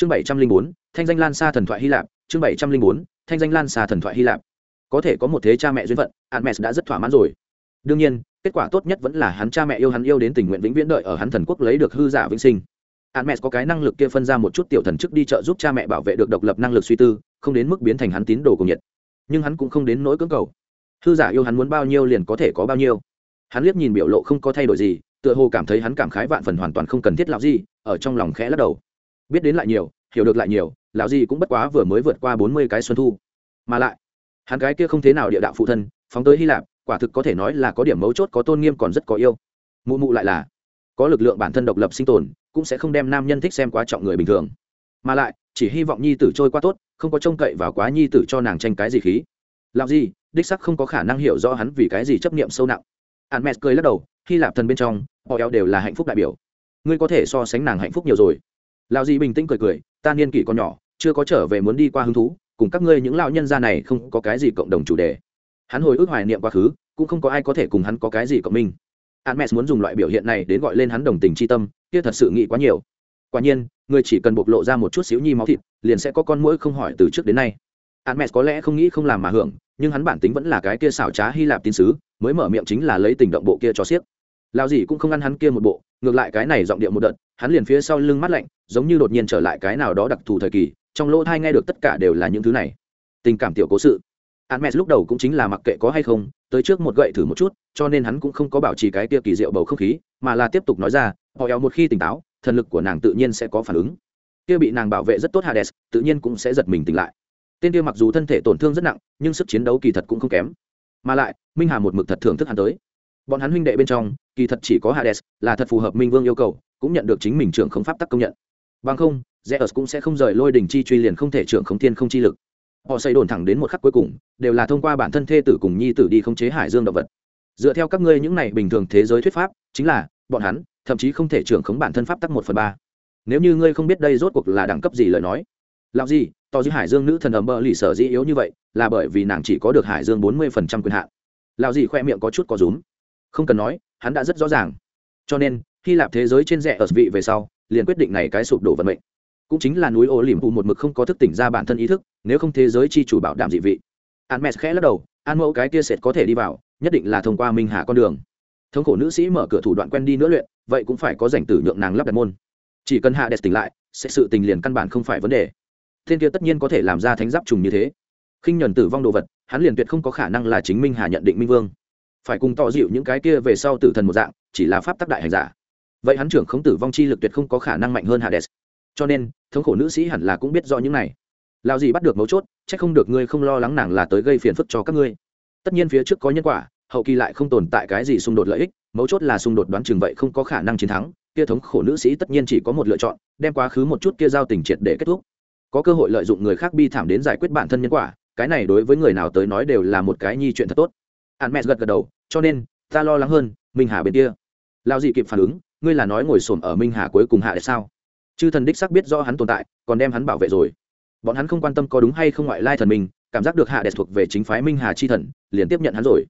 chương bảy trăm linh bốn, thanh danh lan xa thần thoại hy lạp, chương bảy trăm linh bốn, thanh danh lan xa thần thoại hy lạp. Có thể có một thế cha mẹ duyên phận, admes đã rất thỏa mãn rồi. Đương nhiên, kết quả tốt nhất vẫn là hắn cha mẹ yêu hắn yêu đến tình nguyện vĩnh viễn đợi ở hắn thần quốc lấy được hư giả vĩnh sinh. Admes có cái năng lực kia phân ra một chút tiểu thần chức đi trợ giúp cha mẹ bảo vệ được độc lập năng lực suy tư, không đến mức biến thành hắn tín đồ cùng nhiệt. Nhưng hắn cũng không đến nỗi cưỡng cầu. Hư giả yêu hắn muốn bao nhiêu liền có thể có bao nhiêu. Hắn liếc nhìn biểu lộ không có thay đổi gì, tựa hồ cảm thấy hắn cảm khái vạn phần hoàn toàn không cần thiết làm gì, ở trong lòng khẽ lắc đầu biết đến lại nhiều, hiểu được lại nhiều, lão gì cũng bất quá vừa mới vượt qua bốn mươi cái xuân thu. Mà lại, hắn cái kia không thế nào địa đạo phụ thân, phóng tới hy lạp, quả thực có thể nói là có điểm mấu chốt, có tôn nghiêm còn rất có yêu. Mụ mụ lại là, có lực lượng bản thân độc lập sinh tồn, cũng sẽ không đem nam nhân thích xem quá trọng người bình thường. Mà lại, chỉ hy vọng nhi tử trôi qua tốt, không có trông cậy vào quá nhi tử cho nàng tranh cái gì khí. Làm gì, đích sắc không có khả năng hiểu rõ hắn vì cái gì chấp niệm sâu nặng. A mẹ cười lắc đầu, hy lạp thần bên trong, họ eo đều là hạnh phúc đại biểu. Ngươi có thể so sánh nàng hạnh phúc nhiều rồi. Lão dì bình tĩnh cười cười ta niên kỷ còn nhỏ chưa có trở về muốn đi qua hứng thú cùng các ngươi những lão nhân gia này không có cái gì cộng đồng chủ đề hắn hồi ức hoài niệm quá khứ cũng không có ai có thể cùng hắn có cái gì cộng minh Hermes muốn dùng loại biểu hiện này đến gọi lên hắn đồng tình chi tâm, kia thật sự nghĩ quá nhiều. Quả nhiên, người chỉ cần bộc lộ ra một chút xíu nhi máu thịt, liền sẽ có con muỗi không hỏi từ trước đến nay. Hermes có lẽ không nghĩ không làm mà hưởng, nhưng hắn bản tính vẫn là cái kia xảo trá Hy Lạp tín sứ, mới mở miệng chính là lấy tình động bộ kia cho xiếc. Lão gì cũng không ăn hắn kia một bộ, ngược lại cái này giọng điệu một đợt, hắn liền phía sau lưng mắt lạnh, giống như đột nhiên trở lại cái nào đó đặc thù thời kỳ, trong lỗ thai nghe được tất cả đều là những thứ này. Tình cảm tiểu cố sự. Hermes lúc đầu cũng chính là mặc kệ có hay không, tới trước một gậy thử một chút cho nên hắn cũng không có bảo trì cái kia kỳ diệu bầu không khí mà là tiếp tục nói ra họ éo một khi tỉnh táo thần lực của nàng tự nhiên sẽ có phản ứng kia bị nàng bảo vệ rất tốt hades tự nhiên cũng sẽ giật mình tỉnh lại tên kia mặc dù thân thể tổn thương rất nặng nhưng sức chiến đấu kỳ thật cũng không kém mà lại minh hà một mực thật thưởng thức hắn tới bọn hắn huynh đệ bên trong kỳ thật chỉ có hades là thật phù hợp minh vương yêu cầu, cũng nhận được chính mình trưởng không pháp tắc công nhận. Bằng không, zeus cũng sẽ không rời lôi đỉnh chi truy liền không thể trưởng không thiên không chi lực. Họ xây đồn thẳng đến một khắc cuối cùng, đều là thông qua bản thân thê tử cùng nhi tử đi khống chế hải dương động vật. Dựa theo các ngươi những này bình thường thế giới thuyết pháp, chính là, bọn hắn, thậm chí không thể trưởng khống bản thân pháp tắc một phần ba. Nếu như ngươi không biết đây rốt cuộc là đẳng cấp gì lời nói. Lão gì to dưới hải dương nữ thần ẩm bờ lì sở dĩ yếu như vậy, là bởi vì nàng chỉ có được hải dương bốn mươi phần trăm quyền hạn. Lão gì khoe miệng có chút có rúm. Không cần nói hắn đã rất rõ ràng. Cho nên, khi lạp thế giới trên rẽ ở vị về sau, liền quyết định này cái sụp đổ vận mệnh. Cũng chính là núi ô liềm phụ một mực không có thức tỉnh ra bản thân ý thức, nếu không thế giới chi chủ bảo đảm dị vị. An mẹ khẽ lắc đầu, an mẫu cái kia sệt có thể đi vào, nhất định là thông qua minh hà con đường. Thống khổ nữ sĩ mở cửa thủ đoạn quen đi nữa luyện, vậy cũng phải có dành tử nhượng nàng lắp đặt môn. Chỉ cần hạ đẹp tỉnh lại, sẽ sự tình liền căn bản không phải vấn đề. Thiên kia tất nhiên có thể làm ra thánh giáp trùng như thế. Khinh nhuần tử vong đồ vật, hắn liền tuyệt không có khả năng là chính minh hà nhận định minh vương phải cùng tỏ dịu những cái kia về sau tử thần một dạng, chỉ là pháp tắc đại hành giả. Vậy hắn trưởng không tử vong chi lực tuyệt không có khả năng mạnh hơn hades. Cho nên, thống khổ nữ sĩ hẳn là cũng biết rõ những này. Lao gì bắt được mấu chốt c h ắ c không được ngươi không lo lắng nàng là tới gây phiền phức cho các ngươi. Tất nhiên phía trước có nhân quả, hậu kỳ lại không tồn tại cái gì xung đột lợi ích, mấu chốt là xung đột đoán chừng vậy không có khả năng chiến thắng, kia thống khổ nữ sĩ tất nhiên chỉ có một lựa chọn, đem quá khứ một chút kia giao tình triệt để kết thúc. Có cơ hội lợi dụng người khác bi thảm đến giải quyết bản thân nhân quả, cái này đối với người nào tới nói đều là một cái nhi chuyện thật tốt. An mẹ gật gật đầu cho nên, ta lo lắng hơn, minh hà bên kia. Lao gì kịp phản ứng, ngươi là nói ngồi xổm ở minh hà cuối cùng hạ để sao? Chư thần đích sắc biết do hắn tồn tại, còn đem hắn bảo vệ rồi. Bọn hắn không quan tâm có đúng hay không ngoại lai thần mình, cảm giác được hạ đẹp thuộc về chính phái minh hà chi thần, liền tiếp nhận hắn rồi.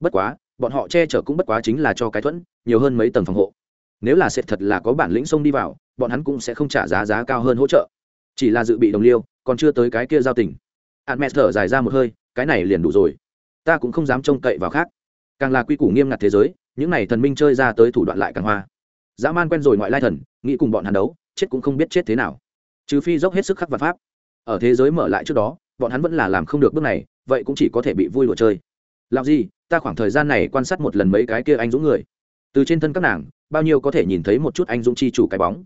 Bất quá, bọn họ che chở cũng bất quá chính là cho cái thuẫn, nhiều hơn mấy tầng phòng hộ. Nếu là sệt thật là có bản lĩnh xông đi vào, bọn hắn cũng sẽ không trả giá giá cao hơn hỗ trợ. Chỉ là dự bị đồng liêu, còn chưa tới cái kia giao tình. Hạn mẹ thở dài ra một hơi, cái này liền đủ rồi. Ta cũng không dám trông cậy vào khác càng là quy củ nghiêm ngặt thế giới, những n à y thần minh chơi ra tới thủ đoạn lại càng hoa. Dã man quen rồi ngoại lai thần, nghĩ cùng bọn hắn đấu, chết cũng không biết chết thế nào. Trừ phi dốc hết sức khắc vật pháp. Ở thế giới mở lại trước đó, bọn hắn vẫn là làm không được bước này, vậy cũng chỉ có thể bị vui lụa chơi. Làm gì ta khoảng thời gian này quan sát một lần mấy cái kia anh dũng người. Từ trên thân các nàng, bao nhiêu có thể nhìn thấy một chút anh dũng chi chủ cái bóng.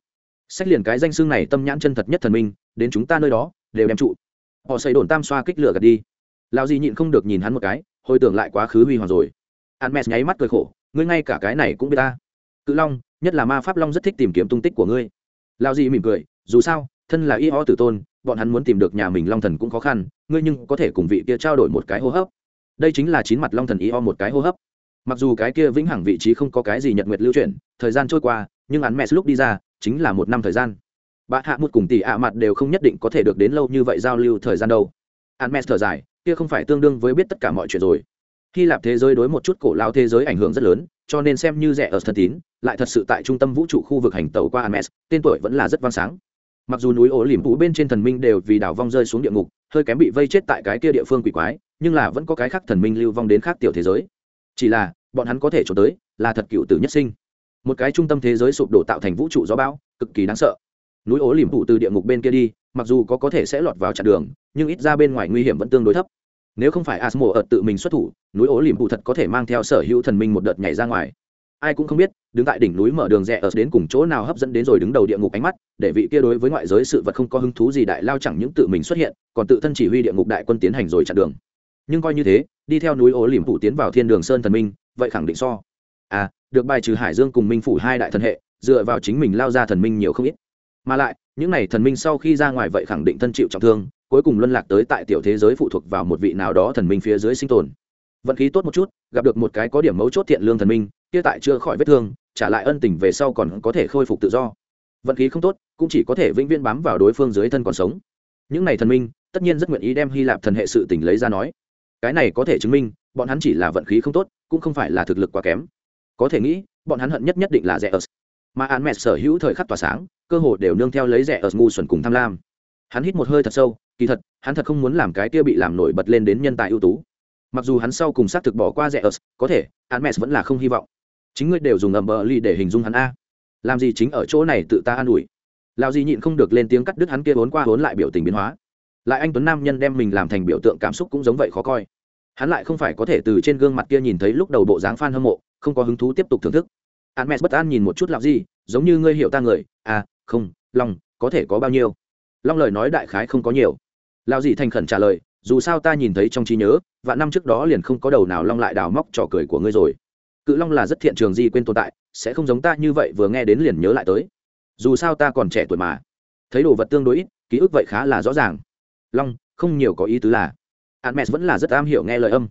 Sách liền cái danh xương này tâm nhãn chân thật nhất thần minh, đến chúng ta nơi đó, đều đem trụ. Họ xây đồn tam xoa kích lửa gạt đi. Lao gì nhịn không được nhìn hắn một cái, hồi tưởng lại quá khứ huy hoàng rồi hắn mẹ nháy mắt cười khổ, ngươi ngay cả cái này cũng biết ta. Cự long, nhất là ma pháp long rất thích tìm kiếm tung tích của ngươi. Lao gì mỉm cười, dù sao, thân là y ho tử tôn, bọn hắn muốn tìm được nhà mình long thần cũng khó khăn, ngươi nhưng có thể cùng vị kia trao đổi một cái hô hấp. Đây chính là chín mặt long thần y ho một cái hô hấp. Mặc dù cái kia vĩnh hằng vị trí không có cái gì nhật nguyệt lưu chuyển, thời gian trôi qua, nhưng hắn mẹ lúc đi ra, chính là một năm thời gian. Bà hạ một cùng tỷ ạ mặt đều không nhất định có thể được đến lâu như vậy giao lưu thời gian đâu. Hắn mẹ thở dài, kia không phải tương đương với biết tất cả mọi chuyện rồi hy lạp thế giới đối một chút cổ lao thế giới ảnh hưởng rất lớn cho nên xem như rẻ ở thân tín lại thật sự tại trung tâm vũ trụ khu vực hành tàu qua Hermes, tên tuổi vẫn là rất vang sáng. mặc dù núi ổ liềm vũ bên trên thần minh đều vì đảo vong rơi xuống địa ngục hơi kém bị vây chết tại cái kia địa phương quỷ quái nhưng là vẫn có cái khác thần minh lưu vong đến khác tiểu thế giới. Chỉ là bọn hắn có thể trốn tới là thật cựu tử nhất sinh. Một cái trung tâm thế giới sụp đổ tạo thành vũ trụ gió bão cực kỳ đáng sợ. Núi ố liềm phụ từ địa ngục bên kia đi mặc dù có có thể sẽ lọt vào chặn đường nhưng ít ra bên ngoài nguy hiểm vẫn tương đối thấp nếu không phải asmo ở tự mình xuất thủ, núi ố liềm phụ thật có thể mang theo sở hữu thần minh một đợt nhảy ra ngoài. Ai cũng không biết, đứng tại đỉnh núi mở đường rẽ ở đến cùng chỗ nào hấp dẫn đến rồi đứng đầu địa ngục ánh mắt, để vị kia đối với ngoại giới sự vật không có hứng thú gì đại lao chẳng những tự mình xuất hiện, còn tự thân chỉ huy địa ngục đại quân tiến hành rồi chặn đường. Nhưng coi như thế, đi theo núi ố liềm phụ tiến vào thiên đường sơn thần minh, vậy khẳng định so. À được bài trừ hải dương cùng minh phủ hai đại thần hệ, dựa vào chính mình lao ra thần minh nhiều không ít. Mà lại, những n à y thần minh sau khi ra ngoài vậy khẳng định thân chịu trọng thương cuối cùng luân lạc tới tại tiểu thế giới phụ thuộc vào một vị nào đó thần minh phía dưới sinh tồn. Vận khí tốt một chút, gặp được một cái có điểm mấu chốt thiện lương thần minh, kia tại chưa khỏi vết thương, trả lại ân tình về sau còn có thể khôi phục tự do. Vận khí không tốt, cũng chỉ có thể vĩnh viễn bám vào đối phương dưới thân còn sống. Những này thần minh, tất nhiên rất nguyện ý đem hy lạp thần hệ sự tỉnh lấy ra nói. Cái này có thể chứng minh, bọn hắn chỉ là vận khí không tốt, cũng không phải là thực lực quá kém. Có thể nghĩ, bọn hắn hận nhất nhất định là rẻ ớt. Mà án mẹ sở hữu thời khắc tỏa sáng, cơ hồ đều nương theo lấy rẻ ớt ngu xuẩn cùng tham lam. Hắn hít một hơi thật sâu kỳ thật, hắn thật không muốn làm cái kia bị làm nổi bật lên đến nhân tài ưu tú. Mặc dù hắn sau cùng xác thực bỏ qua rẻ ớt, có thể hắn mẹ vẫn là không hy vọng. Chính ngươi đều dùng ầm bờ ly để hình dung hắn a. Làm gì chính ở chỗ này tự ta an ủi. Lao gì nhịn không được lên tiếng cắt đứt hắn kia vốn qua vốn lại biểu tình biến hóa. Lại anh tuấn nam nhân đem mình làm thành biểu tượng cảm xúc cũng giống vậy khó coi. Hắn lại không phải có thể từ trên gương mặt kia nhìn thấy lúc đầu bộ dáng f a n hâm mộ, không có hứng thú tiếp tục thưởng thức. Hắn mẹ bất an nhìn một chút lao gì giống như ngươi hiểu ta người. À không, long, có thể có bao nhiêu? Long lời nói đại khái không có nhiều lao dì thành khẩn trả lời, dù sao ta nhìn thấy trong trí nhớ, và năm trước đó liền không có đầu nào long lại đào móc trò cười của ngươi rồi. Cự long là rất thiện trường di quên tồn tại, sẽ không giống ta như vậy vừa nghe đến liền nhớ lại tới. Dù sao ta còn trẻ tuổi mà. Thấy đồ vật tương đối ít, ký ức vậy khá là rõ ràng. Long, không nhiều có ý tứ là. Hermes vẫn là rất am hiểu nghe lời âm.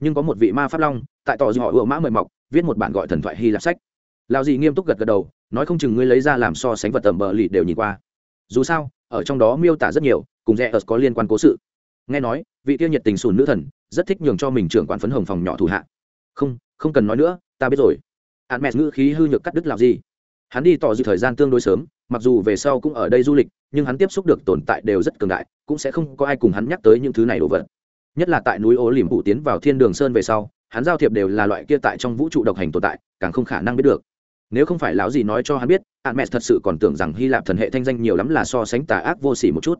Nhưng có một vị ma pháp long, tại tỏ họ ựa mã mời mọc, viết một bản gọi thần thoại hy lạp sách. Lao dì nghiêm túc gật gật đầu, nói không chừng ngươi lấy ra làm so sánh vật tầm bờ lì đều nhìn qua. Dù sao, ở trong đó miêu tả rất nhiều cùng rẽ ớt có liên quan cố sự. Nghe nói, vị tiêu nhiệt tình sùn nữ thần rất thích nhường cho mình trưởng quản phấn hồng phòng nhỏ thủ hạ. Không không cần nói nữa, ta biết rồi. Hạn mẹ ngữ khí hư nhược cắt đứt làm gì? Hắn đi tỏ dự thời gian tương đối sớm, mặc dù về sau cũng ở đây du lịch, nhưng hắn tiếp xúc được tồn tại đều rất cường đại, cũng sẽ không có ai cùng hắn nhắc tới những thứ này đồ vật. Nhất là tại núi ố liềm phụ tiến vào thiên đường sơn về sau, hắn giao thiệp đều là loại kia tại trong vũ trụ độc hành tồn tại, càng không khả năng biết được. Nếu không phải lão gì nói cho hắn biết hạn mẹ thật sự còn tưởng rằng hy lạp thần hệ thanh danh nhiều lắm là so sánh tà ác vô sỉ một chút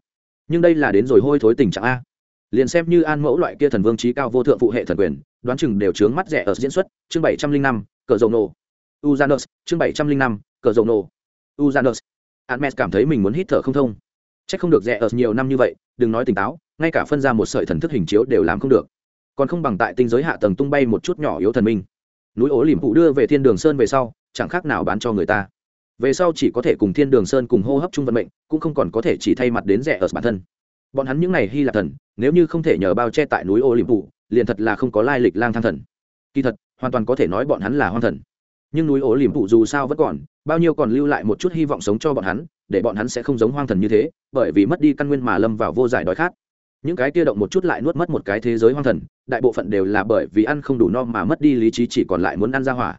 nhưng đây là đến rồi hôi thối tình trạng a. Liền xem như an mẫu loại kia thần vương trí cao vô thượng phụ hệ thần quyền, đoán chừng đều chướng mắt rẻ ở diễn xuất, chương bảy trăm linh năm, cờ dầu nổ. Uzanus chương bảy trăm linh năm, cờ dầu nổ. Uzanus admet cảm thấy mình muốn hít thở không thông. C h ắ c không được rẻ ở nhiều năm như vậy, đừng nói tỉnh táo, ngay cả phân ra một sợi thần thức hình chiếu đều làm không được. Còn không bằng tại tinh giới hạ tầng tung bay một chút nhỏ yếu thần minh. Núi ố liềm phụ đưa về thiên đường sơn về sau, chẳng khác nào bán cho người ta. Về sau chỉ có thể cùng thiên đường sơn cùng hô hấp chung vận mệnh cũng không còn có thể chỉ thay mặt đến rẻ ở bản thân. Bọn hắn những n à y hy lạp thần, nếu như không thể nhờ bao che tại núi ô liền thật là không có lai lịch lang thang thần. Kỳ thật, hoàn toàn có thể nói bọn hắn là hoang thần. Nhưng núi ố liềm phụ dù sao vẫn còn, bao nhiêu còn lưu lại một chút hy vọng sống cho bọn hắn, để bọn hắn sẽ không giống hoang thần như thế, bởi vì mất đi căn nguyên mà lâm vào vô giải đói khát. Những cái kia động một chút lại nuốt mất một cái thế giới hoang thần, đại bộ phận đều là bởi vì ăn không đủ no mà mất đi lý trí chỉ còn lại muốn ăn ra hỏa.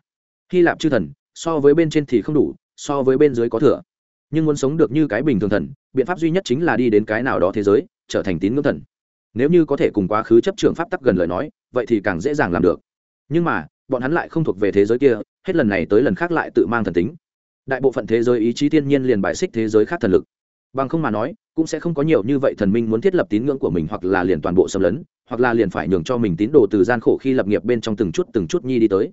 Hy lạp chư thần, so với bên trên thì không đủ, so với bên dưới có thừa nhưng muốn sống được như cái bình thường thần, biện pháp duy nhất chính là đi đến cái nào đó thế giới, trở thành tín ngưỡng thần. Nếu như có thể cùng quá khứ chấp trường pháp tắc gần lời nói, vậy thì càng dễ dàng làm được. Nhưng mà, bọn hắn lại không thuộc về thế giới kia, hết lần này tới lần khác lại tự mang thần tính. Đại bộ phận thế giới ý chí thiên nhiên liền bài xích thế giới khác thần lực. Bằng không mà nói, cũng sẽ không có nhiều như vậy thần minh muốn thiết lập tín ngưỡng của mình hoặc là liền toàn bộ xâm lấn, hoặc là liền phải nhường cho mình tín đồ từ gian khổ khi lập nghiệp bên trong từng chút từng chút nhi đi tới.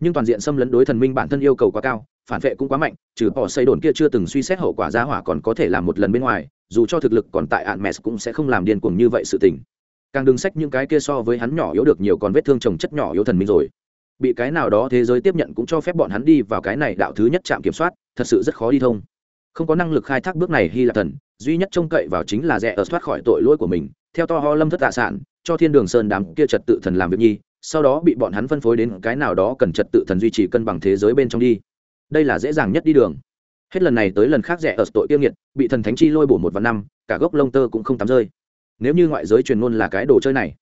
Nhưng toàn diện xâm lấn đối thần minh bản thân yêu cầu quá cao phản vệ cũng quá mạnh, trừ bỏ xây đồn kia chưa từng suy xét hậu quả giá hỏa còn có thể làm một lần bên ngoài, dù cho thực lực còn tại ạn mess cũng sẽ không làm điên cuồng như vậy sự tình. Càng đừng sách những cái kia so với hắn nhỏ yếu được nhiều còn vết thương trồng chất nhỏ yếu thần minh rồi. Bị cái nào đó thế giới tiếp nhận cũng cho phép bọn hắn đi vào cái này đạo thứ nhất trạm kiểm soát, thật sự rất khó đi thông. Không có năng lực khai thác bước này hy lạp thần, duy nhất trông cậy vào chính là rẽ ở thoát khỏi tội lỗi của mình, theo to ho lâm thất tạ sản, cho thiên đường sơn đám kia trật tự thần làm việc nhi, sau đó bị bọn hắn phân phối đến cái nào đó cần trật tự thần duy trì cân bằng thế giới bên trong đi đây là dễ dàng nhất đi đường. Hết lần này tới lần khác rẻ ở tội tiêu nghiệt, bị thần thánh chi lôi bổ một và năm, cả gốc lông tơ cũng không tắm rơi. Nếu như ngoại giới truyền ngôn là cái đồ chơi này,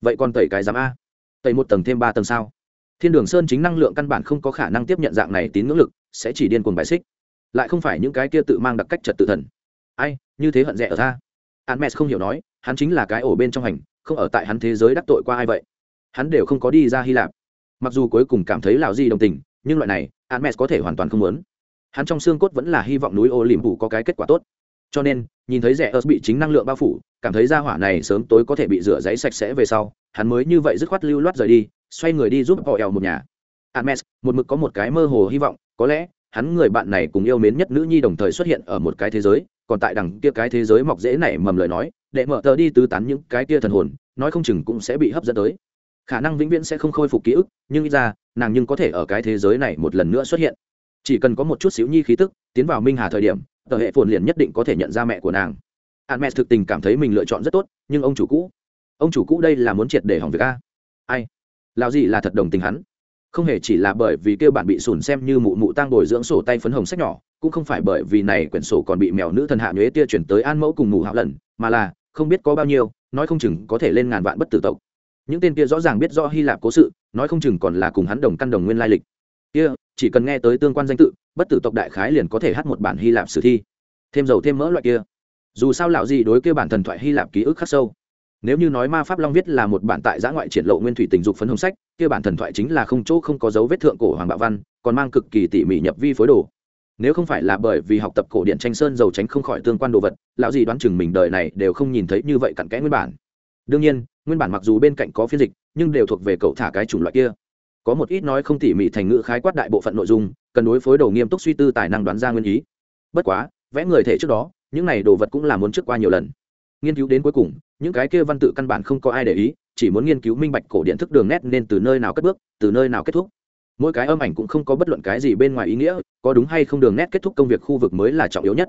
vậy còn tẩy cái giám a? Tẩy một tầng thêm ba tầng sao? Thiên đường sơn chính năng lượng căn bản không có khả năng tiếp nhận dạng này tín ngưỡng lực, sẽ chỉ điên cuồng bài xích. Lại không phải những cái kia tự mang đặc cách trật tự thần. Ai, như thế hận rẻ ở ta. Hermes không hiểu nói, hắn chính là cái ổ bên trong hành, không ở tại hắn thế giới đắc tội qua ai vậy. Hắn đều không có đi ra hy lạp. Mặc dù cuối cùng cảm thấy lào di đồng tình nhưng loại này Hermes có thể hoàn toàn không muốn. Hắn trong xương cốt vẫn là hy vọng núi ô có cái kết quả tốt. Cho nên, nhìn thấy rẻ ớt bị chính năng lượng bao phủ, cảm thấy gia hỏa này sớm tối có thể bị rửa giấy sạch sẽ về sau, hắn mới như vậy dứt khoát lưu loát rời đi, xoay người đi giúp họ eo một nhà. Hermes một mực có một cái mơ hồ hy vọng, có lẽ, hắn người bạn này cùng yêu mến nhất nữ nhi đồng thời xuất hiện ở một cái thế giới, còn tại đằng kia cái thế giới mọc dễ nảy mầm lời nói, để mở tờ đi tứ tán những cái kia thần hồn, nói không chừng cũng sẽ bị hấp dẫn tới. Khả năng vĩnh viễn sẽ không khôi phục ký ức, nhưng ít ra nàng nhưng có thể ở cái thế giới này một lần nữa xuất hiện. Chỉ cần có một chút xíu nhi khí tức, tiến vào minh hà thời điểm, tờ hệ phồn liền nhất định có thể nhận ra mẹ của nàng. Hạn mẹ thực tình cảm thấy mình lựa chọn rất tốt, nhưng ông chủ cũ, ông chủ cũ đây là muốn triệt để hỏng việc a. Ai? Lao gì là thật đồng tình hắn? Không hề chỉ là bởi vì kêu bạn bị sùn xem như mụ mụ tăng bồi dưỡng sổ tay phấn hồng sách nhỏ, cũng không phải bởi vì này quyển sổ còn bị mèo nữ thần hạ nhuế tia chuyển tới an mẫu cùng mù hạo lần, mà là, không biết có bao nhiêu, nói không chừng có thể lên ngàn vạn bất tử tộc những tên kia rõ ràng biết rõ hy lạp cố sự, nói không chừng còn là cùng hắn đồng căn đồng nguyên lai lịch. Kia, chỉ cần nghe tới tương quan danh tự, bất tử tộc đại khái liền có thể hát một bản hy lạp sử thi. Thêm dầu thêm mỡ loại kia. Dù sao lão gì đối kia bản thần thoại hy lạp ký ức khắc sâu. Nếu như nói ma pháp long viết là một bản tại giã ngoại triển lộ nguyên thủy tình dục phấn hồng sách, kia bản thần thoại chính là không chỗ không có dấu vết thượng cổ hoàng bạo văn, còn mang cực kỳ tỉ mỉ nhập vi phối đồ. Nếu không phải là bởi vì học tập cổ điện tranh sơn dầu tránh không khỏi tương quan đồ vật, lão gì đoán chừng mình đời này đều không nhìn thấy như vậy cặn kẽ nguyên bản. Đương nhiên nguyên bản mặc dù bên cạnh có phiên dịch, nhưng đều thuộc về cậu thả cái chủng loại kia. Có một ít nói không tỉ mỉ thành ngữ khái quát đại bộ phận nội dung, cần đối phối đồ nghiêm túc suy tư tài năng đoán ra nguyên ý. Bất quá, vẽ người thể trước đó, những này đồ vật cũng là muốn trước qua nhiều lần. Nghiên cứu đến cuối cùng, những cái kia văn tự căn bản không có ai để ý, chỉ muốn nghiên cứu minh bạch cổ điện thức đường nét nên từ nơi nào cất bước, từ nơi nào kết thúc. Mỗi cái âm ảnh cũng không có bất luận cái gì bên ngoài ý nghĩa, có đúng hay không đường nét kết thúc công việc khu vực mới là trọng yếu nhất.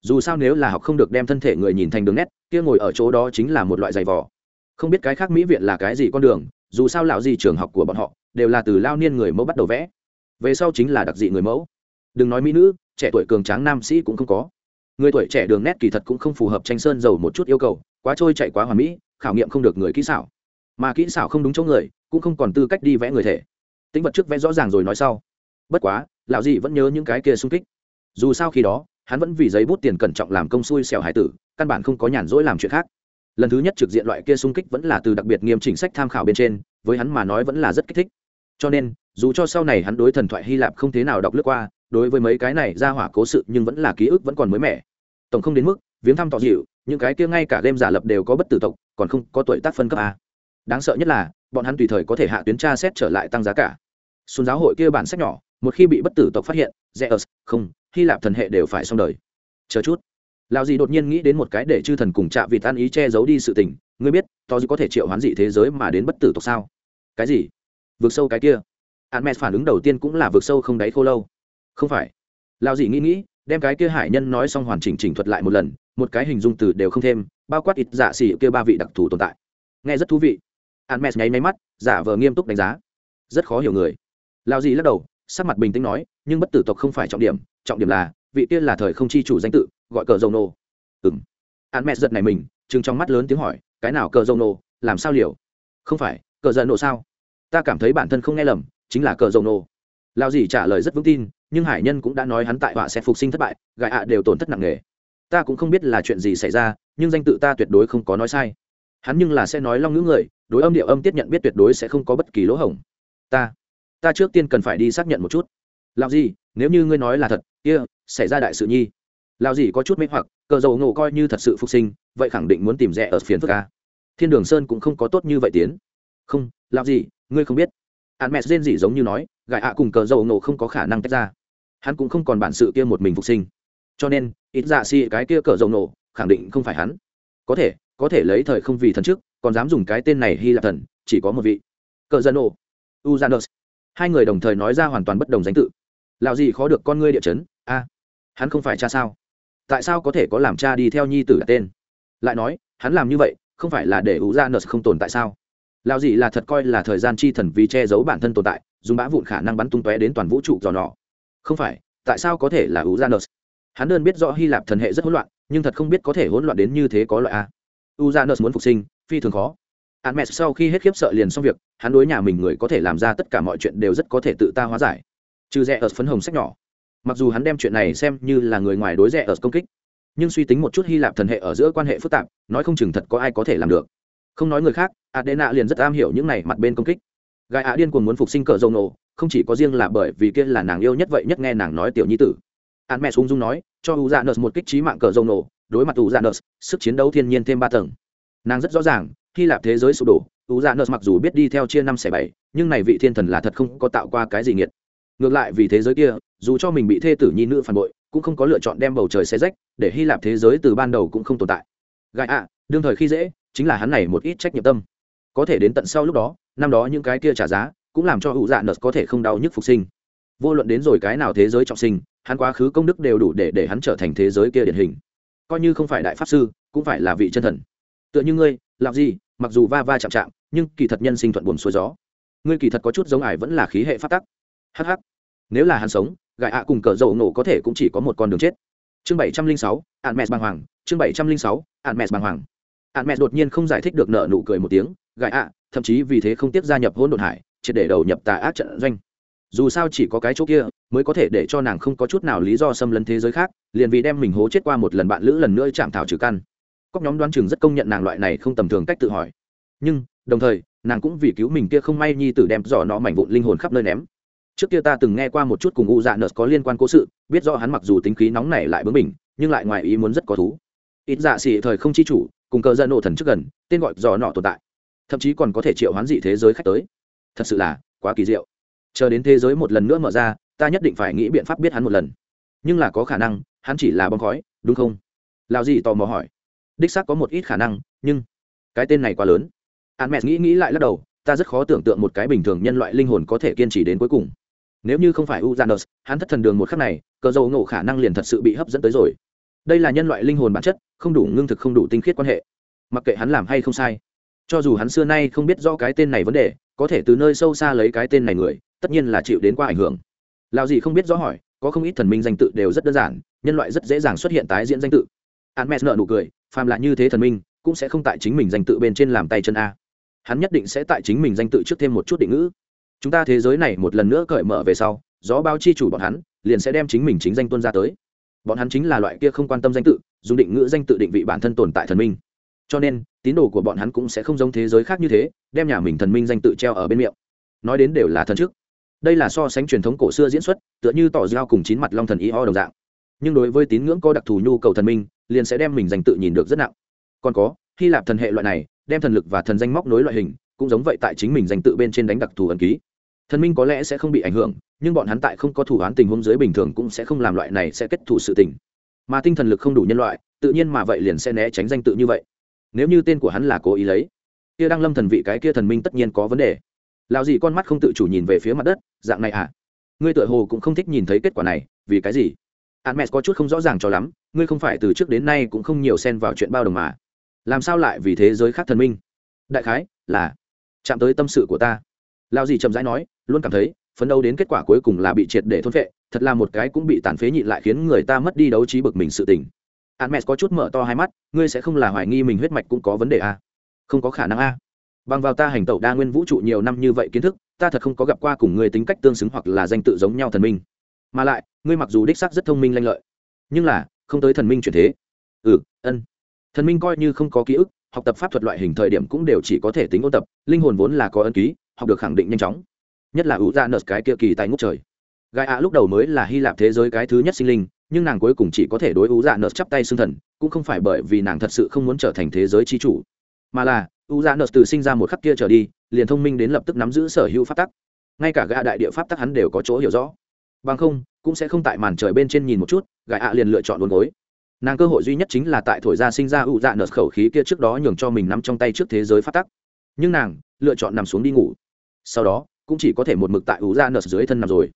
Dù sao nếu là học không được đem thân thể người nhìn thành đường nét, kia ngồi ở chỗ đó chính là một loại giày vò không biết cái khác mỹ viện là cái gì con đường, dù sao lão gì trường học của bọn họ đều là từ lao niên người mẫu bắt đầu vẽ. Về sau chính là đặc dị người mẫu. Đừng nói mỹ nữ, trẻ tuổi cường tráng nam sĩ cũng không có. Người tuổi trẻ đường nét kỳ thật cũng không phù hợp tranh sơn giàu một chút yêu cầu, quá trôi chạy quá hoàn mỹ, khảo nghiệm không được người kỹ xảo. Mà kỹ xảo không đúng chỗ người, cũng không còn tư cách đi vẽ người thể. Tính vật trước vẽ rõ ràng rồi nói sau. Bất quá, lão dị vẫn nhớ những cái kia sung kích. Dù sao khi đó, hắn vẫn vì giấy bút tiền cẩn trọng làm công xui xẻo hải tử, căn bản không có nhàn rỗi làm chuyện khác lần thứ nhất trực diện loại kia sung kích vẫn là từ đặc biệt nghiêm chỉnh sách tham khảo bên trên, với hắn mà nói vẫn là rất kích thích. Cho nên, dù cho sau này hắn đối thần thoại hy lạp không thế nào đọc lướt qua, đối với mấy cái này ra hỏa cố sự nhưng vẫn là ký ức vẫn còn mới mẻ. Tổng không đến mức, viếng thăm tỏ dịu, những cái kia ngay cả game giả lập đều có bất tử tộc, còn không có tuổi tác phân cấp a. Đáng sợ nhất là, bọn hắn tùy thời có thể hạ tuyến tra xét trở lại tăng giá cả. Xuân giáo hội kia bản sách nhỏ, một khi bị bất tử tộc phát hiện, zeus, không, hy lạp thần hệ đều phải xong đời. Chờ chút lao dì đột nhiên nghĩ đến một cái để chư thần cùng chạ vì tan ý che giấu đi sự tình, ngươi biết to gì có thể triệu hoán dị thế giới mà đến bất tử tộc sao? Cái gì? Vượt sâu cái kia? Hắn mẹ phản ứng đầu tiên cũng là vượt sâu không đáy khô lâu. Không phải. Lao dì nghĩ nghĩ, đem cái kia hải nhân nói xong hoàn chỉnh chỉnh thuật lại một lần, một cái hình dung từ đều không thêm, bao quát ít dạ xỉ kia ba vị đặc thù tồn tại. Nghe rất thú vị. Hắn mẹ nháy máy mắt, giả vờ nghiêm túc đánh giá. Rất khó hiểu người. Lao dì lắc đầu, sắc mặt bình tĩnh nói, nhưng bất tử tộc không phải trọng điểm trọng điểm là, vị kia là thời không chi chủ danh tự gọi cờ dầu nô. Ừng hắn mẹ giật này mình chừng trong mắt lớn tiếng hỏi cái nào cờ dầu nô làm sao liều? Không phải cờ giận nổ sao? Ta cảm thấy bản thân không nghe lầm chính là cờ dầu nô. Lao gì trả lời rất vững tin nhưng hải nhân cũng đã nói hắn tại họa sẽ phục sinh thất bại gại ạ đều tổn thất nặng nề. Ta cũng không biết là chuyện gì xảy ra nhưng danh tự ta tuyệt đối không có nói sai. Hắn nhưng là sẽ nói long ngữ người đối âm điệu âm tiết nhận biết tuyệt đối sẽ không có bất kỳ lỗ hổng. Ta ta trước tiên cần phải đi xác nhận một chút. Lao gì nếu như ngươi nói là thật kia、yeah, xảy ra đại sự nhi lao gì có chút mê hoặc, cờ dầu ngộ coi như thật sự phục sinh, vậy khẳng định muốn tìm rẻ ở phiền phức ca thiên đường sơn cũng không có tốt như vậy tiến. Không lao gì ngươi không biết. Hắn mẹ rên gì giống như nói gại ạ cùng cờ dầu nổ không có khả năng tách ra. Hắn cũng không còn bản sự kia một mình phục sinh. Cho nên, ít dạ xì cái kia cờ dầu nổ khẳng định không phải hắn. Có thể có thể lấy thời không vì thần trước, còn dám dùng cái tên này hy lạp thần, chỉ có một vị. Cờ dân nổ. Uzanus hai người đồng thời nói ra hoàn toàn bất đồng danh tự. Lạo gì khó được con ngươi địa chấn. A hắn không phải cha sao? Tại sao có thể có làm cha đi theo nhi tử đặt tên? Lại nói, hắn làm như vậy, không phải là để uzanus không tồn tại sao? Lao gì là thật coi là thời gian chi thần vì che giấu bản thân tồn tại, dùng bã vụn khả năng bắn tung tóe đến toàn vũ trụ dò nọ. Không phải, tại sao có thể là uzanus hắn đơn biết rõ hy lạp thần hệ rất hỗn loạn, nhưng thật không biết có thể hỗn loạn đến như thế có loại a. Uzanus muốn phục sinh, phi thường khó. Hắn mẹ sau khi hết khiếp sợ liền xong việc, hắn đối nhà mình người có thể làm ra tất cả mọi chuyện đều rất có thể tự ta hóa giải. Trừ rẽ ở phấn hồng sách nhỏ mặc dù hắn đem chuyện này xem như là người ngoài đối rẻ ở công kích, nhưng suy tính một chút hy lạp thần hệ ở giữa quan hệ phức tạp, nói không chừng thật có ai có thể làm được. Không nói người khác, adena liền rất am hiểu những này mặt bên công kích. Gai ạ điên cuồng muốn phục sinh cờ dầu nổ, không chỉ có riêng là bởi vì kia là nàng yêu nhất vậy nhất nghe nàng nói tiểu nhi tử. An mẹ ung dung nói, cho u dạ nợ một kích trí mạng cờ dầu nổ, đối mặt u dạ nợ sức chiến đấu thiên nhiên thêm ba tầng. Nàng rất rõ ràng, hy lạp thế giới sụp đổ u dạ nợ mặc dù biết đi theo chia năm xẻ bảy, nhưng này vị thiên thần là thật không có tạo qua cái gì nghiệt ngược lại vì thế giới kia, dù cho mình bị thê tử nhi nữ phản bội, cũng không có lựa chọn đem bầu trời xe rách, để hy lạp thế giới từ ban đầu cũng không tồn tại. Gai ạ, đương thời khi dễ, chính là hắn này một ít trách nhiệm tâm. Có thể đến tận sau lúc đó, năm đó những cái kia trả giá, cũng làm cho hữu dạ nợt có thể không đau nhức phục sinh. Vô luận đến rồi cái nào thế giới trọng sinh, hắn quá khứ công đức đều đủ để để hắn trở thành thế giới kia điển hình. Coi như không phải đại pháp sư, cũng phải là vị chân thần. Tựa như ngươi làm gì mặc dù va va chạm chạm, nhưng kỳ thật nhân sinh thuận buồn xuôi gió. Ngươi kỳ thật có chút giống ải vẫn là khí hệ phát tắc. Hh nếu là hắn sống gại ạ cùng cờ dầu nổ có thể cũng chỉ có một con đường chết. Chương bảy trăm linh sáu ạn mẹ bàng hoàng. Chương bảy trăm linh sáu ạn mẹ bàng hoàng. Ạn mẹ đột nhiên không giải thích được nợ nụ cười một tiếng gại ạ, thậm chí vì thế không tiếp gia nhập hôn đột hải, triệt để đầu nhập tà ác trận doanh. Dù sao chỉ có cái chỗ kia, mới có thể để cho nàng không có chút nào lý do xâm lấn thế giới khác, liền vì đem mình hố chết qua một lần bạn lữ lần nữa chạm thảo trừ căn. Các nhóm đoán chừng rất công nhận nàng loại này không tầm thường cách tự hỏi. Nhưng, đồng thời, nàng cũng vì cứu mình kia không may nhi tử đem giỏ nó mảnh vụn linh hồn khắp nơi ném trước kia ta từng nghe qua một chút cùng u dạ nợ có liên quan cố sự, biết do hắn mặc dù tính khí nóng này lại bướng mình nhưng lại ngoài ý muốn rất có thú. Ít dạ xỉ thời không chi chủ, cùng cờ dân nộ thần trước gần, tên gọi dò nọ tồn tại. Thậm chí còn có thể triệu hoán dị thế giới khách tới. Thật sự là quá kỳ diệu. Chờ đến thế giới một lần nữa mở ra, ta nhất định phải nghĩ biện pháp biết hắn một lần. Nhưng là có khả năng, hắn chỉ là bom khói, đúng không? Lào gì tò mò hỏi. Đích xác có một ít khả năng, nhưng cái tên này quá lớn. An mẹ nghĩ nghĩ lại lắc đầu, ta rất khó tưởng tượng một cái bình thường nhân loại linh hồn có thể kiên trì đến cuối cùng nếu như không phải uzanus hắn thất thần đường một khắc này, cờ dầu ngộ khả năng liền thật sự bị hấp dẫn tới rồi. Đây là nhân loại linh hồn bản chất, không đủ ngưng thực, không đủ tinh khiết quan hệ. Mặc kệ hắn làm hay không sai, cho dù hắn xưa nay không biết rõ cái tên này vấn đề, có thể từ nơi sâu xa lấy cái tên này người, tất nhiên là chịu đến qua ảnh hưởng. Lào gì không biết rõ hỏi, có không ít thần minh danh tự đều rất đơn giản, nhân loại rất dễ dàng xuất hiện tái diễn danh tự. Hắn mẹ nợ nụ cười, phàm là như thế thần minh, cũng sẽ không tại chính mình danh tự bên trên làm tay chân a. Hắn nhất định sẽ tại chính mình danh tự trước thêm một chút định ngữ chúng ta thế giới này một lần nữa cởi mở về sau, gió bao chi chủ bọn hắn, liền sẽ đem chính mình chính danh tuân ra tới. Bọn hắn chính là loại kia không quan tâm danh tự, dùng định ngữ danh tự định vị bản thân tồn tại thần minh. Cho nên, tín đồ của bọn hắn cũng sẽ không giống thế giới khác như thế, đem nhà mình thần minh danh tự treo ở bên miệng. Nói đến đều là thần trước. Đây là so sánh truyền thống cổ xưa diễn xuất, tựa như tỏ giao cùng chín mặt long thần y ho đồng dạng. Nhưng đối với tín ngưỡng có đặc thù nhu cầu thần minh, liền sẽ đem mình danh tự nhìn được rất nặng. Còn có, hy lạp thần hệ loại này, đem thần lực và thần danh móc nối loại hình, cũng giống vậy tại chính mình danh tự bên trên đánh đặc thù ẩn ký thần minh có lẽ sẽ không bị ảnh hưởng, nhưng bọn hắn tại không có thủ án tình huống dưới bình thường cũng sẽ không làm loại này sẽ kết thủ sự tình. Mà tinh thần lực không đủ nhân loại, tự nhiên mà vậy liền sẽ né tránh danh tự như vậy. Nếu như tên của hắn là cố ý lấy, kia đang lâm thần vị cái kia thần minh tất nhiên có vấn đề. Lao gì con mắt không tự chủ nhìn về phía mặt đất, dạng này à? Ngươi tựa hồ cũng không thích nhìn thấy kết quả này, vì cái gì? Hắn mẹ có chút không rõ ràng cho lắm, ngươi không phải từ trước đến nay cũng không nhiều xen vào chuyện bao đồng mà. Làm sao lại vì thế giới khác thần minh? Đại khái là chạm tới tâm sự của ta lao gì chậm rãi nói luôn cảm thấy phấn đấu đến kết quả cuối cùng là bị triệt để thôn vệ thật là một cái cũng bị tàn phế nhịn lại khiến người ta mất đi đấu trí bực mình sự tình Hermes có chút mở to hai mắt, ngươi sẽ không là hoài nghi mình huyết mạch cũng có vấn đề à? Không có khả năng a. À? Bằng vào ta hành tẩu đa nguyên vũ trụ nhiều năm như vậy kiến thức, ta thật không có gặp qua cùng ngươi tính cách tương xứng hoặc là danh tự giống nhau thần minh. Mà lại, ngươi mặc dù đích xác rất thông minh lanh lợi, nhưng là không tới thần minh chuyển thế. Ừ, ân. Thần minh coi như không có ký ức, học tập pháp thuật loại hình thời điểm cũng đều chỉ có thể tính ôn tập, linh hồn vốn là có ân ký, học được khẳng định nhanh chóng. Nhất là ủ ra nợ cái kia kỳ tài ngút trời. Gai ạ lúc đầu mới là Hy Lạp thế giới cái thứ nhất sinh linh, nhưng nàng cuối cùng chỉ có thể đối ú dạ nợ chắp tay xưng thần cũng không phải bởi vì nàng thật sự không muốn trở thành thế giới chi chủ mà là ú dạ nợ từ sinh ra một khắc kia trở đi liền thông minh đến lập tức nắm giữ sở hữu pháp tắc ngay cả gã đại địa pháp tắc hắn đều có chỗ hiểu rõ bằng không cũng sẽ không tại màn trời bên trên nhìn một chút gã ạ liền lựa chọn đồn gối nàng cơ hội duy nhất chính là tại thổi ra sinh ra ụ dạ nợt khẩu khí kia trước đó nhường cho mình nắm trong tay trước thế giới phát tắc. Nhưng nàng, lựa chọn nằm xuống đi ngủ. Sau đó, cũng chỉ có thể một mực tại ụ dạ nợt dưới thân nằm rồi.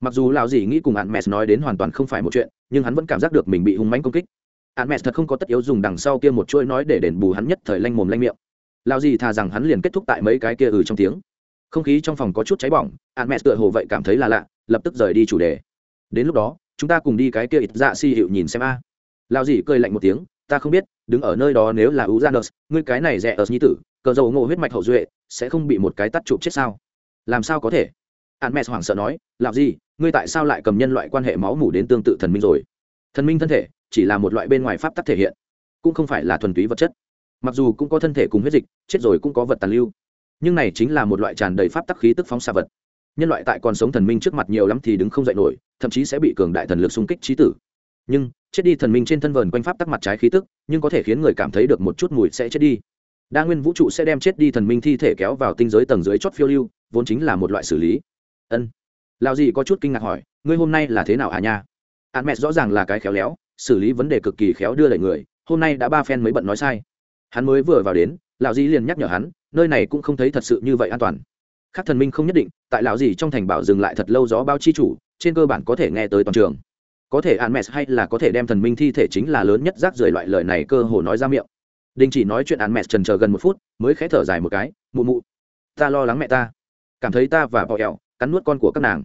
Mặc dù lão dì nghĩ cùng hạn mẹ nói đến hoàn toàn không phải một chuyện, nhưng hắn vẫn cảm giác được mình bị hung mánh công kích. Hạn mẹ thật không có tất yếu dùng đằng sau kia một chuỗi nói để đền bù hắn nhất thời lanh mồm lanh miệng. Lão dì thà rằng hắn liền kết thúc tại mấy cái kia ừ trong tiếng. Không khí trong phòng có chút cháy bỏng hạn mẹ tựa hồ vậy cảm thấy là lạ, lập tức rời đi chủ đề. Đến lúc đó, chúng ta cùng đi cái kia ít dạ si hiệu nhìn xem a. Lao dì cười lạnh một tiếng, ta không biết, đứng ở nơi đó nếu là u janus ngươi cái này rẻ ở nhi tử, cờ dầu ngộ huyết mạch hậu duệ, sẽ không bị một cái tắt chụp chết sao? Làm sao có thể? Hạn mẹ hoảng sợ nói làm gì ngươi tại sao lại cầm nhân loại quan hệ máu mủ đến tương tự thần minh rồi? Thần minh thân thể chỉ là một loại bên ngoài pháp tắc thể hiện, cũng không phải là thuần túy vật chất. Mặc dù cũng có thân thể cùng huyết dịch, chết rồi cũng có vật tàn lưu, nhưng này chính là một loại tràn đầy pháp tắc khí tức phóng xạ vật. Nhân loại tại còn sống thần minh trước mặt nhiều lắm thì đứng không dậy nổi, thậm chí sẽ bị cường đại thần lực xung kích trí tử nhưng chết đi thần minh trên thân vờn quanh pháp tắc mặt trái khí tức, nhưng có thể khiến người cảm thấy được một chút mùi sẽ chết đi. Đa nguyên vũ trụ sẽ đem chết đi thần minh thi thể kéo vào tinh giới tầng dưới chót phiêu lưu, vốn chính là một loại xử lý. Ân. Lao gì có chút kinh ngạc hỏi, ngươi hôm nay là thế nào à nha? An mẹ rõ ràng là cái khéo léo, xử lý vấn đề cực kỳ khéo đưa lại người, hôm nay đã ba phen mới bận nói sai. Hắn mới vừa vào đến, lão dì liền nhắc nhở hắn, nơi này cũng không thấy thật sự như vậy an toàn. Khác thần minh không nhất định, tại lão dì trong thành bảo dừng lại thật lâu gió bao chi chủ, trên cơ bản có thể nghe tới toàn trường có thể an mẹ hay là có thể đem thần minh thi thể chính là lớn nhất rác rưởi loại lời này cơ hồ nói ra miệng. Đình chỉ nói chuyện an mẹ trần chờ gần một phút, mới khẽ thở dài một cái, mụ mụ, ta lo lắng mẹ ta. Cảm thấy ta và bọ ẹo cắn nuốt con của các nàng.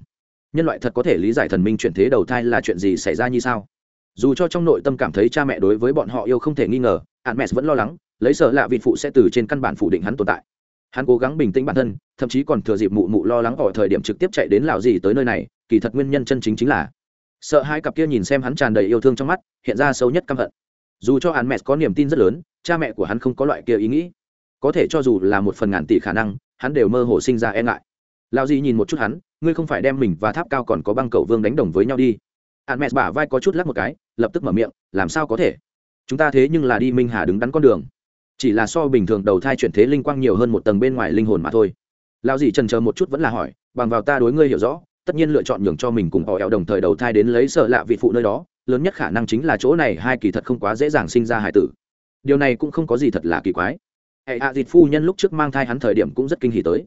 Nhân loại thật có thể lý giải thần minh chuyển thế đầu thai là chuyện gì xảy ra như sao? Dù cho trong nội tâm cảm thấy cha mẹ đối với bọn họ yêu không thể nghi ngờ hạn mẹ vẫn lo lắng, lấy sợ lạ vị phụ sẽ từ trên căn bản phủ định hắn tồn tại. Hắn cố gắng bình tĩnh bản thân, thậm chí còn thừa dịp mụ mụ lo lắng ở thời điểm trực tiếp chạy đến lào gì tới nơi này, kỳ thật nguyên nhân chân chính chính là sợ hai cặp kia nhìn xem hắn tràn đầy yêu thương trong mắt, hiện ra sâu nhất căm hận. Dù cho hắn mẹ có niềm tin rất lớn, cha mẹ của hắn không có loại kia ý nghĩ. Có thể cho dù là một phần ngàn tỷ khả năng, hắn đều mơ hồ sinh ra e ngại. Lao di nhìn một chút hắn, ngươi không phải đem mình và tháp cao còn có băng cầu vương đánh đồng với nhau đi. Hắn mẹ bả vai có chút lắc một cái, lập tức mở miệng, làm sao có thể? Chúng ta thế nhưng là đi minh hà đứng đắn con đường. Chỉ là so bình thường đầu thai chuyển thế linh quang nhiều hơn một tầng bên ngoài linh hồn mà thôi. Lao gì trần chờ một chút vẫn là hỏi, bằng vào ta đối ngươi hiểu rõ tất nhiên lựa chọn nhường cho mình cùng họ eo đồng thời đầu thai đến lấy sợ lạ vị phụ nơi đó, lớn nhất khả năng chính là chỗ này hai kỳ thật không quá dễ dàng sinh ra hải tử. Điều này cũng không có gì thật là kỳ quái. Hệ hạ dịt phu nhân lúc trước mang thai hắn thời điểm cũng rất kinh hỉ tới.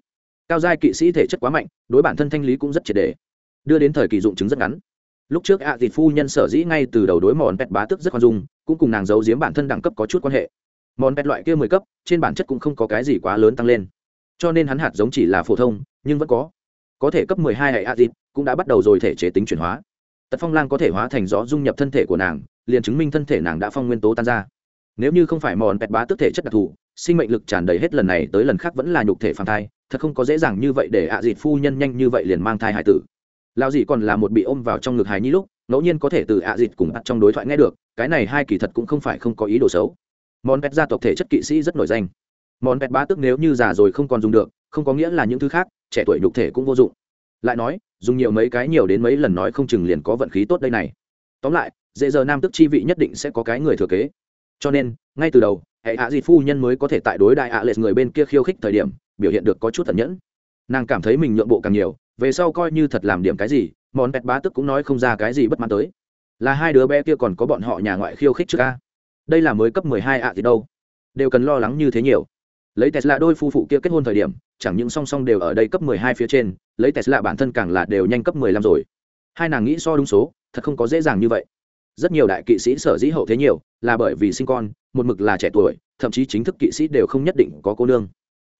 Cao giai kỵ sĩ thể chất quá mạnh, đối bản thân thanh lý cũng rất triệt đề. Đưa đến thời kỳ dụng chứng rất ngắn. Lúc trước ạ à dịt phu nhân sở dĩ ngay từ đầu đối mòn pet bá tức rất khoan dung, cũng cùng nàng giấu giếm bản thân đẳng cấp có chút quan hệ. Mòn pet loại kia mười cấp, trên bản chất cũng không có cái gì quá lớn tăng lên. Cho nên hắn hạt giống chỉ là phổ thông, nhưng vẫn có có thể cấp mười hai hệ a dịt cũng đã bắt đầu rồi thể chế tính chuyển hóa. Tật phong lang có thể hóa thành gió dung nhập thân thể của nàng, liền chứng minh thân thể nàng đã phong nguyên tố tan ra. Nếu như không phải mòn bẹt bá tức thể chất đặc thù, sinh mệnh lực tràn đầy hết lần này tới lần khác vẫn là nhục thể phàm thai, thật không có dễ dàng như vậy để ạ dịt phu nhân nhanh như vậy liền mang thai hải tử. Lao dị còn là một bị ôm vào trong ngực hài nhi lúc, ngẫu nhiên có thể từ ạ dịt cùng bắt trong đối thoại nghe được, cái này hai kỳ thật cũng không phải không có ý đồ xấu. Món pet gia tộc thể chất kỵ sĩ rất nổi danh. Món pet bá tức nếu như già rồi không còn dùng được, không có nghĩa là những thứ khác trẻ tuổi nhục thể cũng vô dụng. Lại nói, dùng nhiều mấy cái nhiều đến mấy lần nói không chừng liền có vận khí tốt đây này. Tóm lại, dễ giờ nam tức chi vị nhất định sẽ có cái người thừa kế. Cho nên, ngay từ đầu, hệ hạ dịt phu nhân mới có thể tại đối đại ạ lệ người bên kia khiêu khích thời điểm, biểu hiện được có chút thật nhẫn. Nàng cảm thấy mình nhượng bộ càng nhiều, về sau coi như thật làm điểm cái gì, món pẹt bá tức cũng nói không ra cái gì bất mãn tới. Là hai đứa bé kia còn có bọn họ nhà ngoại khiêu khích trước ca đây là mới cấp mười hai ạ thì đâu? Đều cần lo lắng như thế nhiều lấy tesla đôi phu phụ kia kết hôn thời điểm, chẳng những song song đều ở đây cấp mười hai phía trên, lấy tesla bản thân càng là đều nhanh cấp mười lăm rồi. Hai nàng nghĩ so đúng số, thật không có dễ dàng như vậy. Rất nhiều đại kỵ sĩ sở dĩ hậu thế nhiều, là bởi vì sinh con, một mực là trẻ tuổi, thậm chí chính thức kỵ sĩ đều không nhất định có cô nương.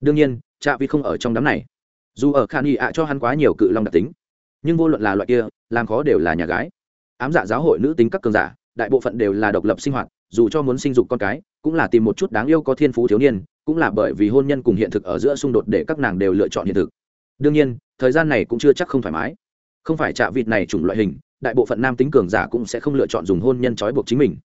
Đương nhiên cha vi không ở trong đám này. Dù ở khan y ạ cho hắn quá nhiều cự long đặc tính, nhưng vô luận là loại kia, làm khó đều là nhà gái. Ám dạ giáo hội nữ tính các cường giả, đại bộ phận đều là độc lập sinh hoạt, dù cho muốn sinh dục con cái, cũng là tìm một chút đáng yêu có thiên phú thiếu niên cũng là bởi vì hôn nhân cùng hiện thực ở giữa xung đột để các nàng đều lựa chọn hiện thực. Đương nhiên, thời gian này cũng chưa chắc không thoải mái. Không phải chạ vịt này chủng loại hình, đại bộ phận nam tính cường giả cũng sẽ không lựa chọn dùng hôn nhân trói buộc chính mình.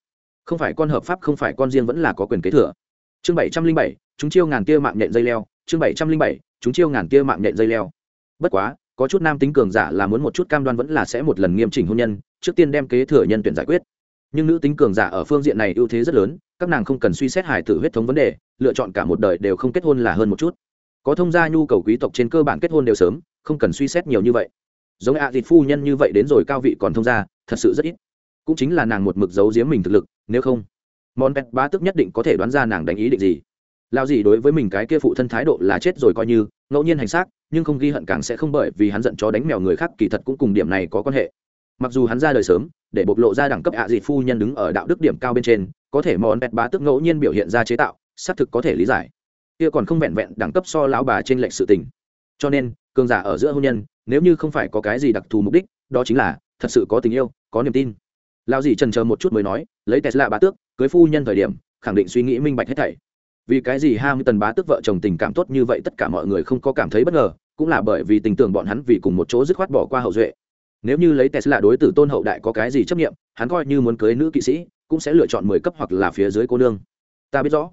Không phải con hợp pháp, không phải con riêng vẫn là có quyền kế thừa. Chương bảy trăm linh bảy, chúng chiêu ngàn tia mạng nhện dây leo. Chương bảy trăm linh bảy, chúng chiêu ngàn tia mạng nhện dây leo. Bất quá, có chút nam tính cường giả là muốn một chút cam đoan vẫn là sẽ một lần nghiêm chỉnh hôn nhân, trước tiên đem kế thừa nhân tuyển giải quyết nhưng nữ tính cường giả ở phương diện này ưu thế rất lớn, các nàng không cần suy xét hài tử huyết thống vấn đề, lựa chọn cả một đời đều không kết hôn là hơn một chút. Có thông gia nhu cầu quý tộc trên cơ bản kết hôn đều sớm, không cần suy xét nhiều như vậy. Giống ạ à phu nhân như vậy đến rồi cao vị còn thông gia, thật sự rất ít. Cũng chính là nàng một mực giấu giếm mình thực lực, nếu không món pet bá tức nhất định có thể đoán ra nàng đánh ý định gì. Lao gì đối với mình cái kia phụ thân thái độ là chết rồi coi như, ngẫu nhiên hành xác, nhưng không ghi hận càng sẽ không bởi vì hắn giận chó đánh mèo người khác kỳ thật cũng cùng điểm này có quan hệ mặc dù hắn ra đời sớm, để bộc lộ ra đẳng cấp ạ à dị phu nhân đứng ở đạo đức điểm cao bên trên, có thể món bẹt bá tức ngẫu nhiên biểu hiện ra chế tạo, xác thực có thể lý giải. Kia còn không vẹn vẹn đẳng cấp so lão bà trên lệnh sự tình. Cho nên, cường giả ở giữa hôn nhân, nếu như không phải có cái gì đặc thù mục đích, đó chính là, thật sự có tình yêu, có niềm tin. Lão dì trần chờ một chút mới nói, lấy tesla bá tước, cưới phu nhân thời điểm, khẳng định suy nghĩ minh bạch hết thảy. Vì cái gì ham tần bá tước vợ chồng tình cảm tốt như vậy tất cả mọi người không có cảm thấy bất ngờ, cũng là bởi vì tình tưởng bọn hắn vì cùng một chỗ dứt khoát bỏ qua hậu duệ nếu như lấy tesla đối tử tôn hậu đại có cái gì chấp nghiệm hắn coi như muốn cưới nữ kỵ sĩ, cũng sẽ lựa chọn mười cấp hoặc là phía dưới cô nương. Ta biết rõ.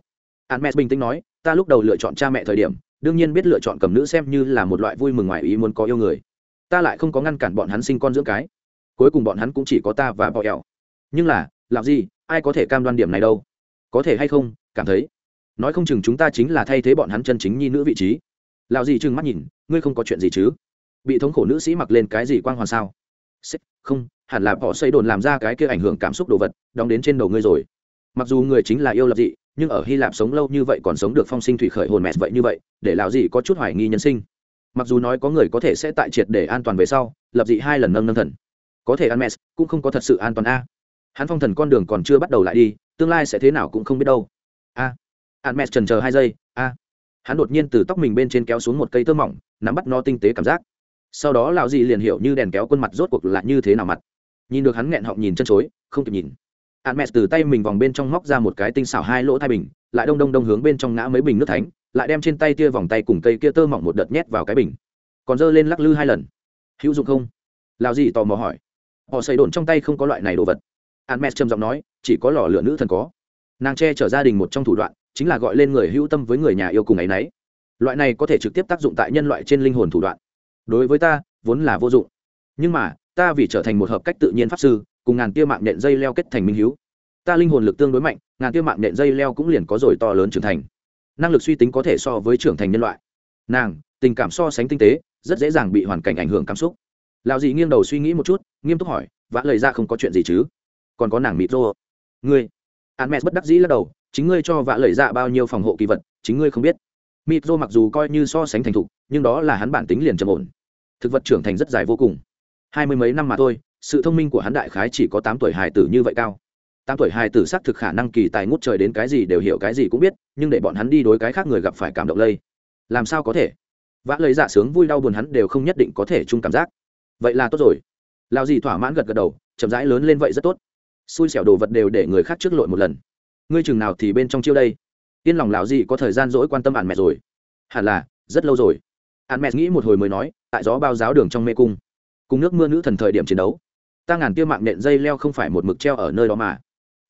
Hermes bình tĩnh nói, ta lúc đầu lựa chọn cha mẹ thời điểm, đương nhiên biết lựa chọn cầm nữ xem như là một loại vui mừng ngoài ý muốn có yêu người. Ta lại không có ngăn cản bọn hắn sinh con dưỡng cái. Cuối cùng bọn hắn cũng chỉ có ta và bọ ẹo nhưng là, làm gì, ai có thể cam đoan điểm này đâu? Có thể hay không, cảm thấy. Nói không chừng chúng ta chính là thay thế bọn hắn chân chính nhi nữ vị trí. Lào gì chừng mắt nhìn, ngươi không có chuyện gì chứ? Bị thống khổ nữ sĩ mặc lên cái gì quang hoàn sao? Không, hẳn là họ xây đồn làm ra cái kia ảnh hưởng cảm xúc đồ vật, đóng đến trên đầu ngươi rồi. Mặc dù người chính là yêu lập dị, nhưng ở hy lạp sống lâu như vậy còn sống được phong sinh thủy khởi hồn mẹ vậy như vậy, để lão dị có chút hoài nghi nhân sinh. Mặc dù nói có người có thể sẽ tại triệt để an toàn về sau, lập dị hai lần nâng nâng thần. Có thể ăn mẹ cũng không có thật sự an toàn a. Hắn phong thần con đường còn chưa bắt đầu lại đi, tương lai sẽ thế nào cũng không biết đâu. A. Ăn mẹ chần chờ hai giây, a. Hắn đột nhiên từ tóc mình bên trên kéo xuống một cây tơ mỏng, nắm bắt nó tinh tế cảm giác sau đó lão dị liền hiểu như đèn kéo quân mặt rốt cuộc là như thế nào mặt. Nhìn được hắn nghẹn họng nhìn chân chối, không kịp nhìn. Hạn mẹ từ tay mình vòng bên trong móc ra một cái tinh xảo hai lỗ thai bình, lại đông đông đông hướng bên trong ngã mấy bình nước thánh, lại đem trên tay tia vòng tay cùng cây kia tơ mỏng một đợt nhét vào cái bình. Còn giơ lên lắc lư hai lần. Hữu dụng không? Lão dì tò mò hỏi. Họ xây đồn trong tay không có loại này đồ vật. Hạn mẹ trầm giọng nói, chỉ có lò lửa nữ thần có. Nàng che chở gia đình một trong thủ đoạn, chính là gọi lên người hữu tâm với người nhà yêu cùng ấy nấy. Loại này có thể trực tiếp tác dụng tại nhân loại trên linh hồn thủ đoạn đối với ta, vốn là vô dụng. Nhưng mà, ta vì trở thành một hợp cách tự nhiên pháp sư, cùng ngàn tia mạng nện dây leo kết thành minh hiếu. Ta linh hồn lực tương đối mạnh, ngàn tia mạng nện dây leo cũng liền có rồi to lớn trưởng thành. Năng lực suy tính có thể so với trưởng thành nhân loại. Nàng, tình cảm so sánh tinh tế, rất dễ dàng bị hoàn cảnh ảnh hưởng cảm xúc. Lào dị nghiêng đầu suy nghĩ một chút, nghiêm túc hỏi, vã lời ra không có chuyện gì chứ? Còn có nàng mịt rô ngươi. An mẹ bất đắc dĩ lắc đầu, chính ngươi cho vã lời ra bao nhiêu phòng hộ kỳ vật, chính ngươi không biết mịt rô mặc dù coi như so sánh thành thục, nhưng đó là hắn bản tính liền trầm ổn. Thực vật trưởng thành rất dài vô cùng. Hai mươi mấy năm mà thôi, sự thông minh của hắn đại khái chỉ có tám tuổi hài tử như vậy cao. Tám tuổi hài tử xác thực khả năng kỳ tài ngút trời đến cái gì đều hiểu cái gì cũng biết, nhưng để bọn hắn đi đối cái khác người gặp phải cảm động lây. Làm sao có thể? Vã lấy dạ sướng vui đau buồn hắn đều không nhất định có thể chung cảm giác. Vậy là tốt rồi. Lao gì thỏa mãn gật gật đầu, chậm rãi lớn lên vậy rất tốt. Xui xẻo đồ vật đều để người khác trước lội một lần. Ngươi chừng nào thì bên trong chiêu đây? Yên lòng lão gì có thời gian dỗi quan tâm ạn mẹ rồi. Hẳn là, rất lâu rồi. Ạn mẹ nghĩ một hồi mới nói, tại gió bao giáo đường trong mê cung. Cùng nước mưa nữ thần thời điểm chiến đấu. Ta ngàn tiêu mạng nện dây leo không phải một mực treo ở nơi đó mà.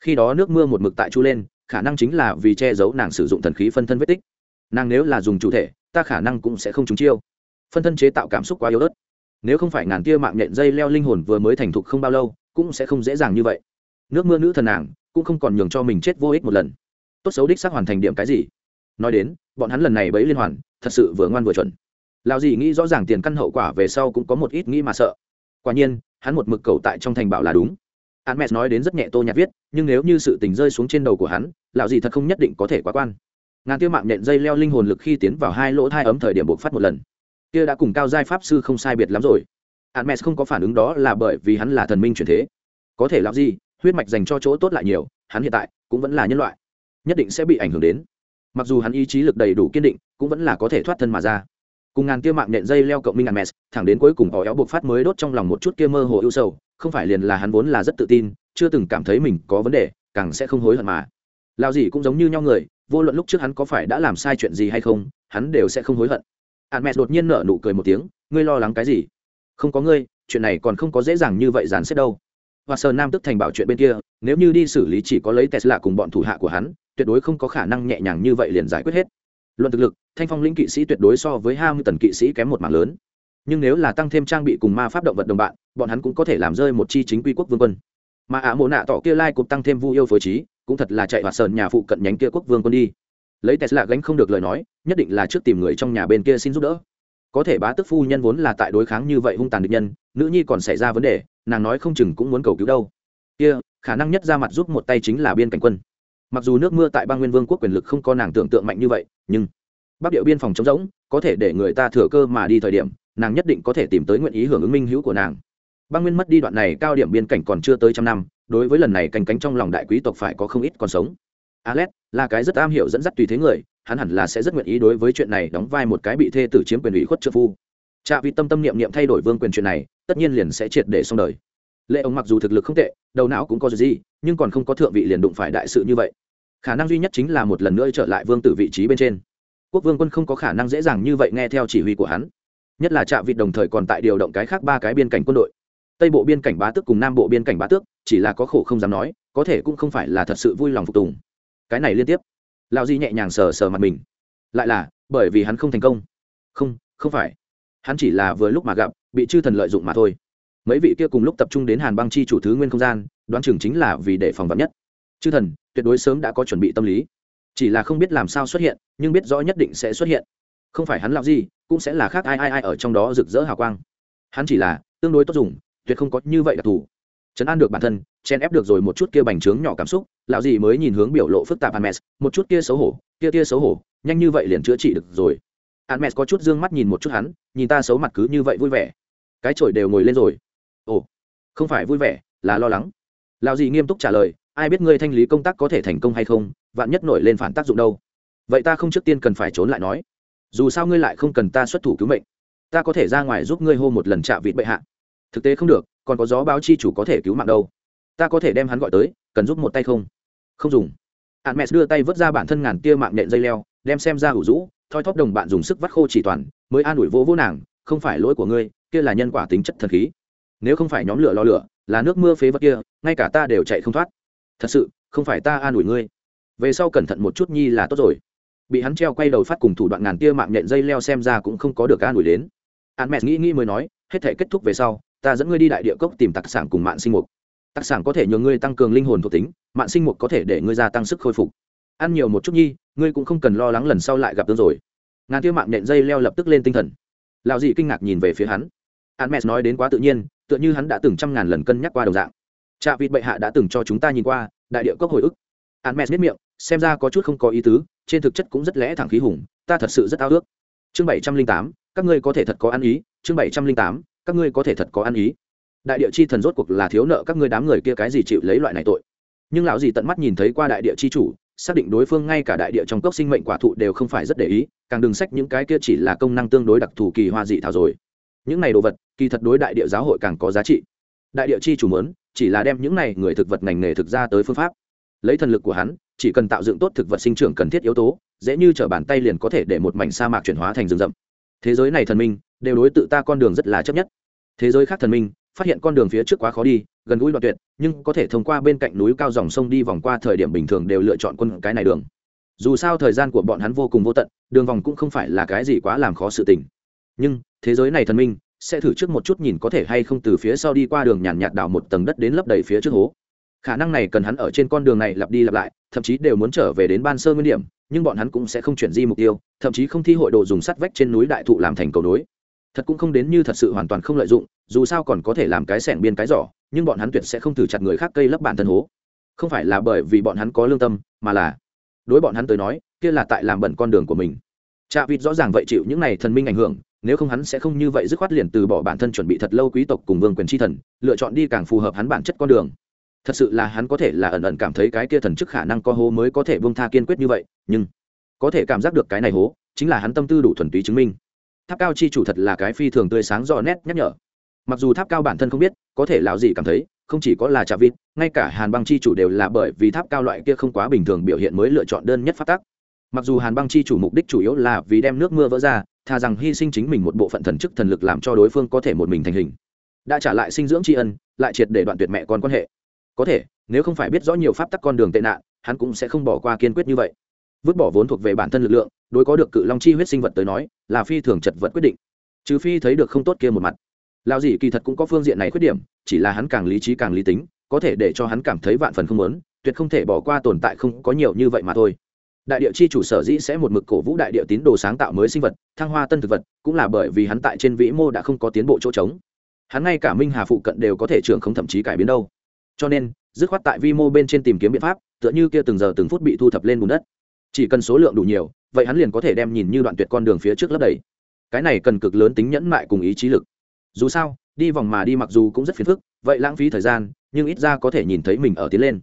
Khi đó nước mưa một mực tại chu lên, khả năng chính là vì che giấu nàng sử dụng thần khí phân thân vết tích. Nàng nếu là dùng chủ thể, ta khả năng cũng sẽ không trúng chiêu. Phân thân chế tạo cảm xúc quá yếu ớt. Nếu không phải ngàn tia mạng nhện dây leo linh hồn vừa mới thành thục không bao lâu, cũng sẽ không dễ dàng như vậy. Nước mưa nữ thần nàng, cũng không còn nhường cho mình chết vô ích một lần tốt xấu đích xác hoàn thành điểm cái gì nói đến bọn hắn lần này bấy liên hoàn thật sự vừa ngoan vừa chuẩn lao gì nghĩ rõ ràng tiền căn hậu quả về sau cũng có một ít nghĩ mà sợ quả nhiên hắn một mực cầu tại trong thành bảo là đúng hắn mẹ nói đến rất nhẹ tô nhạt viết, nhưng nếu như sự tình rơi xuống trên đầu của hắn, lão gì thật không nhất định có thể quá quan. Ngàn tiêu mạng nhện dây leo linh hồn lực khi tiến vào hai lỗ thai ấm thời điểm buộc phát một lần. Kia đã cùng cao giai pháp sư không sai biệt lắm rồi. hắn mẹ không có phản ứng đó là bởi vì hắn là thần minh chuyển thế. Có thể lão gì, huyết mạch dành cho chỗ tốt lại nhiều, hắn hiện tại cũng vẫn là nhân loại, nhất định sẽ bị ảnh hưởng đến. Mặc dù hắn ý chí lực đầy đủ kiên định, cũng vẫn là có thể thoát thân mà ra. Cùng ngàn tiêu mạng nện dây leo cộng minh ngàn mèz thẳng đến cuối cùng họ éo buộc phát mới đốt trong lòng một chút kia mơ hồ ưu sầu không phải liền là hắn vốn là rất tự tin chưa từng cảm thấy mình có vấn đề càng sẽ không hối hận mà. Lao gì cũng giống như nhau người vô luận lúc trước hắn có phải đã làm sai chuyện gì hay không hắn đều sẽ không hối hận. Hạn mẹ đột nhiên nở nụ cười một tiếng ngươi lo lắng cái gì? Không có ngươi chuyện này còn không có dễ dàng như vậy dàn xếp đâu. Và sờ nam tức thành bảo chuyện bên kia nếu như đi xử lý chỉ có lấy tesla cùng bọn thủ hạ của hắn tuyệt đối không có khả năng nhẹ nhàng như vậy liền giải quyết hết. Luận thực lực, thanh phong lĩnh kỵ sĩ tuyệt đối so với hai mươi tần kỵ sĩ kém một mảng lớn. Nhưng nếu là tăng thêm trang bị cùng ma pháp động vật đồng bạn, bọn hắn cũng có thể làm rơi một chi chính quy quốc vương quân. Mà ả mộ nạ tỏ kia lai cũng tăng thêm vu yêu phối trí, cũng thật là chạy hoạt sờn nhà phụ cận nhánh kia quốc vương quân đi. Lấy tesla gánh không được lời nói, nhất định là trước tìm người trong nhà bên kia xin giúp đỡ. Có thể bá tức phu nhân vốn là tại đối kháng như vậy hung tàn địch nhân, nữ nhi còn xảy ra vấn đề, nàng nói không chừng cũng muốn cầu cứu đâu. Kia, khả năng nhất ra mặt giúp một tay chính là biên cảnh quân mặc dù nước mưa tại bang nguyên vương quốc quyền lực không có nàng tưởng tượng mạnh như vậy, nhưng bắc điệu biên phòng chống rỗng, có thể để người ta thừa cơ mà đi thời điểm, nàng nhất định có thể tìm tới nguyện ý hưởng ứng minh hữu của nàng. Băng nguyên mất đi đoạn này cao điểm biên cảnh còn chưa tới trăm năm, đối với lần này canh cánh trong lòng đại quý tộc phải có không ít còn sống. Alex là cái rất am hiểu dẫn dắt tùy thế người, hắn hẳn là sẽ rất nguyện ý đối với chuyện này đóng vai một cái bị thê tử chiếm quyền ủy khuất trợ phu. Cha vì tâm tâm niệm niệm thay đổi vương quyền chuyện này, tất nhiên liền sẽ triệt để xong đời lệ ông mặc dù thực lực không tệ, đầu não cũng có gì, nhưng còn không có thượng vị liền đụng phải đại sự như vậy. Khả năng duy nhất chính là một lần nữa trở lại vương tử vị trí bên trên. Quốc vương quân không có khả năng dễ dàng như vậy nghe theo chỉ huy của hắn. Nhất là trạm vịt đồng thời còn tại điều động cái khác ba cái biên cảnh quân đội. Tây bộ biên cảnh bá tước cùng nam bộ biên cảnh bá tước, chỉ là có khổ không dám nói, có thể cũng không phải là thật sự vui lòng phục tùng. Cái này liên tiếp. Lao di nhẹ nhàng sờ sờ mặt mình. Lại là, bởi vì hắn không thành công. Không không phải. Hắn chỉ là vừa lúc mà gặp, bị chư thần lợi dụng mà thôi mấy vị kia cùng lúc tập trung đến hàn băng chi chủ thứ nguyên không gian đoán chừng chính là vì để phòng vật nhất. Chư thần tuyệt đối sớm đã có chuẩn bị tâm lý. Chỉ là không biết làm sao xuất hiện nhưng biết rõ nhất định sẽ xuất hiện. Không phải hắn làm gì cũng sẽ là khác ai ai ai ở trong đó rực rỡ hào quang. Hắn chỉ là tương đối tốt dùng tuyệt không có như vậy đặc thù. Chấn an được bản thân chen ép được rồi một chút kia bành trướng nhỏ cảm xúc lão gì mới nhìn hướng biểu lộ phức tạp Hermes, một chút kia xấu hổ kia kia xấu hổ nhanh như vậy liền chữa trị được rồi. Hermes có chút dương mắt nhìn một chút hắn nhìn ta xấu mặt cứ như vậy vui vẻ. Cái chổi đều ngồi lên rồi ồ, không phải vui vẻ, là lo lắng. Lão dì nghiêm túc trả lời, ai biết ngươi thanh lý công tác có thể thành công hay không, vạn nhất nổi lên phản tác dụng đâu. Vậy ta không trước tiên cần phải trốn lại nói. Dù sao ngươi lại không cần ta xuất thủ cứu mệnh. Ta có thể ra ngoài giúp ngươi hô một lần chạ vịt bệ hạ. Thực tế không được, còn có gió báo chi chủ có thể cứu mạng đâu. Ta có thể đem hắn gọi tới, cần giúp một tay không? Không dùng. Hạn mẹ đưa tay vớt ra bản thân ngàn tia mạng nện dây leo, đem xem ra hủ rũ, thoi thóp đồng bạn dùng sức vắt khô chỉ toàn, mới an ủi vô vô nàng, không phải lỗi của ngươi, kia là nhân quả tính chất thần khí nếu không phải nhóm lửa lo lửa, là nước mưa phế vật kia, ngay cả ta đều chạy không thoát. Thật sự, không phải ta an ủi ngươi. Về sau cẩn thận một chút nhi là tốt rồi. Bị hắn treo quay đầu phát cùng thủ đoạn ngàn tia mạng nhện dây leo xem ra cũng không có được an ủi đến. An mẹ nghĩ nghĩ mới nói, hết thể kết thúc về sau, ta dẫn ngươi đi đại địa cốc tìm tặc sản cùng mạng sinh mục. Tặc sản có thể nhờ ngươi tăng cường linh hồn thuộc tính, mạng sinh mục có thể để ngươi gia tăng sức khôi phục. Ăn nhiều một chút nhi, ngươi cũng không cần lo lắng lần sau lại gặp tương rồi. Ngàn tia mạng nhện dây leo lập tức lên tinh thần. Lào dị kinh ngạc nhìn về phía hắn an mẹ nói đến quá tự nhiên, tựa như hắn đã từng trăm ngàn lần cân nhắc qua đồng dạng. Trạ vịt bệ hạ đã từng cho chúng ta nhìn qua, đại địa cốc hồi ức. An mẹ biết miệng, xem ra có chút không có ý tứ, trên thực chất cũng rất lẽ thẳng khí hùng, ta thật sự rất ao ước. Chương bảy trăm linh tám, các ngươi có thể thật có ăn ý, chương bảy trăm linh tám, các ngươi có thể thật có ăn ý. Đại địa chi thần rốt cuộc là thiếu nợ các ngươi đám người kia cái gì chịu lấy loại này tội. Nhưng lão gì tận mắt nhìn thấy qua đại địa chi chủ, xác định đối phương ngay cả đại địa trong cốc sinh mệnh quả thụ đều không phải rất để ý, càng đừng sách những cái kia chỉ là công năng tương đối đặc thù kỳ hoa dị thảo rồi những này đồ vật, kỳ thật đối đại địa giáo hội càng có giá trị. Đại địa chi chủ mớn chỉ là đem những này người thực vật ngành nghề thực ra tới phương pháp. Lấy thần lực của hắn, chỉ cần tạo dựng tốt thực vật sinh trưởng cần thiết yếu tố, dễ như t bàn tay liền có thể để một mảnh sa mạc chuyển hóa thành rừng rậm. Thế giới này thần minh, đều đối tự ta con đường rất là chấp nhất. Thế giới khác thần minh, phát hiện con đường phía trước quá khó đi, gần gũi đoạn tuyệt, nhưng có thể thông qua bên cạnh núi cao dòng sông đi vòng qua thời điểm bình thường đều lựa chọn quân cái này đường. Dù sao thời gian của bọn hắn vô cùng vô tận, đường vòng cũng không phải là cái gì quá làm khó sự tình. Nhưng thế giới này thần minh, sẽ thử trước một chút nhìn có thể hay không từ phía sau đi qua đường nhàn nhạt đào một tầng đất đến lấp đầy phía trước hố. Khả năng này cần hắn ở trên con đường này lặp đi lặp lại, thậm chí đều muốn trở về đến ban sơ nguyên điểm, nhưng bọn hắn cũng sẽ không chuyển di mục tiêu, thậm chí không thi hội đồ dùng sắt vách trên núi đại thụ làm thành cầu nối. Thật cũng không đến như thật sự hoàn toàn không lợi dụng, dù sao còn có thể làm cái sẻng biên cái giỏ, nhưng bọn hắn tuyệt sẽ không thử chặt người khác cây lấp bản thân hố. Không phải là bởi vì bọn hắn có lương tâm, mà là đối bọn hắn tới nói, kia là tại làm bẩn con đường của mình. Chạ vịt rõ ràng vậy chịu những này thần minh ảnh hưởng nếu không hắn sẽ không như vậy dứt khoát liền từ bỏ bản thân chuẩn bị thật lâu quý tộc cùng vương quyền tri thần, lựa chọn đi càng phù hợp hắn bản chất con đường. Thật sự là hắn có thể là ẩn ẩn cảm thấy cái kia thần chức khả năng có hố mới có thể vương tha kiên quyết như vậy, nhưng có thể cảm giác được cái này hố chính là hắn tâm tư đủ thuần túy chứng minh. Tháp cao chi chủ thật là cái phi thường tươi sáng rõ nét nhắc nhở. Mặc dù tháp cao bản thân không biết, có thể lão gì cảm thấy, không chỉ có là trà vịt, ngay cả hàn băng chi chủ đều là bởi vì tháp cao loại kia không quá bình thường biểu hiện mới lựa chọn đơn nhất phát tác mặc dù hàn băng chi chủ mục đích chủ yếu là vì đem nước mưa vỡ ra thà rằng hy sinh chính mình một bộ phận thần chức thần lực làm cho đối phương có thể một mình thành hình. Đã trả lại sinh dưỡng tri ân, lại triệt để đoạn tuyệt mẹ con quan hệ. Có thể, nếu không phải biết rõ nhiều pháp tắc con đường tệ nạn, hắn cũng sẽ không bỏ qua kiên quyết như vậy. Vứt bỏ vốn thuộc về bản thân lực lượng, đối có được cự long chi huyết sinh vật tới nói, là phi thường chật vật quyết định. Trừ phi thấy được không tốt kia một mặt. Lao dì kỳ thật cũng có phương diện này khuyết điểm, chỉ là hắn càng lý trí càng lý tính, có thể để cho hắn cảm thấy vạn phần không lớn tuyệt không thể bỏ qua tồn tại không có nhiều như vậy mà thôi đại địa chi chủ sở dĩ sẽ một mực cổ vũ đại địa tín đồ sáng tạo mới sinh vật, thăng hoa tân thực vật, cũng là bởi vì hắn tại trên vĩ mô đã không có tiến bộ chỗ trống. Hắn ngay cả minh hà phụ cận đều có thể trưởng không thậm chí cải biến đâu. Cho nên, dứt khoát tại vi mô bên trên tìm kiếm biện pháp, tựa như kia từng giờ từng phút bị thu thập lên bùn đất. Chỉ cần số lượng đủ nhiều, vậy hắn liền có thể đem nhìn như đoạn tuyệt con đường phía trước lấp đầy. Cái này cần cực lớn tính nhẫn mại cùng ý chí lực. Dù sao, đi vòng mà đi mặc dù cũng rất phiền phức, vậy lãng phí thời gian, nhưng ít ra có thể nhìn thấy mình ở tiến lên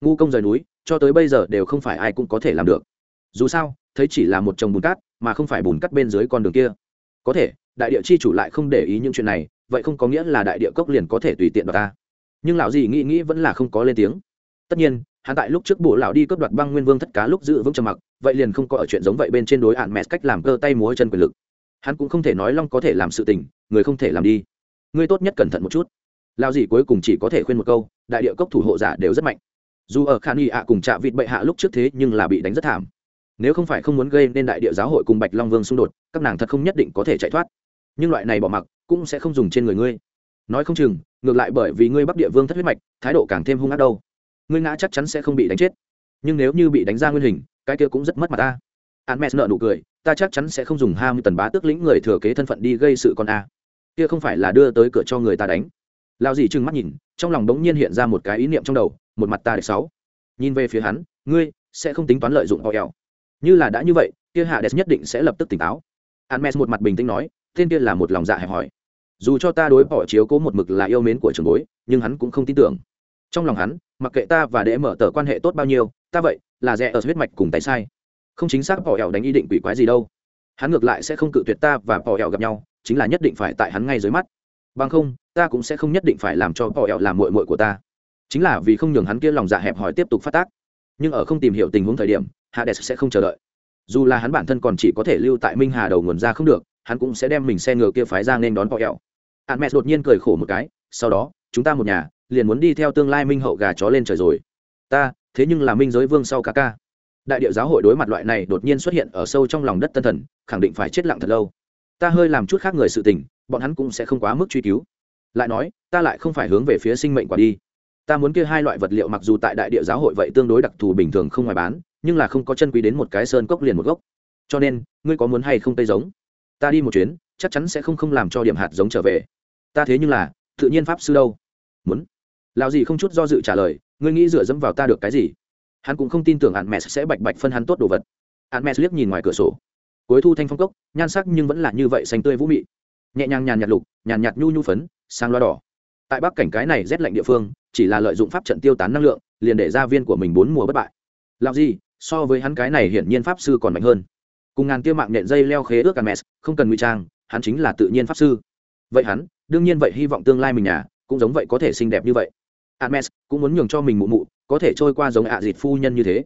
ngu công rời núi, cho tới bây giờ đều không phải ai cũng có thể làm được. Dù sao, thấy chỉ là một chồng bùn cát, mà không phải bùn cắt bên dưới con đường kia. Có thể, đại địa chi chủ lại không để ý những chuyện này, vậy không có nghĩa là đại địa cốc liền có thể tùy tiện đoạt ta. Nhưng lão gì nghĩ nghĩ vẫn là không có lên tiếng. Tất nhiên, hắn tại lúc trước bộ lão đi cướp đoạt băng nguyên vương thất cá lúc giữ vững trầm mặc, vậy liền không có ở chuyện giống vậy bên trên đối hạn mẹ cách làm cơ tay múa chân quyền lực. Hắn cũng không thể nói long có thể làm sự tình, người không thể làm đi. Ngươi tốt nhất cẩn thận một chút. Lao gì cuối cùng chỉ có thể khuyên một câu, đại địa cốc thủ hộ giả đều rất mạnh dù ở khả nghi ạ cùng trạ vịt bệ hạ lúc trước thế nhưng là bị đánh rất thảm. Nếu không phải không muốn gây nên đại địa giáo hội cùng bạch long vương xung đột, các nàng thật không nhất định có thể chạy thoát. Nhưng loại này bỏ mặc cũng sẽ không dùng trên người ngươi. Nói không chừng, ngược lại bởi vì ngươi bắc địa vương thất huyết mạch, thái độ càng thêm hung ác đâu. Ngươi ngã chắc chắn sẽ không bị đánh chết. Nhưng nếu như bị đánh ra nguyên hình, cái kia cũng rất mất mặt ta an mẹ nợ nụ cười, ta chắc chắn sẽ không dùng hai mươi tần bá tước lĩnh người thừa kế thân phận đi gây sự con a. Kia không phải là đưa tới cửa cho người ta đánh. Lao dì trừng mắt nhìn, trong lòng đống nhiên hiện ra một cái ý niệm trong đầu một mặt ta để sáu. Nhìn về phía hắn, ngươi sẽ không tính toán lợi dụng họ eo. Như là đã như vậy, kia hạ đẹp nhất định sẽ lập tức tỉnh táo. Hermes một mặt bình tĩnh nói, tên kia là một lòng dạ hẹp hỏi dù cho ta đối bỏ chiếu cố một mực là yêu mến của trường bối, nhưng hắn cũng không tin tưởng. Trong lòng hắn, mặc kệ ta và đệ mở tờ quan hệ tốt bao nhiêu, ta vậy là rẻ ở huyết mạch cùng tay sai. Không chính xác bỏ ẻo đánh ý định quỷ quái gì đâu. Hắn ngược lại sẽ không cự tuyệt ta và bỏ ẻo gặp nhau, chính là nhất định phải tại hắn ngay dưới mắt. Bằng không, ta cũng sẽ không nhất định phải làm cho bỏ ẻo làm mội mội của ta chính là vì không nhường hắn kia lòng dạ hẹp hòi tiếp tục phát tác. Nhưng ở không tìm hiểu tình huống thời điểm, hades sẽ không chờ đợi. Dù là hắn bản thân còn chỉ có thể lưu tại minh hà đầu nguồn ra không được, hắn cũng sẽ đem mình xe ngựa kia phái ra nên đón bỏ hẹo hạn mẹ đột nhiên cười khổ một cái, sau đó, chúng ta một nhà, liền muốn đi theo tương lai minh hậu gà chó lên trời rồi. Ta, thế nhưng là minh giới vương sau cả ca. Đại địa giáo hội đối mặt loại này đột nhiên xuất hiện ở sâu trong lòng đất tân thần, khẳng định phải chết lặng thật lâu. Ta hơi làm chút khác người sự tình, bọn hắn cũng sẽ không quá mức truy cứu. Lại nói, ta lại không phải hướng về phía sinh mệnh quả đi ta muốn kia hai loại vật liệu mặc dù tại đại địa giáo hội vậy tương đối đặc thù bình thường không ngoài bán, nhưng là không có chân quý đến một cái sơn cốc liền một gốc. Cho nên, ngươi có muốn hay không tây giống? Ta đi một chuyến, chắc chắn sẽ không không làm cho điểm hạt giống trở về. Ta thế nhưng là, tự nhiên pháp sư đâu. Muốn. Lão gì không chút do dự trả lời, ngươi nghĩ dựa dẫm vào ta được cái gì? Hắn cũng không tin tưởng hạn mẹ sẽ bạch bạch phân hắn tốt đồ vật. Hạn mẹ liếc nhìn ngoài cửa sổ. Cuối thu thanh phong cốc, nhan sắc nhưng vẫn là như vậy xanh tươi vũ mị. Nhẹ nhàng nhàn nhạt lục, nhàn nhạt nhu nhu phấn sang loa đỏ. Tại bắc cảnh cái này rét lạnh địa phương chỉ là lợi dụng pháp trận tiêu tán năng lượng liền để ra viên của mình bốn mùa bất bại làm gì so với hắn cái này hiển nhiên pháp sư còn mạnh hơn cùng ngàn tiêu mạng nện dây leo khế ước Hermes, không cần ngụy trang, hắn chính là tự nhiên pháp sư. Vậy hắn, đương nhiên vậy hy vọng tương lai mình nhà cũng giống vậy có thể xinh đẹp như vậy. Hermes cũng muốn nhường cho mình mụ mụ, có thể trôi qua giống ạ à dịt phu nhân như thế.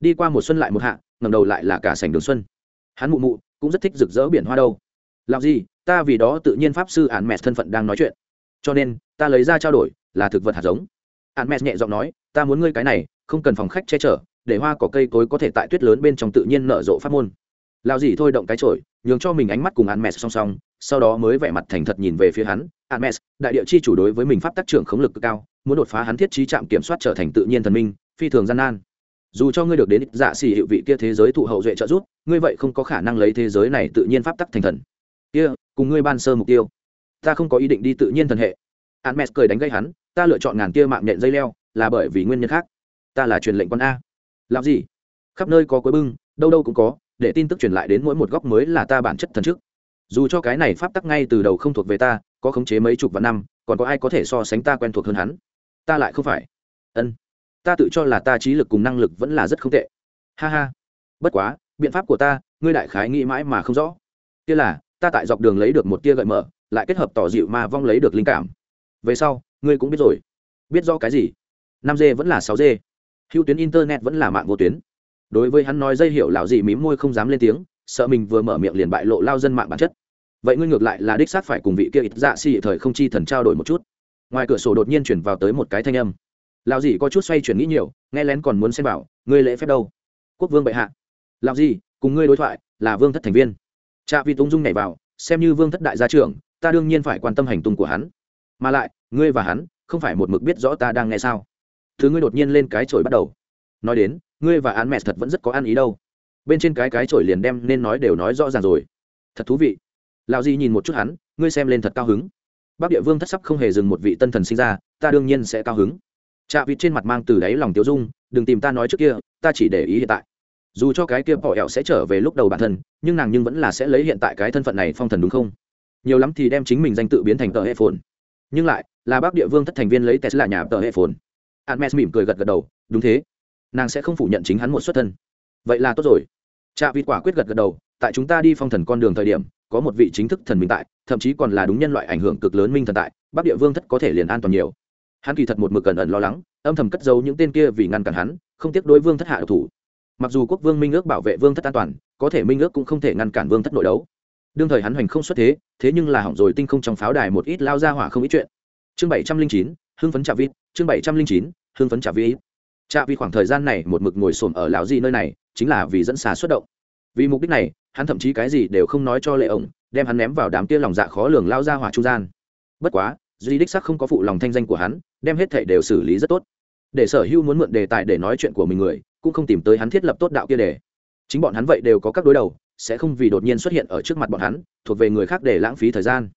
Đi qua một xuân lại một hạ, ngẩng đầu lại là cả sảnh đường xuân. Hắn mụ mụ cũng rất thích rực rỡ biển hoa đâu. Làm gì, ta vì đó tự nhiên pháp sư Hermes thân phận đang nói chuyện. Cho nên, ta lấy ra trao đổi, là thực vật hạt giống. Hermes nhẹ giọng nói, ta muốn ngươi cái này, không cần phòng khách che chở, để hoa cỏ cây cối có thể tại tuyết lớn bên trong tự nhiên nở rộ pháp môn lao gì thôi động cái trội nhường cho mình ánh mắt cùng Hermes song song, sau đó mới vẻ mặt thành thật nhìn về phía hắn, Hermes, đại địa chi chủ đối với mình pháp tác trưởng khống lực cực cao, muốn đột phá hắn thiết trí trạm kiểm soát trở thành tự nhiên thần minh, phi thường gian nan. Dù cho ngươi được đến dạ xỉ hiệu vị kia thế giới thụ hậu duệ trợ giúp, ngươi vậy không có khả năng lấy thế giới này tự nhiên pháp tắc thành thần. Kia, cùng ngươi ban sơ mục tiêu. Ta không có ý định đi tự nhiên thần hệ. Hermes cười đánh gây hắn, ta lựa chọn ngàn tia mạng nhện dây leo, là bởi vì nguyên nhân khác. Ta là truyền lệnh con a. Làm gì? Khắp nơi có cuối bưng, đâu đâu cũng có, để tin tức truyền lại đến mỗi một góc mới là ta bản chất thần trước dù cho cái này pháp tắc ngay từ đầu không thuộc về ta có khống chế mấy chục vạn năm còn có ai có thể so sánh ta quen thuộc hơn hắn ta lại không phải ân ta tự cho là ta trí lực cùng năng lực vẫn là rất không tệ ha ha bất quá biện pháp của ta ngươi đại khái nghĩ mãi mà không rõ kia là ta tại dọc đường lấy được một tia gợi mở lại kết hợp tỏ dịu ma vong lấy được linh cảm. Về sau, ngươi cũng biết rồi. Biết do cái gì? Năm d vẫn là sáu d hữu tuyến internet vẫn là mạng vô tuyến. Đối với hắn nói dây hiểu lão gì mím môi không dám lên tiếng, sợ mình vừa mở miệng liền bại lộ lao dân mạng bản chất. Vậy ngươi ngược lại là đích xác phải cùng vị kia ít dạ xì thời không chi thần trao đổi một chút. Ngoài cửa sổ đột nhiên chuyển vào tới một cái thanh âm. Lão gì có chút xoay chuyển nghĩ nhiều, nghe lén còn muốn xem bảo, ngươi lễ phép đâu? Quốc vương bệ hạ. Lão gì cùng ngươi đối thoại là vương thất thành viên. Cha vi tung dung nhảy vào, xem như vương thất đại gia trưởng ta đương nhiên phải quan tâm hành tung của hắn. Mà lại, ngươi và hắn, không phải một mực biết rõ ta đang nghe sao? Thứ ngươi đột nhiên lên cái chổi bắt đầu. Nói đến, ngươi và án mẹ thật vẫn rất có ăn ý đâu. Bên trên cái cái chổi liền đem nên nói đều nói rõ ràng rồi. Thật thú vị. Lão di nhìn một chút hắn, ngươi xem lên thật cao hứng. Bắc địa vương thất sắp không hề dừng một vị tân thần sinh ra, ta đương nhiên sẽ cao hứng. Chạ vịt trên mặt mang từ đáy lòng tiêu dung, đừng tìm ta nói trước kia, ta chỉ để ý hiện tại. Dù cho cái kia bỏ ẹo sẽ trở về lúc đầu bản thân, nhưng nàng nhưng vẫn là sẽ lấy hiện tại cái thân phận này phong thần đúng không? Nhiều lắm thì đem chính mình danh tự biến thành tờ hệ phồn. Nhưng lại, là bác địa vương thất thành viên lấy tesla nhà tờ hệ phồn. Admes mỉm cười gật gật đầu, đúng thế. Nàng sẽ không phủ nhận chính hắn một xuất thân. Vậy là tốt rồi. Cha vịt quả quyết gật gật đầu, tại chúng ta đi phong thần con đường thời điểm, có một vị chính thức thần minh tại, thậm chí còn là đúng nhân loại ảnh hưởng cực lớn minh thần tại bắc địa vương thất có thể liền an toàn nhiều. Hắn kỳ thật một mực cẩn ẩn lo lắng, âm thầm cất giấu những tên kia vì ngăn cản hắn, không tiếc đối vương thất hạ độc thủ. Mặc dù quốc vương minh ước bảo vệ vương thất an toàn, có thể minh ước cũng không thể ngăn cản vương thất nội đấu đương thời hắn hoành không xuất thế thế nhưng là hỏng rồi tinh không trong pháo đài một ít lao ra hỏa không ít chuyện. Chương bảy trăm linh chín, hưng phấn trả vít chương bảy trăm linh chín, hưng phấn trả vít Trả vì khoảng thời gian này một mực ngồi xổm ở lão gì nơi này, chính là vì dẫn xà xuất động. Vì mục đích này, hắn thậm chí cái gì đều không nói cho lệ ổng, đem hắn ném vào đám kia lòng dạ khó lường lao ra hỏa trung gian. Bất quá, duy đích sắc không có phụ lòng thanh danh của hắn, đem hết thảy đều xử lý rất tốt. Để sở hữu muốn mượn đề tài để nói chuyện của mình người, cũng không tìm tới hắn thiết lập tốt đạo kia để. Chính bọn hắn vậy đều có các đối đầu sẽ không vì đột nhiên xuất hiện ở trước mặt bọn hắn, thuộc về người khác để lãng phí thời gian.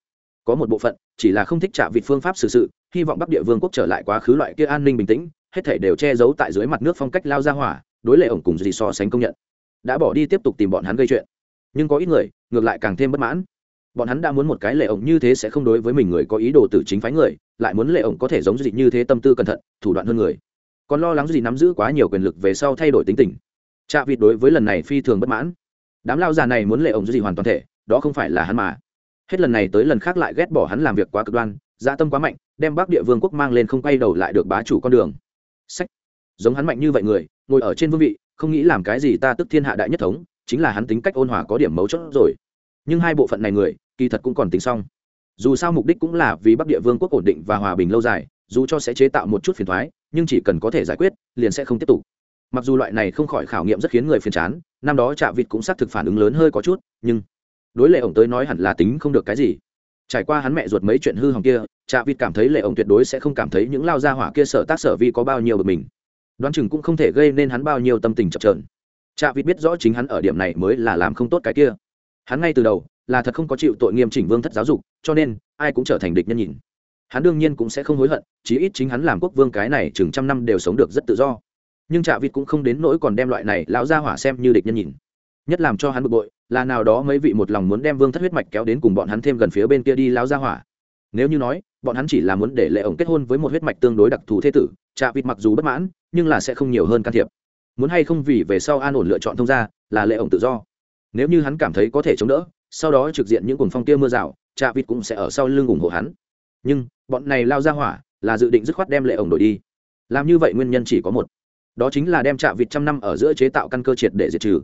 Có một bộ phận, chỉ là không thích trả vịt phương pháp xử sự, hy vọng bắc địa vương quốc trở lại quá khứ loại kia an ninh bình tĩnh, hết thể đều che giấu tại dưới mặt nước phong cách lao ra hỏa, đối lệ ổng cùng gì so sánh công nhận. Đã bỏ đi tiếp tục tìm bọn hắn gây chuyện. Nhưng có ít người, ngược lại càng thêm bất mãn. Bọn hắn đã muốn một cái lệ ổng như thế sẽ không đối với mình người có ý đồ tử chính phái người, lại muốn lệ ổng có thể giống gì như thế tâm tư cẩn thận, thủ đoạn hơn người. Còn lo lắng gì nắm giữ quá nhiều quyền lực về sau thay đổi tính tình. Trạ vịt đối với lần này phi thường bất mãn đám lao già này muốn lệ ổng gì hoàn toàn thể, đó không phải là hắn mà. Hết lần này tới lần khác lại ghét bỏ hắn làm việc quá cực đoan gia tâm quá mạnh, đem bắc địa vương quốc mang lên không quay đầu lại được bá chủ con đường. Sách. Giống hắn mạnh như vậy người, ngồi ở trên vương vị, không nghĩ làm cái gì ta tức thiên hạ đại nhất thống, chính là hắn tính cách ôn hòa có điểm mấu chốt rồi. Nhưng hai bộ phận này người, kỳ thật cũng còn tính xong. Dù sao mục đích cũng là vì bắc địa vương quốc ổn định và hòa bình lâu dài, dù cho sẽ chế tạo một chút phiền thoái, nhưng chỉ cần có thể giải quyết, liền sẽ không tiếp tục mặc dù loại này không khỏi khảo nghiệm rất khiến người phiền chán, năm đó trạ vịt cũng xác thực phản ứng lớn hơi có chút, nhưng đối lệ ổng tới nói hẳn là tính không được cái gì. Trải qua hắn mẹ ruột mấy chuyện hư hỏng kia, trạ vịt cảm thấy lệ ổng tuyệt đối sẽ không cảm thấy những lao gia hỏa kia sở tác sở vi có bao nhiêu bực mình. Đoán chừng cũng không thể gây nên hắn bao nhiêu tâm tình chập trờn trạ vịt biết rõ chính hắn ở điểm này mới là làm không tốt cái kia. Hắn ngay từ đầu là thật không có chịu tội nghiêm chỉnh vương thất giáo dục, cho nên ai cũng trở thành địch nhân nhìn. Hắn đương nhiên cũng sẽ không hối hận, chí ít chính hắn làm quốc vương cái này chừng trăm năm đều sống được rất tự do nhưng trạ vịt cũng không đến nỗi còn đem loại này lão gia hỏa xem như địch nhân nhìn. Nhất làm cho hắn bực bội, là nào đó mấy vị một lòng muốn đem vương thất huyết mạch kéo đến cùng bọn hắn thêm gần phía bên kia đi lão gia hỏa. Nếu như nói, bọn hắn chỉ là muốn để lệ ổng kết hôn với một huyết mạch tương đối đặc thù thế tử, trạ vịt mặc dù bất mãn, nhưng là sẽ không nhiều hơn can thiệp. Muốn hay không vì về sau an ổn lựa chọn thông gia, là lệ ổng tự do. Nếu như hắn cảm thấy có thể chống đỡ, sau đó trực diện những cuồng phong kia mưa rào, trạ vịt cũng sẽ ở sau lưng ủng hộ hắn. Nhưng, bọn này lao ra hỏa, là dự định dứt khoát đem lệ ổng đổi đi. Làm như vậy nguyên nhân chỉ có một đó chính là đem trạ vịt trăm năm ở giữa chế tạo căn cơ triệt để diệt trừ.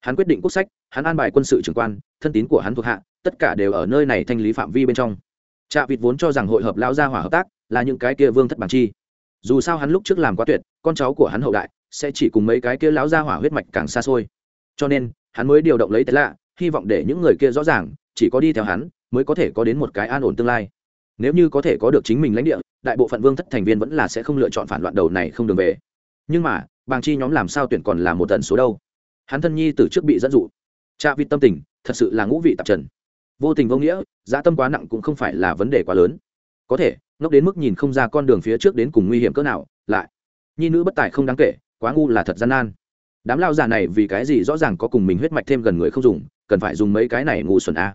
Hắn quyết định quốc sách, hắn an bài quân sự trưởng quan, thân tín của hắn thuộc hạ, tất cả đều ở nơi này thanh lý phạm vi bên trong. Trạ vịt vốn cho rằng hội hợp lão gia hỏa hợp tác là những cái kia vương thất bản chi. Dù sao hắn lúc trước làm quá tuyệt, con cháu của hắn hậu đại, sẽ chỉ cùng mấy cái kia lão gia hỏa huyết mạch càng xa xôi. Cho nên, hắn mới điều động lấy tế lạ, hy vọng để những người kia rõ ràng, chỉ có đi theo hắn, mới có thể có đến một cái an ổn tương lai. Nếu như có thể có được chính mình lãnh địa, đại bộ phận vương thất thành viên vẫn là sẽ không lựa chọn phản loạn đầu này không đường về nhưng mà, bàng chi nhóm làm sao tuyển còn là một tần số đâu? Hắn thân nhi từ trước bị dẫn dụ. Cha vị tâm tình, thật sự là ngũ vị tạp trần. Vô tình vô nghĩa, giá tâm quá nặng cũng không phải là vấn đề quá lớn. Có thể, ngốc đến mức nhìn không ra con đường phía trước đến cùng nguy hiểm cỡ nào, lại. Nhi nữ bất tài không đáng kể, quá ngu là thật gian nan. Đám lao già này vì cái gì rõ ràng có cùng mình huyết mạch thêm gần người không dùng, cần phải dùng mấy cái này ngu xuẩn a.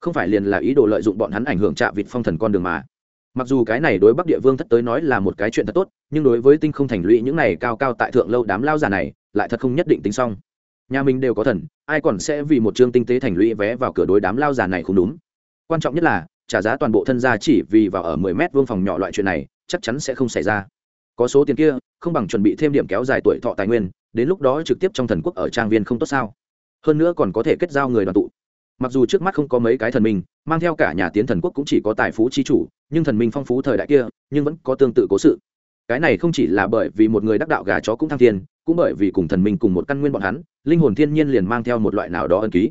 Không phải liền là ý đồ lợi dụng bọn hắn ảnh hưởng trạ vịt phong thần con đường mà mặc dù cái này đối bắc địa vương thất tới nói là một cái chuyện thật tốt, nhưng đối với tinh không thành lũy những này cao cao tại thượng lâu đám lao già này, lại thật không nhất định tính xong. Nhà mình đều có thần, ai còn sẽ vì một chương tinh tế thành lũy vé vào cửa đối đám lao già này không đúng? Quan trọng nhất là, trả giá toàn bộ thân gia chỉ vì vào ở mười mét vuông phòng nhỏ loại chuyện này, chắc chắn sẽ không xảy ra. Có số tiền kia, không bằng chuẩn bị thêm điểm kéo dài tuổi thọ tài nguyên, đến lúc đó trực tiếp trong thần quốc ở trang viên không tốt sao? Hơn nữa còn có thể kết giao người đoàn tụ mặc dù trước mắt không có mấy cái thần minh, mang theo cả nhà tiến thần quốc cũng chỉ có tài phú chi chủ, nhưng thần minh phong phú thời đại kia, nhưng vẫn có tương tự cố sự. Cái này không chỉ là bởi vì một người đắc đạo gà chó cũng thăng thiên, cũng bởi vì cùng thần minh cùng một căn nguyên bọn hắn, linh hồn thiên nhiên liền mang theo một loại nào đó ân ký.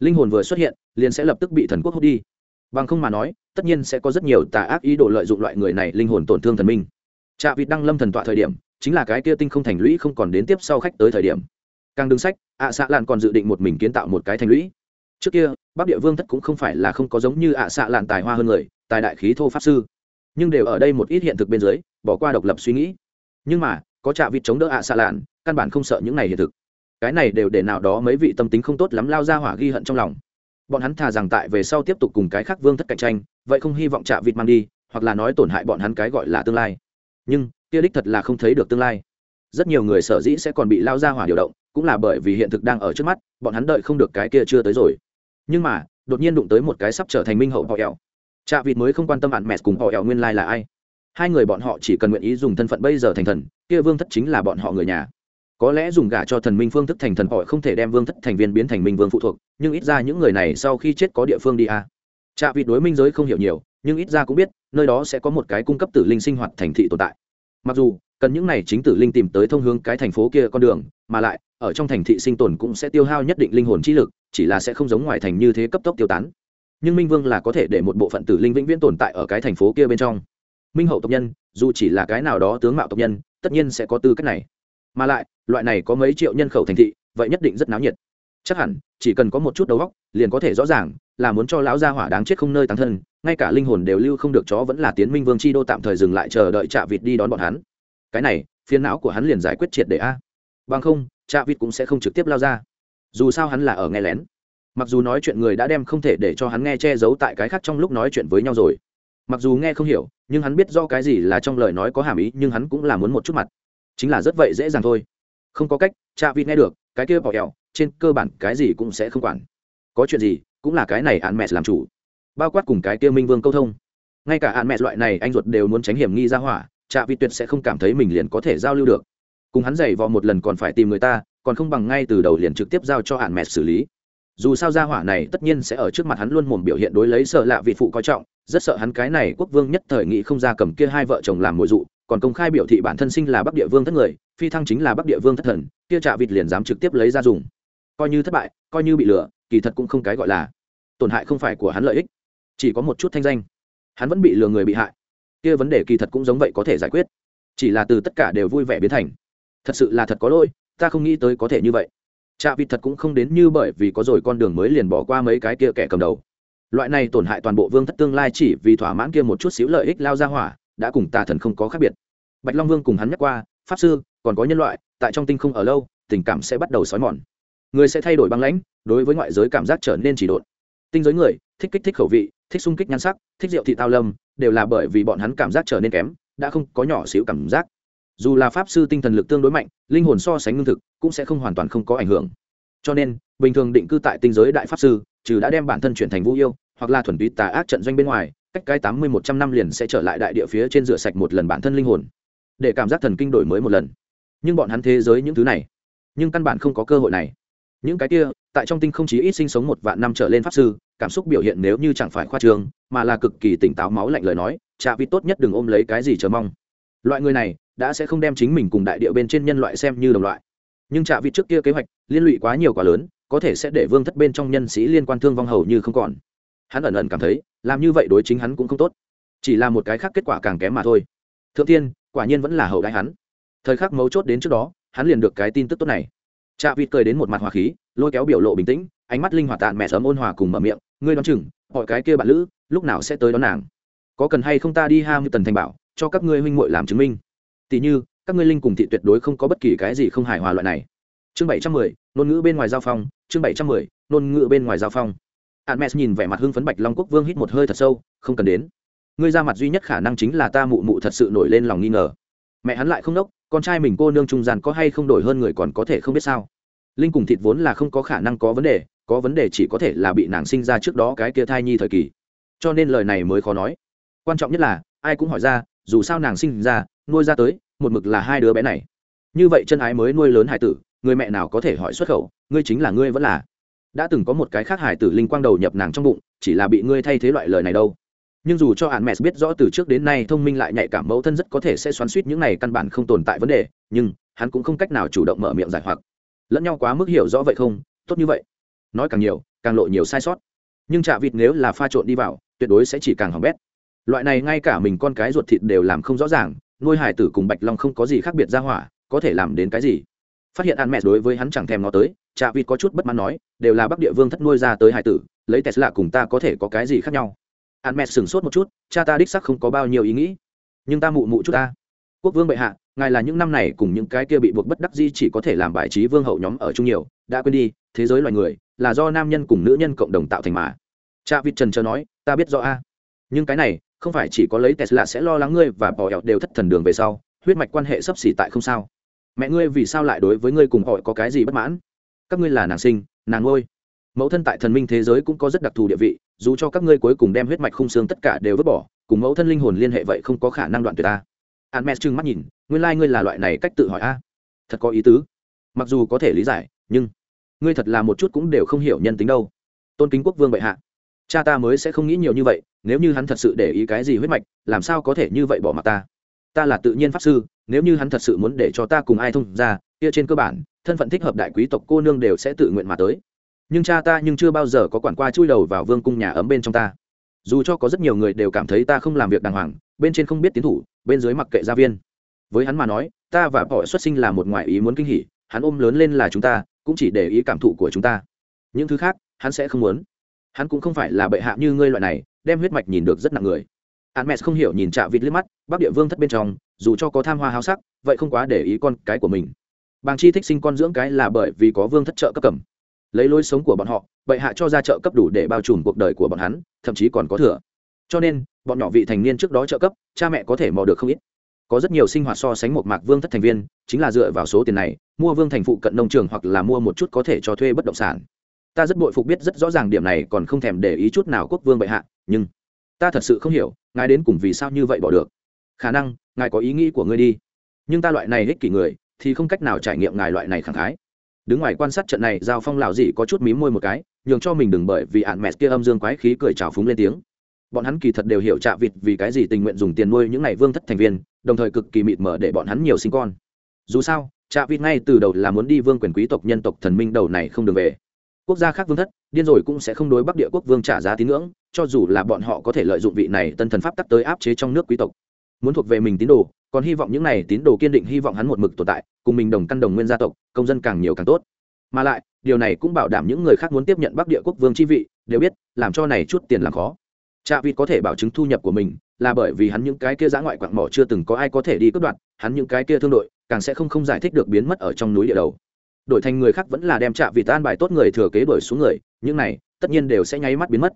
Linh hồn vừa xuất hiện, liền sẽ lập tức bị thần quốc hút đi. Bằng không mà nói, tất nhiên sẽ có rất nhiều tà ác ý đồ lợi dụng loại người này linh hồn tổn thương thần minh. Trạ vịt đăng lâm thần tọa thời điểm, chính là cái kia tinh không thành lũy không còn đến tiếp sau khách tới thời điểm. Càng đứng sách, ạ à xạ lạn còn dự định một mình kiến tạo một cái thành lũy trước kia, bắc địa vương thất cũng không phải là không có giống như ạ à xạ lạn tài hoa hơn người, tài đại khí thô pháp sư. Nhưng đều ở đây một ít hiện thực bên dưới, bỏ qua độc lập suy nghĩ. Nhưng mà, có trạ vịt chống đỡ ạ à xạ lạn, căn bản không sợ những này hiện thực. Cái này đều để nào đó mấy vị tâm tính không tốt lắm lao ra hỏa ghi hận trong lòng. Bọn hắn thà rằng tại về sau tiếp tục cùng cái khác vương thất cạnh tranh, vậy không hy vọng trạ vịt mang đi, hoặc là nói tổn hại bọn hắn cái gọi là tương lai. Nhưng, kia đích thật là không thấy được tương lai. Rất nhiều người sở dĩ sẽ còn bị lao ra hỏa điều động, cũng là bởi vì hiện thực đang ở trước mắt, bọn hắn đợi không được cái kia chưa tới rồi nhưng mà, đột nhiên đụng tới một cái sắp trở thành minh hậu họ ẹo chạ vịt mới không quan tâm bạn mẹ cùng họ ẹo nguyên lai là ai. Hai người bọn họ chỉ cần nguyện ý dùng thân phận bây giờ thành thần, kia vương thất chính là bọn họ người nhà. Có lẽ dùng gả cho thần minh phương thức thành thần họ không thể đem vương thất thành viên biến thành minh vương phụ thuộc, nhưng ít ra những người này sau khi chết có địa phương đi à. chạ vịt đối minh giới không hiểu nhiều, nhưng ít ra cũng biết, nơi đó sẽ có một cái cung cấp tử linh sinh hoạt thành thị tồn tại. Mặc dù, cần những này chính tử linh tìm tới thông hướng cái thành phố kia con đường, mà lại, ở trong thành thị sinh tồn cũng sẽ tiêu hao nhất định linh hồn trí lực chỉ là sẽ không giống ngoài thành như thế cấp tốc tiêu tán. Nhưng minh vương là có thể để một bộ phận tử linh vĩnh viễn tồn tại ở cái thành phố kia bên trong. Minh hậu tộc nhân, dù chỉ là cái nào đó tướng mạo tộc nhân, tất nhiên sẽ có tư cách này. Mà lại, loại này có mấy triệu nhân khẩu thành thị, vậy nhất định rất náo nhiệt. Chắc hẳn, chỉ cần có một chút đầu óc, liền có thể rõ ràng là muốn cho lão gia hỏa đáng chết không nơi tăng thân, ngay cả linh hồn đều lưu không được chó vẫn là tiến minh vương chi đô tạm thời dừng lại chờ đợi trạ vịt đi đón bọn hắn. Cái này, phiền não của hắn liền giải quyết triệt để a. Bằng không, trạ vịt cũng sẽ không trực tiếp lao ra dù sao hắn là ở nghe lén. Mặc dù nói chuyện người đã đem không thể để cho hắn nghe che giấu tại cái khác trong lúc nói chuyện với nhau rồi. Mặc dù nghe không hiểu, nhưng hắn biết do cái gì là trong lời nói có hàm ý, nhưng hắn cũng là muốn một chút mặt. Chính là rất vậy dễ dàng thôi. Không có cách, cha vịt nghe được, cái kia bỏ ẹo trên cơ bản cái gì cũng sẽ không quản. Có chuyện gì, cũng là cái này hạn mẹ làm chủ. Bao quát cùng cái kia minh vương câu thông. Ngay cả hạn mẹ loại này anh ruột đều muốn tránh hiểm nghi ra hỏa, cha vịt tuyệt sẽ không cảm thấy mình liền có thể giao lưu được. Cùng hắn giày vò một lần còn phải tìm người ta còn không bằng ngay từ đầu liền trực tiếp giao cho hạn mẹ xử lý. Dù sao gia hỏa này tất nhiên sẽ ở trước mặt hắn luôn mồm biểu hiện đối lấy sợ lạ vị phụ coi trọng, rất sợ hắn cái này quốc vương nhất thời nghị không ra cầm kia hai vợ chồng làm mồi dụ, còn công khai biểu thị bản thân sinh là bắc địa vương thất người, phi thăng chính là bắc địa vương thất thần, kia trạ vịt liền dám trực tiếp lấy ra dùng. Coi như thất bại, coi như bị lừa, kỳ thật cũng không cái gọi là tổn hại không phải của hắn lợi ích, chỉ có một chút thanh danh. Hắn vẫn bị lừa người bị hại. Kia vấn đề kỳ thật cũng giống vậy có thể giải quyết, chỉ là từ tất cả đều vui vẻ biến thành. Thật sự là thật có lỗi ta không nghĩ tới có thể như vậy. Chạ vịt thật cũng không đến như bởi vì có rồi con đường mới liền bỏ qua mấy cái kia kẻ cầm đầu. Loại này tổn hại toàn bộ vương thất tương lai chỉ vì thỏa mãn kia một chút xíu lợi ích lao ra hỏa, đã cùng tà thần không có khác biệt. Bạch long vương cùng hắn nhắc qua, pháp sư, còn có nhân loại, tại trong tinh không ở lâu, tình cảm sẽ bắt đầu xói mòn. Người sẽ thay đổi băng lãnh, đối với ngoại giới cảm giác trở nên chỉ độn. Tinh giới người, thích kích thích khẩu vị, thích sung kích nhan sắc, thích rượu thị tao lâm, đều là bởi vì bọn hắn cảm giác trở nên kém, đã không có nhỏ xíu cảm giác dù là pháp sư tinh thần lực tương đối mạnh, linh hồn so sánh ngưng thực cũng sẽ không hoàn toàn không có ảnh hưởng. Cho nên, bình thường định cư tại tinh giới đại pháp sư, trừ đã đem bản thân chuyển thành vũ yêu, hoặc là thuần túy tà ác trận doanh bên ngoài, cách cái tám mươi một trăm năm liền sẽ trở lại đại địa phía trên rửa sạch một lần bản thân linh hồn, để cảm giác thần kinh đổi mới một lần. Nhưng bọn hắn thế giới những thứ này, nhưng căn bản không có cơ hội này. Những cái kia, tại trong tinh không chí ít sinh sống một vạn năm trở lên pháp sư, cảm xúc biểu hiện nếu như chẳng phải khoa trương, mà là cực kỳ tỉnh táo máu lạnh lời nói chạ vịt tốt nhất đừng ôm lấy cái gì chờ mong loại người này đã sẽ không đem chính mình cùng đại địa bên trên nhân loại xem như đồng loại. Nhưng trả vị trước kia kế hoạch liên lụy quá nhiều quá lớn, có thể sẽ để vương thất bên trong nhân sĩ liên quan thương vong hầu như không còn. Hắn ẩn ẩn cảm thấy, làm như vậy đối chính hắn cũng không tốt. Chỉ là một cái khác kết quả càng kém mà thôi. Thượng tiên quả nhiên vẫn là hậu đại hắn. Thời khắc mấu chốt đến trước đó, hắn liền được cái tin tức tốt này. Trạ vịt cười đến một mặt hòa khí, lôi kéo biểu lộ bình tĩnh, ánh mắt linh hoạt tạn mẹ sớm ôn hòa cùng mở miệng, ngươi đoán chừng mọi cái kia bạn lữ, lúc nào sẽ tới đón nàng? Có cần hay không ta đi ham tần thành bảo cho các ngươi huynh muội làm chứng minh tỷ như các ngươi linh cùng thị tuyệt đối không có bất kỳ cái gì không hài hòa loại này chương bảy trăm mười ngôn ngữ bên ngoài giao phong chương bảy trăm mười ngôn ngữ bên ngoài giao phong Admes nhìn vẻ mặt hưng phấn Bạch Long Quốc Vương hít một hơi thật sâu, không cần đến. Ngươi ra mặt duy nhất khả năng chính là ta mụ mụ thật sự nổi lên lòng nghi ngờ. Mẹ hắn lại không đốc, con trai mình cô nương trung gian có hay không đổi hơn người còn có thể không biết sao. Linh cùng thịt vốn là không có khả năng có vấn đề, có vấn đề chỉ có thể là bị nàng sinh ra trước đó cái kia thai nhi thời kỳ. Cho nên lời này mới khó nói. Quan trọng nhất là, ai cũng hỏi ra, dù sao nàng sinh ra, nuôi ra tới, một mực là hai đứa bé này. Như vậy chân ái mới nuôi lớn hải tử, người mẹ nào có thể hỏi xuất khẩu, ngươi chính là ngươi vẫn là. Đã từng có một cái khác hải tử linh quang đầu nhập nàng trong bụng chỉ là bị ngươi thay thế loại lời này đâu. Nhưng dù cho hạn mẹ biết rõ từ trước đến nay thông minh lại nhạy cảm mẫu thân rất có thể sẽ xoắn suýt những này căn bản không tồn tại vấn đề nhưng hắn cũng không cách nào chủ động mở miệng giải hoặc. Lẫn nhau quá mức hiểu rõ vậy không? Tốt như vậy. Nói càng nhiều càng lộ nhiều sai sót. Nhưng chạ vịt nếu là pha trộn đi vào tuyệt đối sẽ chỉ càng hỏng bét loại này ngay cả mình con cái ruột thịt đều làm không rõ ràng, nuôi hải tử cùng bạch long không có gì khác biệt ra hỏa, có thể làm đến cái gì? Phát hiện ăn mẹ đối với hắn chẳng thèm nó tới chạ vịt có chút bất mãn nói, đều là bắc địa vương thất nuôi ra tới hải tử, lấy tesla cùng ta có thể có cái gì khác nhau? Ăn mẹ sửng sốt một chút, cha ta đích sắc không có bao nhiêu ý nghĩ. Nhưng ta mụ mụ chút ta. Quốc vương bệ hạ, ngài là những năm này cùng những cái kia bị buộc bất đắc di chỉ có thể làm bài trí vương hậu nhóm ở chung nhiều, đã quên đi, thế giới loài người, là do nam nhân cùng nữ nhân cộng đồng tạo thành mà. Cha vịt trần chờ nói, ta biết rõ a. Nhưng cái này không phải chỉ có lấy tesla sẽ lo lắng ngươi và bỏ ẹo đều thất thần đường về sau, huyết mạch quan hệ sấp xỉ tại không sao. Mẹ ngươi vì sao lại đối với ngươi cùng họ có cái gì bất mãn? Các ngươi là nàng sinh, nàng ngôi mẫu thân tại thần minh thế giới cũng có rất đặc thù địa vị, dù cho các ngươi cuối cùng đem huyết mạch khung xương tất cả đều vứt bỏ, cùng mẫu thân linh hồn liên hệ vậy không có khả năng đoạn tuyệt ta. An mẹ trừng mắt nhìn, nguyên lai、like、ngươi là loại này cách tự hỏi a. Thật có ý tứ. Mặc dù có thể lý giải, nhưng ngươi thật là một chút cũng đều không hiểu nhân tính đâu. Tôn kính quốc vương bệ hạ cha ta mới sẽ không nghĩ nhiều như vậy, nếu như hắn thật sự để ý cái gì huyết mạch, làm sao có thể như vậy bỏ mặt ta? Ta là tự nhiên pháp sư, nếu như hắn thật sự muốn để cho ta cùng ai thông ra, kia trên cơ bản, thân phận thích hợp đại quý tộc cô nương đều sẽ tự nguyện mà tới. Nhưng cha ta nhưng chưa bao giờ có quản qua chui đầu vào vương cung nhà ấm bên trong ta. Dù cho có rất nhiều người đều cảm thấy ta không làm việc đàng hoàng, bên trên không biết tiến thủ, bên dưới mặc kệ gia viên. Với hắn mà nói, ta và họ xuất sinh là một ngoại ý muốn kinh hỉ, hắn ôm lớn lên là chúng ta, cũng chỉ để ý cảm thụ của chúng ta. Những thứ khác, hắn sẽ không muốn hắn cũng không phải là bệ hạ như ngươi loại này, đem huyết mạch nhìn được rất nặng người. Hắn mẹ không hiểu nhìn chạ vịt liếc mắt, bắc địa vương thất bên trong, dù cho có tham hoa háo sắc, vậy không quá để ý con cái của mình. Bàng chi thích sinh con dưỡng cái là bởi vì có vương thất trợ cấp cầm. Lấy lối sống của bọn họ, bệ hạ cho ra trợ cấp đủ để bao trùm cuộc đời của bọn hắn, thậm chí còn có thừa. Cho nên, bọn nhỏ vị thành niên trước đó trợ cấp, cha mẹ có thể mò được không ít. Có rất nhiều sinh hoạt so sánh một mạc vương thất thành viên, chính là dựa vào số tiền này, mua vương thành phụ cận nông trường hoặc là mua một chút có thể cho thuê bất động sản ta rất bội phục biết rất rõ ràng điểm này còn không thèm để ý chút nào quốc vương bệ hạ, nhưng ta thật sự không hiểu, ngài đến cùng vì sao như vậy bỏ được. Khả năng, ngài có ý nghĩ của ngươi đi. Nhưng ta loại này ích kỷ người, thì không cách nào trải nghiệm ngài loại này khẳng khái. Đứng ngoài quan sát trận này, giao phong lào dị có chút mím môi một cái, nhường cho mình đừng bởi vì ạn mẹ kia âm dương quái khí cười trào phúng lên tiếng. Bọn hắn kỳ thật đều hiểu trạ vịt vì cái gì tình nguyện dùng tiền nuôi những ngày vương thất thành viên, đồng thời cực kỳ mịt mở để bọn hắn nhiều sinh con. Dù sao, trạ vịt ngay từ đầu là muốn đi vương quyền quý tộc nhân tộc thần minh đầu này không đường về quốc gia khác vương thất điên rồi cũng sẽ không đối bắc địa quốc vương trả giá tín ngưỡng cho dù là bọn họ có thể lợi dụng vị này tân thần pháp tắc tới áp chế trong nước quý tộc. Muốn thuộc về mình tín đồ còn hy vọng những này tín đồ kiên định hy vọng hắn một mực tồn tại cùng mình đồng căn đồng nguyên gia tộc công dân càng nhiều càng tốt. Mà lại điều này cũng bảo đảm những người khác muốn tiếp nhận bắc địa quốc vương chi vị đều biết làm cho này chút tiền làm khó. Cha vịt có thể bảo chứng thu nhập của mình là bởi vì hắn những cái kia giã ngoại quạng mỏ chưa từng có ai có thể đi cướp đoạt, hắn những cái kia thương đội càng sẽ không không giải thích được biến mất ở trong núi địa đầu. Đổi thành người khác vẫn là đem Trạ vịt an bài tốt người thừa kế đổi xuống người, những này tất nhiên đều sẽ nháy mắt biến mất.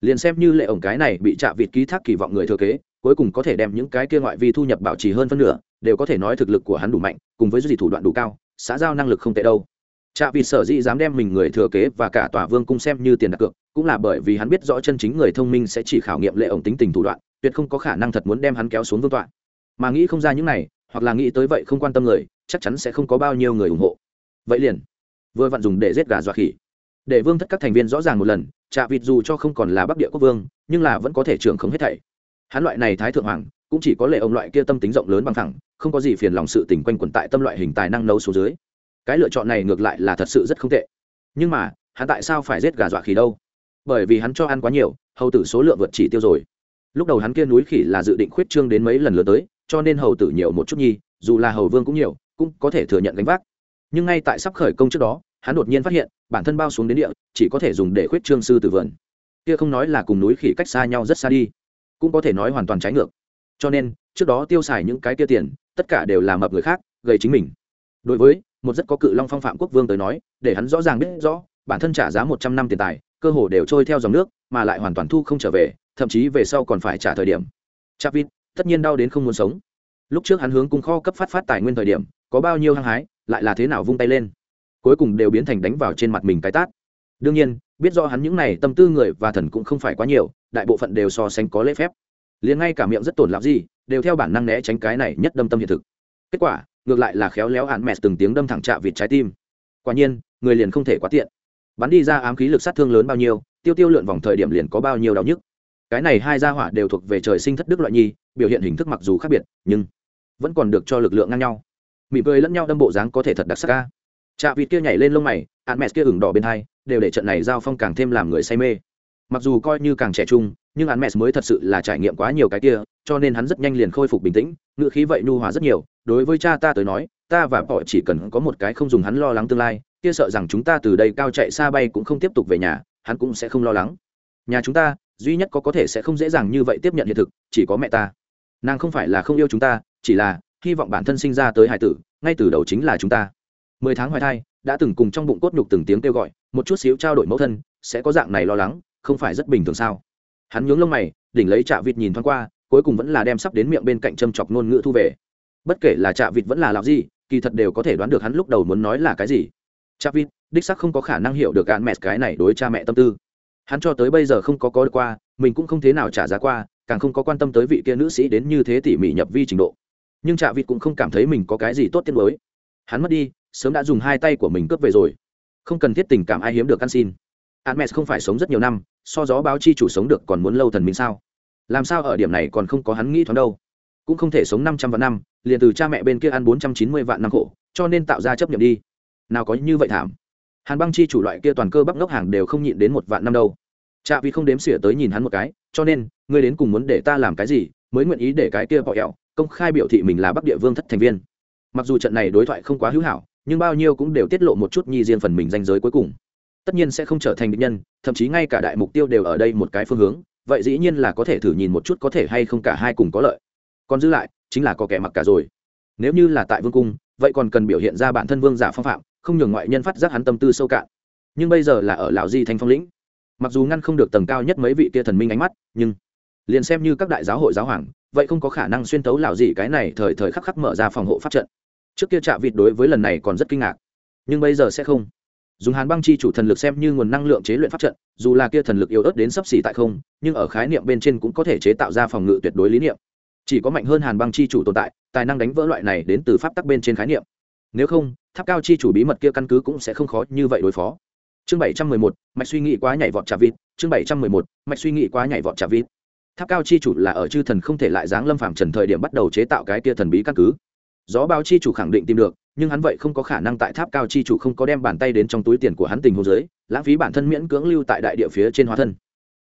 Liền xem như lệ ổng cái này bị Trạ vịt ký thác kỳ vọng người thừa kế, cuối cùng có thể đem những cái kia ngoại vi thu nhập bảo trì hơn phân nửa, đều có thể nói thực lực của hắn đủ mạnh, cùng với duy thủ đoạn đủ cao, xã giao năng lực không tệ đâu. Trạ vịt sở dĩ dám đem mình người thừa kế và cả tòa vương cung xem như tiền đặt cược, cũng là bởi vì hắn biết rõ chân chính người thông minh sẽ chỉ khảo nghiệm lệ ổng tính tình thủ đoạn tuyệt không có khả năng thật muốn đem hắn kéo xuống vương tọa mà nghĩ không ra những này hoặc là nghĩ tới vậy không quan tâm người chắc chắn sẽ không có bao nhiêu người ủng hộ vậy liền. Vừa vặn dùng để giết gà dọa khỉ. Để vương thất các thành viên rõ ràng một lần, trạ vịt dù cho không còn là bắc địa quốc vương, nhưng là vẫn có thể trưởng không hết thảy. Hắn loại này thái thượng hoàng, cũng chỉ có lệ ông loại kia tâm tính rộng lớn bằng thẳng, không có gì phiền lòng sự tình quanh quẩn tại tâm loại hình tài năng nấu số dưới. Cái lựa chọn này ngược lại là thật sự rất không tệ. Nhưng mà, hắn tại sao phải giết gà dọa khỉ đâu? Bởi vì hắn cho ăn quá nhiều, hầu tử số lượng vượt chỉ tiêu rồi. Lúc đầu hắn kia núi khỉ là dự định khuyết trương đến mấy lần lớn tới, cho nên hầu tử nhiều một chút nhi, dù là hầu vương cũng nhiều, cũng có thể thừa nhận gánh vác nhưng ngay tại sắp khởi công trước đó, hắn đột nhiên phát hiện, bản thân bao xuống đến địa, chỉ có thể dùng để khuyết trương sư tử vườn. Kia không nói là cùng núi khỉ cách xa nhau rất xa đi, cũng có thể nói hoàn toàn trái ngược. Cho nên, trước đó tiêu xài những cái kia tiền, tất cả đều là mập người khác gây chính mình. Đối với một rất có cự long phong phạm quốc vương tới nói, để hắn rõ ràng biết rõ, bản thân trả giá một trăm năm tiền tài, cơ hồ đều trôi theo dòng nước, mà lại hoàn toàn thu không trở về, thậm chí về sau còn phải trả thời điểm. Chapvit tất nhiên đau đến không muốn sống. Lúc trước hắn hướng cung kho cấp phát phát tài nguyên thời điểm, có bao nhiêu hăng hái lại là thế nào vung tay lên. Cuối cùng đều biến thành đánh vào trên mặt mình cái tát. Đương nhiên, biết do hắn những này tâm tư người và thần cũng không phải quá nhiều, đại bộ phận đều so sánh có lễ phép. Liền ngay cả miệng rất tổn lạc gì, đều theo bản năng né tránh cái này nhất đâm tâm hiện thực. Kết quả, ngược lại là khéo léo hạn mẹt từng tiếng đâm thẳng trạ vịt trái tim. Quả nhiên, người liền không thể quá tiện. Bắn đi ra ám khí lực sát thương lớn bao nhiêu, tiêu tiêu lượn vòng thời điểm liền có bao nhiêu đau nhức. Cái này hai gia hỏa đều thuộc về trời sinh thất đức loại nhi, biểu hiện hình thức mặc dù khác biệt, nhưng vẫn còn được cho lực lượng ngang nhau mỉm cười lẫn nhau đâm bộ dáng có thể thật đặc sắc ca. Chạ vịt kia nhảy lên lông mày ạn mẹ kia ửng đỏ bên hai, đều để trận này giao phong càng thêm làm người say mê. Mặc dù coi như càng trẻ trung, nhưng ạn mẹ mới thật sự là trải nghiệm quá nhiều cái kia, cho nên hắn rất nhanh liền khôi phục bình tĩnh ngự khí vậy nhu hòa rất nhiều. Đối với cha ta tới nói, ta và họ chỉ cần có một cái không dùng hắn lo lắng tương lai, kia sợ rằng chúng ta từ đây cao chạy xa bay cũng không tiếp tục về nhà, hắn cũng sẽ không lo lắng. Nhà chúng ta, duy nhất có có thể sẽ không dễ dàng như vậy tiếp nhận hiện thực, chỉ có mẹ ta. Nàng không phải là không yêu chúng ta, chỉ là hy vọng bản thân sinh ra tới hải tử ngay từ đầu chính là chúng ta mười tháng hoài thai đã từng cùng trong bụng cốt nhục từng tiếng kêu gọi một chút xíu trao đổi mẫu thân sẽ có dạng này lo lắng không phải rất bình thường sao hắn nhướng lông mày đỉnh lấy trạ vịt nhìn thoáng qua cuối cùng vẫn là đem sắp đến miệng bên cạnh châm chọc ngôn ngữ thu về bất kể là trạ vịt vẫn là làm gì kỳ thật đều có thể đoán được hắn lúc đầu muốn nói là cái gì Chavit, đích sắc không có khả năng hiểu được gạn mẹ cái này đối cha mẹ tâm tư. Hắn cho tới bây giờ không có có được qua, mình cũng không thế nào trả giá qua, càng không có quan tâm tới vị kia nữ sĩ đến như thế tỉ mỉ nhập vi trình độ. Nhưng Trạ Vịt cũng không cảm thấy mình có cái gì tốt tiết đối. Hắn mất đi, sớm đã dùng hai tay của mình cướp về rồi. Không cần thiết tình cảm ai hiếm được ăn xin. Hermes không phải sống rất nhiều năm, so gió báo chi chủ sống được còn muốn lâu thần minh sao? Làm sao ở điểm này còn không có hắn nghĩ thoáng đâu? cũng không thể sống năm trăm vạn năm liền từ cha mẹ bên kia ăn bốn trăm chín mươi vạn năm khổ cho nên tạo ra chấp nhận đi nào có như vậy thảm hàn băng chi chủ loại kia toàn cơ bắp ngốc hàng đều không nhịn đến một vạn năm đâu cha vì không đếm xỉa tới nhìn hắn một cái cho nên ngươi đến cùng muốn để ta làm cái gì mới nguyện ý để cái kia bọ ẹo công khai biểu thị mình là bắc địa vương thất thành viên. Mặc dù trận này đối thoại không quá hữu hảo, nhưng bao nhiêu cũng đều tiết lộ một chút nhi riêng phần mình danh giới cuối cùng. Tất nhiên sẽ không trở thành định nhân, thậm chí ngay cả đại mục tiêu đều ở đây một cái phương hướng, vậy dĩ nhiên là có thể thử nhìn một chút có thể hay không cả hai cùng có lợi. Còn giữ lại, chính là có kẻ mặc cả rồi. Nếu như là tại vương cung, vậy còn cần biểu hiện ra bản thân vương giả phong phạm, không nhường ngoại nhân phát giác hắn tâm tư sâu cạn. Nhưng bây giờ là ở lão di thanh phong lĩnh. Mặc dù ngăn không được tầng cao nhất mấy vị kia thần minh ánh mắt, nhưng liền xem như các đại giáo hội giáo hoàng, vậy không có khả năng xuyên tấu lão gì cái này thời thời khắc khắc mở ra phòng hộ pháp trận. Trước kia trạ vịt đối với lần này còn rất kinh ngạc, nhưng bây giờ sẽ không. Dùng hàn băng chi chủ thần lực xem như nguồn năng lượng chế luyện pháp trận, dù là kia thần lực yếu ớt đến sấp xỉ tại không, nhưng ở khái niệm bên trên cũng có thể chế tạo ra phòng ngự tuyệt đối lý niệm. Chỉ có mạnh hơn hàn băng chi chủ tồn tại, tài năng đánh vỡ loại này đến từ pháp tắc bên trên khái niệm. Nếu không, tháp cao chi chủ bí mật kia căn cứ cũng sẽ không khó như vậy đối phó. Chương bảy trăm mười một, mạch suy nghĩ quá nhảy vọt trả vịt, chương bảy trăm mười một, mạch suy nghĩ quá nhảy vọt trả vịt tháp cao chi chủ là ở chư thần không thể lại giáng lâm phạm trần thời điểm bắt đầu chế tạo cái kia thần bí căn cứ. Gió bao chi chủ khẳng định tìm được, nhưng hắn vậy không có khả năng tại tháp cao chi chủ không có đem bàn tay đến trong túi tiền của hắn tình hồ dưới, lãng phí bản thân miễn cưỡng lưu tại đại địa phía trên hóa thân.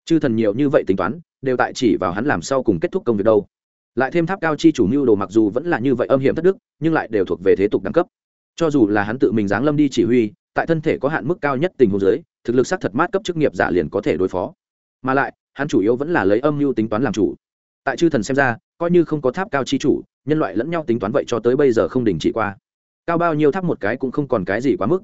Chư thần nhiều như vậy tính toán, đều tại chỉ vào hắn làm sau cùng kết thúc công việc đâu. Lại thêm tháp cao chi chủ mưu đồ mặc dù vẫn là như vậy âm hiểm thất đức, nhưng lại đều thuộc về thế tục đẳng cấp. Cho dù là hắn tự mình giáng lâm đi chỉ huy, tại thân thể có hạn mức cao nhất tình huống dưới, thực lực xác thật mát cấp chức nghiệp giả liền có thể đối phó mà lại, hắn chủ yếu vẫn là lấy âm mưu tính toán làm chủ. Tại chư thần xem ra, coi như không có tháp cao chi chủ, nhân loại lẫn nhau tính toán vậy cho tới bây giờ không đình chỉ qua. Cao bao nhiêu tháp một cái cũng không còn cái gì quá mức.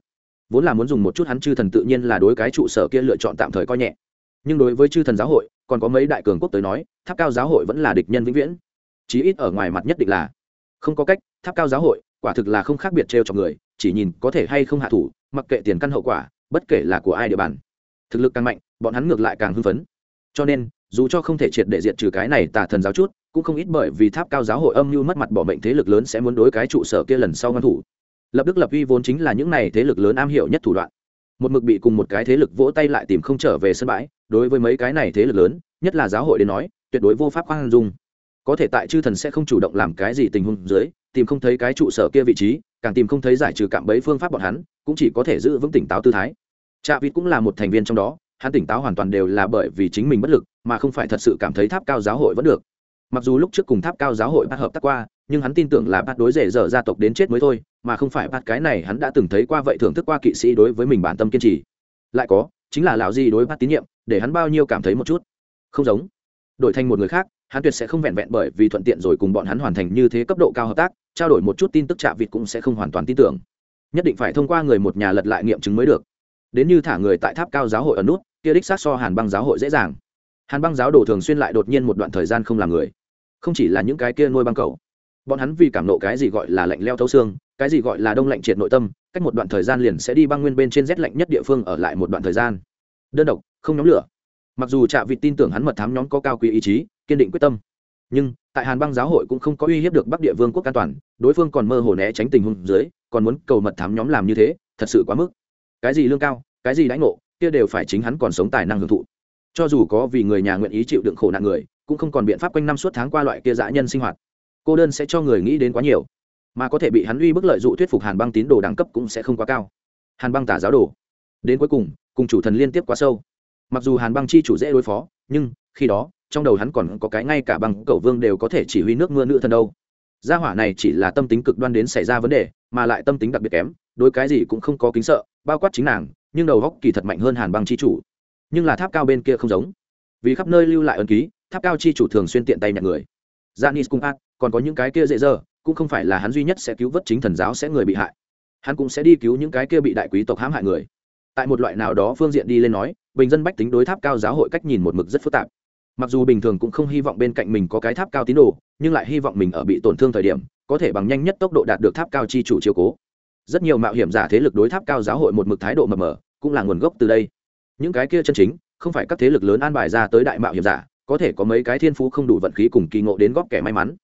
Vốn là muốn dùng một chút hắn chư thần tự nhiên là đối cái trụ sở kia lựa chọn tạm thời coi nhẹ. Nhưng đối với chư thần giáo hội, còn có mấy đại cường quốc tới nói, tháp cao giáo hội vẫn là địch nhân vĩnh viễn. Chí ít ở ngoài mặt nhất định là không có cách, tháp cao giáo hội, quả thực là không khác biệt trêu cho người, chỉ nhìn có thể hay không hạ thủ, mặc kệ tiền căn hậu quả, bất kể là của ai địa bàn thực lực càng mạnh, bọn hắn ngược lại càng hưng phấn. Cho nên, dù cho không thể triệt để diệt trừ cái này tà thần giáo chút, cũng không ít bởi vì tháp cao giáo hội âm mưu mất mặt bỏ mệnh thế lực lớn sẽ muốn đối cái trụ sở kia lần sau ngăn thủ. Lập đức lập uy vốn chính là những này thế lực lớn am hiểu nhất thủ đoạn. Một mực bị cùng một cái thế lực vỗ tay lại tìm không trở về sân bãi, đối với mấy cái này thế lực lớn, nhất là giáo hội đến nói, tuyệt đối vô pháp khoan dung. Có thể tại chư thần sẽ không chủ động làm cái gì tình huống dưới, tìm không thấy cái trụ sở kia vị trí, càng tìm không thấy giải trừ cạm bẫy phương pháp bọn hắn, cũng chỉ có thể giữ vững tỉnh táo tư thái trạ vịt cũng là một thành viên trong đó, hắn tỉnh táo hoàn toàn đều là bởi vì chính mình bất lực, mà không phải thật sự cảm thấy tháp cao giáo hội vẫn được. Mặc dù lúc trước cùng tháp cao giáo hội bắt hợp tác qua, nhưng hắn tin tưởng là bắt đối rể dở gia tộc đến chết mới thôi, mà không phải bắt cái này hắn đã từng thấy qua vậy thưởng thức qua kỵ sĩ đối với mình bản tâm kiên trì. Lại có, chính là lão gì đối bắt tín nhiệm, để hắn bao nhiêu cảm thấy một chút. Không giống. Đổi thành một người khác, hắn tuyệt sẽ không vẹn vẹn bởi vì thuận tiện rồi cùng bọn hắn hoàn thành như thế cấp độ cao hợp tác, trao đổi một chút tin tức trạ vịt cũng sẽ không hoàn toàn tin tưởng. Nhất định phải thông qua người một nhà lật lại nghiệm chứng mới được đến như thả người tại tháp cao giáo hội ở nút, kia đích sát so hàn băng giáo hội dễ dàng. Hàn băng giáo đồ thường xuyên lại đột nhiên một đoạn thời gian không làm người. Không chỉ là những cái kia nuôi băng cầu. Bọn hắn vì cảm nộ cái gì gọi là lạnh leo thấu xương, cái gì gọi là đông lạnh triệt nội tâm, cách một đoạn thời gian liền sẽ đi băng nguyên bên trên rét lạnh nhất địa phương ở lại một đoạn thời gian. Đơn độc, không nhóm lửa. Mặc dù trạ vịt tin tưởng hắn mật thám nhóm có cao quý ý chí, kiên định quyết tâm, nhưng tại hàn băng giáo hội cũng không có uy hiếp được bắc địa vương quốc an toàn, đối phương còn mơ hồ né tránh tình huống dưới, còn muốn cầu mật thám nhóm làm như thế, thật sự quá mức cái gì lương cao, cái gì đãi ngộ, kia đều phải chính hắn còn sống tài năng hưởng thụ. Cho dù có vì người nhà nguyện ý chịu đựng khổ nạn người, cũng không còn biện pháp quanh năm suốt tháng qua loại kia dã nhân sinh hoạt. Cô đơn sẽ cho người nghĩ đến quá nhiều, mà có thể bị hắn uy bức lợi dụ thuyết phục hàn băng tín đồ đẳng cấp cũng sẽ không quá cao. Hàn băng tả giáo đồ. Đến cuối cùng cùng chủ thần liên tiếp quá sâu. Mặc dù hàn băng chi chủ dễ đối phó, nhưng, khi đó, trong đầu hắn còn có cái ngay cả băng cầu vương đều có thể chỉ huy nước mưa nữ thần đâu. Gia hỏa này chỉ là tâm tính cực đoan đến xảy ra vấn đề, mà lại tâm tính đặc biệt kém, đối cái gì cũng không có kính sợ bao quát chính nàng, nhưng đầu góc kỳ thật mạnh hơn hàn băng chi chủ. Nhưng là tháp cao bên kia không giống. Vì khắp nơi lưu lại ấn ký, tháp cao chi chủ thường xuyên tiện tay nhặt người. Dạ Janis cung ác, còn có những cái kia dễ dơ cũng không phải là hắn duy nhất sẽ cứu vớt chính thần giáo sẽ người bị hại. Hắn cũng sẽ đi cứu những cái kia bị đại quý tộc hãm hại người. Tại một loại nào đó phương diện đi lên nói, bình dân bách tính đối tháp cao giáo hội cách nhìn một mực rất phức tạp. Mặc dù bình thường cũng không hy vọng bên cạnh mình có cái tháp cao tín đồ, nhưng lại hy vọng mình ở bị tổn thương thời điểm, có thể bằng nhanh nhất tốc độ đạt được tháp cao chi chủ chiều cố rất nhiều mạo hiểm giả thế lực đối tháp cao giáo hội một mực thái độ mập mờ, cũng là nguồn gốc từ đây. Những cái kia chân chính, không phải các thế lực lớn an bài ra tới đại mạo hiểm giả, có thể có mấy cái thiên phú không đủ vận khí cùng kỳ ngộ đến góp kẻ may mắn.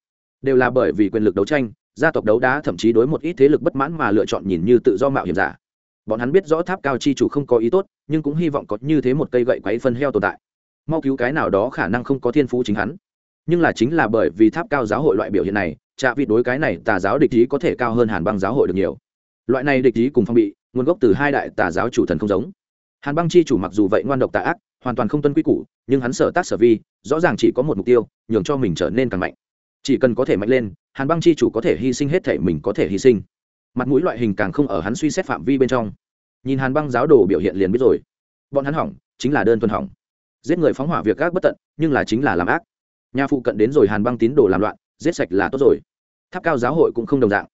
Đều là bởi vì quyền lực đấu tranh, gia tộc đấu đá thậm chí đối một ít thế lực bất mãn mà lựa chọn nhìn như tự do mạo hiểm giả. Bọn hắn biết rõ tháp cao chi chủ không có ý tốt, nhưng cũng hy vọng có như thế một cây gậy quấy phân heo tồn tại. Mau cứu cái nào đó khả năng không có thiên phú chính hắn. Nhưng là chính là bởi vì tháp cao giáo hội loại biểu hiện này, trạ vị đối cái này tà giáo địch ý có thể cao hơn hàn băng giáo hội được nhiều loại này địch ý cùng phong bị, nguồn gốc từ hai đại tà giáo chủ thần không giống. Hàn băng chi chủ mặc dù vậy ngoan độc tà ác, hoàn toàn không tuân quy củ, nhưng hắn sở tác sở vi, rõ ràng chỉ có một mục tiêu, nhường cho mình trở nên càng mạnh. Chỉ cần có thể mạnh lên, hàn băng chi chủ có thể hy sinh hết thể mình có thể hy sinh. Mặt mũi loại hình càng không ở hắn suy xét phạm vi bên trong. Nhìn hàn băng giáo đồ biểu hiện liền biết rồi. Bọn hắn hỏng, chính là đơn thuần hỏng. Giết người phóng hỏa việc ác bất tận, nhưng là chính là làm ác. Nhà phụ cận đến rồi hàn băng tín đồ làm loạn, giết sạch là tốt rồi. Tháp cao giáo hội cũng không đồng dạng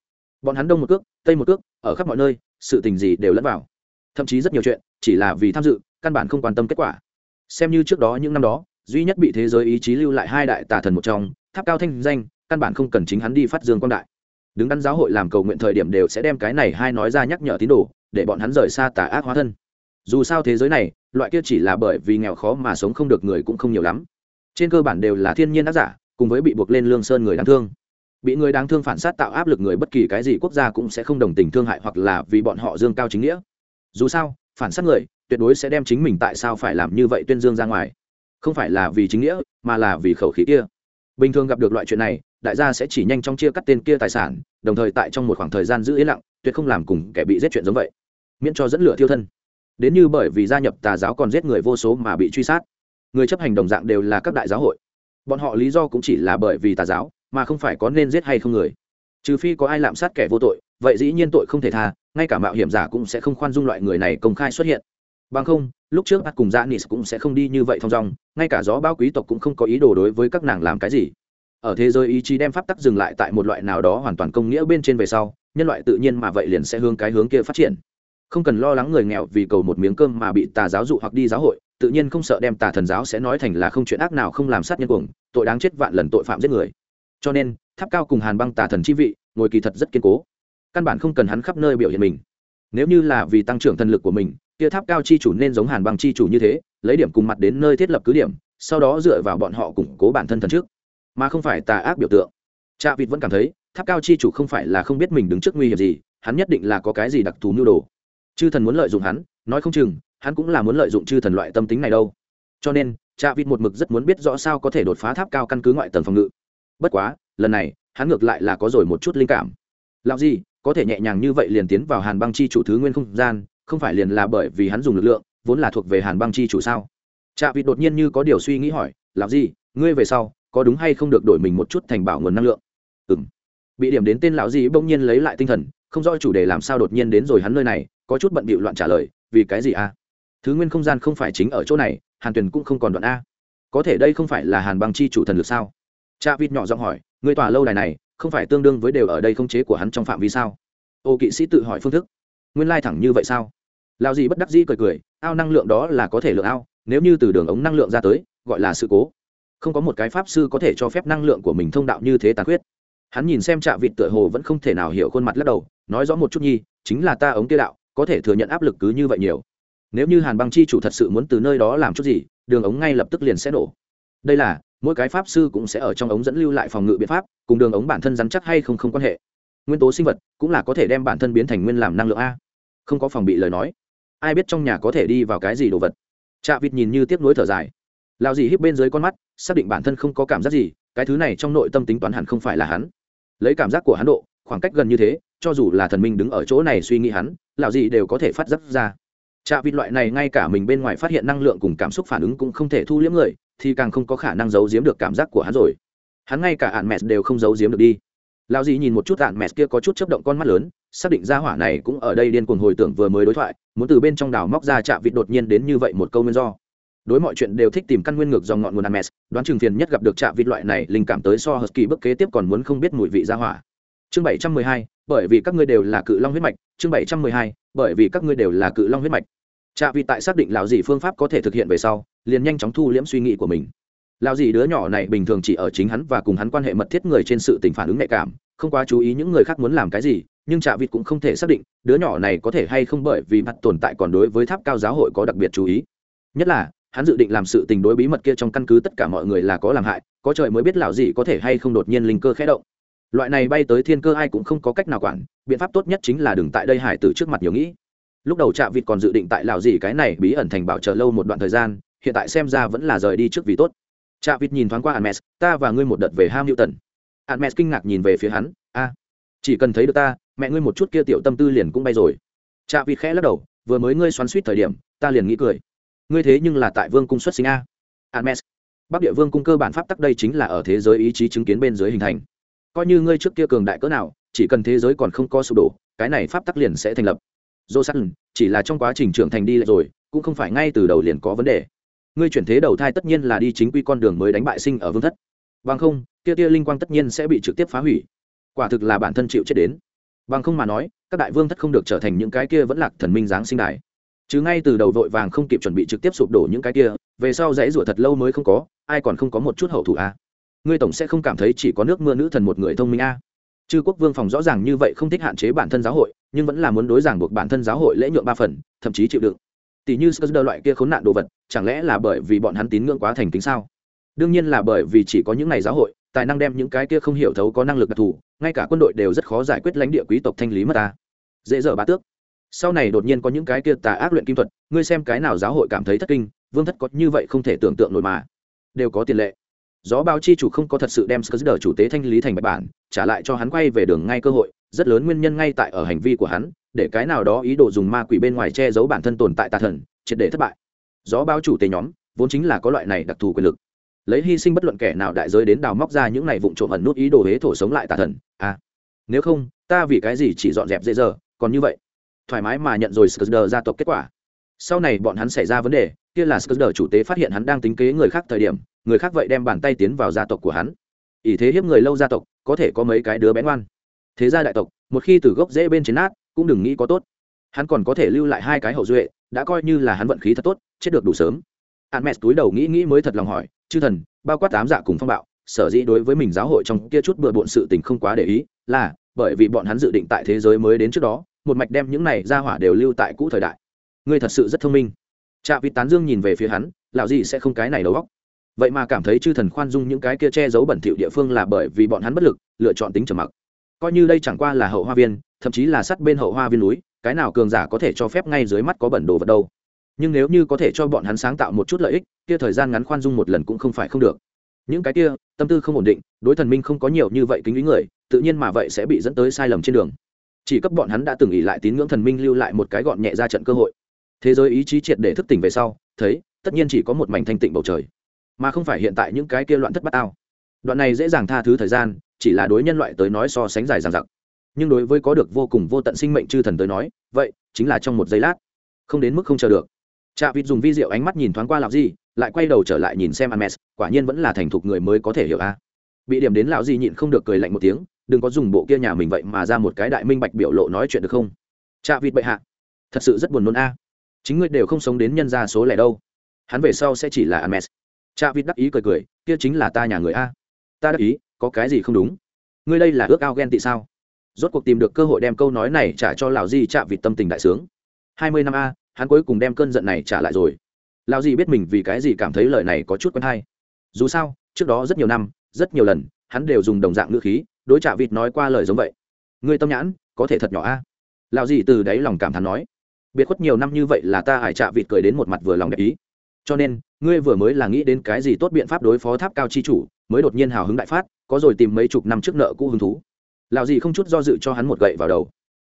bọn hắn đông một cước, tây một cước, ở khắp mọi nơi, sự tình gì đều lẫn vào. Thậm chí rất nhiều chuyện, chỉ là vì tham dự, căn bản không quan tâm kết quả. Xem như trước đó những năm đó, duy nhất bị thế giới ý chí lưu lại hai đại tà thần một trong, tháp cao thanh danh, căn bản không cần chính hắn đi phát dương quan đại. Đứng đắn giáo hội làm cầu nguyện thời điểm đều sẽ đem cái này hai nói ra nhắc nhở tín đồ, để bọn hắn rời xa tà ác hóa thân. Dù sao thế giới này, loại kia chỉ là bởi vì nghèo khó mà sống không được người cũng không nhiều lắm. Trên cơ bản đều là thiên nhiên ác giả, cùng với bị buộc lên lương sơn người đáng thương bị người đáng thương phản sát tạo áp lực người bất kỳ cái gì quốc gia cũng sẽ không đồng tình thương hại hoặc là vì bọn họ dương cao chính nghĩa. Dù sao, phản sát người tuyệt đối sẽ đem chính mình tại sao phải làm như vậy tuyên dương ra ngoài. Không phải là vì chính nghĩa, mà là vì khẩu khí kia. Bình thường gặp được loại chuyện này, đại gia sẽ chỉ nhanh chóng chia cắt tên kia tài sản, đồng thời tại trong một khoảng thời gian giữ yên lặng, tuyệt không làm cùng kẻ bị giết chuyện giống vậy. Miễn cho dẫn lửa thiêu thân. Đến như bởi vì gia nhập tà giáo còn giết người vô số mà bị truy sát. Người chấp hành đồng dạng đều là các đại giáo hội. Bọn họ lý do cũng chỉ là bởi vì tà giáo mà không phải có nên giết hay không người. Trừ phi có ai lạm sát kẻ vô tội, vậy dĩ nhiên tội không thể tha, ngay cả mạo hiểm giả cũng sẽ không khoan dung loại người này công khai xuất hiện. Bằng không, lúc trước bắt cùng dạ nis cũng sẽ không đi như vậy thong dong, ngay cả gió bao quý tộc cũng không có ý đồ đối với các nàng làm cái gì. Ở thế giới ý chí đem pháp tắc dừng lại tại một loại nào đó hoàn toàn công nghĩa bên trên về sau, nhân loại tự nhiên mà vậy liền sẽ hướng cái hướng kia phát triển. Không cần lo lắng người nghèo vì cầu một miếng cơm mà bị tà giáo dụ hoặc đi giáo hội, tự nhiên không sợ đem tà thần giáo sẽ nói thành là không chuyện ác nào không làm sát nhân cuồng, tội đáng chết vạn lần tội phạm giết người cho nên, tháp cao cùng hàn băng tà thần chi vị, ngồi kỳ thật rất kiên cố. Căn bản không cần hắn khắp nơi biểu hiện mình. Nếu như là vì tăng trưởng thần lực của mình, kia tháp cao chi chủ nên giống hàn băng chi chủ như thế, lấy điểm cùng mặt đến nơi thiết lập cứ điểm, sau đó dựa vào bọn họ củng cố bản thân thần trước. Mà không phải tà ác biểu tượng. Cha vịt vẫn cảm thấy, tháp cao chi chủ không phải là không biết mình đứng trước nguy hiểm gì, hắn nhất định là có cái gì đặc thù mưu đồ. Chư thần muốn lợi dụng hắn, nói không chừng, hắn cũng là muốn lợi dụng chư thần loại tâm tính này đâu. Cho nên cha vịt một mực rất muốn biết rõ sao có thể đột phá tháp cao căn cứ ngoại tầng phòng ngự bất quá, lần này, hắn ngược lại là có rồi một chút linh cảm. Lão gì có thể nhẹ nhàng như vậy liền tiến vào hàn băng chi chủ thứ nguyên không gian, không phải liền là bởi vì hắn dùng lực lượng, vốn là thuộc về hàn băng chi chủ sao? Trạ vịt đột nhiên như có điều suy nghĩ hỏi, lão gì ngươi về sau, có đúng hay không được đổi mình một chút thành bảo nguồn năng lượng? Ừ m bị điểm đến tên lão gì bỗng nhiên lấy lại tinh thần, không rõ chủ đề làm sao đột nhiên đến rồi hắn nơi này, có chút bận bịu loạn trả lời, vì cái gì a? Thứ nguyên không gian không phải chính ở chỗ này, hàn tuyền cũng không còn đoạn a. Có thể đây không phải là hàn băng chi chủ thần lực sao? Cha vịt nhỏ giọng hỏi người tòa lâu đài này, không phải tương đương với đều ở đây không chế của hắn trong phạm vi sao? Ô kỵ sĩ tự hỏi phương thức. Nguyên lai thẳng như vậy sao? Lao gì bất đắc dĩ cười cười, ao năng lượng đó là có thể lượng ao, nếu như từ đường ống năng lượng ra tới, gọi là sự cố. Không có một cái pháp sư có thể cho phép năng lượng của mình thông đạo như thế tàn khuyết. Hắn nhìn xem trạ vịt tựa hồ vẫn không thể nào hiểu khuôn mặt lắc đầu, nói rõ một chút nhi, chính là ta ống kia đạo, có thể thừa nhận áp lực cứ như vậy nhiều. Nếu như hàn băng chi chủ thật sự muốn từ nơi đó làm chút gì, đường ống ngay lập tức liền sẽ nổ. Đây là mỗi cái pháp sư cũng sẽ ở trong ống dẫn lưu lại phòng ngự biện pháp, cùng đường ống bản thân rắn chắc hay không không quan hệ. Nguyên tố sinh vật cũng là có thể đem bản thân biến thành nguyên làm năng lượng a. Không có phòng bị lời nói. Ai biết trong nhà có thể đi vào cái gì đồ vật. Chạ vịt nhìn như tiếp nối thở dài. Lao gì híp bên dưới con mắt, xác định bản thân không có cảm giác gì, cái thứ này trong nội tâm tính toán hẳn không phải là hắn. Lấy cảm giác của hắn độ, khoảng cách gần như thế, cho dù là thần minh đứng ở chỗ này suy nghĩ hắn, lão gì đều có thể phát giác ra chạ vịt loại này ngay cả mình bên ngoài phát hiện năng lượng cùng cảm xúc phản ứng cũng không thể thu liễm người, thì càng không có khả năng giấu giếm được cảm giác của hắn rồi. Hắn ngay cả ạn mẹ đều không giấu giếm được đi. Lão gì nhìn một chút ạn mẹ kia có chút chớp động con mắt lớn, xác định ra hỏa này cũng ở đây điên cuồng hồi tưởng vừa mới đối thoại, muốn từ bên trong đào móc ra chạm vịt đột nhiên đến như vậy một câu nguyên do. Đối mọi chuyện đều thích tìm căn nguyên ngược dòng ngọn nguồn ạn mẹ đoán chừng phiền nhất gặp được chạm vịt loại này, linh cảm tới so hờ kỳ bước kế tiếp còn muốn không biết mùi vị ra hỏa. Chương bảy trăm mười hai, bởi vì các ngươi đều là cự long huyết mạch, chương bảy trăm mười hai, bởi vì các ngươi đều là cự long huyết mạch trạ vị tại xác định lão dì phương pháp có thể thực hiện về sau, liền nhanh chóng thu liễm suy nghĩ của mình. Lão dì đứa nhỏ này bình thường chỉ ở chính hắn và cùng hắn quan hệ mật thiết người trên sự tình phản ứng nhạy cảm, không quá chú ý những người khác muốn làm cái gì, nhưng trạ vịt cũng không thể xác định đứa nhỏ này có thể hay không bởi vì mặt tồn tại còn đối với tháp cao giáo hội có đặc biệt chú ý. Nhất là, hắn dự định làm sự tình đối bí mật kia trong căn cứ tất cả mọi người là có làm hại, có trời mới biết lão dì có thể hay không đột nhiên linh cơ khẽ động. Loại này bay tới thiên cơ ai cũng không có cách nào quản, biện pháp tốt nhất chính là đừng tại đây hải tử trước mặt nhiều nghĩ lúc đầu trạ vịt còn dự định tại lào gì cái này bí ẩn thành bảo chờ lâu một đoạn thời gian hiện tại xem ra vẫn là rời đi trước vì tốt Trạ Vịt nhìn thoáng qua Hermes, ta và ngươi một đợt về Hamilton. Hermes kinh ngạc nhìn về phía hắn, a, chỉ cần thấy được ta, mẹ ngươi một chút kia tiểu tâm tư liền cũng bay rồi. Trạ Vịt khẽ lắc đầu, vừa mới ngươi xoắn suýt thời điểm, ta liền nghĩ cười. Ngươi thế nhưng là tại Vương cung xuất sinh a. Hermes. Bắc Địa Vương cung cơ bản pháp tắc đây chính là ở thế giới ý chí chứng kiến bên dưới hình thành. Coi như ngươi trước kia cường đại cỡ nào, chỉ cần thế giới còn không có sụp đổ, cái này pháp tắc liền sẽ thành lập. Josan, ừ, chỉ là trong quá trình trưởng thành đi lại rồi, cũng không phải ngay từ đầu liền có vấn đề ngươi chuyển thế đầu thai tất nhiên là đi chính quy con đường mới đánh bại sinh ở vương thất bằng không kia tia linh quang tất nhiên sẽ bị trực tiếp phá hủy quả thực là bản thân chịu chết đến bằng không mà nói các đại vương thất không được trở thành những cái kia vẫn lạc thần minh giáng sinh đại. chứ ngay từ đầu vội vàng không kịp chuẩn bị trực tiếp sụp đổ những cái kia về sau dãy rủa thật lâu mới không có ai còn không có một chút hậu thủ a à. ngươi tổng sẽ không cảm thấy chỉ có nước mưa nữ thần một người thông minh a à. chư quốc vương phòng rõ ràng như vậy không thích hạn chế bản thân giáo hội nhưng vẫn là muốn đối giảng buộc bản thân giáo hội lễ nhượng ba phần, thậm chí chịu đựng. Tỷ như sơ loại kia khốn nạn đồ vật, chẳng lẽ là bởi vì bọn hắn tín ngưỡng quá thành kính sao? Đương nhiên là bởi vì chỉ có những ngày giáo hội, tài năng đem những cái kia không hiểu thấu có năng lực đặc thù, ngay cả quân đội đều rất khó giải quyết lãnh địa quý tộc thanh lý mất ta. Dễ dở bá tước. Sau này đột nhiên có những cái kia tà ác luyện kim thuật, ngươi xem cái nào giáo hội cảm thấy thất kinh, vương thất có như vậy không thể tưởng tượng nổi mà. Đều có tiền lệ. Gió báo chi chủ không có thật sự đem sơ chủ tế thanh lý thành bạch bản, trả lại cho hắn quay về đường ngay cơ hội rất lớn nguyên nhân ngay tại ở hành vi của hắn, để cái nào đó ý đồ dùng ma quỷ bên ngoài che giấu bản thân tồn tại tà thần, triệt để thất bại. Gió báo chủ tế nhóm, vốn chính là có loại này đặc thù quyền lực. Lấy hy sinh bất luận kẻ nào đại giới đến đào móc ra những này vụn trộm ẩn nút ý đồ huế thổ sống lại tà thần à. Nếu không, ta vì cái gì chỉ dọn dẹp dễ giờ còn như vậy? Thoải mái mà nhận rồi skr gia tộc kết quả. Sau này bọn hắn xảy ra vấn đề, kia là skr chủ tế phát hiện hắn đang tính kế người khác thời điểm, người khác vậy đem bàn tay tiến vào gia tộc của hắn. Ỷ thế hiếp người lâu gia tộc, có thể có mấy cái đứa bé ngoan thế gia đại tộc, một khi từ gốc dễ bên trên nát, cũng đừng nghĩ có tốt. Hắn còn có thể lưu lại hai cái hậu duệ, đã coi như là hắn vận khí thật tốt, chết được đủ sớm. Hắn mẹ túi đầu nghĩ nghĩ mới thật lòng hỏi, chư thần, bao quát tám dạ cùng phong bạo, sở dĩ đối với mình giáo hội trong kia chút bừa bộn sự tình không quá để ý, là bởi vì bọn hắn dự định tại thế giới mới đến trước đó, một mạch đem những này ra hỏa đều lưu tại cũ thời đại. Ngươi thật sự rất thông minh. Trạ vịt tán dương nhìn về phía hắn, lão gì sẽ không cái này đầu góc vậy mà cảm thấy chư thần khoan dung những cái kia che giấu bẩn thỉu địa phương là bởi vì bọn hắn bất lực, lựa chọn tính trầm mặc coi như đây chẳng qua là hậu hoa viên, thậm chí là sắt bên hậu hoa viên núi, cái nào cường giả có thể cho phép ngay dưới mắt có bẩn đồ vật đâu. Nhưng nếu như có thể cho bọn hắn sáng tạo một chút lợi ích, kia thời gian ngắn khoan dung một lần cũng không phải không được. Những cái kia, tâm tư không ổn định, đối thần minh không có nhiều như vậy kính ý người, tự nhiên mà vậy sẽ bị dẫn tới sai lầm trên đường. Chỉ cấp bọn hắn đã từng ỉ lại tín ngưỡng thần minh lưu lại một cái gọn nhẹ ra trận cơ hội. Thế giới ý chí triệt để thức tỉnh về sau, thấy, tất nhiên chỉ có một mảnh thanh tịnh bầu trời. Mà không phải hiện tại những cái kia loạn thất bát ao đoạn này dễ dàng tha thứ thời gian chỉ là đối nhân loại tới nói so sánh dài dằng dặc nhưng đối với có được vô cùng vô tận sinh mệnh chư thần tới nói vậy chính là trong một giây lát không đến mức không chờ được chạ vịt dùng vi diệu ánh mắt nhìn thoáng qua lão di lại quay đầu trở lại nhìn xem ames quả nhiên vẫn là thành thục người mới có thể hiểu a. Bị điểm đến lão di nhịn không được cười lạnh một tiếng, đừng có dùng bộ kia nhà mình vậy mà ra một cái đại minh bạch biểu lộ nói chuyện được không? chạ vịt bệ hạ, thật sự rất buồn nôn a. Chính ngươi đều không sống đến nhân gia số lẻ đâu. Hắn về sau sẽ chỉ là ames chạ vịt đắc ý cười cười, kia chính là ta nhà người a. Ta đắc ý, có cái gì không đúng? Ngươi đây là ước ao ghen tị sao? rốt cuộc tìm được cơ hội đem câu nói này trả cho lão di chạm vịt tâm tình đại sướng. Hai mươi năm a, hắn cuối cùng đem cơn giận này trả lại rồi. Lão di biết mình vì cái gì cảm thấy lời này có chút quen hay. Dù sao, trước đó rất nhiều năm, rất nhiều lần, hắn đều dùng đồng dạng ngữ khí, đối trả vịt nói qua lời giống vậy. Ngươi tâm nhãn, có thể thật nhỏ a. Lão di từ đáy lòng cảm thán nói. Biệt khuất nhiều năm như vậy là ta hải trả vịt cười đến một mặt vừa lòng đẹp ý. Cho nên, ngươi vừa mới là nghĩ đến cái gì tốt biện pháp đối phó tháp cao chi chủ mới đột nhiên hào hứng đại phát, có rồi tìm mấy chục năm trước nợ cũ hứng thú. Lào gì không chút do dự cho hắn một gậy vào đầu.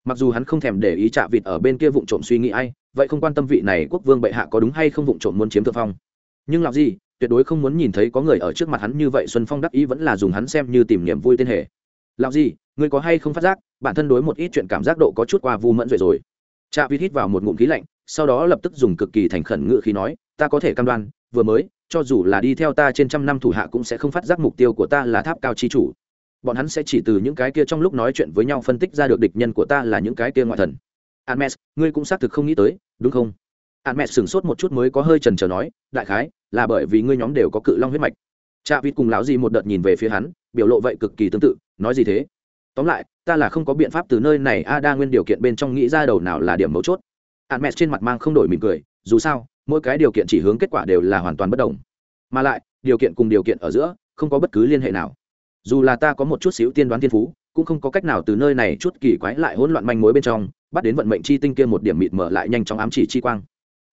Mặc dù hắn không thèm để ý chạ vịt ở bên kia vụ trộm suy nghĩ ai, vậy không quan tâm vị này quốc vương bệ hạ có đúng hay không vụ trộm muốn chiếm thượng phong. Nhưng lào gì tuyệt đối không muốn nhìn thấy có người ở trước mặt hắn như vậy xuân phong đắc ý vẫn là dùng hắn xem như tìm niềm vui tên hệ lào gì người có hay không phát giác, bản thân đối một ít chuyện cảm giác độ có chút qua vu mẫn rồi rồi. Chạ vịt hít vào một ngụm khí lạnh, sau đó lập tức dùng cực kỳ thành khẩn ngự khí nói, ta có thể cam đoan, vừa mới cho dù là đi theo ta trên trăm năm thủ hạ cũng sẽ không phát giác mục tiêu của ta là tháp cao chi chủ bọn hắn sẽ chỉ từ những cái kia trong lúc nói chuyện với nhau phân tích ra được địch nhân của ta là những cái kia ngoại thần Hermes, ngươi cũng xác thực không nghĩ tới, đúng không? Hermes sửng sốt một chút mới có hơi chần chờ nói, đại khái là bởi vì ngươi nhóm đều có cự long huyết mạch. Cha Vịt cùng lão gì một đợt nhìn về phía hắn, biểu lộ vậy cực kỳ tương tự, nói gì thế? Tóm lại, ta là không có biện pháp từ nơi này a đa nguyên điều kiện bên trong nghĩ ra đầu nào là điểm mấu chốt. Hermes trên mặt mang không đổi mỉm cười, dù sao, mỗi cái điều kiện chỉ hướng kết quả đều là hoàn toàn bất đồng. Mà lại, điều kiện cùng điều kiện ở giữa, không có bất cứ liên hệ nào. Dù là ta có một chút xíu tiên đoán thiên phú cũng không có cách nào từ nơi này chút kỳ quái lại hỗn loạn manh mối bên trong bắt đến vận mệnh chi tinh kia một điểm mịt mở lại nhanh chóng ám chỉ chi quang.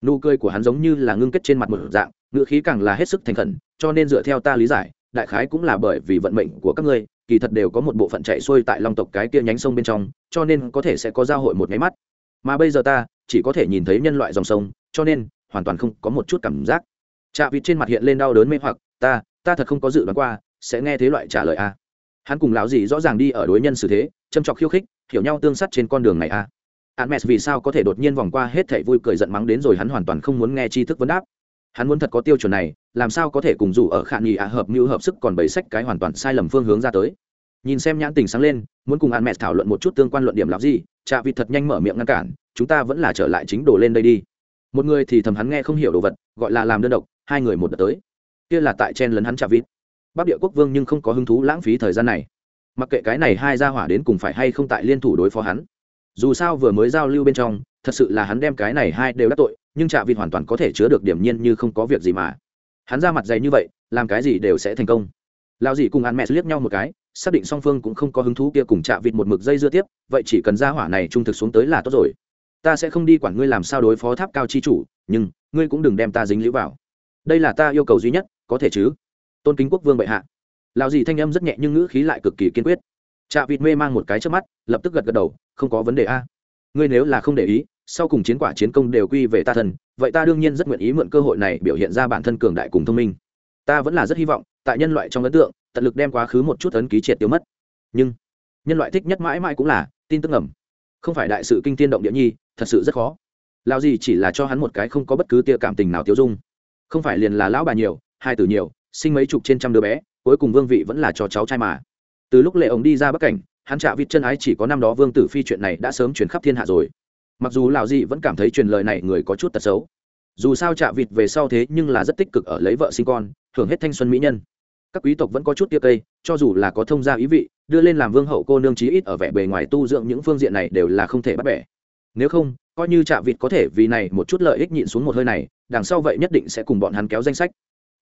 Nụ cười của hắn giống như là ngưng kết trên mặt một dạng ngựa khí càng là hết sức thành khẩn cho nên dựa theo ta lý giải đại khái cũng là bởi vì vận mệnh của các ngươi kỳ thật đều có một bộ phận chạy xuôi tại long tộc cái kia nhánh sông bên trong cho nên có thể sẽ có giao hội một máy mắt. Mà bây giờ ta chỉ có thể nhìn thấy nhân loại dòng sông cho nên hoàn toàn không có một chút cảm giác chạ vịt trên mặt hiện lên đau đớn mê hoặc ta ta thật không có dự đoán qua sẽ nghe thế loại trả lời a hắn cùng lão gì rõ ràng đi ở đối nhân xử thế châm trọc khiêu khích hiểu nhau tương sát trên con đường này a Hermes vì sao có thể đột nhiên vòng qua hết thảy vui cười giận mắng đến rồi hắn hoàn toàn không muốn nghe tri thức vấn đáp. Hắn muốn thật có tiêu chuẩn này, làm sao có thể cùng dù ở khả nghị ạ hợp như hợp sức còn bày sách cái hoàn toàn sai lầm phương hướng ra tới. Nhìn xem nhãn tình sáng lên, muốn cùng Hermes thảo luận một chút tương quan luận điểm làm gì, Trạ Vịt thật nhanh mở miệng ngăn cản, chúng ta vẫn là trở lại chính đồ lên đây đi. Một người thì thầm hắn nghe không hiểu đồ vật, gọi là làm đơn độc, hai người một đợt tới. Kia là tại chen lấn hắn Trạ vít Bắc Địa quốc vương nhưng không có hứng thú lãng phí thời gian này. Mặc kệ cái này hai gia hỏa đến cùng phải hay không tại liên thủ đối phó hắn. Dù sao vừa mới giao lưu bên trong thật sự là hắn đem cái này hai đều đắc tội nhưng trạ vịt hoàn toàn có thể chứa được điểm nhiên như không có việc gì mà. Hắn ra mặt dày như vậy làm cái gì đều sẽ thành công. Lao dì cùng ăn mẹ liếc nhau một cái xác định song phương cũng không có hứng thú kia cùng chạ vịt một mực dây dưa tiếp vậy chỉ cần ra hỏa này trung thực xuống tới là tốt rồi ta sẽ không đi quản ngươi làm sao đối phó tháp cao chi chủ nhưng ngươi cũng đừng đem ta dính lũ vào. Đây là ta yêu cầu duy nhất có thể chứ? Tôn kính quốc vương bệ hạ. Lão gì thanh âm rất nhẹ nhưng ngữ khí lại cực kỳ kiên quyết. Chạ vịt mê mang một cái trước mắt lập tức gật gật đầu không có vấn đề a. Ngươi nếu là không để ý sau cùng chiến quả chiến công đều quy về ta thần, vậy ta đương nhiên rất nguyện ý mượn cơ hội này biểu hiện ra bản thân cường đại cùng thông minh. Ta vẫn là rất hy vọng tại nhân loại trong ấn tượng tận lực đem quá khứ một chút ấn ký triệt tiêu mất. Nhưng nhân loại thích nhất mãi mãi cũng là tin tức ngầm, không phải đại sự kinh tiên động địa nhi thật sự rất khó. Lao gì chỉ là cho hắn một cái không có bất cứ tia cảm tình nào tiêu dung. Không phải liền là lão bà nhiều, hai tử nhiều, sinh mấy chục trên trăm đứa bé, cuối cùng vương vị vẫn là cho cháu trai mà. Từ lúc lệ ổng đi ra bắc cảnh, hắn trả vịt chân ái chỉ có năm đó vương tử phi chuyện này đã sớm chuyển khắp thiên hạ rồi. Mặc dù lão dị vẫn cảm thấy truyền lời này người có chút tật xấu, dù sao trả vịt về sau thế nhưng là rất tích cực ở lấy vợ sinh con, hưởng hết thanh xuân mỹ nhân. Các quý tộc vẫn có chút tia cây, cho dù là có thông gia ý vị, đưa lên làm vương hậu cô nương chí ít ở vẻ bề ngoài tu dưỡng những phương diện này đều là không thể bắt bẻ nếu không, coi như chạ vịt có thể vì này một chút lợi ích nhịn xuống một hơi này, đằng sau vậy nhất định sẽ cùng bọn hắn kéo danh sách.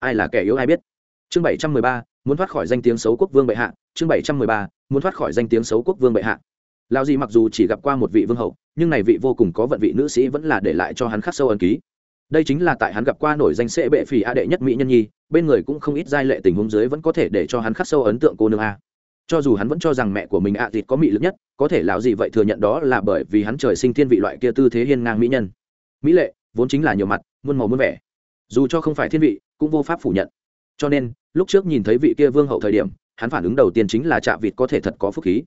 Ai là kẻ yếu ai biết? Chương bảy trăm mười ba, muốn thoát khỏi danh tiếng xấu quốc vương bệ hạ. Chương bảy trăm mười ba, muốn thoát khỏi danh tiếng xấu quốc vương bệ hạ. Lao gì mặc dù chỉ gặp qua một vị vương hậu, nhưng này vị vô cùng có vận vị nữ sĩ vẫn là để lại cho hắn khắc sâu ấn ký. Đây chính là tại hắn gặp qua nổi danh sệ bệ phì a đệ nhất mỹ nhân nhi, bên người cũng không ít giai lệ tình huống dưới vẫn có thể để cho hắn khắc sâu ấn tượng cô nương a cho dù hắn vẫn cho rằng mẹ của mình ạ à thịt có mị lực nhất, có thể lão gì vậy thừa nhận đó là bởi vì hắn trời sinh thiên vị loại kia tư thế hiên ngang mỹ nhân. Mỹ lệ, vốn chính là nhiều mặt, muôn màu muôn vẻ. Dù cho không phải thiên vị, cũng vô pháp phủ nhận. Cho nên, lúc trước nhìn thấy vị kia vương hậu thời điểm, hắn phản ứng đầu tiên chính là trạ vịt có thể thật có phúc khí.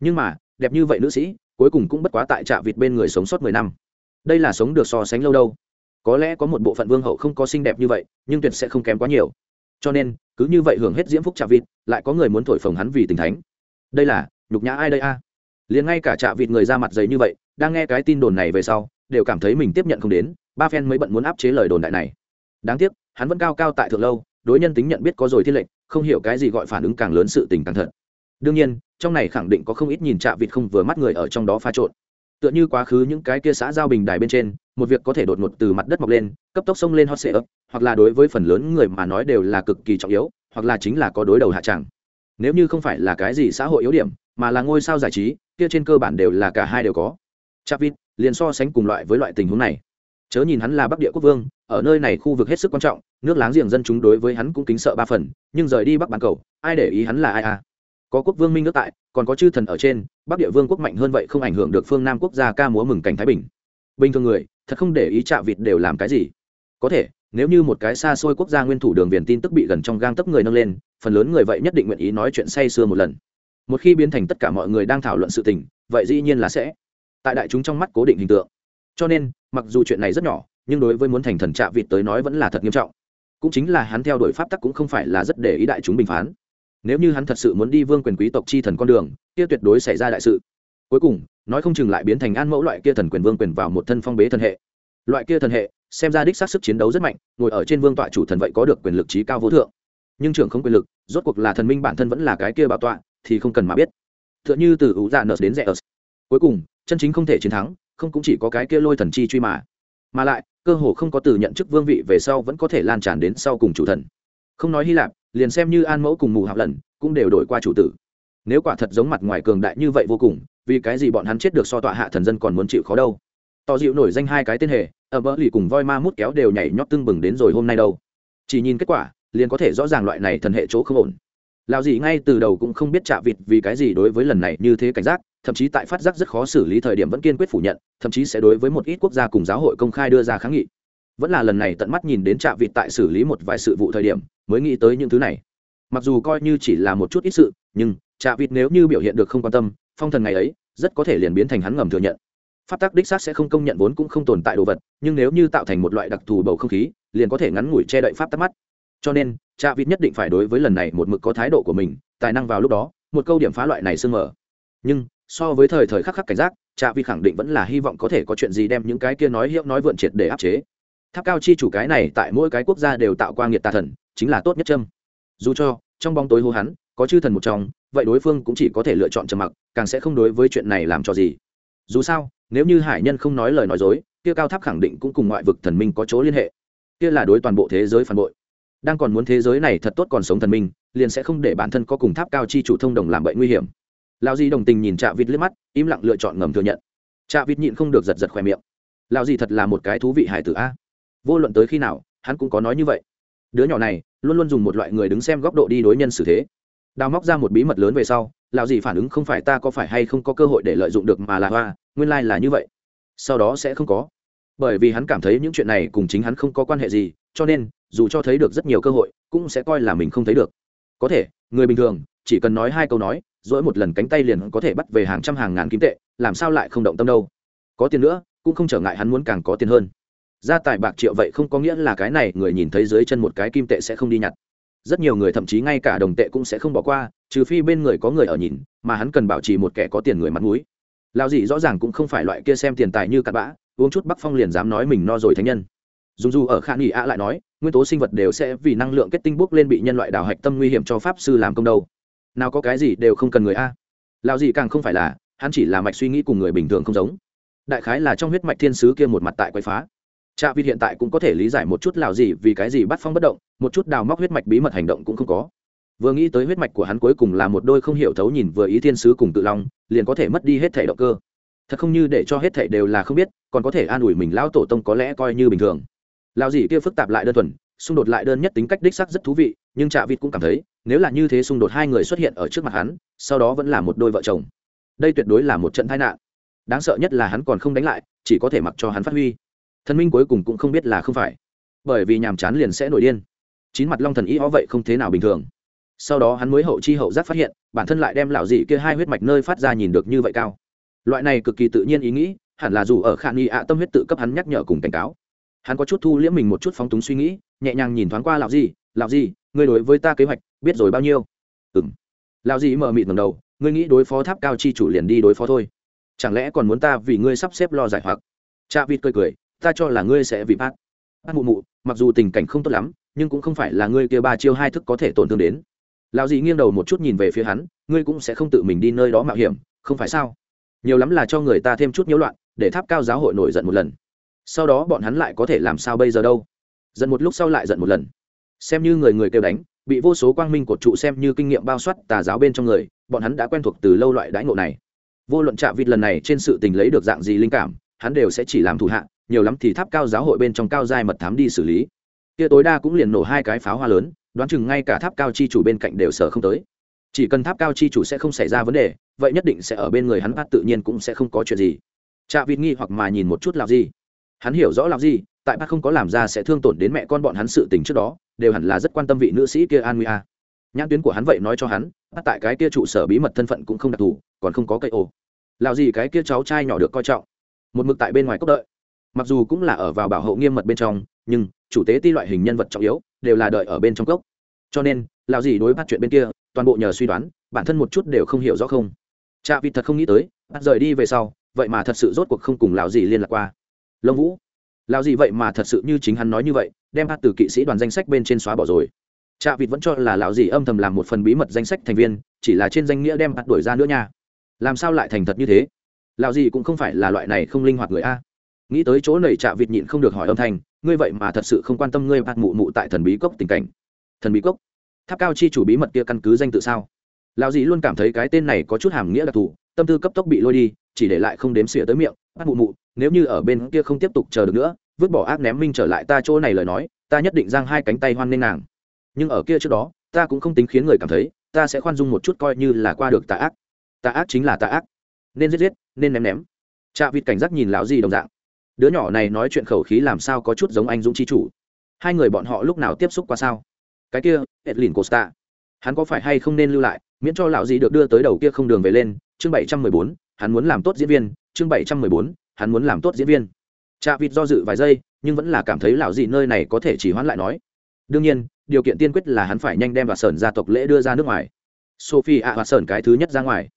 Nhưng mà, đẹp như vậy nữ sĩ, cuối cùng cũng bất quá tại trạ vịt bên người sống sót mười năm. Đây là sống được so sánh lâu đâu. Có lẽ có một bộ phận vương hậu không có xinh đẹp như vậy, nhưng tuyệt sẽ không kém quá nhiều cho nên, cứ như vậy hưởng hết diễm phúc trạ vịt, lại có người muốn thổi phồng hắn vì tình thánh. Đây là, nhục nhã ai đây a? Liền ngay cả trạ vịt người ra mặt dày như vậy, đang nghe cái tin đồn này về sau, đều cảm thấy mình tiếp nhận không đến, ba phen mới bận muốn áp chế lời đồn đại này. Đáng tiếc, hắn vẫn cao cao tại thượng lâu, đối nhân tính nhận biết có rồi thiên lệnh, không hiểu cái gì gọi phản ứng càng lớn sự tình càng thật. Đương nhiên, trong này khẳng định có không ít nhìn trạ vịt không vừa mắt người ở trong đó pha trộn. Tựa như quá khứ những cái kia xã giao bình đài bên trên một việc có thể đột ngột từ mặt đất mọc lên, cấp tốc sông lên hot sệ ấp hoặc là đối với phần lớn người mà nói đều là cực kỳ trọng yếu, hoặc là chính là có đối đầu hạ tràng nếu như không phải là cái gì xã hội yếu điểm, mà là ngôi sao giải trí, kia trên cơ bản đều là cả hai đều có. Chạ liền so sánh cùng loại với loại tình huống này. Chớ nhìn hắn là bắc địa quốc vương, ở nơi này khu vực hết sức quan trọng, nước láng giềng dân chúng đối với hắn cũng kính sợ ba phần, nhưng rời đi bắc bán cầu, ai để ý hắn là ai à? Có quốc vương minh nước tại, còn có chư thần ở trên, bắc địa vương quốc mạnh hơn vậy không ảnh hưởng được phương nam quốc gia ca múa mừng cảnh thái bình bình thường người, thật không để ý chạ vịt đều làm cái gì. Có thể, nếu như một cái xa xôi quốc gia nguyên thủ đường viền tin tức bị gần trong gang tấp người nâng lên, phần lớn người vậy nhất định nguyện ý nói chuyện say sưa một lần. Một khi biến thành tất cả mọi người đang thảo luận sự tình, vậy dĩ nhiên là sẽ tại đại chúng trong mắt cố định hình tượng. Cho nên, mặc dù chuyện này rất nhỏ, nhưng đối với muốn thành thần trạ vịt tới nói vẫn là thật nghiêm trọng. Cũng chính là hắn theo đuổi pháp tắc cũng không phải là rất để ý đại chúng bình phán. Nếu như hắn thật sự muốn đi vương quyền quý tộc chi thần con đường, kia tuyệt đối xảy ra đại sự. Cuối cùng nói không chừng lại biến thành an mẫu loại kia thần quyền vương quyền vào một thân phong bế thần hệ. Loại kia thần hệ, xem ra đích xác sức chiến đấu rất mạnh, ngồi ở trên vương tọa chủ thần vậy có được quyền lực trí cao vô thượng. Nhưng trưởng không quyền lực, rốt cuộc là thần minh bản thân vẫn là cái kia bảo tọa, thì không cần mà biết. T h ư ợ n h ư từ ủ dạ nợ đến rẻ ớt. Cuối cùng, chân chính không thể chiến thắng, không cũng chỉ có cái kia lôi thần chi truy mà. Mà lại, cơ hồ không có từ nhận chức vương vị về sau vẫn có thể lan tràn đến sau cùng chủ thần. Không nói hy lạp, liền xem như an mẫu cùng mù hạp lần, cũng đều đổi qua chủ tử. Nếu quả thật giống mặt ngoài cường đại như vậy vô cùng vì cái gì bọn hắn chết được so tọa hạ thần dân còn muốn chịu khó đâu? Tỏ dịu nổi danh hai cái tên hề, ở bỡ lì cùng voi ma mút kéo đều nhảy nhót tưng bừng đến rồi hôm nay đâu. Chỉ nhìn kết quả liền có thể rõ ràng loại này thần hệ chỗ không ổn. Lào gì ngay từ đầu cũng không biết chạ vịt vì cái gì đối với lần này như thế cảnh giác thậm chí tại phát giác rất khó xử lý thời điểm vẫn kiên quyết phủ nhận thậm chí sẽ đối với một ít quốc gia cùng giáo hội công khai đưa ra kháng nghị. Vẫn là lần này tận mắt nhìn đến chạ vịt tại xử lý một vài sự vụ thời điểm mới nghĩ tới những thứ này. Mặc dù coi như chỉ là một chút ít sự nhưng chạ vịt nếu như biểu hiện được không quan tâm phong thần ngày ấy, rất có thể liền biến thành hắn ngầm thừa nhận. Pháp tắc đích xác sẽ không công nhận vốn cũng không tồn tại đồ vật, nhưng nếu như tạo thành một loại đặc thù bầu không khí, liền có thể ngắn ngủi che đậy pháp tắc mắt. Cho nên cha vịt nhất định phải đối với lần này một mực có thái độ của mình, tài năng vào lúc đó, một câu điểm phá loại này sương mở nhưng, so với thời thời khắc khắc cảnh giác cha vịt khẳng định vẫn là hy vọng có thể có chuyện gì đem những cái kia nói hiệu nói vượn triệt để áp chế. Tháp cao chi chủ cái này tại mỗi cái quốc gia đều tạo qua nghiệt tà thần, chính là tốt nhất châm. Dù cho, trong bóng tối hô hắn có chư thần một trong, vậy đối phương cũng chỉ có thể lựa chọn trầm mặc, càng sẽ không đối với chuyện này làm cho gì. Dù sao, nếu như hải nhân không nói lời nói dối, kia cao tháp khẳng định cũng cùng ngoại vực thần minh có chỗ liên hệ. Kia là đối toàn bộ thế giới phản bội. Đang còn muốn thế giới này thật tốt còn sống thần minh, liền sẽ không để bản thân có cùng tháp cao chi chủ thông đồng làm bậy nguy hiểm. Lao di đồng tình nhìn trạ vịt liếc mắt, im lặng lựa chọn ngầm thừa nhận. Trạ vịt nhịn không được giật giật khỏe miệng. Lao di thật là một cái thú vị hải tử a. Vô luận tới khi nào, hắn cũng có nói như vậy. Đứa nhỏ này, luôn luôn dùng một loại người đứng xem góc độ đi đối nhân xử thế đào móc ra một bí mật lớn về sau, lão gì phản ứng không phải ta có phải hay không có cơ hội để lợi dụng được mà là hoa, nguyên lai、like、là như vậy. Sau đó sẽ không có. Bởi vì hắn cảm thấy những chuyện này cùng chính hắn không có quan hệ gì, cho nên, dù cho thấy được rất nhiều cơ hội, cũng sẽ coi là mình không thấy được. Có thể, người bình thường, chỉ cần nói hai câu nói, dỗi một lần cánh tay liền có thể bắt về hàng trăm hàng ngàn kim tệ, làm sao lại không động tâm đâu. Có tiền nữa, cũng không trở ngại hắn muốn càng có tiền hơn. Gia tài bạc triệu vậy không có nghĩa là cái này người nhìn thấy dưới chân một cái kim tệ sẽ không đi nhặt rất nhiều người thậm chí ngay cả đồng tệ cũng sẽ không bỏ qua, trừ phi bên người có người ở nhìn, mà hắn cần bảo trì một kẻ có tiền người mặt mũi. Lao dì rõ ràng cũng không phải loại kia xem tiền tài như cặn bã, uống chút bắc phong liền dám nói mình no rồi thánh nhân. Dù dù ở khả nghỉ ạ lại nói, nguyên tố sinh vật đều sẽ vì năng lượng kết tinh bốc lên bị nhân loại đào hạch tâm nguy hiểm cho pháp sư làm công đâu. Nào có cái gì đều không cần người a. Lao dì càng không phải là, hắn chỉ là mạch suy nghĩ cùng người bình thường không giống. Đại khái là trong huyết mạch thiên sứ kia một mặt tại quậy phá trạ vịt hiện tại cũng có thể lý giải một chút lào gì vì cái gì bắt phong bất động, một chút đào móc huyết mạch bí mật hành động cũng không có. Vừa nghĩ tới huyết mạch của hắn cuối cùng là một đôi không hiểu thấu nhìn vừa ý thiên sứ cùng tự long, liền có thể mất đi hết thể động cơ. Thật không như để cho hết thể đều là không biết, còn có thể an ủi mình lão tổ tông có lẽ coi như bình thường. Lao gì kia phức tạp lại đơn thuần, xung đột lại đơn nhất tính cách đích sắc rất thú vị, nhưng trạ vịt cũng cảm thấy, nếu là như thế xung đột hai người xuất hiện ở trước mặt hắn, sau đó vẫn là một đôi vợ chồng. Đây tuyệt đối là một trận tai nạn. Đáng sợ nhất là hắn còn không đánh lại, chỉ có thể mặc cho hắn phát huy thần minh cuối cùng cũng không biết là không phải, bởi vì nhàm chán liền sẽ nổi điên. Chín mặt long thần ý ó vậy không thế nào bình thường. Sau đó hắn mới hậu chi hậu giác phát hiện, bản thân lại đem lão dị kia hai huyết mạch nơi phát ra nhìn được như vậy cao. Loại này cực kỳ tự nhiên ý nghĩ, hẳn là dù ở khả nghi ạ tâm huyết tự cấp hắn nhắc nhở cùng cảnh cáo. Hắn có chút thu liễm mình một chút phóng túng suy nghĩ, nhẹ nhàng nhìn thoáng qua lão gì lão gì ngươi đối với ta kế hoạch biết rồi bao nhiêu? Ừng lão gì mờ mịt ngầm đầu, ngươi nghĩ đối phó tháp cao chi chủ liền đi đối phó thôi. Chẳng lẽ còn muốn ta vì ngươi sắp xếp lo giải hoặc? Cha vịt cười cười ta cho là ngươi sẽ vì bác bác mụ mụ, mặc dù tình cảnh không tốt lắm, nhưng cũng không phải là ngươi kia ba chiêu hai thức có thể tổn thương đến. Lão dì nghiêng đầu một chút nhìn về phía hắn, ngươi cũng sẽ không tự mình đi nơi đó mạo hiểm, không phải sao? Nhiều lắm là cho người ta thêm chút nhiễu loạn, để tháp cao giáo hội nổi giận một lần. Sau đó bọn hắn lại có thể làm sao bây giờ đâu? Giận một lúc sau lại giận một lần. Xem như người người kêu đánh, bị vô số quang minh cột trụ xem như kinh nghiệm bao soát tà giáo bên trong người, bọn hắn đã quen thuộc từ lâu loại đãi ngộ này. Vô luận trạ vịt lần này trên sự tình lấy được dạng gì linh cảm hắn đều sẽ chỉ làm thủ hạ, nhiều lắm thì tháp cao giáo hội bên trong cao giai mật thám đi xử lý. Kia tối đa cũng liền nổ hai cái pháo hoa lớn, đoán chừng ngay cả tháp cao chi chủ bên cạnh đều sở không tới. Chỉ cần tháp cao chi chủ sẽ không xảy ra vấn đề, vậy nhất định sẽ ở bên người hắn phát tự nhiên cũng sẽ không có chuyện gì. Cha vịt nghi hoặc mà nhìn một chút làm gì hắn hiểu rõ làm gì tại bác không có làm ra sẽ thương tổn đến mẹ con bọn hắn sự tình trước đó, đều hẳn là rất quan tâm vị nữ sĩ kia an nguy a. Nhãn tuyến của hắn vậy nói cho hắn tại cái kia trụ sở bí mật thân phận cũng không đặc thù, còn không có cây ồ. Lào gì cái kia cháu trai nhỏ được coi trọng một mực tại bên ngoài cốc đợi. Mặc dù cũng là ở vào bảo hộ nghiêm mật bên trong, nhưng chủ tế ti loại hình nhân vật trọng yếu đều là đợi ở bên trong cốc. Cho nên lào gì đối bắt chuyện bên kia, toàn bộ nhờ suy đoán, bản thân một chút đều không hiểu rõ không. Cha vịt thật không nghĩ tới, bắt rời đi về sau, vậy mà thật sự rốt cuộc không cùng lào gì liên lạc qua. Lông vũ lào gì vậy mà thật sự như chính hắn nói như vậy, đem bắt từ kỵ sĩ đoàn danh sách bên trên xóa bỏ rồi. Cha vịt vẫn cho là lào gì âm thầm làm một phần bí mật danh sách thành viên, chỉ là trên danh nghĩa đem bắt đuổi ra nữa nha. Làm sao lại thành thật như thế? Lão gì cũng không phải là loại này không linh hoạt người a. Nghĩ tới chỗ nầy chạ vịt nhịn không được hỏi âm thanh, ngươi vậy mà thật sự không quan tâm ngươi bạt mụ mụ tại thần bí cốc tình cảnh. Thần bí cốc? Tháp cao chi chủ bí mật kia căn cứ danh tự sao? Lão dì luôn cảm thấy cái tên này có chút hàm nghĩa đặc thù, tâm tư cấp tốc bị lôi đi, chỉ để lại không đếm xỉa tới miệng bắt mụ mụ, nếu như ở bên kia không tiếp tục chờ được nữa, vứt bỏ ác ném minh trở lại ta chỗ này lời nói, ta nhất định giang hai cánh tay hoan nghênh nàng. Nhưng ở kia trước đó, ta cũng không tính khiến người cảm thấy, ta sẽ khoan dung một chút coi như là qua được tà ác. Tà ác chính là tà ác nên giết giết, nên ném ném. Chạ vịt cảnh giác nhìn lão gì đồng dạng. Đứa nhỏ này nói chuyện khẩu khí làm sao có chút giống anh dũng chi chủ? Hai người bọn họ lúc nào tiếp xúc qua sao? Cái kia, edlin costa. Hắn có phải hay không nên lưu lại, miễn cho lão gì được đưa tới đầu kia không đường về lên? Chương bảy trăm mười bốn, hắn muốn làm tốt diễn viên. Chương bảy trăm mười bốn, hắn muốn làm tốt diễn viên. Chạ vịt do dự vài giây, nhưng vẫn là cảm thấy lão gì nơi này có thể chỉ hoãn lại nói. Đương nhiên, điều kiện tiên quyết là hắn phải nhanh đem và sởn gia tộc lễ đưa ra nước ngoài. Sophie ạ và sởn cái thứ nhất ra ngoài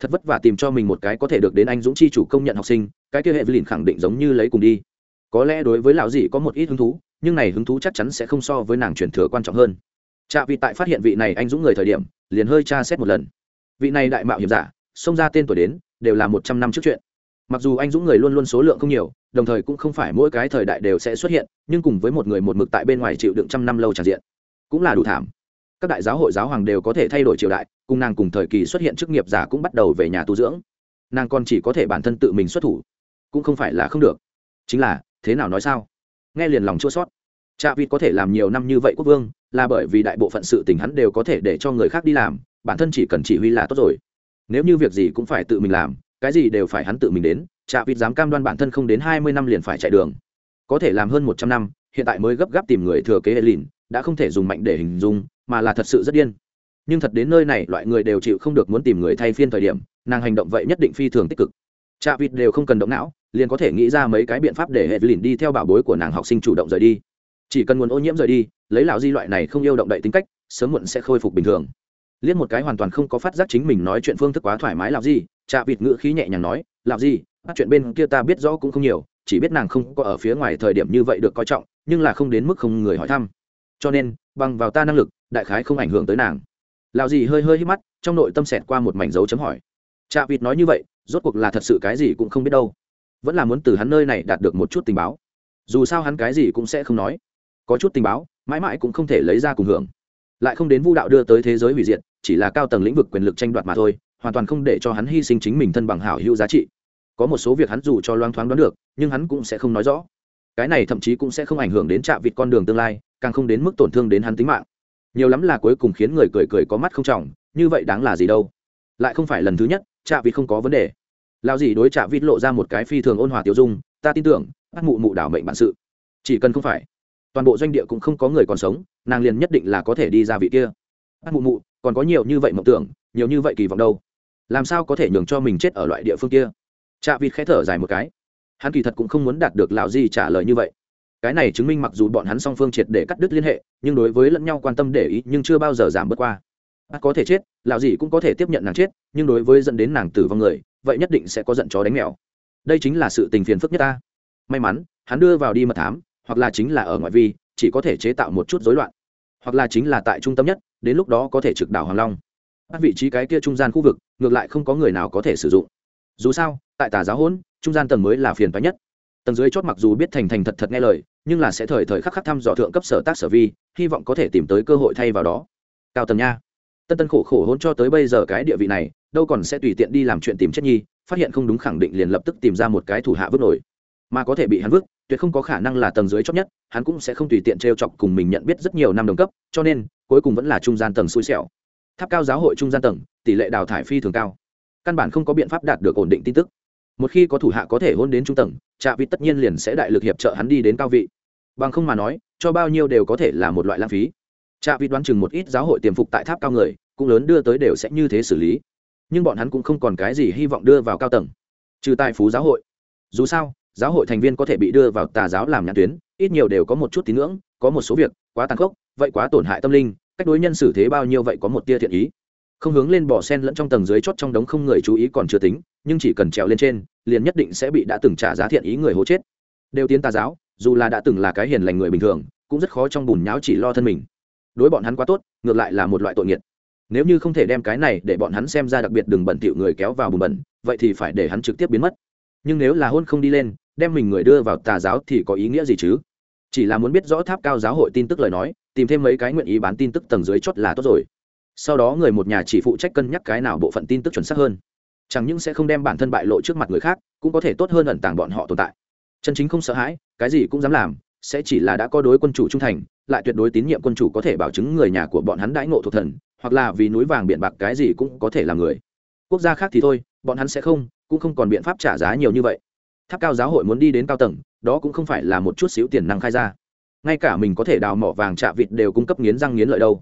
thật vất vả tìm cho mình một cái có thể được đến anh dũng chi chủ công nhận học sinh, cái kia hệ vlin khẳng định giống như lấy cùng đi. Có lẽ đối với lão dị có một ít hứng thú, nhưng này hứng thú chắc chắn sẽ không so với nàng truyền thừa quan trọng hơn. Trạ vị tại phát hiện vị này anh dũng người thời điểm, liền hơi tra xét một lần. Vị này đại mạo hiểm giả, xông ra tên tuổi đến, đều là một trăm năm trước chuyện. Mặc dù anh dũng người luôn luôn số lượng không nhiều, đồng thời cũng không phải mỗi cái thời đại đều sẽ xuất hiện, nhưng cùng với một người một mực tại bên ngoài chịu đựng trăm năm lâu tràn diện, cũng là đủ thảm các đại giáo hội giáo hoàng đều có thể thay đổi triều đại, cùng nàng cùng thời kỳ xuất hiện chức nghiệp giả cũng bắt đầu về nhà tu dưỡng. Nàng còn chỉ có thể bản thân tự mình xuất thủ, cũng không phải là không được. Chính là, thế nào nói sao? Nghe liền lòng chua sót cha vịt có thể làm nhiều năm như vậy quốc vương, là bởi vì đại bộ phận sự tình hắn đều có thể để cho người khác đi làm, bản thân chỉ cần chỉ huy là tốt rồi. Nếu như việc gì cũng phải tự mình làm, cái gì đều phải hắn tự mình đến cha vịt dám cam đoan bản thân không đến hai mươi năm liền phải chạy đường. Có thể làm hơn một trăm năm, hiện tại mới gấp gáp tìm người thừa kế hệ lìn đã không thể dùng mạnh để hình dung mà là thật sự rất điên. Nhưng thật đến nơi này, loại người đều chịu không được muốn tìm người thay phiên thời điểm, nàng hành động vậy nhất định phi thường tích cực. Chạ vịt đều không cần động não, liền có thể nghĩ ra mấy cái biện pháp để hệ lìn đi theo bảo bối của nàng học sinh chủ động rời đi. Chỉ cần nguồn ô nhiễm rời đi, lấy lão di loại này không yêu động đậy tính cách, sớm muộn sẽ khôi phục bình thường. Liên một cái hoàn toàn không có phát giác chính mình nói chuyện phương thức quá thoải mái làm di chạ vịt ngữ khí nhẹ nhàng nói làm di, bắt chuyện bên kia ta biết rõ cũng không nhiều, chỉ biết nàng không có ở phía ngoài thời điểm như vậy được coi trọng, nhưng là không đến mức không người hỏi thăm. Cho nên, bằng vào ta năng lực đại khái không ảnh hưởng tới nàng. Lào gì hơi hơi hít mắt, trong nội tâm xẹt qua một mảnh dấu chấm hỏi. Chạ vịt nói như vậy, rốt cuộc là thật sự cái gì cũng không biết đâu. Vẫn là muốn từ hắn nơi này đạt được một chút tình báo. Dù sao hắn cái gì cũng sẽ không nói. Có chút tình báo, mãi mãi cũng không thể lấy ra cùng hưởng. Lại không đến vu đạo đưa tới thế giới hủy diệt, chỉ là cao tầng lĩnh vực quyền lực tranh đoạt mà thôi, hoàn toàn không để cho hắn hy sinh chính mình thân bằng hảo hữu giá trị. Có một số việc hắn dù cho loang thoáng đoán được, nhưng hắn cũng sẽ không nói rõ. Cái này thậm chí cũng sẽ không ảnh hưởng đến trạm vịt con đường tương lai, càng không đến mức tổn thương đến hắn tính mạng nhiều lắm là cuối cùng khiến người cười cười có mắt không trọng, như vậy đáng là gì đâu. Lại không phải lần thứ nhất chạ vịt không có vấn đề. Lao gì đối chạ vịt lộ ra một cái phi thường ôn hòa tiêu dung, ta tin tưởng, bắt mụ mụ đảo mệnh bản sự. Chỉ cần không phải, toàn bộ doanh địa cũng không có người còn sống, nàng liền nhất định là có thể đi ra vị kia. Bắt mụ mụ, còn có nhiều như vậy mộng tưởng, nhiều như vậy kỳ vọng đâu. Làm sao có thể nhường cho mình chết ở loại địa phương kia? Chạ vịt khẽ thở dài một cái. Hắn kỳ thật cũng không muốn đạt được lão gì trả lời như vậy cái này chứng minh mặc dù bọn hắn song phương triệt để cắt đứt liên hệ, nhưng đối với lẫn nhau quan tâm để ý nhưng chưa bao giờ giảm bớt qua. Bắt có thể chết, lão gì cũng có thể tiếp nhận nàng chết, nhưng đối với dẫn đến nàng tử vong người, vậy nhất định sẽ có giận chó đánh mèo. Đây chính là sự tình phiền phức nhất ta. May mắn, hắn đưa vào đi mật thám, hoặc là chính là ở ngoại vi, chỉ có thể chế tạo một chút rối loạn. Hoặc là chính là tại trung tâm nhất, đến lúc đó có thể trực đảo hoàng long. Bắt vị trí cái kia trung gian khu vực, ngược lại không có người nào có thể sử dụng. Dù sao, tại tà giáo hỗn, trung gian tầng mới là phiền toái nhất tầng dưới chót mặc dù biết thành thành thật thật nghe lời, nhưng là sẽ thời thời khắc khắc thăm dò thượng cấp sở tác sở vi, hy vọng có thể tìm tới cơ hội thay vào đó. Cao tầng nha. Tân tân khổ khổ hôn cho tới bây giờ cái địa vị này, đâu còn sẽ tùy tiện đi làm chuyện tìm chết nhi, phát hiện không đúng khẳng định liền lập tức tìm ra một cái thủ hạ vứt nổi. Mà có thể bị hắn vứt, tuyệt không có khả năng là tầng dưới chót nhất, hắn cũng sẽ không tùy tiện t r e o chọc cùng mình nhận biết rất nhiều năm đồng cấp, cho nên, cuối cùng vẫn là trung gian tầng xui xẻo. Tháp cao giáo hội trung gian tầng, tỷ lệ đào thải phi thường cao. Căn bản không có biện pháp đạt được ổn định tin tức một khi có thủ hạ có thể hôn đến trung tầng, trạ vị tất nhiên liền sẽ đại lực hiệp trợ hắn đi đến cao vị. Bằng không mà nói, cho bao nhiêu đều có thể là một loại lãng phí. Trạ vị đoán chừng một ít giáo hội tiềm phục tại tháp cao người, cũng lớn đưa tới đều sẽ như thế xử lý. Nhưng bọn hắn cũng không còn cái gì hy vọng đưa vào cao tầng. Trừ tại phú giáo hội. Dù sao, giáo hội thành viên có thể bị đưa vào tà giáo làm nhãn tuyến, ít nhiều đều có một chút tín ngưỡng, có một số việc quá tàn khốc, vậy quá tổn hại tâm linh, cách đối nhân xử thế bao nhiêu vậy có một tia thiện ý không hướng lên bỏ sen lẫn trong tầng dưới chót trong đống không người chú ý còn chưa tính, nhưng chỉ cần trèo lên trên, liền nhất định sẽ bị đã từng trả giá thiện ý người hố chết. Đều tiến tà giáo, dù là đã từng là cái hiền lành người bình thường, cũng rất khó trong bùn nháo chỉ lo thân mình. Đối bọn hắn quá tốt, ngược lại là một loại tội nghiệt. Nếu như không thể đem cái này để bọn hắn xem ra đặc biệt đừng bẩn thỉu người kéo vào bùn bẩn, vậy thì phải để hắn trực tiếp biến mất. Nhưng nếu là hôn không đi lên, đem mình người đưa vào tà giáo thì có ý nghĩa gì chứ? Chỉ là muốn biết rõ tháp cao giáo hội tin tức lời nói, tìm thêm mấy cái nguyện ý bán tin tức tầng dưới chót là tốt rồi sau đó người một nhà chỉ phụ trách cân nhắc cái nào bộ phận tin tức chuẩn xác hơn. Chẳng những sẽ không đem bản thân bại lộ trước mặt người khác, cũng có thể tốt hơn ẩn tàng bọn họ tồn tại. Chân chính không sợ hãi, cái gì cũng dám làm, sẽ chỉ là đã có đối quân chủ trung thành, lại tuyệt đối tín nhiệm quân chủ có thể bảo chứng người nhà của bọn hắn đãi ngộ thuộc thần, hoặc là vì núi vàng biện bạc cái gì cũng có thể làm người. Quốc gia khác thì thôi, bọn hắn sẽ không, cũng không còn biện pháp trả giá nhiều như vậy. Tháp cao giáo hội muốn đi đến cao tầng, đó cũng không phải là một chút xíu tiền năng khai ra. Ngay cả mình có thể đào mỏ vàng chạ vịt đều cung cấp nghiến răng nghiến lợi đâu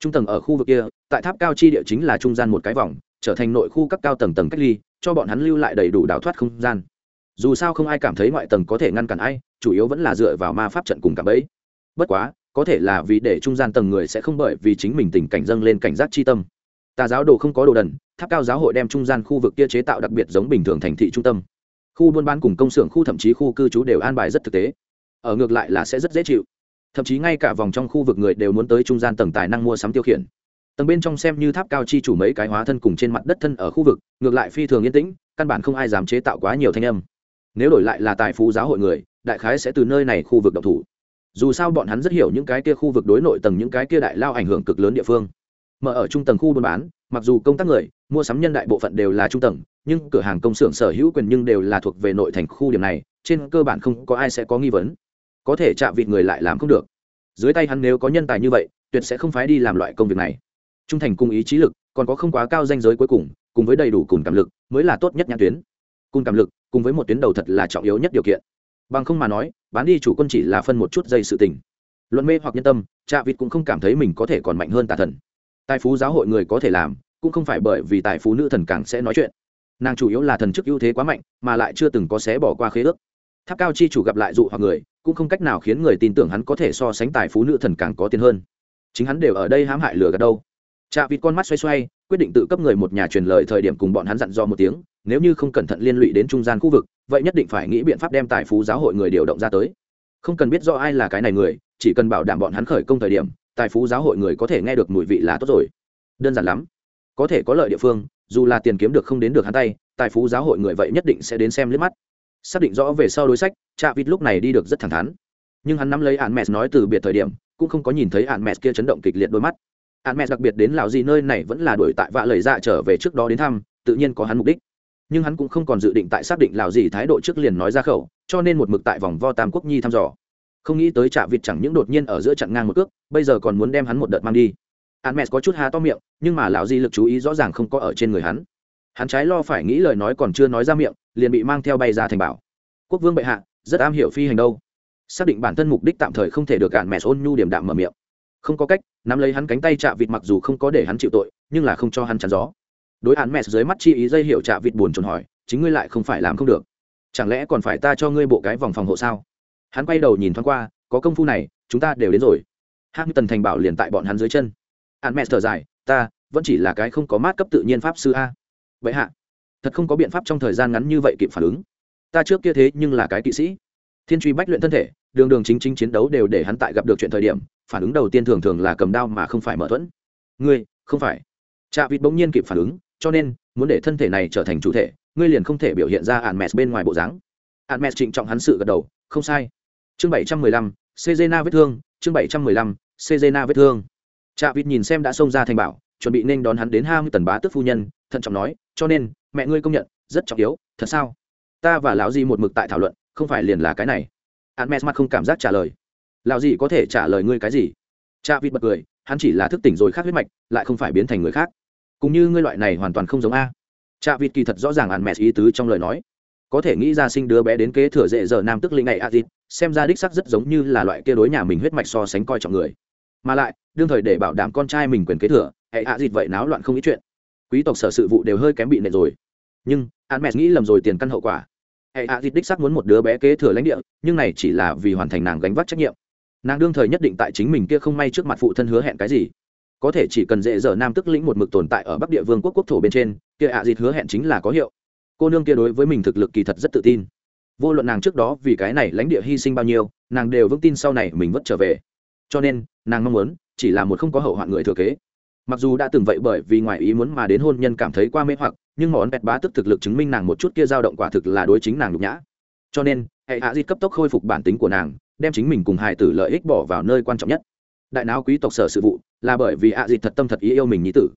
trung tầng ở khu vực kia, tại tháp cao chi địa chính là trung gian một cái vòng, trở thành nội khu các cao tầng tầng cách ly, cho bọn hắn lưu lại đầy đủ đào thoát không gian. Dù sao không ai cảm thấy ngoại tầng có thể ngăn cản ai, chủ yếu vẫn là dựa vào ma pháp trận cùng cảm ấy bất quá, có thể là vì để trung gian tầng người sẽ không bởi vì chính mình tình cảnh dâng lên cảnh giác chi tâm. Tà giáo đồ không có đồ đần, tháp cao giáo hội đem trung gian khu vực kia chế tạo đặc biệt giống bình thường thành thị trung tâm. Khu buôn bán cùng công xưởng khu thậm chí khu cư trú đều an bài rất thực tế. Ở ngược lại là sẽ rất dễ chịu thậm chí ngay cả vòng trong khu vực người đều muốn tới trung gian tầng tài năng mua sắm tiêu khiển. Tầng bên trong xem như tháp cao chi chủ mấy cái hóa thân cùng trên mặt đất thân ở khu vực, ngược lại phi thường yên tĩnh, căn bản không ai dám chế tạo quá nhiều thanh âm. Nếu đổi lại là tài phú giáo hội người, đại khái sẽ từ nơi này khu vực độc thủ. Dù sao bọn hắn rất hiểu những cái kia khu vực đối nội tầng những cái kia đại lao ảnh hưởng cực lớn địa phương. Mở ở trung tầng khu buôn bán, mặc dù công tác người, mua sắm nhân đại bộ phận đều là trung tầng, nhưng cửa hàng công xưởng sở hữu quyền nhưng đều là thuộc về nội thành khu điểm này, trên cơ bản không có ai sẽ có nghi vấn có thể chạm vịt người lại làm không được. Dưới tay hắn nếu có nhân tài như vậy, tuyệt sẽ không phái đi làm loại công việc này. Trung thành cung ý chí lực, còn có không quá cao danh giới cuối cùng cùng với đầy đủ cùng cảm lực, mới là tốt nhất nhãn tuyến. Cùng cảm lực, cùng với một tuyến đầu thật là trọng yếu nhất điều kiện. Bằng không mà nói, bán đi chủ quân chỉ là phân một chút dây sự tình. Luận mê hoặc nhân tâm, trạ vịt cũng không cảm thấy mình có thể còn mạnh hơn tà thần. Tài phú giáo hội người có thể làm, cũng không phải bởi vì tài phú nữ thần càng sẽ nói chuyện. Nàng chủ yếu là thần chức ưu thế quá mạnh, mà lại chưa từng có xé bỏ qua khế ước tháp cao chi chủ gặp lại dụ hoặc người, cũng không cách nào khiến người tin tưởng hắn có thể so sánh tài phú nữ thần càng có tiền hơn. Chính hắn đều ở đây hãm hại lừa gạt đâu. Chạ vịt con mắt xoay xoay, quyết định tự cấp người một nhà truyền lời thời điểm cùng bọn hắn dặn dò một tiếng, nếu như không cẩn thận liên lụy đến trung gian khu vực, vậy nhất định phải nghĩ biện pháp đem tài phú giáo hội người điều động ra tới. Không cần biết do ai là cái này người, chỉ cần bảo đảm bọn hắn khởi công thời điểm, tài phú giáo hội người có thể nghe được mùi vị là tốt rồi. Đơn giản lắm. Có thể có lợi địa phương, dù là tiền kiếm được không đến được hắn tay, tài phú giáo hội người vậy nhất định sẽ đến xem liếc mắt xác định rõ về sau đối sách chạ vịt lúc này đi được rất thẳng thắn. Nhưng hắn nắm lấy hạn mẹ nói từ biệt thời điểm, cũng không có nhìn thấy hạn mẹ kia chấn động kịch liệt đôi mắt. Hạn mẹ đặc biệt đến lào gì nơi này vẫn là đuổi tại vạ lời dạ trở về trước đó đến thăm, tự nhiên có hắn mục đích. Nhưng hắn cũng không còn dự định tại xác định lào gì thái độ trước liền nói ra khẩu, cho nên một mực tại vòng vo tam quốc nhi thăm dò. Không nghĩ tới chạ vịt chẳng những đột nhiên ở giữa chặn ngang một cước, bây giờ còn muốn đem hắn một đợt mang đi. Hạn mẹ có chút há to miệng, nhưng mà lão di lực chú ý rõ ràng không có ở trên người hắn hắn trái lo phải nghĩ lời nói còn chưa nói ra miệng, liền bị mang theo bay ra thành bảo. Quốc vương bệ hạ, rất am hiểu phi hành đâu. Xác định bản thân mục đích tạm thời không thể được gạn mẹ ôn nhu điểm đạm mở miệng. Không có cách, nắm lấy hắn cánh tay chạ vịt mặc dù không có để hắn chịu tội, nhưng là không cho hắn chắn gió. Đối hắn mẹ dưới mắt chi ý dây hiệu chạ vịt buồn trồn hỏi, chính ngươi lại không phải làm không được. Chẳng lẽ còn phải ta cho ngươi bộ cái vòng phòng hộ sao? Hắn quay đầu nhìn thoáng qua, có công phu này, chúng ta đều đến rồi. Hắn tần thành bảo liền tại bọn hắn dưới chân. Hắn mẹ thở dài, ta, vẫn chỉ là cái không có mát cấp tự nhiên pháp sư a vậy hạ, thật không có biện pháp trong thời gian ngắn như vậy kịp phản ứng. Ta trước kia thế nhưng là cái kỵ sĩ. Thiên truy bách luyện thân thể, đường đường chính chính chiến đấu đều để hắn tại gặp được chuyện thời điểm, phản ứng đầu tiên thường thường là cầm đao mà không phải mở thuẫn. Ngươi, không phải. Chạ vịt bỗng nhiên kịp phản ứng, cho nên, muốn để thân thể này trở thành chủ thể, ngươi liền không thể biểu hiện ra ạn mẹt bên ngoài bộ dáng. Ạn mẹt trịnh trọng hắn sự gật đầu, không sai. Chương bảy trăm mười lăm sejena vết thương, chương bảy trăm mười lăm sejena vết thương. Chạ vịt nhìn xem đã xông ra thành bảo chuẩn bị nên đón hắn đến hai mươi tần bá tức phu nhân, thận trọng nói, cho nên, mẹ ngươi công nhận, rất trọng yếu, thật sao? Ta và lão di một mực tại thảo luận, không phải liền là cái này. Hắn mẹ mặt không cảm giác trả lời. Lão di có thể trả lời ngươi cái gì? Cha vịt bật cười, hắn chỉ là thức tỉnh rồi khác huyết mạch, lại không phải biến thành người khác. Cũng như ngươi loại này hoàn toàn không giống a. Cha vịt kỳ thật rõ ràng hắn mẹ ý tứ trong lời nói. Có thể nghĩ ra sinh đứa bé đến kế thừa dễ giờ nam tức linh này a dịt xem ra đích sắc rất giống như là loại kia đối nhà mình huyết mạch so sánh coi trọng người. Mà lại đương thời để bảo đảm con trai mình quyền kế thừa, hệ a dịt vậy náo loạn không ít chuyện. Quý tộc sở sự vụ đều hơi kém bị nệ rồi. Nhưng, hắn mẹ nghĩ lầm rồi tiền căn hậu quả. Hệ hạ dịt đích xác muốn một đứa bé kế thừa lãnh địa, nhưng này chỉ là vì hoàn thành nàng gánh vác trách nhiệm. Nàng đương thời nhất định tại chính mình kia không may trước mặt phụ thân hứa hẹn cái gì. Có thể chỉ cần dễ dở nam tức lĩnh một mực tồn tại ở bắc địa vương quốc quốc thổ bên trên, kia hạ dịt hứa hẹn chính là có hiệu. Cô nương kia đối với mình thực lực kỳ thật rất tự tin. Vô luận nàng trước đó vì cái này lãnh địa hy sinh bao nhiêu, nàng đều vững tin sau này mình vẫn trở về. Cho nên, nàng mong muốn chỉ là một không có hậu hoạn người thừa kế. Mặc dù đã từng vậy bởi vì ngoài ý muốn mà đến hôn nhân cảm thấy qua mê hoặc, nhưng món bẹt bá tức thực lực chứng minh nàng một chút kia dao động quả thực là đối chính nàng nhục nhã. Cho nên, hệ hạ di cấp tốc khôi phục bản tính của nàng, đem chính mình cùng hài tử lợi ích bỏ vào nơi quan trọng nhất. Đại não quý tộc sở sự vụ, là bởi vì hạ di thật tâm thật ý yêu mình nhí tử,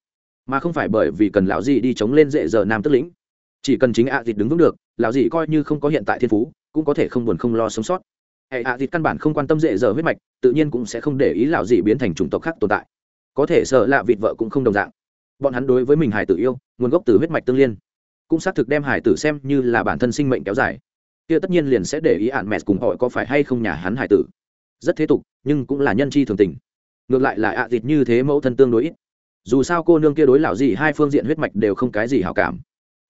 mà không phải bởi vì cần lão di đi chống lên dễ giờ nam tức lĩnh. Chỉ cần chính hạ di đứng vững được, lão di coi như không có hiện tại thiên phú, cũng có thể không buồn không lo sống sót hệ hạ dịt căn bản không quan tâm dễ dở huyết mạch, tự nhiên cũng sẽ không để ý lão Dị biến thành chủng tộc khác tồn tại. Có thể sợ lạ vịt vợ cũng không đồng dạng. Bọn hắn đối với mình hải tử yêu, nguồn gốc từ huyết mạch tương liên. Cũng xác thực đem hải tử xem như là bản thân sinh mệnh kéo dài. Kia tất nhiên liền sẽ để ý ạn mẹ cùng họ có phải hay không nhà hắn hải tử. Rất thế tục, nhưng cũng là nhân chi thường tình. Ngược lại là ạ à như thế mẫu thân tương đối ít. Dù sao cô nương kia đối lão Dị hai phương diện huyết mạch đều không cái gì hảo cảm.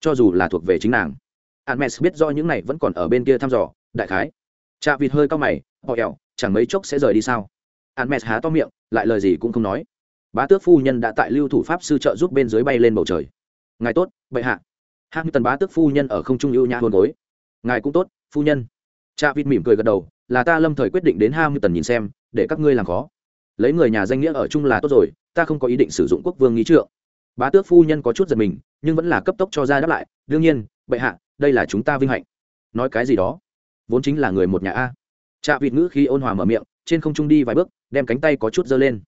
Cho dù là thuộc về chính nàng. Ạn mẹ biết do những này vẫn còn ở bên kia thăm dò, đại khái chạ vịt hơi cao mày, họ ẻo, chẳng mấy chốc sẽ rời đi sao? Hắn mẹt há to miệng, lại lời gì cũng không nói. Bá tước phu nhân đã tại lưu thủ pháp sư trợ giúp bên dưới bay lên bầu trời. Ngài tốt, bệ hạ. Hạng tần bá tước phu nhân ở không trung ưu nhã hôn gối. Ngài cũng tốt, phu nhân. Cha vịt mỉm cười gật đầu, là ta lâm thời quyết định đến hai mươi tần nhìn xem, để các ngươi làm khó. Lấy người nhà danh nghĩa ở chung là tốt rồi, ta không có ý định sử dụng quốc vương nghĩ trượng. Bá tước phu nhân có chút giật mình, nhưng vẫn là cấp tốc cho ra đáp lại, đương nhiên, bệ hạ, đây là chúng ta vinh hạnh. Nói cái gì đó? Vốn chính là người một nhà a trạ vịt ngữ khi ôn hòa mở miệng trên không trung đi vài bước đem cánh tay có chút giơ lên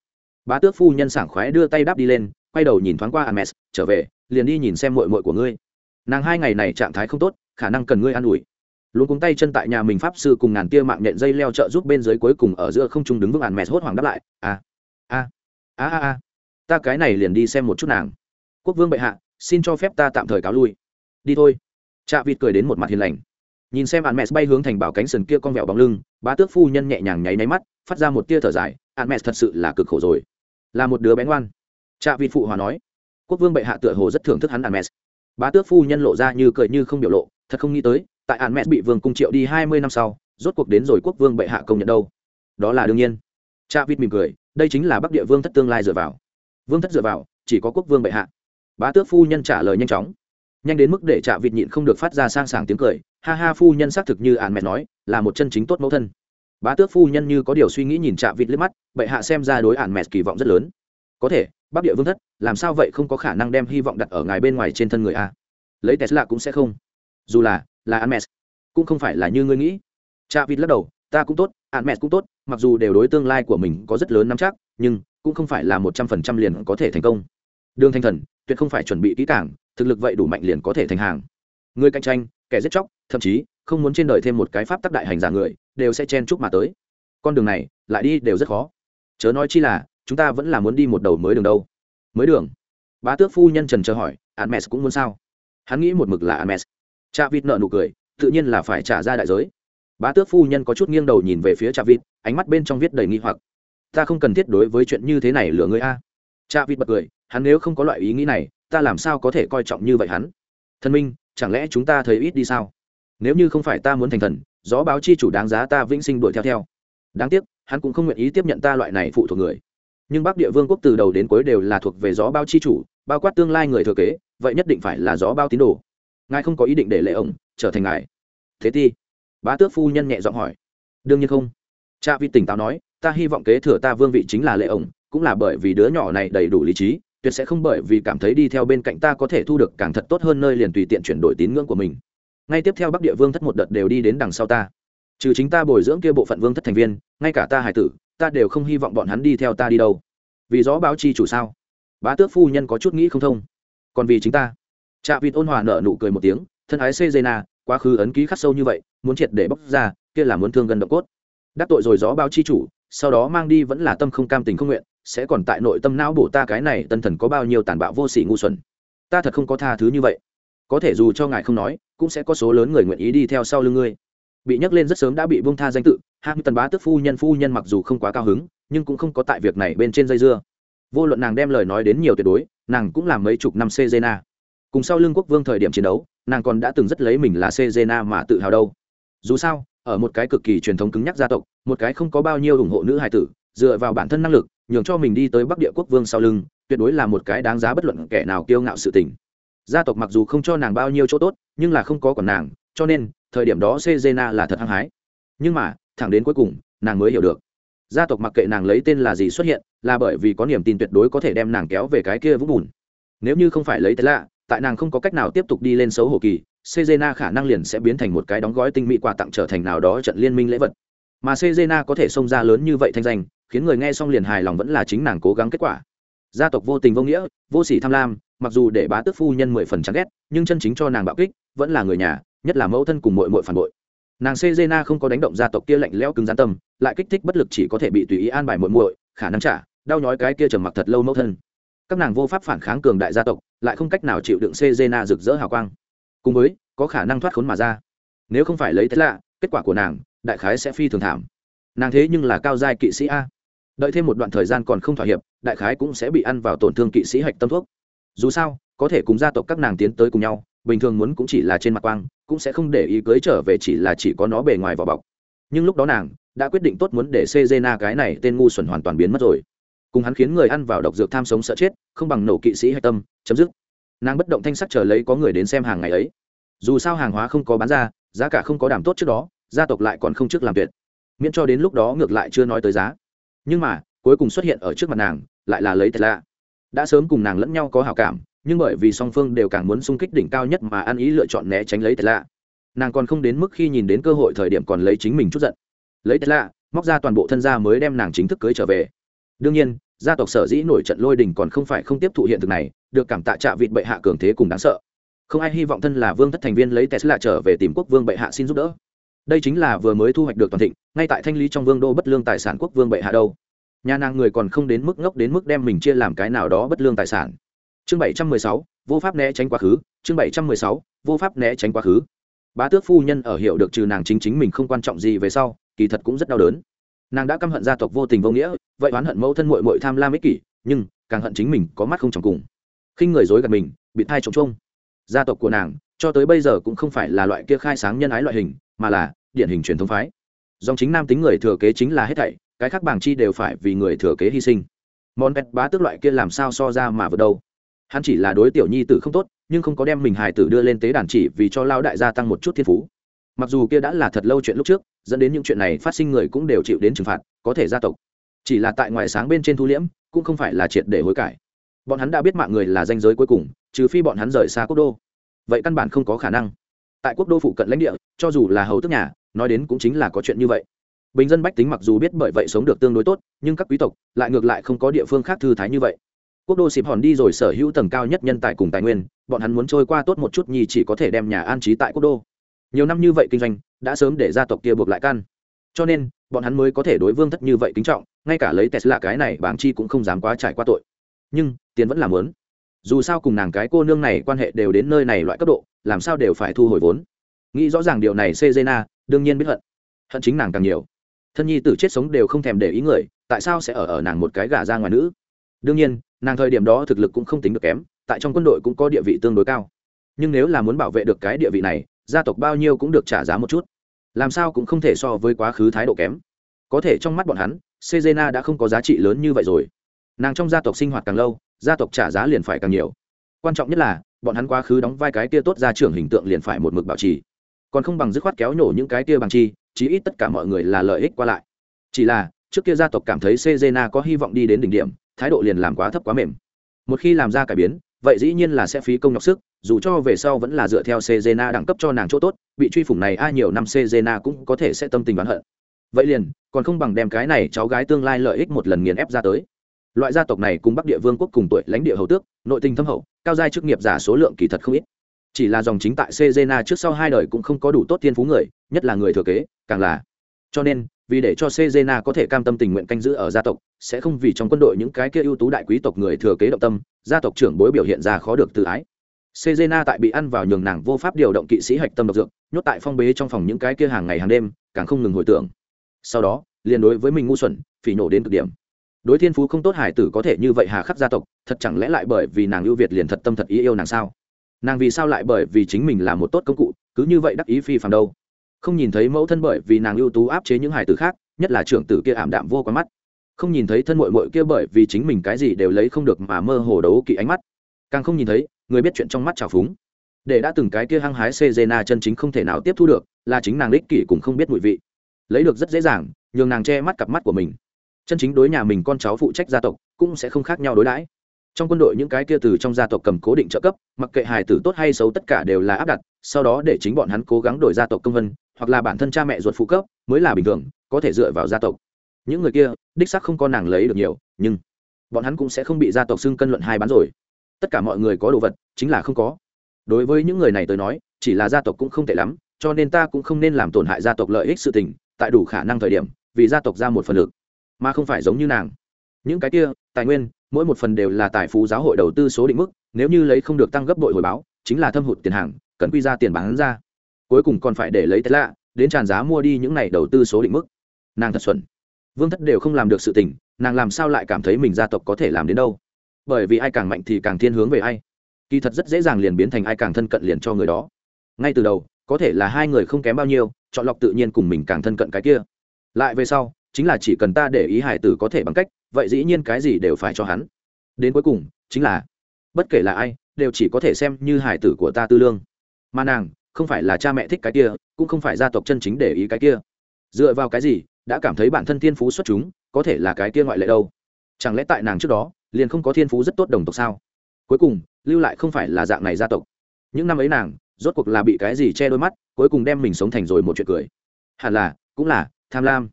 bá tước phu nhân sảng khoái đưa tay đáp đi lên quay đầu nhìn thoáng qua ames trở về, liền đi nhìn xem muội muội của ngươi. Nàng hai ngày này trạng thái không tốt, khả năng cần ngươi an ủi. Luôn cuống tay chân tại nhà mình pháp sư cùng ngàn tia mạng nhện dây leo trợ giúp bên dưới cuối cùng ở giữa không trung đứng vững ames hốt hoảng đáp lại, "A, a, a a a, ta cái này liền đi xem một chút nàng." Quốc vương bệ hạ, xin cho phép ta tạm thời cáo lui. Đi thôi. Trạ vịt cười đến một mặt hiền lành. Nhìn xem Hermes bay hướng thành bảo cánh sườn kia con vẹo bóng lưng, bá tước phu nhân nhẹ nhàng nháy nháy mắt, phát ra một tia thở dài, Hermes thật sự là cực khổ rồi. Là một đứa bé ngoan trạ vị phụ hòa nói quốc vương bệ hạ tựa hồ rất thưởng thức hắn Hermes. Bá tước phu nhân lộ ra như cười như không biểu lộ, thật không nghĩ tới, tại Hermes bị vương cung triệu đi hai mươi năm sau, rốt cuộc đến rồi quốc vương bệ hạ công nhận đâu. Đó là đương nhiên. Cha vịt mỉm cười, đây chính là Bắc Địa vương thất tương lai dựa vào. Vương thất dựa vào, chỉ có quốc vương bệ hạ. Bá tước phu nhân trả lời nhanh chóng, nhanh đến mức để Trạ Vịt nhịn không được phát ra sang sảng tiếng cười, ha ha phu nhân xác thực như ản mẹ nói, là một chân chính tốt mẫu thân. Bá tước phu nhân như có điều suy nghĩ nhìn Trạ Vịt liếc mắt, bệ hạ xem ra đối ản mẹ kỳ vọng rất lớn. Có thể, bắc địa vương thất làm sao vậy không có khả năng đem hy vọng đặt ở ngài bên ngoài trên thân người a lấy tesla cũng sẽ không dù là là Hermes cũng không phải là như ngươi nghĩ cha vịt lắc đầu ta cũng tốt Hermes cũng tốt mặc dù đều đối tương lai của mình có rất lớn nắm chắc nhưng cũng không phải là một trăm phần trăm liền có thể thành công đường thanh thần tuyệt không phải chuẩn bị kỹ càng thực lực vậy đủ mạnh liền có thể thành hàng. Người cạnh tranh, kẻ giết chóc, thậm chí không muốn trên đời thêm một cái pháp tắc đại hành giả người, đều sẽ chen chúc mà tới. Con đường này, lại đi đều rất khó. Chớ nói chi là, chúng ta vẫn là muốn đi một đầu mới đường đâu. Mới đường? Bá tước phu nhân trần chờ hỏi, Hermes cũng muốn sao? Hắn nghĩ một mực là Hermes. Cha vịt nợ nụ cười, tự nhiên là phải trả ra đại giới. Bá tước phu nhân có chút nghiêng đầu nhìn về phía cha vịt ánh mắt bên trong viết đầy nghi hoặc. Ta không cần thiết đối với chuyện như thế này lừa người a. Cha vịt bật cười, hắn nếu không có loại ý nghĩ này ta làm sao có thể coi trọng như vậy hắn? Thân minh, chẳng lẽ chúng ta thấy ít đi sao? Nếu như không phải ta muốn thành thần, gió báo chi chủ đáng giá ta vĩnh sinh đuổi theo theo. Đáng tiếc, hắn cũng không nguyện ý tiếp nhận ta loại này phụ thuộc người. Nhưng bắc địa vương quốc từ đầu đến cuối đều là thuộc về gió bao chi chủ, bao quát tương lai người thừa kế, vậy nhất định phải là gió bao tín đồ. Ngài không có ý định để lệ ổng trở thành ngài. Thế ti bá tước phu nhân nhẹ giọng hỏi. Đương nhiên không. Cha vi tỉnh táo nói, ta hy vọng kế thừa ta vương vị chính là lệ ổng, cũng là bởi vì đứa nhỏ này đầy đủ lý trí tuyệt sẽ không bởi vì cảm thấy đi theo bên cạnh ta có thể thu được càng thật tốt hơn nơi liền tùy tiện chuyển đổi tín ngưỡng của mình. Ngay tiếp theo bắc địa vương thất một đợt đều đi đến đằng sau ta. Trừ chính ta bồi dưỡng kia bộ phận vương thất thành viên, ngay cả ta hải tử, ta đều không hy vọng bọn hắn đi theo ta đi đâu. Vì rõ báo chi chủ sao? Bá tước phu nhân có chút nghĩ không thông. Còn vì chính ta. Trạ vịt ôn hòa nợ nụ cười một tiếng, thân ái xê dê na quá khứ ấn ký khắc sâu như vậy, muốn triệt để bóc ra, kia là muốn thương gần động cốt. Đắc tội rồi gió báo chi chủ, sau đó mang đi vẫn là tâm không cam tình không nguyện sẽ còn tại nội tâm não bổ ta cái này tân thần có bao nhiêu tàn bạo vô sỉ ngu xuẩn. Ta thật không có tha thứ như vậy. Có thể dù cho ngài không nói, cũng sẽ có số lớn người nguyện ý đi theo sau lưng ngươi. Bị nhắc lên rất sớm đã bị buông tha danh tự hạng tần bá tức phu nhân phu nhân mặc dù không quá cao hứng, nhưng cũng không có tại việc này bên trên dây dưa. Vô luận nàng đem lời nói đến nhiều tuyệt đối, nàng cũng làm mấy chục năm sejena. Cùng sau lương quốc vương thời điểm chiến đấu, nàng còn đã từng rất lấy mình là sejena mà tự hào đâu. Dù sao, ở một cái cực kỳ truyền thống cứng nhắc gia tộc, một cái không có bao nhiêu ủng hộ nữ hài tử, dựa vào bản thân năng lực nhường cho mình đi tới bắc địa quốc vương sau lưng, tuyệt đối là một cái đáng giá bất luận kẻ nào kiêu ngạo sự tình. Gia tộc mặc dù không cho nàng bao nhiêu chỗ tốt, nhưng là không có còn nàng, cho nên, thời điểm đó sejena là thật hăng hái. Nhưng mà, thẳng đến cuối cùng, nàng mới hiểu được. Gia tộc mặc kệ nàng lấy tên là gì xuất hiện, là bởi vì có niềm tin tuyệt đối có thể đem nàng kéo về cái kia vũng bùn. Nếu như không phải lấy tên lạ, tại nàng không có cách nào tiếp tục đi lên xấu hổ kỳ, sejena khả năng liền sẽ biến thành một cái đóng gói tinh mỹ quà tặng trở thành nào đó trận liên minh lễ vật. Mà sejena có thể xông ra lớn như vậy thanh danh khiến người nghe xong liền hài lòng vẫn là chính nàng cố gắng kết quả. Gia tộc vô tình vô nghĩa, vô sỉ tham lam, mặc dù để bá tước phu nhân mười phần chán ghét, nhưng chân chính cho nàng bạo kích, vẫn là người nhà, nhất là mẫu thân cùng mội mội phản bội. Nàng sejena không có đánh động gia tộc kia lạnh lẽo cứng rắn tâm, lại kích thích bất lực chỉ có thể bị tùy ý an bài muội muội, khả năng trả, đau nhói cái kia trầm mặc thật lâu mẫu thân. Các nàng vô pháp phản kháng cường đại gia tộc, lại không cách nào chịu đựng sejena rực rỡ hào quang. Cùng với, có khả năng thoát khốn mà ra. Nếu không phải lấy thế lạ, kết quả của nàng, đại khái sẽ phi thường thảm. Nàng thế nhưng là cao giai kỵ sĩ a đợi thêm một đoạn thời gian còn không thỏa hiệp, đại khái cũng sẽ bị ăn vào tổn thương kỵ sĩ hạch tâm thuốc. Dù sao, có thể cùng gia tộc các nàng tiến tới cùng nhau, bình thường muốn cũng chỉ là trên mặt quang, cũng sẽ không để ý cưới trở về chỉ là chỉ có nó bề ngoài vỏ bọc. Nhưng lúc đó nàng đã quyết định tốt muốn để Cezena cái này tên ngu xuẩn hoàn toàn biến mất rồi. Cùng hắn khiến người ăn vào độc dược tham sống sợ chết, không bằng nổ kỵ sĩ hạch tâm, chấm dứt. Nàng bất động thanh sắc chờ lấy có người đến xem hàng ngày ấy. Dù sao hàng hóa không có bán ra, giá cả không có đảm tốt trước đó, gia tộc lại còn không trước làm tuyệt. Miễn cho đến lúc đó ngược lại chưa nói tới giá nhưng mà, cuối cùng xuất hiện ở trước mặt nàng, lại là lấy thật lạ. Đã sớm cùng nàng lẫn nhau có hào cảm, nhưng bởi vì song phương đều càng muốn sung kích đỉnh cao nhất mà ăn ý lựa chọn né tránh lấy thật lạ. Nàng còn không đến mức khi nhìn đến cơ hội thời điểm còn lấy chính mình chút giận. Lấy thật lạ, móc ra toàn bộ thân gia mới đem nàng chính thức cưới trở về. Đương nhiên, gia tộc sở dĩ nổi trận lôi đình còn không phải không tiếp thụ hiện thực này, được cảm tạ trạ vịt bệ hạ cường thế cùng đáng sợ. Không ai hy vọng thân là vương thất thành viên lấy tesla trở về tìm quốc vương bệ hạ xin giúp đỡ đây chính là vừa mới thu hoạch được toàn thịnh, ngay tại thanh lý trong vương đô bất lương tài sản quốc vương bệ hạ đâu. Nhà nàng người còn không đến mức ngốc đến mức đem mình chia làm cái nào đó bất lương tài sản. Chương bảy trăm mười sáu, vô pháp né tránh quá khứ. Chương bảy trăm mười sáu, vô pháp né tránh quá khứ. Bá tước phu nhân ở hiệu được trừ nàng chính chính mình không quan trọng gì về sau, kỳ thật cũng rất đau đớn. Nàng đã căm hận gia tộc vô tình vô nghĩa, vậy oán hận mẫu thân mội mội tham lam ích kỷ, nhưng càng hận chính mình có mắt không chồng cùng. Khinh người dối gạt mình, bị thai trống trông gia tộc của nàng, cho tới bây giờ cũng không phải là loại kia khai sáng nhân ái loại hình mà là điển hình truyền thống phái. Dòng chính nam tính người thừa kế chính là hết thảy, cái khác bảng chi đều phải vì người thừa kế hy sinh. Món pet bá tước loại kia làm sao so ra mà vượt đâu. Hắn chỉ là đối tiểu nhi tử không tốt, nhưng không có đem mình hài tử đưa lên tế đàn chỉ vì cho lao đại gia tăng một chút thiên phú. Mặc dù kia đã là thật lâu chuyện lúc trước, dẫn đến những chuyện này phát sinh người cũng đều chịu đến trừng phạt, có thể gia tộc. Chỉ là tại ngoài sáng bên trên thu liễm, cũng không phải là triệt để hối cải. Bọn hắn đã biết mạng người là danh giới cuối cùng, trừ phi bọn hắn rời xa quốc đô. Vậy căn bản không có khả năng tại quốc đô phụ cận lãnh địa, cho dù là hầu tức nhà, nói đến cũng chính là có chuyện như vậy. Bình dân bách tính mặc dù biết bởi vậy sống được tương đối tốt, nhưng các quý tộc lại ngược lại không có địa phương khác thư thái như vậy. Quốc đô xịp hòn đi rồi sở hữu tầng cao nhất nhân tài cùng tài nguyên, bọn hắn muốn trôi qua tốt một chút nhì chỉ có thể đem nhà an trí tại quốc đô. Nhiều năm như vậy kinh doanh, đã sớm để gia tộc kia buộc lại căn cho nên, bọn hắn mới có thể đối vương thất như vậy kính trọng, ngay cả lấy tesla cái này bảng chi cũng không dám quá trải qua tội. Nhưng, tiền vẫn là lớn dù sao cùng nàng cái cô nương này quan hệ đều đến nơi này loại cấp độ, làm sao đều phải thu hồi vốn. Nghĩ rõ ràng điều này, sejena đương nhiên biết hận. Hận chính nàng càng nhiều. Thân nhi tử chết sống đều không thèm để ý người, tại sao sẽ ở ở nàng một cái gà ra ngoài nữ? Đương nhiên, nàng thời điểm đó thực lực cũng không tính được kém, tại trong quân đội cũng có địa vị tương đối cao. Nhưng nếu là muốn bảo vệ được cái địa vị này, gia tộc bao nhiêu cũng được trả giá một chút. Làm sao cũng không thể so với quá khứ thái độ kém. Có thể trong mắt bọn hắn, sejena đã không có giá trị lớn như vậy rồi. Nàng trong gia tộc sinh hoạt càng lâu gia tộc trả giá liền phải càng nhiều quan trọng nhất là bọn hắn quá khứ đóng vai cái kia tốt ra trưởng hình tượng liền phải một mực bảo trì còn không bằng dứt khoát kéo nhổ những cái kia bằng chi chí ít tất cả mọi người là lợi ích qua lại chỉ là trước kia gia tộc cảm thấy sejena có hy vọng đi đến đỉnh điểm thái độ liền làm quá thấp quá mềm một khi làm ra cải biến vậy dĩ nhiên là sẽ phí công nhọc sức dù cho về sau vẫn là dựa theo Cezena đẳng cấp cho nàng chỗ tốt, bị truy phủng này ai nhiều năm Cezena cũng có thể sẽ tâm tình oán hận. Vậy liền, còn không bằng đem cái này cháu gái tương lai lợi ích một lần nghiền ép ra tới. Loại gia tộc này cùng Bắc Địa Vương quốc cùng tuổi lãnh địa hầu tước, nội tình thâm hậu, cao giai chức nghiệp giả số lượng kỳ thật không ít. Chỉ là dòng chính tại Cezena trước sau hai đời cũng không có đủ tốt thiên phú người, nhất là người thừa kế, càng là. Cho nên, vì để cho Cezena có thể cam tâm tình nguyện canh giữ ở gia tộc, sẽ không vì trong quân đội những cái kia ưu tú đại quý tộc người thừa kế động tâm, gia tộc trưởng bối biểu hiện ra khó được tự ái. Cezena tại bị ăn vào nhường nàng vô pháp điều động kỵ sĩ hạch tâm độc dược, nhốt tại phong bế trong phòng những cái kia hàng ngày hàng đêm, càng không ngừng hồi tưởng. Sau đó, liền đối với mình ngu xuẩn, phỉ nổ đến cực điểm. Đối thiên phú không tốt hải tử có thể như vậy hà khắc gia tộc, thật chẳng lẽ lại bởi vì nàng ưu việt liền thật tâm thật ý yêu nàng sao? Nàng vì sao lại bởi vì chính mình là một tốt công cụ, cứ như vậy đắc ý phi phàm đâu? Không nhìn thấy mẫu thân bởi vì nàng ưu tú áp chế những hải tử khác, nhất là trưởng tử kia ảm đạm vô quá mắt. Không nhìn thấy thân mội mội kia bởi vì chính mình cái gì đều lấy không được mà mơ hồ đấu kỵ ánh mắt. Càng không nhìn thấy, người biết chuyện trong mắt trào phúng để đã từng cái kia hăng hái Cezena chân chính không thể nào tiếp thu được, là chính nàng ích kỷ cũng không biết mùi vị. Lấy được rất dễ dàng, nhường nàng che mắt cặp mắt của mình. Chân chính đối nhà mình con cháu phụ trách gia tộc, cũng sẽ không khác nhau đối đãi. Trong quân đội những cái kia từ trong gia tộc cầm cố định trợ cấp, mặc kệ hài tử tốt hay xấu tất cả đều là áp đặt, sau đó để chính bọn hắn cố gắng đổi gia tộc công vân, hoặc là bản thân cha mẹ ruột phụ cấp, mới là bình thường, có thể dựa vào gia tộc. Những người kia, đích xác không có nàng lấy được nhiều, nhưng bọn hắn cũng sẽ không bị gia tộc xưng cân luận hai bán rồi tất cả mọi người có đồ vật chính là không có đối với những người này tới nói chỉ là gia tộc cũng không tệ lắm cho nên ta cũng không nên làm tổn hại gia tộc lợi ích sự tình tại đủ khả năng thời điểm vì gia tộc ra một phần lực mà không phải giống như nàng. Những cái kia, tài nguyên, mỗi một phần đều là tài phú giáo hội đầu tư số định mức, nếu như lấy không được tăng gấp bội hồi báo, chính là thâm hụt tiền hàng, cần quy ra tiền bán ra. Cuối cùng còn phải để lấy lạ đến tràn giá mua đi những này đầu tư số định mức. Nàng thật xuẩn. Vương thất đều không làm được sự tình, nàng làm sao lại cảm thấy mình gia tộc có thể làm đến đâu? Bởi vì ai càng mạnh thì càng thiên hướng về ai. Kỳ thật rất dễ dàng liền biến thành ai càng thân cận liền cho người đó. Ngay từ đầu, có thể là hai người không kém bao nhiêu, chọn lọc tự nhiên cùng mình càng thân cận cái kia. Lại về sau chính là chỉ cần ta để ý hải tử có thể bằng cách, vậy dĩ nhiên cái gì đều phải cho hắn. Đến cuối cùng, chính là, bất kể là ai, đều chỉ có thể xem như hải tử của ta tư lương. Mà nàng, không phải là cha mẹ thích cái kia, cũng không phải gia tộc chân chính để ý cái kia. Dựa vào cái gì, đã cảm thấy bản thân thiên phú xuất chúng, có thể là cái kia ngoại lệ đâu? Chẳng lẽ tại nàng trước đó, liền không có thiên phú rất tốt đồng tộc sao? Cuối cùng, lưu lại không phải là dạng này gia tộc. Những năm ấy nàng, rốt cuộc là bị cái gì che đôi mắt, cuối cùng đem mình sống thành rồi một chuyện cười. Hẳn là, cũng là, tham lam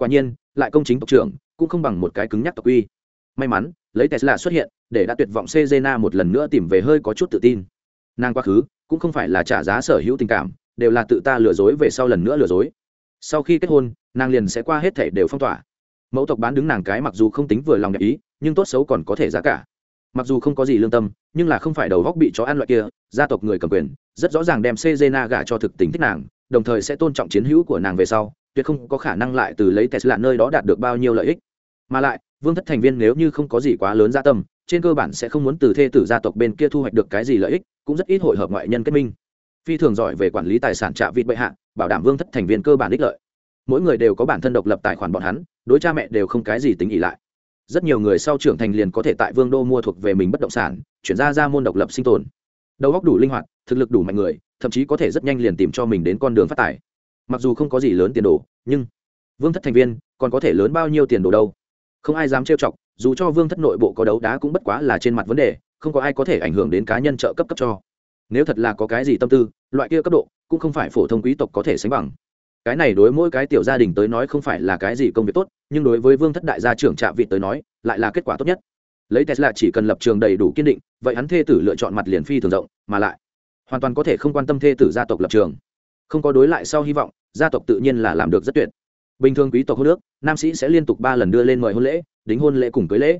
quả nhiên, lại công chính tộc trưởng, cũng không bằng một cái cứng nhắc tộc uy. May mắn, lấy tesla xuất hiện, để đã tuyệt vọng sejena một lần nữa tìm về hơi có chút tự tin. Nàng quá khứ, cũng không phải là trả giá sở hữu tình cảm, đều là tự ta lừa dối về sau lần nữa lừa dối. Sau khi kết hôn, nàng liền sẽ qua hết thể đều phong tỏa. Mẫu tộc bán đứng nàng cái mặc dù không tính vừa lòng đẹp ý, nhưng tốt xấu còn có thể giá cả. Mặc dù không có gì lương tâm, nhưng là không phải đầu góc bị chó ăn loại kia, gia tộc người cầm quyền, rất rõ ràng đem sejena gả cho thực tính thích nàng, đồng thời sẽ tôn trọng chiến hữu của nàng về sau tuyệt không có khả năng lại từ lấy tesla nơi đó đạt được bao nhiêu lợi ích. Mà lại, vương thất thành viên nếu như không có gì quá lớn gia tâm, trên cơ bản sẽ không muốn từ thê tử gia tộc bên kia thu hoạch được cái gì lợi ích, cũng rất ít hội hợp ngoại nhân kết minh. Phi thường giỏi về quản lý tài sản trạ vịt bệ hạ, bảo đảm vương thất thành viên cơ bản ích lợi. Mỗi người đều có bản thân độc lập tài khoản bọn hắn, đối cha mẹ đều không cái gì tính ỉ lại. Rất nhiều người sau trưởng thành liền có thể tại vương đô mua thuộc về mình bất động sản, chuyển ra ra môn độc lập sinh tồn. Đầu óc đủ linh hoạt, thực lực đủ mạnh người, thậm chí có thể rất nhanh liền tìm cho mình đến con đường phát tài mặc dù không có gì lớn tiền đồ, nhưng vương thất thành viên còn có thể lớn bao nhiêu tiền đồ đâu? Không ai dám trêu chọc, dù cho vương thất nội bộ có đấu đá cũng bất quá là trên mặt vấn đề, không có ai có thể ảnh hưởng đến cá nhân trợ cấp cấp cho. Nếu thật là có cái gì tâm tư, loại kia cấp độ cũng không phải phổ thông quý tộc có thể sánh bằng. Cái này đối mỗi cái tiểu gia đình tới nói không phải là cái gì công việc tốt, nhưng đối với vương thất đại gia trưởng trạm vị tới nói, lại là kết quả tốt nhất. Lấy tesla chỉ cần lập trường đầy đủ kiên định, vậy hắn thê tử lựa chọn mặt liền phi thường rộng, mà lại hoàn toàn có thể không quan tâm thê tử gia tộc lập trường không có đối lại sau hy vọng, gia tộc tự nhiên là làm được rất tuyệt. Bình thường quý tộc hôn nước nam sĩ sẽ liên tục ba lần đưa lên mời hôn lễ, đính hôn lễ cùng cưới lễ.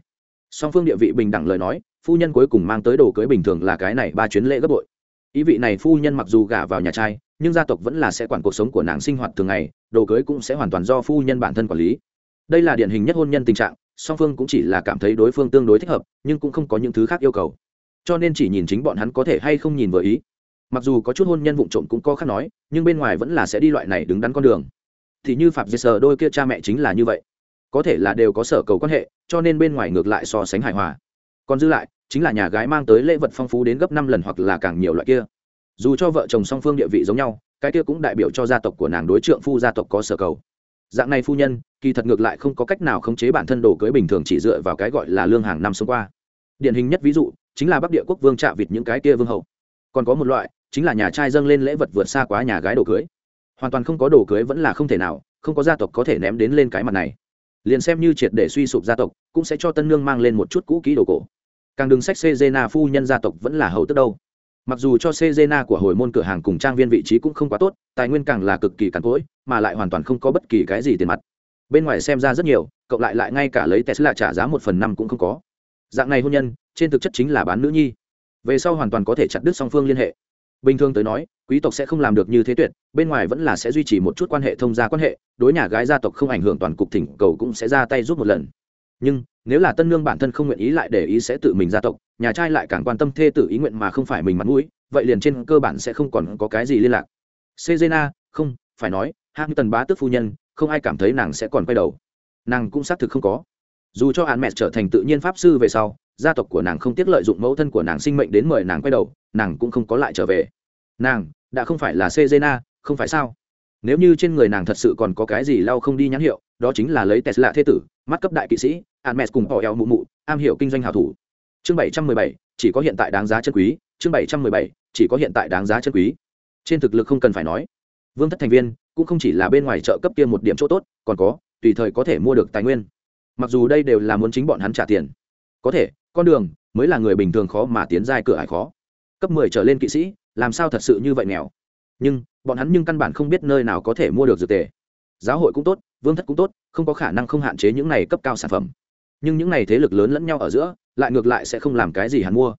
Song phương địa vị bình đẳng lời nói, phu nhân cuối cùng mang tới đồ cưới bình thường là cái này ba chuyến lễ gấp bội. Ý vị này phu nhân mặc dù gả vào nhà trai, nhưng gia tộc vẫn là sẽ quản cuộc sống của nàng sinh hoạt thường ngày, đồ cưới cũng sẽ hoàn toàn do phu nhân bản thân quản lý. Đây là điển hình nhất hôn nhân tình trạng, song phương cũng chỉ là cảm thấy đối phương tương đối thích hợp, nhưng cũng không có những thứ khác yêu cầu. Cho nên chỉ nhìn chính bọn hắn có thể hay không nhìn vừa ý mặc dù có chút hôn nhân vụ trộm cũng có khác nói, nhưng bên ngoài vẫn là sẽ đi loại này đứng đắn con đường. Thì như phạm dây sờ đôi kia cha mẹ chính là như vậy. Có thể là đều có sở cầu quan hệ, cho nên bên ngoài ngược lại so sánh hài hòa. Còn dư lại, chính là nhà gái mang tới lễ vật phong phú đến gấp năm lần hoặc là càng nhiều loại kia. Dù cho vợ chồng song phương địa vị giống nhau, cái kia cũng đại biểu cho gia tộc của nàng đối trượng phu gia tộc có sở cầu. Dạng này phu nhân, kỳ thật ngược lại không có cách nào khống chế bản thân đồ cưới bình thường chỉ dựa vào cái gọi là lương hàng năm xông qua. Điển hình nhất ví dụ, chính là bắc địa quốc vương trạ vịt những cái kia vương hậu. Còn có một loại chính là nhà trai dâng lên lễ vật vượt xa quá nhà gái đồ cưới. Hoàn toàn không có đồ cưới vẫn là không thể nào, không có gia tộc có thể ném đến lên cái mặt này. Liền xem như triệt để suy sụp gia tộc, cũng sẽ cho tân nương mang lên một chút cũ kỹ đồ cổ. Càng đừng sách sejena phu nhân gia tộc vẫn là hầu tức đâu. Mặc dù cho sejena của hồi môn cửa hàng cùng trang viên vị trí cũng không quá tốt, tài nguyên càng là cực kỳ cằn cỗi, mà lại hoàn toàn không có bất kỳ cái gì tiền mặt. Bên ngoài xem ra rất nhiều cộng lại lại ngay cả lấy tesla trả giá một phần năm cũng không có. Dạng này hôn nhân, trên thực chất chính là bán nữ nhi. Về sau hoàn toàn có thể chặt đứt song phương liên hệ bình thường tới nói, quý tộc sẽ không làm được như thế tuyệt, bên ngoài vẫn là sẽ duy trì một chút quan hệ thông gia quan hệ, đối nhà gái gia tộc không ảnh hưởng toàn cục thỉnh cầu cũng sẽ ra tay giúp một lần. Nhưng, nếu là tân nương bản thân không nguyện ý lại để ý sẽ tự mình gia tộc, nhà trai lại càng quan tâm thê tử ý nguyện mà không phải mình mặt mũi, vậy liền trên cơ bản sẽ không còn có cái gì liên lạc. Sejena, không, phải nói hạng tần bá tước phu nhân, không ai cảm thấy nàng sẽ còn quay đầu. Nàng cũng xác thực không có. Dù cho hạn mẹ trở thành tự nhiên pháp sư về sau gia tộc của nàng không tiếc lợi dụng mẫu thân của nàng sinh mệnh đến mời nàng quay đầu, nàng cũng không có lại trở về. Nàng, đã không phải là sejena, không phải sao? Nếu như trên người nàng thật sự còn có cái gì lau không đi nhãn hiệu, đó chính là lấy tesla thế tử, mắt cấp đại kỵ sĩ, Hermes cùng họ eo mụ mụ, am hiểu kinh doanh hảo thủ. Chương bảy trăm mười bảy, chỉ có hiện tại đáng giá chân quý. Chương bảy trăm mười bảy, chỉ có hiện tại đáng giá chân quý. Trên thực lực không cần phải nói. Vương thất thành viên cũng không chỉ là bên ngoài chợ cấp kia một điểm chỗ tốt, còn có, tùy thời có thể mua được tài nguyên. Mặc dù đây đều là muốn chính bọn hắn trả tiền. Có thể con đường mới là người bình thường khó mà tiến giai cửa ải khó. Cấp mười trở lên kỵ sĩ, làm sao thật sự như vậy nghèo? Nhưng, bọn hắn nhưng căn bản không biết nơi nào có thể mua được dược tề. Giáo hội cũng tốt, vương thất cũng tốt, không có khả năng không hạn chế những này cấp cao sản phẩm. Nhưng những này thế lực lớn lẫn nhau ở giữa, lại ngược lại sẽ không làm cái gì hắn mua.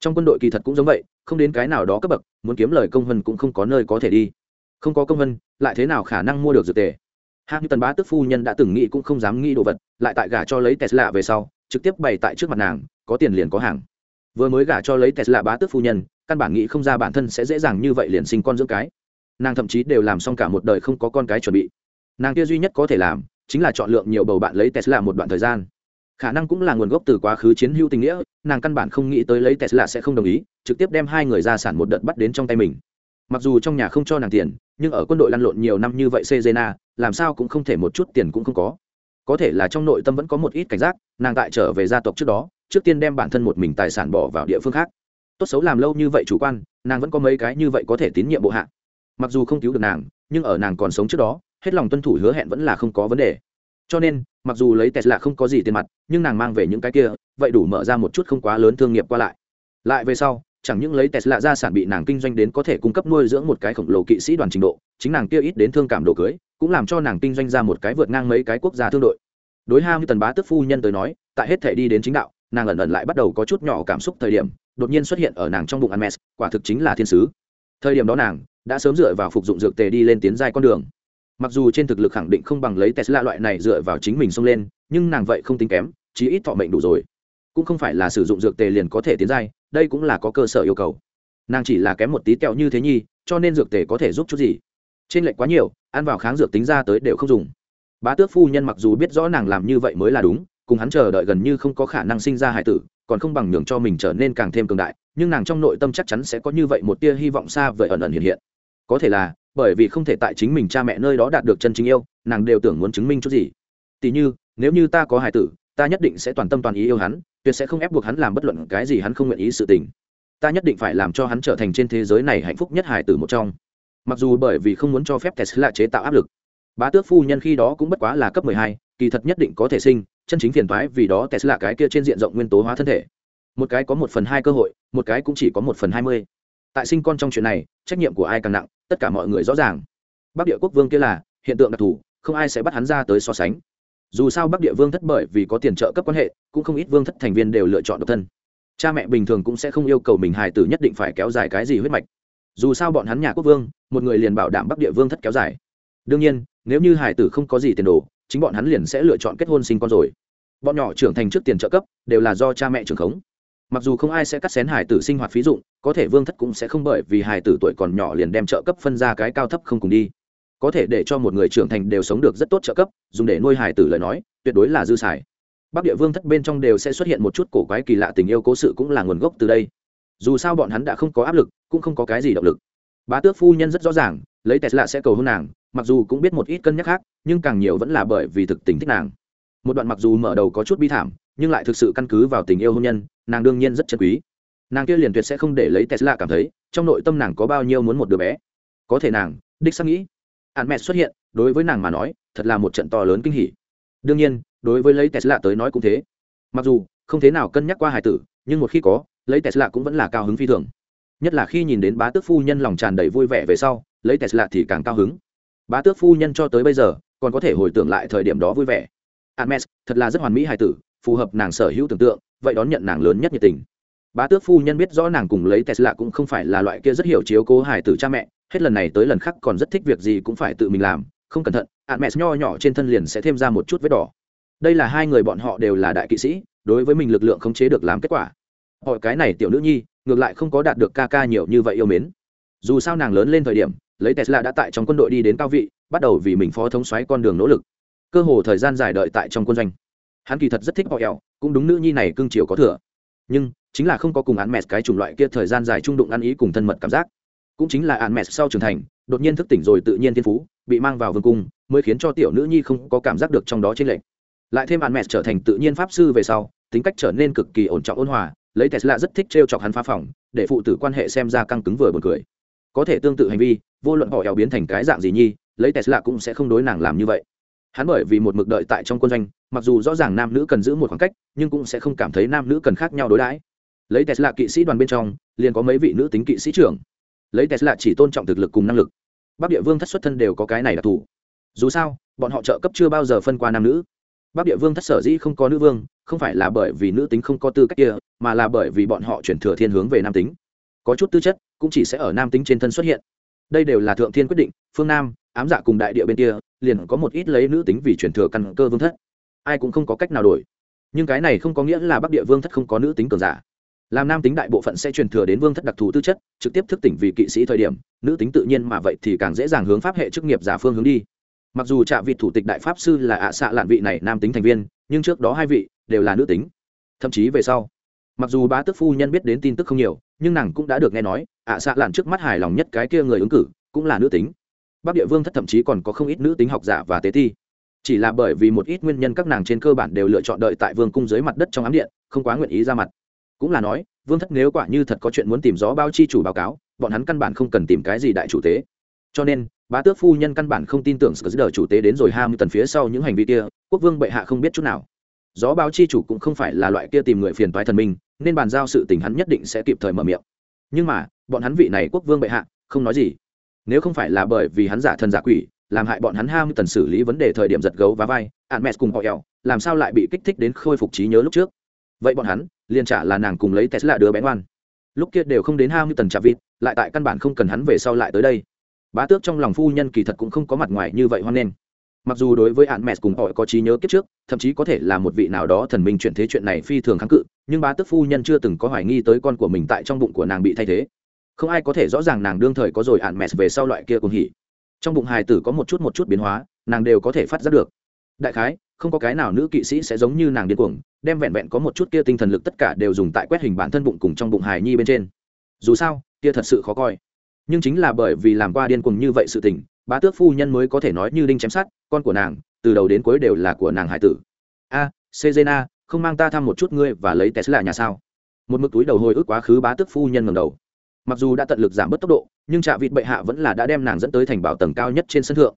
Trong quân đội kỳ thật cũng giống vậy, không đến cái nào đó cấp bậc, muốn kiếm lời công vân cũng không có nơi có thể đi. Không có công vân lại thế nào khả năng mua được dược tề? Hạng như tần bá tức phu nhân đã từng nghĩ cũng không dám nghĩ đồ vật, lại tại gả cho lấy tesla về sau, trực tiếp bày tại trước mặt nàng có tiền liền có hàng. Vừa mới gả cho lấy tesla bá tước phu nhân, căn bản nghĩ không ra bản thân sẽ dễ dàng như vậy liền sinh con dưỡng cái. Nàng thậm chí đều làm xong cả một đời không có con cái chuẩn bị. Nàng kia duy nhất có thể làm, chính là chọn lượng nhiều bầu bạn lấy tesla một đoạn thời gian. Khả năng cũng là nguồn gốc từ quá khứ chiến hữu tình nghĩa, nàng căn bản không nghĩ tới lấy tesla sẽ không đồng ý, trực tiếp đem hai người ra sản một đợt bắt đến trong tay mình. Mặc dù trong nhà không cho nàng tiền, nhưng ở quân đội lăn lộn nhiều năm như vậy sejena làm sao cũng không thể một chút tiền cũng không có có thể là trong nội tâm vẫn có một ít cảnh giác, nàng tại trở về gia tộc trước đó, trước tiên đem bản thân một mình tài sản bỏ vào địa phương khác. Tốt xấu làm lâu như vậy chủ quan, nàng vẫn có mấy cái như vậy có thể tín nhiệm bộ hạ. Mặc dù không cứu được nàng, nhưng ở nàng còn sống trước đó, hết lòng tuân thủ hứa hẹn vẫn là không có vấn đề. Cho nên, mặc dù lấy tesla không có gì tiền mặt, nhưng nàng mang về những cái kia, vậy đủ mở ra một chút không quá lớn thương nghiệp qua lại. Lại về sau chẳng những lấy tesla ra sản bị nàng kinh doanh đến có thể cung cấp nuôi dưỡng một cái khổng lồ kỵ sĩ đoàn trình độ chính nàng kia ít đến thương cảm đồ cưới cũng làm cho nàng kinh doanh ra một cái vượt ngang mấy cái quốc gia thương đội đối ham như tần bá tức phu nhân tới nói tại hết thể đi đến chính đạo nàng ẩn ẩn lại bắt đầu có chút nhỏ cảm xúc thời điểm đột nhiên xuất hiện ở nàng trong bụng Hermes, quả thực chính là thiên sứ. Thời điểm đó nàng đã sớm dựa vào phục dụng dược tề đi lên tiến giai con đường. Mặc dù trên thực lực khẳng định không bằng lấy Tesla loại này dựa vào chính mình xông lên, nhưng nàng vậy không tính kém, chí ít thọ mệnh đủ rồi. Cũng không phải là sử dụng dược tề liền có thể tiến giai, đây cũng là có cơ sở yêu cầu. Nàng chỉ là kém một tí kẹo như thế nhi, cho nên dược tề có thể giúp chút gì. Trên lệch quá nhiều, ăn vào kháng dược tính ra tới đều không dùng. Bá tước phu nhân mặc dù biết rõ nàng làm như vậy mới là đúng, cùng hắn chờ đợi gần như không có khả năng sinh ra hải tử, còn không bằng nhường cho mình trở nên càng thêm cường đại nhưng nàng trong nội tâm chắc chắn sẽ có như vậy một tia hy vọng xa vời ẩn ẩn hiện hiện có thể là bởi vì không thể tại chính mình cha mẹ nơi đó đạt được chân chính yêu nàng đều tưởng muốn chứng minh chút gì tỉ như nếu như ta có hải tử ta nhất định sẽ toàn tâm toàn ý yêu hắn tuyệt sẽ không ép buộc hắn làm bất luận cái gì hắn không nguyện ý sự tình. Ta nhất định phải làm cho hắn trở thành trên thế giới này hạnh phúc nhất hài tử một trong. Mặc dù bởi vì không muốn cho phép tesla chế tạo áp lực, bá tước phu nhân khi đó cũng bất quá là cấp mười hai, kỳ thật nhất định có thể sinh, chân chính phiền toái vì đó tesla cái kia trên diện rộng nguyên tố hóa thân thể. Một cái có một phần hai cơ hội, một cái cũng chỉ có một phần hai mươi. Tại sinh con trong chuyện này, trách nhiệm của ai càng nặng, tất cả mọi người rõ ràng. Bắc địa quốc vương kia là hiện tượng đặc thù, không ai sẽ bắt hắn ra tới so sánh dù sao bắc địa vương thất bởi vì có tiền trợ cấp quan hệ, cũng không ít vương thất thành viên đều lựa chọn độc thân. Cha mẹ bình thường cũng sẽ không yêu cầu mình hài tử nhất định phải kéo dài cái gì huyết mạch. Dù sao bọn hắn nhà quốc vương, một người liền bảo đảm bắc địa vương thất kéo dài. Đương nhiên, nếu như hài tử không có gì tiền đồ, chính bọn hắn liền sẽ lựa chọn kết hôn sinh con rồi. Bọn nhỏ trưởng thành trước tiền trợ cấp, đều là do cha mẹ trưởng khống. Mặc dù không ai sẽ cắt xén hải tử sinh hoạt phí dụng, có thể vương thất cũng sẽ không bởi vì hải tử tuổi còn nhỏ liền đem trợ cấp phân ra cái cao thấp không cùng đi có thể để cho một người trưởng thành đều sống được rất tốt trợ cấp, dùng để nuôi hải tử lời nói, tuyệt đối là dư xài. Bắc địa vương thất bên trong đều sẽ xuất hiện một chút cổ quái kỳ lạ tình yêu cố sự cũng là nguồn gốc từ đây. Dù sao bọn hắn đã không có áp lực, cũng không có cái gì động lực. Bá tước phu nhân rất rõ ràng, lấy tesla sẽ cầu hôn nàng, mặc dù cũng biết một ít cân nhắc khác, nhưng càng nhiều vẫn là bởi vì thực tình thích nàng. Một đoạn mặc dù mở đầu có chút bi thảm, nhưng lại thực sự căn cứ vào tình yêu hôn nhân, nàng đương nhiên rất chân quý. Nàng kia liền tuyệt sẽ không để lấy tesla cảm thấy, trong nội tâm nàng có bao nhiêu muốn một đứa bé. Có thể nàng, đích xác nghĩ hạn mẹ xuất hiện, đối với nàng mà nói, thật là một trận to lớn kinh hỉ. Đương nhiên, đối với lấy tesla tới nói cũng thế. Mặc dù, không thế nào cân nhắc qua hải tử, nhưng một khi có, lấy tesla cũng vẫn là cao hứng phi thường. Nhất là khi nhìn đến bá tước phu nhân lòng tràn đầy vui vẻ về sau, lấy tesla thì càng cao hứng. Bá tước phu nhân cho tới bây giờ, còn có thể hồi tưởng lại thời điểm đó vui vẻ. Hermes thật là rất hoàn mỹ hài tử, phù hợp nàng sở hữu tưởng tượng, vậy đón nhận nàng lớn nhất nhiệt tình. Bá tước phu nhân biết rõ nàng cùng lấy tesla cũng không phải là loại kia rất hiểu chiếu cố hài tử cha mẹ hết lần này tới lần khác còn rất thích việc gì cũng phải tự mình làm, không cẩn thận Hermes nho nhỏ trên thân liền sẽ thêm ra một chút vết đỏ. Đây là hai người bọn họ đều là đại kỵ sĩ, đối với mình lực lượng không chế được làm kết quả. Họ cái này tiểu nữ nhi, ngược lại không có đạt được ca ca nhiều như vậy yêu mến. Dù sao nàng lớn lên thời điểm, lấy tesla đã tại trong quân đội đi đến cao vị, bắt đầu vì mình phó thống xoáy con đường nỗ lực. Cơ hồ thời gian dài đợi tại trong quân doanh. Hắn kỳ thật rất thích họ ẹo cũng đúng nữ nhi này cương chiều có thừa. Nhưng, chính là không có cùng án mẹ cái chủng loại kia thời gian dài trung đụng ăn ý cùng thân mật cảm giác cũng chính là ạn mẹ sau trưởng thành, đột nhiên thức tỉnh rồi tự nhiên thiên phú, bị mang vào vương cung, mới khiến cho tiểu nữ nhi không có cảm giác được trong đó trên lệnh lại thêm ạn mẹ trở thành tự nhiên pháp sư về sau, tính cách trở nên cực kỳ ổn trọng ôn hòa, lấy tesla rất thích t chọc hắn phá phòng, để phụ tử quan hệ xem ra căng cứng vừa buồn cười. Có thể tương tự hành vi, vô luận họ éo biến thành cái dạng gì nhi, lấy tesla cũng sẽ không đối nàng làm như vậy. Hắn bởi vì một mực đợi tại trong quân doanh, mặc dù rõ ràng nam nữ cần giữ một khoảng cách, nhưng cũng sẽ không cảm thấy nam nữ cần khác nhau đối đãi. Lấy tesla kỵ sĩ đoàn bên trong, liền có mấy vị nữ tính kỵ sĩ trưởng lấy tesla chỉ tôn trọng thực lực cùng năng lực. Bắc địa vương thất xuất thân đều có cái này đặc thù dù sao, bọn họ trợ cấp chưa bao giờ phân qua nam nữ. Bắc địa vương thất sở dĩ không có nữ vương, không phải là bởi vì nữ tính không có tư cách kia, mà là bởi vì bọn họ chuyển thừa thiên hướng về nam tính. Có chút tư chất, cũng chỉ sẽ ở nam tính trên thân xuất hiện. Đây đều là thượng thiên quyết định, phương nam, ám dạ cùng đại địa bên kia, liền có một ít lấy nữ tính vì chuyển thừa căn cơ vương thất. Ai cũng không có cách nào đổi. Nhưng cái này không có nghĩa là bắc địa vương thất không có nữ tính cường giả làm nam tính đại bộ phận sẽ truyền thừa đến vương thất đặc thù tư chất, trực tiếp thức tỉnh vì kỵ sĩ thời điểm, nữ tính tự nhiên mà vậy thì càng dễ dàng hướng pháp hệ chức nghiệp giả phương hướng đi. Mặc dù trạ vị thủ tịch đại pháp sư là ạ xạ lạn vị này nam tính thành viên, nhưng trước đó hai vị đều là nữ tính. Thậm chí về sau, mặc dù bá tước phu nhân biết đến tin tức không nhiều, nhưng nàng cũng đã được nghe nói, ạ xạ lạn trước mắt hài lòng nhất cái kia người ứng cử cũng là nữ tính. Bắc địa vương thất thậm chí còn có không ít nữ tính học giả và tế thi. Chỉ là bởi vì một ít nguyên nhân các nàng trên cơ bản đều lựa chọn đợi tại vương cung dưới mặt đất trong ám điện, không quá nguyện ý ra mặt cũng là nói, vương thất nếu quả như thật có chuyện muốn tìm gió bao chi chủ báo cáo, bọn hắn căn bản không cần tìm cái gì đại chủ tế. Cho nên, bá tước phu nhân căn bản không tin tưởng sờ đờ chủ tế đến rồi ham tần phía sau những hành vi kia, quốc vương bệ hạ không biết chút nào. Gió báo chi chủ cũng không phải là loại kia tìm người phiền toái thần minh, nên bàn giao sự tình hắn nhất định sẽ kịp thời mở miệng. Nhưng mà, bọn hắn vị này quốc vương bệ hạ, không nói gì. Nếu không phải là bởi vì hắn giả thần giả quỷ, làm hại bọn hắn ham tần xử lý vấn đề thời điểm giật gấu và vai ạn mẹ cùng họ ẻo làm sao lại bị kích thích đến khôi phục trí nhớ lúc trước? Vậy bọn hắn liền trả là nàng cùng lấy tesla đứa bé ngoan. Lúc kia đều không đến hai mươi tần trà vịt, lại tại căn bản không cần hắn về sau lại tới đây. Bá tước trong lòng phu nhân kỳ thật cũng không có mặt ngoài như vậy hoan nghênh. Mặc dù đối với hạn mẹ cùng họ có trí nhớ kiếp trước, thậm chí có thể là một vị nào đó thần minh chuyển thế chuyện này phi thường kháng cự, nhưng bá tước phu nhân chưa từng có hoài nghi tới con của mình tại trong bụng của nàng bị thay thế. Không ai có thể rõ ràng nàng đương thời có rồi hạn mẹ về sau loại kia cùng hỉ. Trong bụng hài tử có một chút một chút biến hóa, nàng đều có thể phát giác được đại khái không có cái nào nữ kỵ sĩ sẽ giống như nàng điên cuồng đem vẹn vẹn có một chút kia tinh thần lực tất cả đều dùng tại quét hình bản thân bụng cùng trong bụng hài nhi bên trên. Dù sao kia thật sự khó coi. Nhưng chính là bởi vì làm qua điên cuồng như vậy sự tình bá tước phu nhân mới có thể nói như đinh chém sát con của nàng từ đầu đến cuối đều là của nàng hải tử. A à, sejena không mang ta thăm một chút ngươi và lấy tesla nhà sao? Một mực túi đầu hồi ức quá khứ bá tước phu nhân ngầm đầu. Mặc dù đã tận lực giảm bớt tốc độ nhưng trạ vịt bệ hạ vẫn là đã đem nàng dẫn tới thành bảo tầng cao nhất trên sân thượng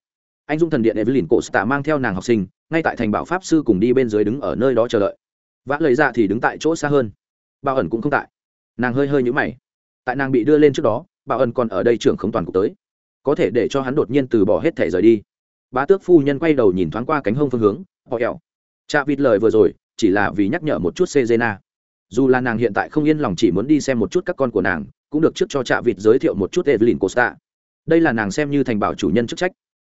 anh dung thần điện evelyn cổ stạ mang theo nàng học sinh, ngay tại thành bảo pháp sư cùng đi bên dưới đứng ở nơi đó chờ đợi. Vã lời ra dạ thì đứng tại chỗ xa hơn. Bao ẩn cũng không tại. Nàng hơi hơi nhũ mày. Tại nàng bị đưa lên trước đó, bảo ẩn còn ở đây trưởng không toàn cục tới. Có thể để cho hắn đột nhiên từ bỏ hết thể rời đi. Bá tước phu nhân quay đầu nhìn thoáng qua cánh hông phương hướng, họ ẹo cha vịt lời vừa rồi, chỉ là vì nhắc nhở một chút sejena. Dù là nàng hiện tại không yên lòng chỉ muốn đi xem một chút các con của nàng, cũng được trước cho cha vịt giới thiệu một chút evelyn costa. Đây là nàng xem như thành bảo chủ nhân chức trách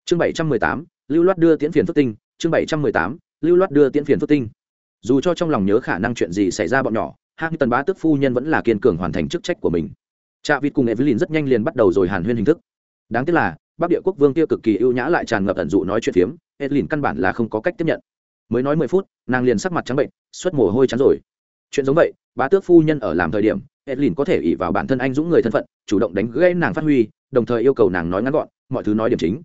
chương bảy trăm mười tám, lưu loát đưa tiễn phiền phước tinh, chương bảy trăm mười tám, lưu loát đưa tiễn phiền phước tinh. Dù cho trong lòng nhớ khả năng chuyện gì xảy ra bọn nhỏ hai tần bá tức phu nhân vẫn là kiên cường hoàn thành chức trách của mình. Trạ vịt cùng evelyn rất nhanh liền bắt đầu rồi hàn huyên hình thức. Đáng tiếc là, bắc địa quốc vương tiêu cực kỳ ưu nhã lại tràn ngập ẩn dụ nói chuyện phiếm, evelyn căn bản là không có cách tiếp nhận. Mới nói mười phút, nàng liền sắc mặt trắng bệnh, xuất mồ hôi chán rồi. Chuyện giống vậy, bá tước phu nhân ở làm thời điểm edlin có thể ỉ vào bản thân anh dũng người thân phận, chủ động đánh gãy nàng phát huy, đồng thời yêu cầu nàng nói ngắn gọn, mọi thứ nói điểm chính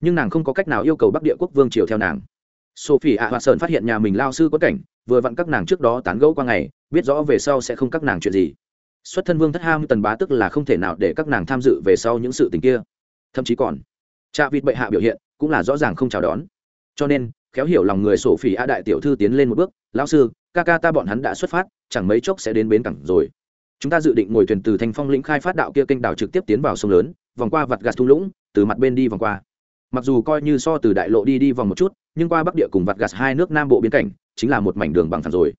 nhưng nàng không có cách nào yêu cầu bắc địa quốc vương triều theo nàng sophie ạ hoa sơn phát hiện nhà mình lao sư có cảnh vừa vặn các nàng trước đó tán gẫu qua ngày biết rõ về sau sẽ không các nàng chuyện gì xuất thân vương thất ham tần bá tức là không thể nào để các nàng tham dự về sau những sự tình kia thậm chí còn cha vịt bệ hạ biểu hiện cũng là rõ ràng không chào đón cho nên khéo hiểu lòng người sổ phỉ a đại tiểu thư tiến lên một bước lão sư ca ca ta bọn hắn đã xuất phát chẳng mấy chốc sẽ đến bến cảng rồi chúng ta dự định ngồi thuyền từ thành phong lĩnh khai phát đạo kia kênh đảo trực tiếp tiến vào sông lớn vòng qua vặt gạt thung lũng từ mặt bên đi vòng qua mặc dù coi như so từ đại lộ đi đi vòng một chút, nhưng qua bắc địa cùng vặt gạt hai nước nam bộ biên cảnh, chính là một mảnh đường bằng thẳng rồi.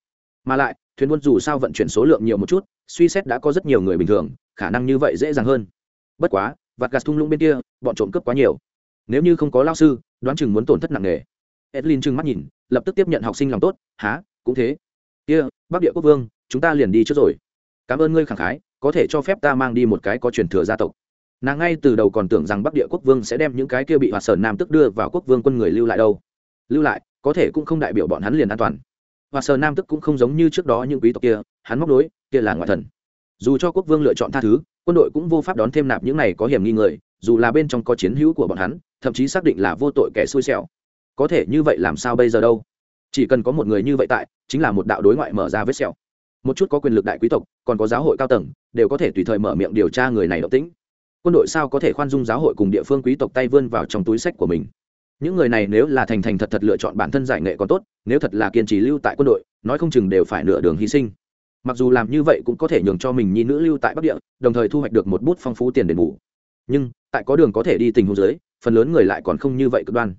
Mà lại, thuyền buôn dù sao vận chuyển số lượng nhiều một chút, suy xét đã có rất nhiều người bình thường, khả năng như vậy dễ dàng hơn. Bất quá, vặt gạt thung lũng bên kia, bọn trộm cướp quá nhiều. Nếu như không có lao sư, đoán chừng muốn tổn thất nặng nề. Edlin trừng mắt nhìn, lập tức tiếp nhận học sinh lòng tốt há cũng thế. Kia, bắc địa quốc vương, chúng ta liền đi trước rồi. Cảm ơn ngươi khẳng khái, có thể cho phép ta mang đi một cái có truyền thừa gia tộc nàng ngay từ đầu còn tưởng rằng bắc địa quốc vương sẽ đem những cái kia bị hoạt sở nam tức đưa vào quốc vương quân người lưu lại đâu. Lưu lại, có thể cũng không đại biểu bọn hắn liền an toàn. Hoạt sở nam tức cũng không giống như trước đó những quý tộc kia, hắn móc đối kia là ngoại thần. Dù cho quốc vương lựa chọn tha thứ, quân đội cũng vô pháp đón thêm nạp những này có hiểm nghi người, dù là bên trong có chiến hữu của bọn hắn, thậm chí xác định là vô tội kẻ xui xẻo. Có thể như vậy làm sao bây giờ đâu? Chỉ cần có một người như vậy tại, chính là một đạo đối ngoại mở ra vết sẹo. Một chút có quyền lực đại quý tộc, còn có giáo hội cao tầng, đều có thể tùy thời mở miệng điều tra người này động tĩnh quân đội sao có thể khoan dung giáo hội cùng địa phương quý tộc tay vươn vào trong túi sách của mình? Những người này nếu là thành thành thật thật lựa chọn bản thân giải nghệ còn tốt, nếu thật là kiên trì lưu tại quân đội, nói không chừng đều phải nửa đường hy sinh. Mặc dù làm như vậy cũng có thể nhường cho mình nhi nữ lưu tại bắc địa, đồng thời thu hoạch được một bút phong phú tiền đền bù. Nhưng, tại có đường có thể đi tình huống dưới, phần lớn người lại còn không như vậy cực đoan.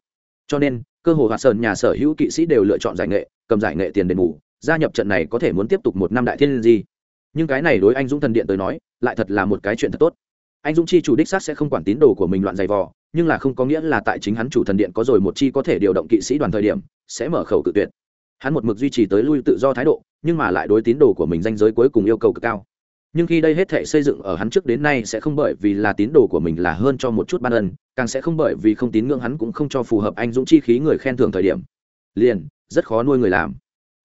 Cho nên, cơ hồ hoạt sơn nhà sở hữu kỵ sĩ đều lựa chọn giải nghệ, cầm giải nghệ tiền đền bù, gia nhập trận này có thể muốn tiếp tục một năm đại thiên gì? di. Nhưng cái này đối anh dũng thần điện tới nói, lại thật là một cái chuyện thật tốt anh dũng chi chủ đích xác sẽ không quản tín đồ của mình loạn giày vò, nhưng là không có nghĩa là tại chính hắn chủ thần điện có rồi một chi có thể điều động kỵ sĩ đoàn thời điểm, sẽ mở khẩu cự tuyệt. Hắn một mực duy trì tới lui tự do thái độ, nhưng mà lại đối tín đồ của mình danh giới cuối cùng yêu cầu cực cao. Nhưng khi đây hết thể xây dựng ở hắn trước đến nay sẽ không bởi vì là tín đồ của mình là hơn cho một chút ban ân, càng sẽ không bởi vì không tín ngưỡng hắn cũng không cho phù hợp anh dũng chi khí người khen thưởng thời điểm. Liền, rất khó nuôi người làm.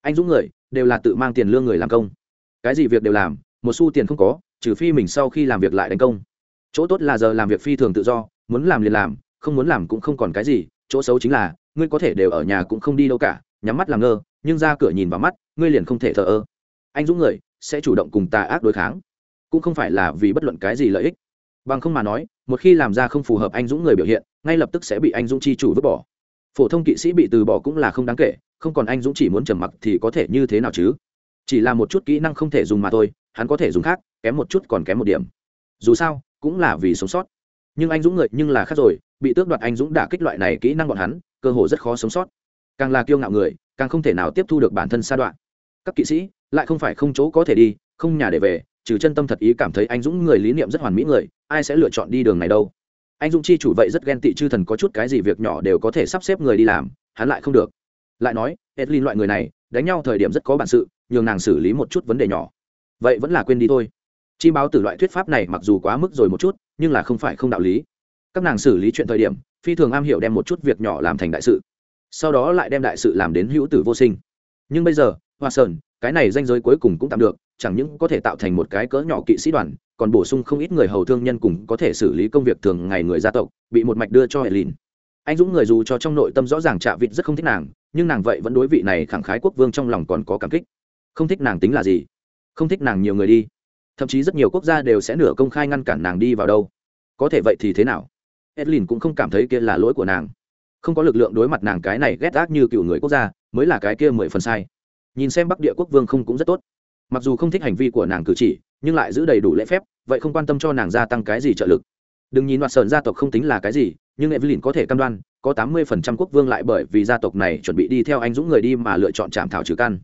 Anh dũng người, đều là tự mang tiền lương người làm công. Cái gì việc đều làm, một xu tiền không có, trừ phi mình sau khi làm việc lại đánh công chỗ tốt là giờ làm việc phi thường tự do, muốn làm liền làm, không muốn làm cũng không còn cái gì, chỗ xấu chính là, ngươi có thể đều ở nhà cũng không đi đâu cả, nhắm mắt làm ngơ, nhưng ra cửa nhìn vào mắt, ngươi liền không thể thờ ơ. Anh dũng người, sẽ chủ động cùng tà ác đối kháng, cũng không phải là vì bất luận cái gì lợi ích. Bằng không mà nói, một khi làm ra không phù hợp anh dũng người biểu hiện, ngay lập tức sẽ bị anh dũng chi chủ vứt bỏ. Phổ thông kỵ sĩ bị từ bỏ cũng là không đáng kể, không còn anh dũng chỉ muốn trầm mặc thì có thể như thế nào chứ? Chỉ là một chút kỹ năng không thể dùng mà thôi, hắn có thể dùng khác, kém một chút còn kém một điểm. Dù sao cũng là vì sống sót. Nhưng anh dũng người nhưng là khác rồi, bị tước đoạt anh dũng đả kích loại này kỹ năng bọn hắn, cơ hồ rất khó sống sót. Càng là kiêu ngạo người, càng không thể nào tiếp thu được bản thân sa đoạn các kỵ sĩ, lại không phải không chỗ có thể đi, không nhà để về, trừ chân tâm thật ý cảm thấy anh dũng người lý niệm rất hoàn mỹ người, ai sẽ lựa chọn đi đường này đâu? Anh dũng chi chủ vậy rất ghen tị chư thần có chút cái gì việc nhỏ đều có thể sắp xếp người đi làm, hắn lại không được. Lại nói, edlin loại người này, đánh nhau thời điểm rất có bản sự, nhường nàng xử lý một chút vấn đề nhỏ. Vậy vẫn là quên đi thôi chi báo từ loại thuyết pháp này mặc dù quá mức rồi một chút, nhưng là không phải không đạo lý. Các nàng xử lý chuyện thời điểm, phi thường am hiểu đem một chút việc nhỏ làm thành đại sự. Sau đó lại đem đại sự làm đến hữu tử vô sinh. Nhưng bây giờ, hoa sơn, cái này danh giới cuối cùng cũng tạm được, chẳng những có thể tạo thành một cái cỡ nhỏ kỵ sĩ đoàn, còn bổ sung không ít người hầu thương nhân cùng có thể xử lý công việc thường ngày người gia tộc, bị một mạch đưa cho hệ lìn. Anh dũng người dù cho trong nội tâm rõ ràng chạ vịt rất không thích nàng, nhưng nàng vậy vẫn đối vị này khẳng khái quốc vương trong lòng còn có cảm kích. Không thích nàng tính là gì? Không thích nàng nhiều người đi thậm chí rất nhiều quốc gia đều sẽ nửa công khai ngăn cản nàng đi vào đâu. Có thể vậy thì thế nào? Edlin cũng không cảm thấy kia là lỗi của nàng. Không có lực lượng đối mặt nàng cái này ghét ác như cựu người quốc gia, mới là cái kia mười phần sai. Nhìn xem bắc địa quốc vương không cũng rất tốt. Mặc dù không thích hành vi của nàng cử chỉ, nhưng lại giữ đầy đủ lễ phép, vậy không quan tâm cho nàng gia tăng cái gì trợ lực. Đừng nhìn mặt sơn gia tộc không tính là cái gì, nhưng evelyn có thể cam đoan, có tám mươi phần trăm quốc vương lại bởi vì gia tộc này chuẩn bị đi theo anh dũng người đi mà lựa chọn chạm thảo trừ căn.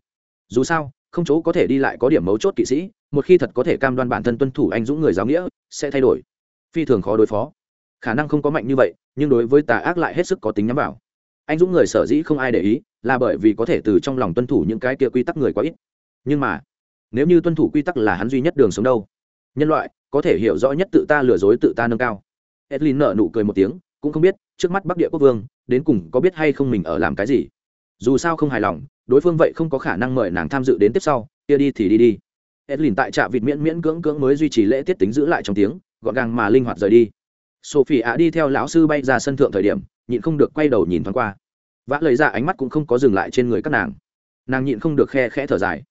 Dù sao không chỗ có thể đi lại có điểm mấu chốt kỵ sĩ, một khi thật có thể cam đoan bản thân tuân thủ anh dũng người giáo nghĩa, sẽ thay đổi. Phi thường khó đối phó. Khả năng không có mạnh như vậy, nhưng đối với tà ác lại hết sức có tính nhắm vào. Anh dũng người sở dĩ không ai để ý, là bởi vì có thể từ trong lòng tuân thủ những cái kia quy tắc người quá ít. Nhưng mà, nếu như tuân thủ quy tắc là hắn duy nhất đường sống đâu? Nhân loại, có thể hiểu rõ nhất tự ta lừa dối tự ta nâng cao. Edlin nở nụ cười một tiếng, cũng không biết, trước mắt bắc địa quốc vương, đến cùng có biết hay không mình ở làm cái gì? Dù sao không hài lòng đối phương vậy không có khả năng mời nàng tham dự đến tiếp sau, kia đi thì đi đi. Edlin tại trạm vịt miễn miễn cưỡng cưỡng mới duy trì lễ tiết tính giữ lại trong tiếng, gọn gàng mà linh hoạt rời đi. Sophie ạ đi theo lão sư bay ra sân thượng thời điểm, nhịn không được quay đầu nhìn thoáng qua. Vã lời ra ánh mắt cũng không có dừng lại trên người các nàng. Nàng nhịn không được khe khẽ thở dài.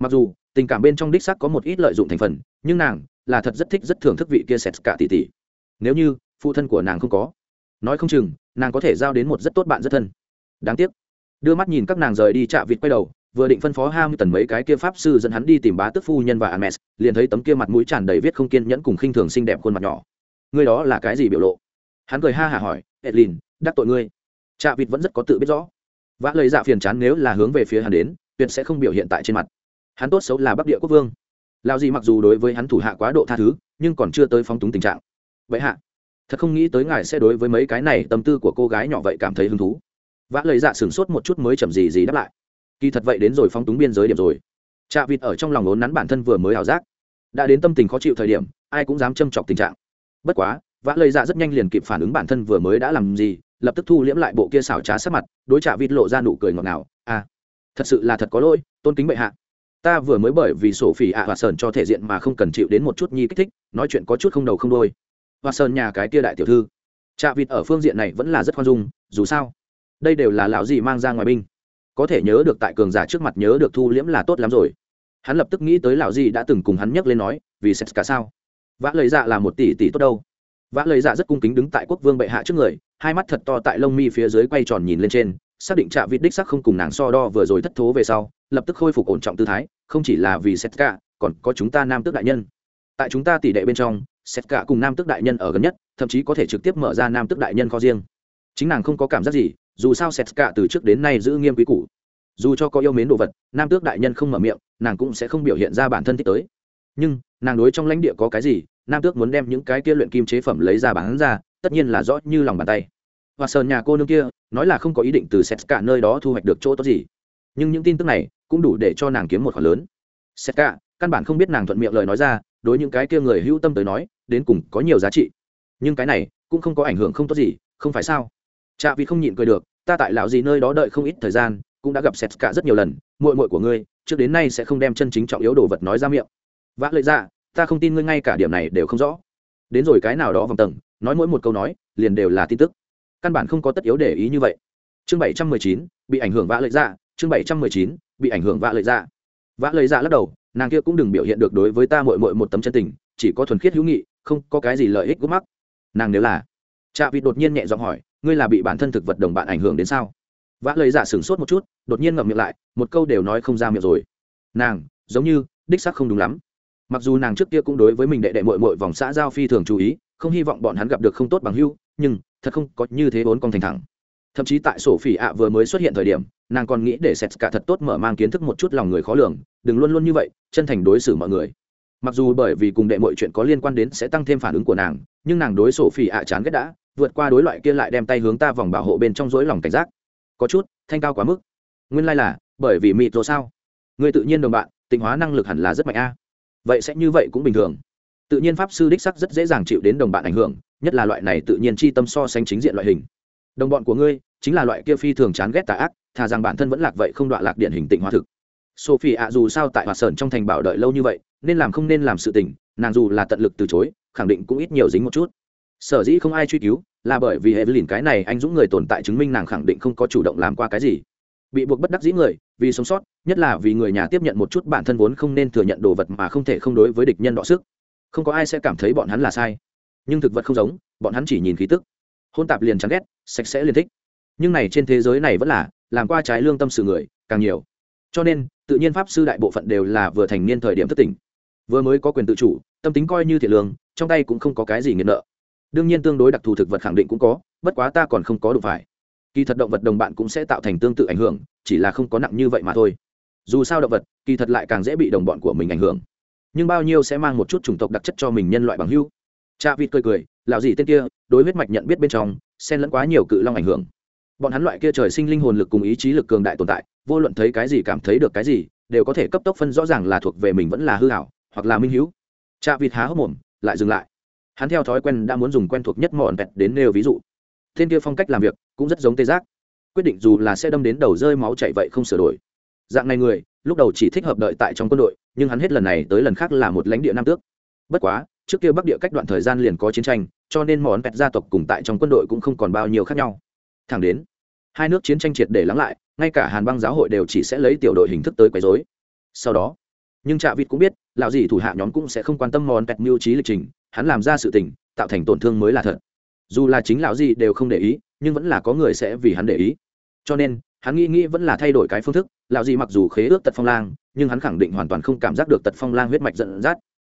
Mặc dù, tình cảm bên trong đích sắc có một ít lợi dụng thành phần, nhưng nàng là thật rất thích rất thưởng thức vị kia sệt cả tỷ tỷ nếu như phụ thân của nàng không có, nói không chừng, nàng có thể giao đến một rất tốt bạn rất thân. Đáng tiếc đưa mắt nhìn các nàng rời đi chạ vịt quay đầu vừa định phân phó ham tần mấy cái kia pháp sư dẫn hắn đi tìm bá tức phu nhân và Ames, liền thấy tấm kia mặt mũi tràn đầy viết không kiên nhẫn cùng khinh thường xinh đẹp khuôn mặt nhỏ. Ngươi đó là cái gì biểu lộ? Hắn cười ha hả hỏi, "Edlin, đắc tội ngươi." Trạ vịt vẫn rất có tự biết rõ. Vã lời dạ phiền chán nếu là hướng về phía hắn đến, tuyệt sẽ không biểu hiện tại trên mặt. Hắn tốt xấu là Bắc Địa quốc vương. Lão gì mặc dù đối với hắn thủ hạ quá độ tha thứ, nhưng còn chưa tới phóng túng tình trạng. Vậy hạ, thật không nghĩ tới ngài sẽ đối với mấy cái này tâm tư của cô gái nhỏ vậy cảm thấy hứng thú. Vã lời dạ sửng sốt một chút mới chậm gì gì đáp lại. Kỳ thật vậy đến rồi phóng túng biên giới điểm rồi. Chạ vịt ở trong lòng ốn nắn bản thân vừa mới ảo giác. Đã đến tâm tình khó chịu thời điểm, ai cũng dám châm chọc tình trạng. Bất quá, vã lời dạ rất nhanh liền kịp phản ứng bản thân vừa mới đã làm gì, lập tức thu liễm lại bộ kia xảo trá sát mặt, đối chạ vịt lộ ra nụ cười ngọt ngào à thật sự là thật có lỗi, tôn kính bệ hạ. Ta vừa mới bởi vì sổ phỉ ạ à và sờn cho thể diện mà không cần chịu đến một chút nhi kích thích, nói chuyện có chút không đầu không đôi và sơn nhà cái kia đại tiểu thư. Chạ vịt ở phương diện này vẫn là rất khoan dung, dù sao đây đều là lão gì mang ra ngoài binh. Có thể nhớ được tại cường giả trước mặt nhớ được thu liễm là tốt lắm rồi. Hắn lập tức nghĩ tới lão gì đã từng cùng hắn nhắc lên nói, vì sex cả sao? Vã lời dạ là một tỷ tỷ tốt đâu. Vã lời dạ rất cung kính đứng tại quốc vương bệ hạ trước người, hai mắt thật to tại lông mi phía dưới quay tròn nhìn lên trên, xác định trạ vịt đích sắc không cùng nàng so đo vừa rồi thất thố về sau, lập tức khôi phục ổn trọng tư thái, không chỉ là vì sét cả, còn có chúng ta nam tước đại nhân. Tại chúng ta tỷ đệ bên trong, sét cả cùng nam tước đại nhân ở gần nhất, thậm chí có thể trực tiếp mở ra nam tước đại nhân kho riêng chính nàng không có cảm giác gì, dù sao xét cả từ trước đến nay giữ nghiêm quý củ. Dù cho có yêu mến đồ vật, nam tước đại nhân không mở miệng, nàng cũng sẽ không biểu hiện ra bản thân thích tới. Nhưng, nàng đối trong lãnh địa có cái gì, nam tước muốn đem những cái kia luyện kim chế phẩm lấy ra bán ra, tất nhiên là rõ như lòng bàn tay. Và sờn nhà cô nương kia, nói là không có ý định từ xét cả nơi đó thu hoạch được chỗ tốt gì. Nhưng những tin tức này cũng đủ để cho nàng kiếm một khoản lớn. Xét cả, căn bản không biết nàng thuận miệng lời nói ra, đối những cái kia người hữu tâm tới nói, đến cùng có nhiều giá trị. Nhưng cái này cũng không có ảnh hưởng không tốt gì, không phải sao? Chạ vì không nhịn cười được, ta tại lão gì nơi đó đợi không ít thời gian, cũng đã gặp xét cả rất nhiều lần, muội muội của ngươi, trước đến nay sẽ không đem chân chính trọng yếu đồ vật nói ra miệng. Vã lợi ra ta không tin ngươi ngay cả điểm này đều không rõ. Đến rồi cái nào đó vòng tầng, nói mỗi một câu nói, liền đều là tin tức. Căn bản không có tất yếu để ý như vậy. Chương bảy trăm mười chín, bị ảnh hưởng vã lợi ra chương bảy trăm mười chín, bị ảnh hưởng vã lợi ra vã lợi ra lắc đầu, nàng kia cũng đừng biểu hiện được đối với ta mội mội một tấm chân tình, chỉ có thuần khiết hữu nghị, không có cái gì lợi ích gút mắc. Nàng nếu là, trạ vịt đột nhiên nhẹ giọng hỏi ngươi là bị bản thân thực vật đồng bạn ảnh hưởng đến sao? Vã lời giả dạ sửng sốt một chút, đột nhiên ngậm miệng lại, một câu đều nói không ra miệng rồi. Nàng, giống như, đích sắc không đúng lắm. Mặc dù nàng trước kia cũng đối với mình đệ đệ mội mội vòng xã giao phi thường chú ý, không hy vọng bọn hắn gặp được không tốt bằng hưu nhưng, thật không có như thế bốn con thành thẳng. Thậm chí tại sổ phỉ ạ vừa mới xuất hiện thời điểm, nàng còn nghĩ để sệt cả thật tốt mở mang kiến thức một chút lòng người khó lường, đừng luôn luôn như vậy, chân thành đối xử mọi người. Mặc dù bởi vì cùng đệ mọi chuyện có liên quan đến sẽ tăng thêm phản ứng của nàng, nhưng nàng đối sổ phỉ ạ chán ghét đã vượt qua đối loại kia lại đem tay hướng ta vòng bảo hộ bên trong dối lòng cảnh giác. Có chút thanh cao quá mức. Nguyên lai là, bởi vì mịt rồi sao? Người tự nhiên đồng bạn tịnh hóa năng lực hẳn là rất mạnh a. Vậy sẽ như vậy cũng bình thường. Tự nhiên pháp sư đích sắc rất dễ dàng chịu đến đồng bạn ảnh hưởng nhất là loại này tự nhiên chi tâm so sánh chính diện loại hình. Đồng bọn của ngươi chính là loại kia phi thường chán ghét tà ác thà rằng bản thân vẫn lạc vậy không đoạn lạc điện hình tịnh hóa thực. Sophie ạ dù sao tại hòa sơn trong thành bảo đợi lâu như vậy nên làm không nên làm sự tình nàng dù là tận lực từ chối khẳng định cũng ít nhiều dính một chút sở dĩ không ai truy cứu là bởi vì Evelyn cái này anh dũng người tồn tại chứng minh nàng khẳng định không có chủ động làm qua cái gì. Bị buộc bất đắc dĩ người, vì sống sót, nhất là vì người nhà tiếp nhận một chút bản thân vốn không nên thừa nhận đồ vật mà không thể không đối với địch nhân đọ sức. Không có ai sẽ cảm thấy bọn hắn là sai. Nhưng thực vật không giống, bọn hắn chỉ nhìn khí tức. Hôn tạp liền chán ghét, sạch sẽ liền thích. Nhưng này trên thế giới này vẫn là, làm qua trái lương tâm sự người, càng nhiều. Cho nên, tự nhiên pháp sư đại bộ phận đều là vừa thành niên thời điểm thất tỉnh. Vừa mới có quyền tự chủ, tâm tính coi như thiệt lương, trong tay cũng không có cái gì nghiện nợ đương nhiên tương đối đặc thù thực vật khẳng định cũng có, bất quá ta còn không có đủ phải. Kỳ thật động vật đồng bạn cũng sẽ tạo thành tương tự ảnh hưởng, chỉ là không có nặng như vậy mà thôi. Dù sao động vật, kỳ thật lại càng dễ bị đồng bọn của mình ảnh hưởng. Nhưng bao nhiêu sẽ mang một chút chủng tộc đặc chất cho mình nhân loại bằng hưu cha vịt cười cười lạo gì tên kia, đối huyết mạch nhận biết bên trong, xen lẫn quá nhiều cự long ảnh hưởng. Bọn hắn loại kia trời sinh linh hồn lực cùng ý chí lực cường đại tồn tại, vô luận thấy cái gì cảm thấy được cái gì, đều có thể cấp tốc phân rõ ràng là thuộc về mình vẫn là hư hảo hoặc là minh hữu. Cha vịt há hốc mồm, lại dừng lại hắn theo thói quen đã muốn dùng quen thuộc nhất mọn vẹt đến nêu ví dụ. Tên kia phong cách làm việc cũng rất giống tê giác. Quyết định dù là sẽ đâm đến đầu rơi máu chảy vậy không sửa đổi. Dạng này người, lúc đầu chỉ thích hợp đợi tại trong quân đội, nhưng hắn hết lần này tới lần khác là một lãnh địa nam tước. Bất quá, trước kia bắc địa cách đoạn thời gian liền có chiến tranh, cho nên món vẹt gia tộc cùng tại trong quân đội cũng không còn bao nhiêu khác nhau. Thẳng đến, hai nước chiến tranh triệt để lắng lại, ngay cả hàn băng giáo hội đều chỉ sẽ lấy tiểu đội hình thức tới quấy dối sau đó, nhưng trạ vịt cũng biết, lão gì thủ hạ nhóm cũng sẽ không quan tâm món pẹt mưu trí lịch trình hắn làm ra sự tình, tạo thành tổn thương mới là thật. Dù là chính lão gì đều không để ý, nhưng vẫn là có người sẽ vì hắn để ý. Cho nên, hắn nghĩ nghĩ vẫn là thay đổi cái phương thức, lão gì mặc dù khế ước tật phong lang, nhưng hắn khẳng định hoàn toàn không cảm giác được tật phong lang huyết mạch giận dắt.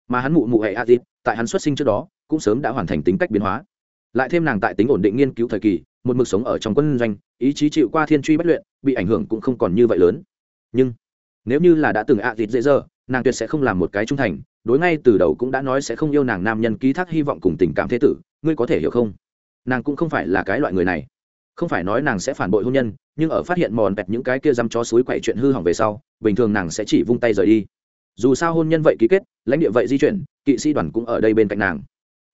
Mà hắn mụ mụ hệ a dịp tại hắn xuất sinh trước đó, cũng sớm đã hoàn thành tính cách biến hóa. Lại thêm nàng tại tính ổn định nghiên cứu thời kỳ, một mực sống ở trong quân doanh, ý chí chịu qua thiên truy bất luyện, bị ảnh hưởng cũng không còn như vậy lớn. Nhưng, nếu như là đã từng ạ dịt dễ dơ nàng tuyệt sẽ không làm một cái trung thành đối ngay từ đầu cũng đã nói sẽ không yêu nàng nam nhân ký thác hy vọng cùng tình cảm thế tử, ngươi có thể hiểu không? Nàng cũng không phải là cái loại người này. Không phải nói nàng sẽ phản bội hôn nhân, nhưng ở phát hiện mòn bẹt những cái kia dăm chó suối quậy chuyện hư hỏng về sau, bình thường nàng sẽ chỉ vung tay rời đi. Dù sao hôn nhân vậy ký kết, lãnh địa vậy di chuyển, kỵ sĩ đoàn cũng ở đây bên cạnh nàng.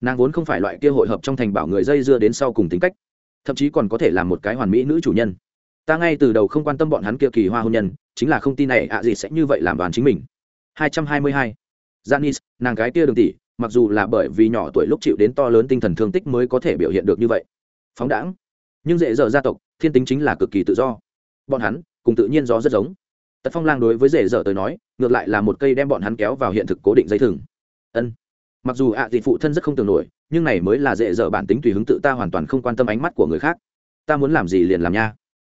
Nàng vốn không phải loại kia hội hợp trong thành bảo người dây dưa đến sau cùng tính cách, thậm chí còn có thể là một cái hoàn mỹ nữ chủ nhân. Ta ngay từ đầu không quan tâm bọn hắn kia kỳ hoa hôn nhân, chính là không tin này ạ gì sẽ như vậy làm đoàn chính mình. 222. Janis, nàng gái kia đường tỷ, mặc dù là bởi vì nhỏ tuổi lúc chịu đến to lớn tinh thần thương tích mới có thể biểu hiện được như vậy. Phóng đãng. Nhưng dễ dở gia tộc, thiên tính chính là cực kỳ tự do. Bọn hắn, cùng tự nhiên gió rất giống. Tật Phong Lang đối với dễ dở tới nói, ngược lại là một cây đem bọn hắn kéo vào hiện thực cố định dây thừng. Ân. Mặc dù ạ à phụ thân rất không tưởng nổi, nhưng này mới là dễ dở bản tính tùy hứng tự ta hoàn toàn không quan tâm ánh mắt của người khác. Ta muốn làm gì liền làm nha.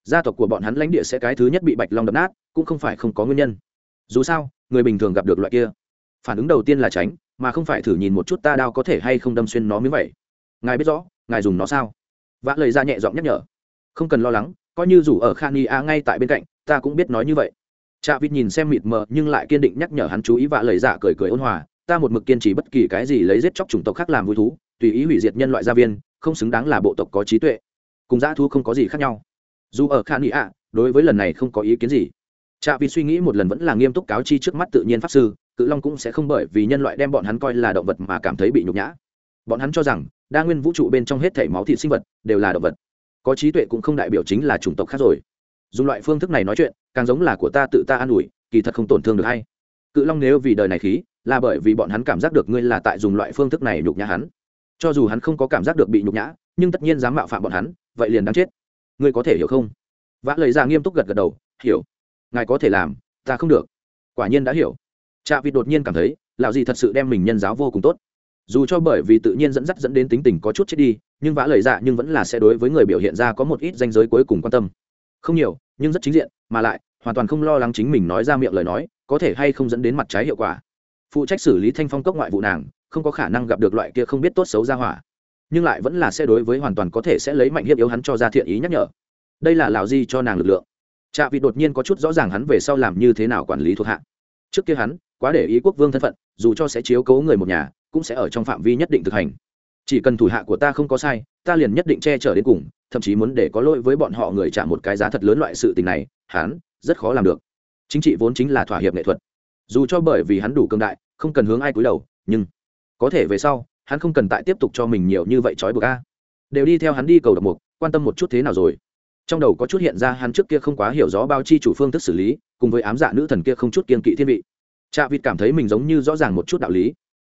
Gia tộc của bọn hắn lãnh địa sẽ cái thứ nhất bị Bạch Long đập nát, cũng không phải không có nguyên nhân. Dù sao, người bình thường gặp được loại kia phản ứng đầu tiên là tránh, mà không phải thử nhìn một chút ta đao có thể hay không đâm xuyên nó miếng vậy. Ngài biết rõ, ngài dùng nó sao? Vã lời ra nhẹ giọng nhắc nhở. Không cần lo lắng, coi như dù ở khan y a ngay tại bên cạnh, ta cũng biết nói như vậy. Cha vịt nhìn xem mịt mờ nhưng lại kiên định nhắc nhở hắn chú ý vã lời dạ cười cười ôn hòa, ta một mực kiên trì bất kỳ cái gì lấy giết chóc chủng tộc khác làm vui thú, tùy ý hủy diệt nhân loại gia viên, không xứng đáng là bộ tộc có trí tuệ. Cùng dã thu không có gì khác nhau. Dù ở khan y a, đối với lần này không có ý kiến gì. Cha vịt suy nghĩ một lần vẫn là nghiêm túc cáo chi trước mắt tự nhiên pháp sư cự long cũng sẽ không bởi vì nhân loại đem bọn hắn coi là động vật mà cảm thấy bị nhục nhã. Bọn hắn cho rằng, đa nguyên vũ trụ bên trong hết thể máu thịt sinh vật đều là động vật. Có trí tuệ cũng không đại biểu chính là chủng tộc khác rồi. Dùng loại phương thức này nói chuyện, càng giống là của ta tự ta an ủi, kỳ thật không tổn thương được hay. Cự long nếu vì đời này khí, là bởi vì bọn hắn cảm giác được ngươi là tại dùng loại phương thức này nhục nhã hắn. Cho dù hắn không có cảm giác được bị nhục nhã, nhưng tất nhiên dám mạo phạm bọn hắn, vậy liền đáng chết. Ngươi có thể hiểu không? Vã lời ra nghiêm túc gật gật đầu, hiểu. Ngài có thể làm, ta không được. Quả nhiên đã hiểu trạ vịt đột nhiên cảm thấy, lão gì thật sự đem mình nhân giáo vô cùng tốt. Dù cho bởi vì tự nhiên dẫn dắt dẫn đến tính tình có chút chết đi, nhưng vã lời dạ nhưng vẫn là sẽ đối với người biểu hiện ra có một ít danh giới cuối cùng quan tâm. Không nhiều, nhưng rất chính diện, mà lại, hoàn toàn không lo lắng chính mình nói ra miệng lời nói, có thể hay không dẫn đến mặt trái hiệu quả. Phụ trách xử lý thanh phong cốc ngoại vụ nàng, không có khả năng gặp được loại kia không biết tốt xấu ra hỏa. Nhưng lại vẫn là sẽ đối với hoàn toàn có thể sẽ lấy mạnh hiếp yếu hắn cho ra thiện ý nhắc nhở. Đây là lão di cho nàng lực lượng. Trạ Vịt đột nhiên có chút rõ ràng hắn về sau làm như thế nào quản lý thuộc hạ trước kia hắn, quá để ý quốc vương thân phận, dù cho sẽ chiếu cố người một nhà, cũng sẽ ở trong phạm vi nhất định thực hành. Chỉ cần thủ hạ của ta không có sai, ta liền nhất định che chở đến cùng, thậm chí muốn để có lỗi với bọn họ người trả một cái giá thật lớn loại sự tình này, hắn, rất khó làm được. Chính trị vốn chính là thỏa hiệp nghệ thuật. Dù cho bởi vì hắn đủ cương đại, không cần hướng ai cúi đầu, nhưng có thể về sau, hắn không cần tại tiếp tục cho mình nhiều như vậy trói buộc a. Đều đi theo hắn đi cầu độc mục, quan tâm một chút thế nào rồi. Trong đầu có chút hiện ra hắn trước kia không quá hiểu rõ bao chi chủ phương thức xử lý cùng với ám dạ nữ thần kia không chút kiên kỵ thiên vị. Trạ vịt cảm thấy mình giống như rõ ràng một chút đạo lý.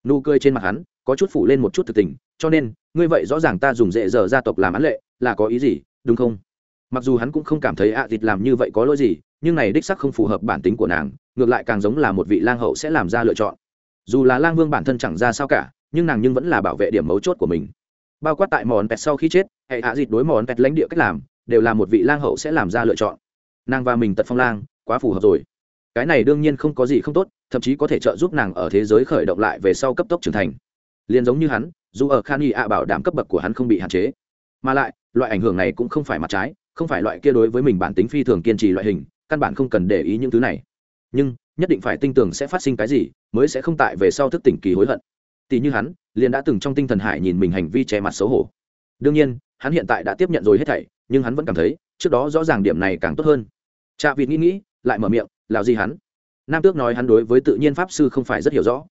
Nụ cười trên mặt hắn có chút phủ lên một chút thực tình, cho nên, ngươi vậy rõ ràng ta dùng dễ dở gia tộc làm án lệ, là có ý gì, đúng không? Mặc dù hắn cũng không cảm thấy ạ à làm như vậy có lỗi gì, nhưng này đích sắc không phù hợp bản tính của nàng, ngược lại càng giống là một vị lang hậu sẽ làm ra lựa chọn. Dù là lang vương bản thân chẳng ra sao cả, nhưng nàng nhưng vẫn là bảo vệ điểm mấu chốt của mình. Bao quát tại mòn pẹt sau khi chết, hệ ạ à đối mòn pẹt lãnh địa cách làm, đều là một vị lang hậu sẽ làm ra lựa chọn. Nàng và mình tật phong lang quá phù hợp rồi. Cái này đương nhiên không có gì không tốt, thậm chí có thể trợ giúp nàng ở thế giới khởi động lại về sau cấp tốc trưởng thành. Liền giống như hắn, dù ở khan y ạ bảo đảm cấp bậc của hắn không bị hạn chế. Mà lại, loại ảnh hưởng này cũng không phải mặt trái, không phải loại kia đối với mình bản tính phi thường kiên trì loại hình, căn bản không cần để ý những thứ này. Nhưng, nhất định phải tin tưởng sẽ phát sinh cái gì, mới sẽ không tại về sau thức tỉnh kỳ hối hận. Tỷ như hắn, liền đã từng trong tinh thần hải nhìn mình hành vi che mặt xấu hổ. Đương nhiên, hắn hiện tại đã tiếp nhận rồi hết thảy, nhưng hắn vẫn cảm thấy, trước đó rõ ràng điểm này càng tốt hơn. Cha vịt nghĩ nghĩ lại mở miệng lào gì hắn. Nam tước nói hắn đối với tự nhiên pháp sư không phải rất hiểu rõ.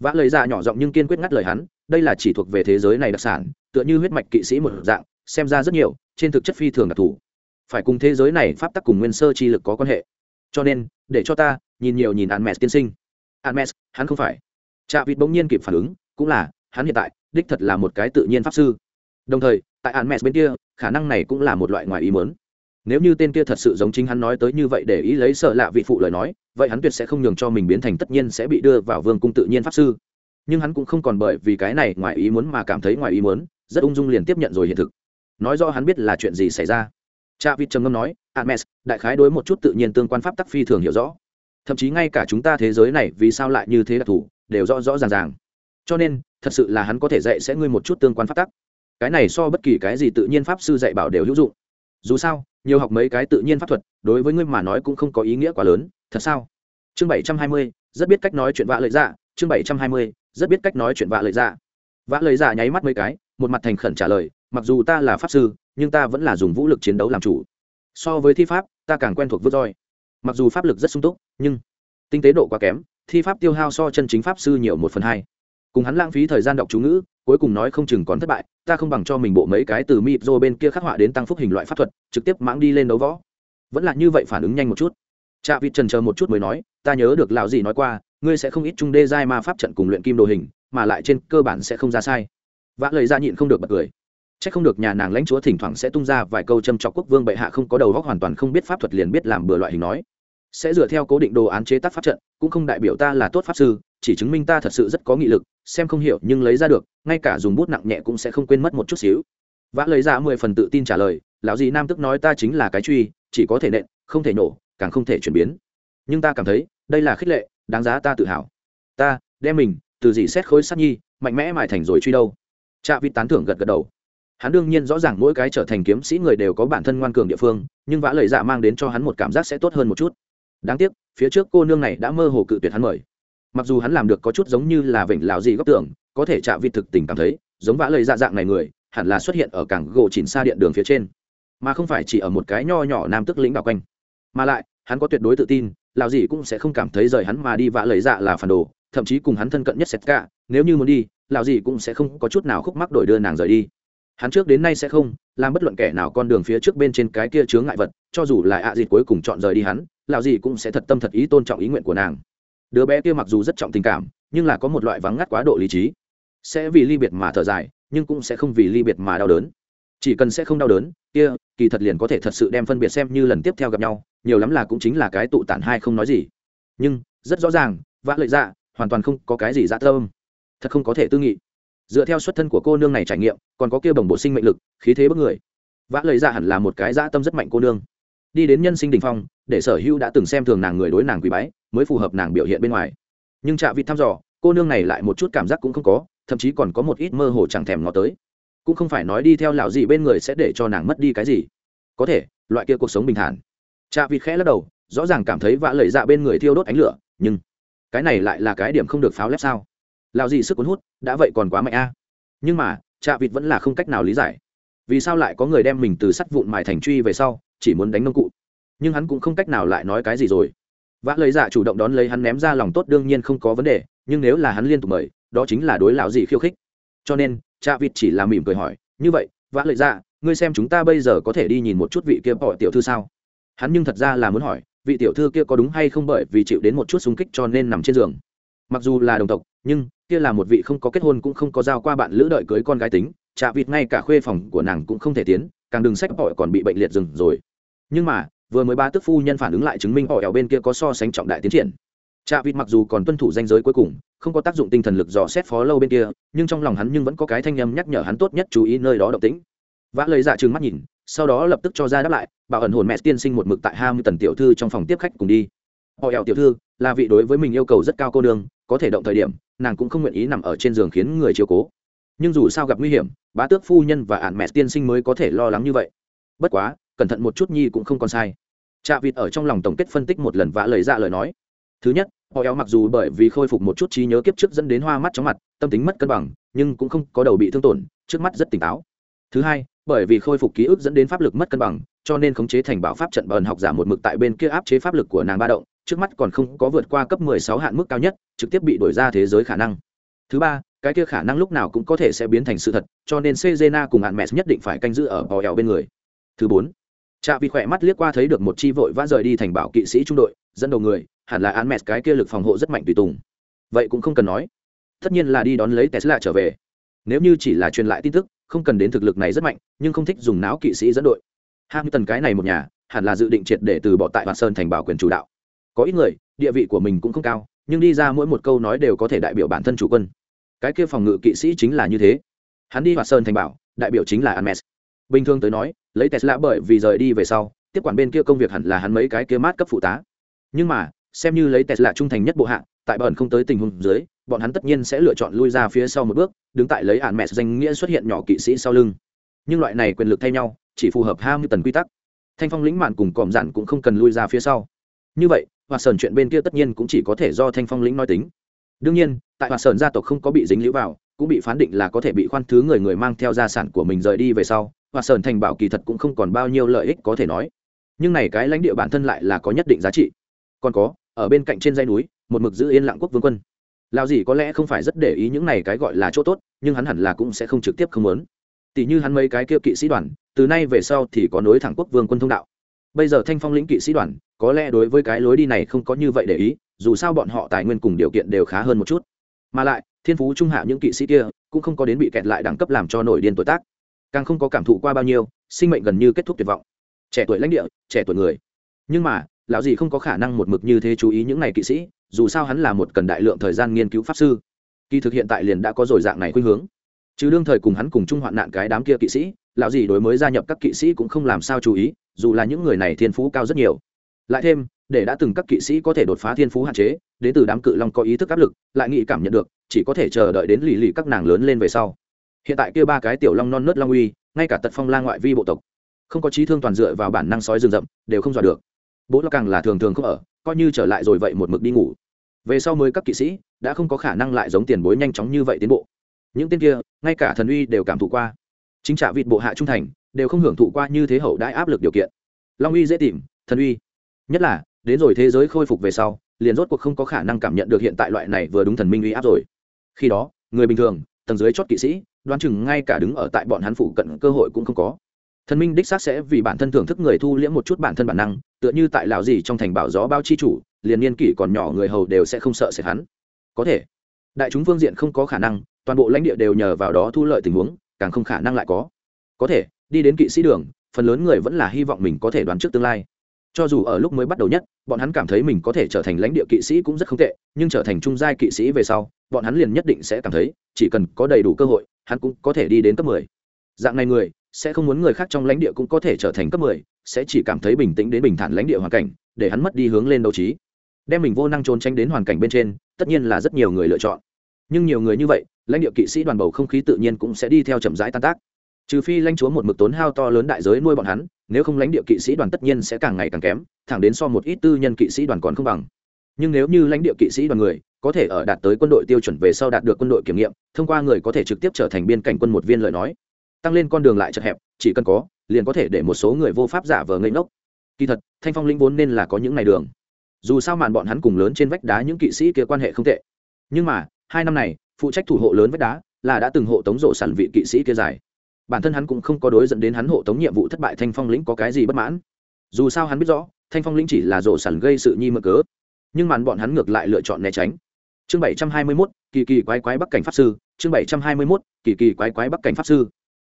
Vã lời ra nhỏ giọng nhưng kiên quyết ngắt lời hắn đây là chỉ thuộc về thế giới này đặc sản tựa như huyết mạch kỵ sĩ một dạng xem ra rất nhiều trên thực chất phi thường đặc thù. Phải cùng thế giới này pháp tắc cùng nguyên sơ chi lực có quan hệ. Cho nên để cho ta nhìn nhiều nhìn Hermes tiên sinh. Hermes, hắn không phải. Chạ Vịt bỗng nhiên kịp phản ứng, cũng là, hắn hiện tại, đích thật là một cái tự nhiên pháp sư. Đồng thời, tại Hermes bên kia, khả năng này cũng là một loại ngoài ý muốn nếu như tên kia thật sự giống chính hắn nói tới như vậy để ý lấy sợ lạ vị phụ lời nói, vậy hắn tuyệt sẽ không nhường cho mình biến thành tất nhiên sẽ bị đưa vào vương cung tự nhiên pháp sư. Nhưng hắn cũng không còn bởi vì cái này ngoài ý muốn mà cảm thấy ngoài ý muốn, rất ung dung liền tiếp nhận rồi hiện thực. Nói do hắn biết là chuyện gì xảy ra. Cha vịt trầm ngâm nói admes đại khái đối một chút tự nhiên tương quan pháp tắc phi thường hiểu rõ. Thậm chí ngay cả chúng ta thế giới này vì sao lại như thế đặc thù đều rõ rõ ràng ràng. Cho nên, thật sự là hắn có thể dạy sẽ ngươi một chút tương quan pháp tắc. Cái này so bất kỳ cái gì tự nhiên pháp sư dạy bảo đều hữu dụng. Dù sao nhiều học mấy cái tự nhiên pháp thuật, đối với ngươi mà nói cũng không có ý nghĩa quá lớn. Thật sao? Chương bảy trăm hai mươi, rất biết cách nói chuyện vạ lợi dạ. Chương bảy trăm hai mươi, rất biết cách nói chuyện vạ lợi dạ. Vạ lợi dạ nháy mắt mấy cái, một mặt thành khẩn trả lời, mặc dù ta là pháp sư, nhưng ta vẫn là dùng vũ lực chiến đấu làm chủ. So với thi pháp, ta càng quen thuộc vớt roi. Mặc dù pháp lực rất sung túc, nhưng tinh tế độ quá kém, thi pháp tiêu hao so chân chính pháp sư nhiều một phần hai. Cùng hắn lãng phí thời gian đọc chú ngữ cuối cùng nói không chừng còn thất bại, ta không bằng cho mình bộ mấy cái từ mịp rô bên kia khắc họa đến tăng phúc hình loại pháp thuật, trực tiếp mãng đi lên đấu võ. Vẫn là như vậy phản ứng nhanh một chút. Cha vịt trần chờ một chút mới nói, ta nhớ được lão gì nói qua, ngươi sẽ không ít trung đê giai ma pháp trận cùng luyện kim đồ hình, mà lại trên cơ bản sẽ không ra sai. Vã lời ra nhịn không được bật cười. C h ắ c không được nhà nàng lãnh chúa thỉnh thoảng sẽ tung ra vài câu châm cho quốc vương bệ hạ không có đầu góc hoàn toàn không biết pháp thuật liền biết làm bừa loại hình nói sẽ dựa theo cố định đồ án chế tác pháp trận, cũng không đại biểu ta là tốt pháp sư, chỉ chứng minh ta thật sự rất có nghị lực, xem không hiểu nhưng lấy ra được, ngay cả dùng bút nặng nhẹ cũng sẽ không quên mất một chút xíu. Vã lấy ra mười phần tự tin trả lời, lão gì nam tức nói ta chính là cái truy, chỉ có thể nện, không thể nổ, càng không thể chuyển biến. Nhưng ta cảm thấy, đây là khích lệ, đáng giá ta tự hào. Ta, đem mình, từ gì xét khối sát nhi, mạnh mẽ mài thành rồi truy đâu. Cha vịt tán thưởng gật gật đầu. Hắn đương nhiên rõ ràng mỗi cái trở thành kiếm sĩ người đều có bản thân ngoan cường địa phương, nhưng vã lời dạ mang đến cho hắn một cảm giác sẽ tốt hơn một chút đáng tiếc, phía trước cô nương này đã mơ hồ cự tuyệt hắn mời. Mặc dù hắn làm được có chút giống như là vịnh lào gì góc tưởng có thể chạm vịt thực tình cảm thấy, giống vã lời dạ dạng này người, hẳn là xuất hiện ở cảng gỗ chỉnh xa điện đường phía trên. Mà không phải chỉ ở một cái nho nhỏ nam tức lĩnh bảo quanh. Mà lại, hắn có tuyệt đối tự tin lào gì cũng sẽ không cảm thấy rời hắn mà đi vã lời dạ là phản đồ, thậm chí cùng hắn thân cận nhất sét cả nếu như muốn đi lào gì cũng sẽ không có chút nào khúc mắc đổi đưa nàng rời đi. Hắn trước đến nay sẽ không, làm bất luận kẻ nào con đường phía trước bên trên cái kia chướng ngại vật, cho dù là ạ à dịt cuối cùng chọn rời đi hắn lão gì cũng sẽ thật tâm thật ý tôn trọng ý nguyện của nàng. Đứa bé kia mặc dù rất trọng tình cảm, nhưng là có một loại vắng ngắt quá độ lý trí. Sẽ vì ly biệt mà thở dài, nhưng cũng sẽ không vì ly biệt mà đau đớn. Chỉ cần sẽ không đau đớn, kia, kỳ thật liền có thể thật sự đem phân biệt xem như lần tiếp theo gặp nhau, nhiều lắm là cũng chính là cái tụ tản hai không nói gì. Nhưng, rất rõ ràng, vã lợi dạ hoàn toàn không có cái gì dạ tâm. Thật không có thể tư nghị. Dựa theo xuất thân của cô nương này trải nghiệm, còn có kia bồng bộ sinh mệnh lực, khí thế bất người. Vã lời dạ hẳn là một cái dã tâm rất mạnh cô nương đi đến nhân sinh đình phong, để sở hữu đã từng xem thường nàng người đối nàng quý bái, mới phù hợp nàng biểu hiện bên ngoài. Nhưng trạ vịt thăm dò, cô nương này lại một chút cảm giác cũng không có, thậm chí còn có một ít mơ hồ chẳng thèm ngó tới. Cũng không phải nói đi theo lão gì bên người sẽ để cho nàng mất đi cái gì. Có thể, loại kia cuộc sống bình thản. Trạ vịt khẽ lắc đầu, rõ ràng cảm thấy vã lời dạ bên người thiêu đốt ánh lửa, nhưng cái này lại là cái điểm không được pháo lép sao? Lão gì sức cuốn hút, đã vậy còn quá mạnh a. Nhưng mà, trạ vịt vẫn là không cách nào lý giải. Vì sao lại có người đem mình từ sắt vụn mài thành truy về sau chỉ muốn đánh nông cụ. Nhưng hắn cũng không cách nào lại nói cái gì rồi. Vã lời dạ chủ động đón lấy hắn ném ra lòng tốt đương nhiên không có vấn đề, nhưng nếu là hắn liên tục mời, đó chính là đối lão gì khiêu khích. Cho nên cha vịt chỉ là mỉm cười hỏi, như vậy, vã lời dạ ngươi xem chúng ta bây giờ có thể đi nhìn một chút vị kia bỏ tiểu thư sao? Hắn nhưng thật ra là muốn hỏi, vị tiểu thư kia có đúng hay không bởi vì chịu đến một chút xung kích cho nên nằm trên giường? Mặc dù là đồng tộc, nhưng kia là một vị không có kết hôn cũng không có giao qua bạn lữ đợi cưới con gái tính chạ vịt ngay cả khuê phòng của nàng cũng không thể tiến, càng đừng sách họ còn bị bệnh liệt rừng rồi nhưng mà, vừa mới ba tức phu nhân phản ứng lại chứng minh họ ẻo bên kia có so sánh trọng đại tiến triển. Chạ vịt mặc dù còn tuân thủ danh giới cuối cùng, không có tác dụng tinh thần lực dò xét phó lâu bên kia, nhưng trong lòng hắn nhưng vẫn có cái thanh âm nhắc nhở hắn tốt nhất chú ý nơi đó động tĩnh. Vã lời dạ trừng mắt nhìn, sau đó lập tức cho ra đáp lại, bảo ẩn hồn mẹ tiên sinh một mực tại hai mươi tần tiểu thư trong phòng tiếp khách cùng đi. Họ ẻo tiểu thư, là vị đối với mình yêu cầu rất cao cô nương, có thể động thời điểm, nàng cũng không nguyện ý nằm ở trên giường khiến người chiều cố. Nhưng dù sao gặp nguy hiểm, bá tước phu nhân và ạn mẹ tiên sinh mới có thể lo lắng như vậy. Bất quá cẩn thận một chút nhi cũng không còn sai. Trạ vịt ở trong lòng tổng kết phân tích một lần vã lời ra lời nói. Thứ nhất, họ éo mặc dù bởi vì khôi phục một chút trí nhớ kiếp trước dẫn đến hoa mắt chóng mặt, tâm tính mất cân bằng, nhưng cũng không có đầu bị thương tổn, trước mắt rất tỉnh táo. Thứ hai, bởi vì khôi phục ký ức dẫn đến pháp lực mất cân bằng, cho nên khống chế thành bảo pháp trận bờn học giả một mực tại bên kia áp chế pháp lực của nàng ba động, trước mắt còn không có vượt qua cấp 16 hạn mức cao nhất, trực tiếp bị đổi ra thế giới khả năng. Thứ ba, cái kia khả năng lúc nào cũng có thể sẽ biến thành sự thật, cho nên Cezena cùng hạn mẹ nhất định phải canh giữ ở bò éo bên người. Thứ bốn trạ vì khỏe mắt liếc qua thấy được một chi vội vã rời đi thành bảo kỵ sĩ trung đội, dẫn đầu người, hẳn là án mẹ cái kia lực phòng hộ rất mạnh tùy tùng. Vậy cũng không cần nói. Tất nhiên là đi đón lấy tesla trở về. Nếu như chỉ là truyền lại tin tức, không cần đến thực lực này rất mạnh, nhưng không thích dùng não kỵ sĩ dẫn đội. Hamilton cái này một nhà, hẳn là dự định triệt để từ bỏ tại hoa sơn thành bảo quyền chủ đạo. Có ít người, địa vị của mình cũng không cao, nhưng đi ra mỗi một câu nói đều có thể đại biểu bản thân chủ quân. Cái kia phòng ngự kỵ sĩ chính là như thế. Hắn đi hoa sơn thành bảo, đại biểu chính là Anmes bình thường tới nói, lấy tesla bởi vì rời đi về sau, tiếp quản bên kia công việc hẳn là hắn mấy cái kia mát cấp phụ tá. Nhưng mà, xem như lấy tesla trung thành nhất bộ hạng, tại bẩn không tới tình huống dưới, bọn hắn tất nhiên sẽ lựa chọn lui ra phía sau một bước, đứng tại lấy ạn mẹ danh nghĩa xuất hiện nhỏ kỵ sĩ sau lưng. Nhưng loại này quyền lực thay nhau, chỉ phù hợp hai mươi tần quy tắc. Thanh phong lĩnh mạn cùng còm dặn cũng không cần lui ra phía sau. Như vậy hòa sơn chuyện bên kia tất nhiên cũng chỉ có thể do thanh phong lĩnh nói tính. Đương nhiên, tại hòa sơn gia tộc không có bị dính lũ vào, cũng bị phán định là có thể bị khoan thứ người người mang theo gia sản của mình rời đi về sau và sơn thành bảo kỳ thật cũng không còn bao nhiêu lợi ích có thể nói. Nhưng này cái lãnh địa bản thân lại là có nhất định giá trị. Còn có, ở bên cạnh trên dây núi, một mực giữ yên lặng quốc vương quân. Lao gì có lẽ không phải rất để ý những này cái gọi là chỗ tốt, nhưng hắn hẳn là cũng sẽ không trực tiếp không muốn. Tỷ như hắn mấy cái kia kỵ sĩ đoàn, từ nay về sau thì có nối thẳng quốc vương quân thông đạo. Bây giờ thanh phong lĩnh kỵ sĩ đoàn, có lẽ đối với cái lối đi này không có như vậy để ý, dù sao bọn họ tài nguyên cùng điều kiện đều khá hơn một chút. Mà lại, thiên phú trung hạ những kỵ sĩ kia cũng không có đến bị kẹt lại đẳng cấp làm cho nổi điên tuổi tác càng không có cảm thụ qua bao nhiêu, sinh mệnh gần như kết thúc tuyệt vọng. Trẻ tuổi lãnh địa, trẻ tuổi người. Nhưng mà, lão gì không có khả năng một mực như thế chú ý những này kỵ sĩ, dù sao hắn là một cần đại lượng thời gian nghiên cứu pháp sư. Kỳ thực hiện tại liền đã có rồi dạng này khuynh hướng. Chứ đương thời cùng hắn cùng chung hoạn nạn cái đám kia kỵ sĩ, lão gì đối mới gia nhập các kỵ sĩ cũng không làm sao chú ý, dù là những người này thiên phú cao rất nhiều. Lại thêm, để đã từng các kỵ sĩ có thể đột phá thiên phú hạn chế, đến từ đám cự long có ý thức áp lực, lại nghĩ cảm nhận được, chỉ có thể chờ đợi đến lì lì các nàng lớn lên về sau hiện tại kia ba cái tiểu long non nớt long uy, ngay cả tật phong la ngoại vi bộ tộc, không có trí thương toàn dựa vào bản năng sói rừng rậm, đều không dọa được. Bố lo càng là thường thường không ở, coi như trở lại rồi vậy một mực đi ngủ. Về sau mới các kỵ sĩ, đã không có khả năng lại giống tiền bối nhanh chóng như vậy tiến bộ. Những tên kia, ngay cả thần uy đều cảm thụ qua. Chính trả vịt bộ hạ trung thành, đều không hưởng thụ qua như thế hậu đãi áp lực điều kiện. Long uy dễ tìm, thần uy. Nhất là, đến rồi thế giới khôi phục về sau, liền rốt cuộc không có khả năng cảm nhận được hiện tại loại này vừa đúng thần minh uy áp rồi. Khi đó, người bình thường tầng dưới chót kỵ sĩ, đoán chừng ngay cả đứng ở tại bọn hắn phụ cận cơ hội cũng không có. Thần minh đích xác sẽ vì bản thân thưởng thức người thu liễm một chút bản thân bản năng, tựa như tại lào gì trong thành bảo gió bao chi chủ, liền niên kỷ còn nhỏ người hầu đều sẽ không sợ sệt hắn. Có thể, đại chúng phương diện không có khả năng, toàn bộ lãnh địa đều nhờ vào đó thu lợi tình huống, càng không khả năng lại có. Có thể, đi đến kỵ sĩ đường, phần lớn người vẫn là hy vọng mình có thể đoán trước tương lai. Cho dù ở lúc mới bắt đầu nhất, bọn hắn cảm thấy mình có thể trở thành lãnh địa kỵ sĩ cũng rất không tệ, nhưng trở thành trung giai kỵ sĩ về sau bọn hắn liền nhất định sẽ cảm thấy, chỉ cần có đầy đủ cơ hội, hắn cũng có thể đi đến cấp mười. Dạng này người, sẽ không muốn người khác trong lãnh địa cũng có thể trở thành cấp mười, sẽ chỉ cảm thấy bình tĩnh đến bình thản lãnh địa hoàn cảnh, để hắn mất đi hướng lên đấu trí. Đem mình vô năng trốn tránh đến hoàn cảnh bên trên, tất nhiên là rất nhiều người lựa chọn. Nhưng nhiều người như vậy, lãnh địa kỵ sĩ đoàn bầu không khí tự nhiên cũng sẽ đi theo chậm rãi tan tác. Trừ phi lãnh chúa một mực tốn hao to lớn đại giới nuôi bọn hắn, nếu không lãnh địa kỵ sĩ đoàn tất nhiên sẽ càng ngày càng kém, thẳng đến so một ít tư nhân kỵ sĩ đoàn còn không bằng. Nhưng nếu như lãnh địa kỵ sĩ đoàn người có thể ở đạt tới quân đội tiêu chuẩn về sau đạt được quân đội kiểm nghiệm, thông qua người có thể trực tiếp trở thành biên cảnh quân một viên lời nói. Tăng lên con đường lại chật hẹp, chỉ cần có, liền có thể để một số người vô pháp giả vờ ngây ngốc. Kỳ thật, thanh phong linh vốn nên là có những ngày đường. Dù sao màn bọn hắn cùng lớn trên vách đá những kỵ sĩ kia quan hệ không tệ. Nhưng mà, hai năm này, phụ trách thủ hộ lớn vách đá là đã từng hộ tống rộ sản vị kỵ sĩ kia dài. Bản thân hắn cũng không có đối dẫn đến hắn hộ tống nhiệm vụ thất bại thanh phong lĩnh có cái gì bất mãn. Dù sao hắn biết rõ, thanh phong lĩnh chỉ là rộ sản gây sự nhi mơ cớ. Nhưng màn bọn hắn ngược lại lựa chọn né tránh chương bảy trăm hai mươi mốt, kỳ kỳ quái quái bắc cảnh pháp sư. Chương bảy trăm hai mươi mốt, kỳ kỳ quái quái bắc cảnh pháp sư.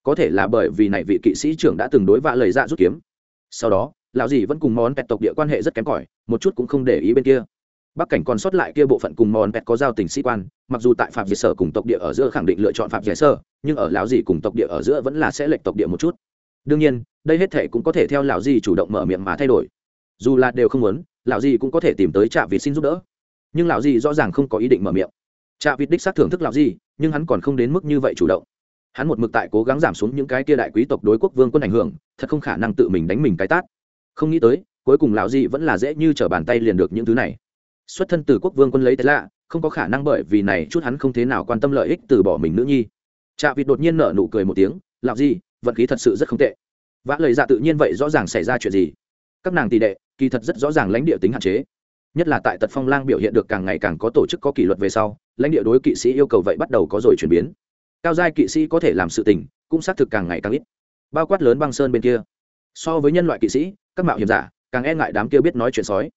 Có thể là bởi vì này vị kỵ sĩ trưởng đã từng đối vạ lời dạ rút kiếm. Sau đó, lão dì vẫn cùng món pẹt tộc địa quan hệ rất kém cỏi, một chút cũng không để ý bên kia. Bắc cảnh còn sót lại kia bộ phận cùng món pẹt có giao tình sĩ quan, mặc dù tại phạm việt sở cùng tộc địa ở giữa khẳng định lựa chọn phạm việt sở, nhưng ở lão dì cùng tộc địa ở giữa vẫn là sẽ lệch tộc địa một chút. Đương nhiên, đây hết thể cũng có thể theo lão dì chủ động mở miệng mà thay đổi. Dù là đều không muốn, lão dì cũng có thể tìm tới trạm vị xin giúp đỡ nhưng lão gì rõ ràng không có ý định mở miệng. Trạ việt đích xác thưởng thức lão gì, nhưng hắn còn không đến mức như vậy chủ động. Hắn một mực tại cố gắng giảm xuống những cái kia đại quý tộc đối quốc vương quân ảnh hưởng thật không khả năng tự mình đánh mình cái tát. Không nghĩ tới cuối cùng lão gì vẫn là dễ như t r ở bàn tay liền được những thứ này. Xuất thân từ quốc vương quân lấy thế lạ không có khả năng bởi vì này chút hắn không thế nào quan tâm lợi ích từ bỏ mình nữ nhi. Trạ vịt đột nhiên nở nụ cười một tiếng lão gì, vận khí thật sự rất không tệ. Vã lời dạ tự nhiên vậy rõ ràng xảy ra chuyện gì. Các nàng tỷ đệ kỳ thật rất rõ ràng lãnh địa tính hạn chế nhất là tại tật phong lang biểu hiện được càng ngày càng có tổ chức có kỷ luật về sau, lãnh địa đối kỵ sĩ yêu cầu vậy bắt đầu có rồi chuyển biến. Cao giai kỵ sĩ có thể làm sự tình, cũng xác thực càng ngày càng ít. Bao quát lớn băng sơn bên kia. So với nhân loại kỵ sĩ, các mạo hiểm giả, càng e ngại đám kia biết nói chuyện sói.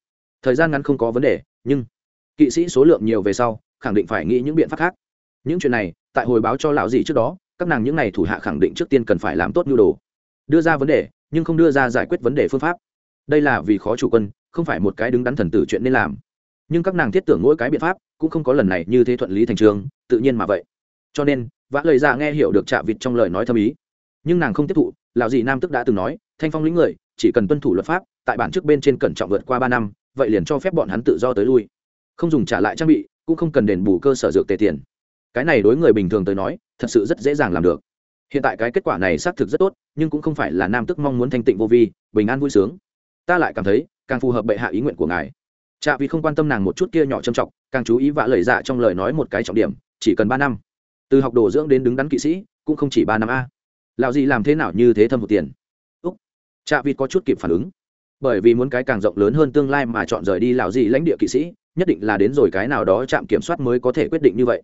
Thời gian ngắn không có vấn đề, nhưng kỵ sĩ số lượng nhiều về sau, khẳng định phải nghĩ những biện pháp khác. Những chuyện này, tại hồi báo cho lão gì trước đó, các nàng những n à y thủ hạ khẳng định trước tiên cần phải làm tốt nhu đồ. Đưa ra vấn đề, nhưng không đưa ra giải quyết vấn đề phương pháp. Đây là vì khó chủ quân không phải một cái đứng đắn thần tử chuyện nên làm. Nhưng các nàng thiết tưởng mỗi cái biện pháp cũng không có lần này như thế thuận lý thành trường, tự nhiên mà vậy. Cho nên, vã lời ra nghe hiểu được trạ vịt trong lời nói thâm ý. Nhưng nàng không tiếp thụ lào dị nam tức đã từng nói, thanh phong lĩnh người, chỉ cần tuân thủ luật pháp, tại bản trước bên trên cẩn trọng vượt qua ba năm, vậy liền cho phép bọn hắn tự do tới lui. Không dùng trả lại trang bị, cũng không cần đền bù cơ sở dược tề tiền. Cái này đối người bình thường tới nói, thật sự rất dễ dàng làm được. Hiện tại cái kết quả này xác thực rất tốt, nhưng cũng không phải là nam tức mong muốn thanh tịnh vô vi, bình an vui sướng. Ta lại cảm thấy càng phù hợp bệ hạ ý nguyện của ngài. Chạ vì không quan tâm nàng một chút kia nhỏ trầm trọng càng chú ý vạ lời dạ trong lời nói một cái trọng điểm, chỉ cần ba năm. Từ học đồ dưỡng đến đứng đắn kỵ sĩ, cũng không chỉ ba năm a. Lạo gì làm thế nào như thế thâm hụt tiền? Úc. Chạ vịt có chút kịp phản ứng. Bởi vì muốn cái càng rộng lớn hơn tương lai mà chọn rời đi lạo gì lãnh địa kỵ sĩ, nhất định là đến rồi cái nào đó chạm kiểm soát mới có thể quyết định như vậy.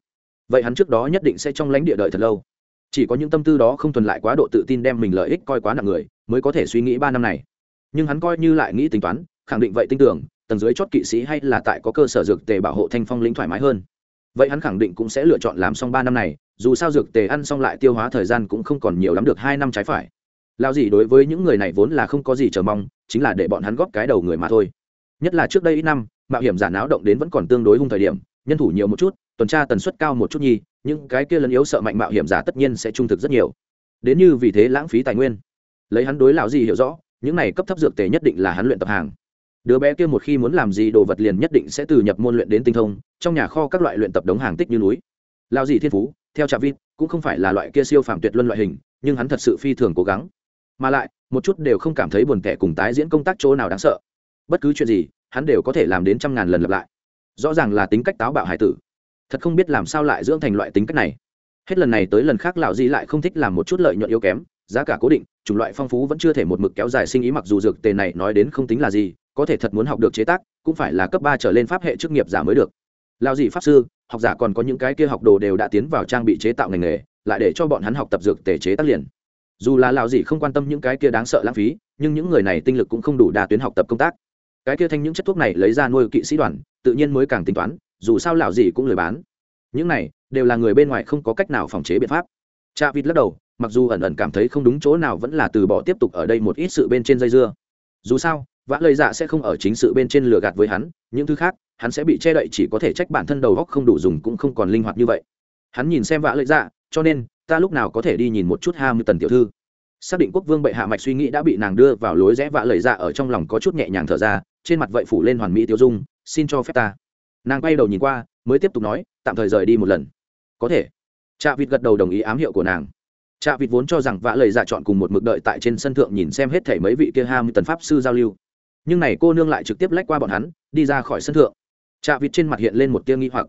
Vậy hắn trước đó nhất định sẽ trong lãnh địa đợi thật lâu. Chỉ có những tâm tư đó không thuần lại quá độ tự tin đem mình lợi ích coi quá nặng người, mới có thể suy nghĩ ba năm này. Nhưng hắn coi như lại nghĩ tính toán khẳng định vậy tin tưởng, tầng dưới chót kỵ sĩ hay là tại có cơ sở dược tề bảo hộ thanh phong lĩnh thoải mái hơn. Vậy hắn khẳng định cũng sẽ lựa chọn làm xong ba năm này, dù sao dược tề ăn xong lại tiêu hóa thời gian cũng không còn nhiều lắm được hai năm trái phải. Lao gì đối với những người này vốn là không có gì chờ mong, chính là để bọn hắn góp cái đầu người mà thôi. Nhất là trước đây ít năm, mạo hiểm giả náo động đến vẫn còn tương đối hung thời điểm, nhân thủ nhiều một chút, tuần tra tần suất cao một chút nhi những cái kia lấn yếu sợ mạnh mạo hiểm giả tất nhiên sẽ trung thực rất nhiều. Đến như vì thế lãng phí tài nguyên. Lấy hắn đối lão gì hiểu rõ, những này cấp thấp dược tề nhất định là hắn luyện tập hàng đứa bé kia một khi muốn làm gì đồ vật liền nhất định sẽ từ nhập môn luyện đến tinh thông, trong nhà kho các loại luyện tập đống hàng tích như núi. Lao dì thiên phú, theo trà vít cũng không phải là loại kia siêu phạm tuyệt luân loại hình, nhưng hắn thật sự phi thường cố gắng. Mà lại, một chút đều không cảm thấy buồn tẻ cùng tái diễn công tác chỗ nào đáng sợ. Bất cứ chuyện gì, hắn đều có thể làm đến trăm ngàn lần lặp lại. Rõ ràng là tính cách táo bạo hải tử. Thật không biết làm sao lại dưỡng thành loại tính cách này. Hết lần này tới lần khác lão di lại không thích làm một chút lợi nhuận yếu kém, giá cả cố định, chủng loại phong phú vẫn chưa thể một mực kéo dài sinh ý mặc dù dược tề này nói đến không tính là gì có thể thật muốn học được chế tác, cũng phải là cấp ba trở lên pháp hệ chức nghiệp giả mới được. Lao dị pháp sư, học giả còn có những cái kia học đồ đều đã tiến vào trang bị chế tạo ngành nghề, lại để cho bọn hắn học tập dược tề chế tác liền. Dù là lão dị không quan tâm những cái kia đáng sợ lãng phí, nhưng những người này tinh lực cũng không đủ đa tuyến học tập công tác. Cái kia thanh những chất thuốc này lấy ra nuôi kỵ sĩ đoàn, tự nhiên mới càng tính toán, dù sao lão gì cũng lười bán. Những này, đều là người bên ngoài không có cách nào phòng chế biện pháp. Cha vịt lắc đầu, mặc dù ẩn ẩn cảm thấy không đúng chỗ nào vẫn là từ bỏ tiếp tục ở đây một ít sự bên trên dây dưa. Dù sao vã lời dạ sẽ không ở chính sự bên trên lừa gạt với hắn, những thứ khác, hắn sẽ bị che đậy chỉ có thể trách bản thân đầu góc không đủ dùng cũng không còn linh hoạt như vậy. Hắn nhìn xem vã lời dạ cho nên, ta lúc nào có thể đi nhìn một chút ham tần tiểu thư. Xác định quốc vương bệ hạ mạch suy nghĩ đã bị nàng đưa vào lối rẽ vã lời dạ ở trong lòng có chút nhẹ nhàng thở ra, trên mặt vậy phủ lên hoàn mỹ tiêu dung, xin cho phép ta. Nàng quay đầu nhìn qua, mới tiếp tục nói, tạm thời rời đi một lần. Có thể. Trạ vịt gật đầu đồng ý ám hiệu của nàng. Trạ vịt vốn cho rằng vã lời dạ chọn cùng một mực đợi tại trên sân thượng nhìn xem hết thể mấy vị kia ham tần pháp sư giao lưu nhưng này cô nương lại trực tiếp lách qua bọn hắn, đi ra khỏi sân thượng. Chạ vịt trên mặt hiện lên một tia nghi hoặc.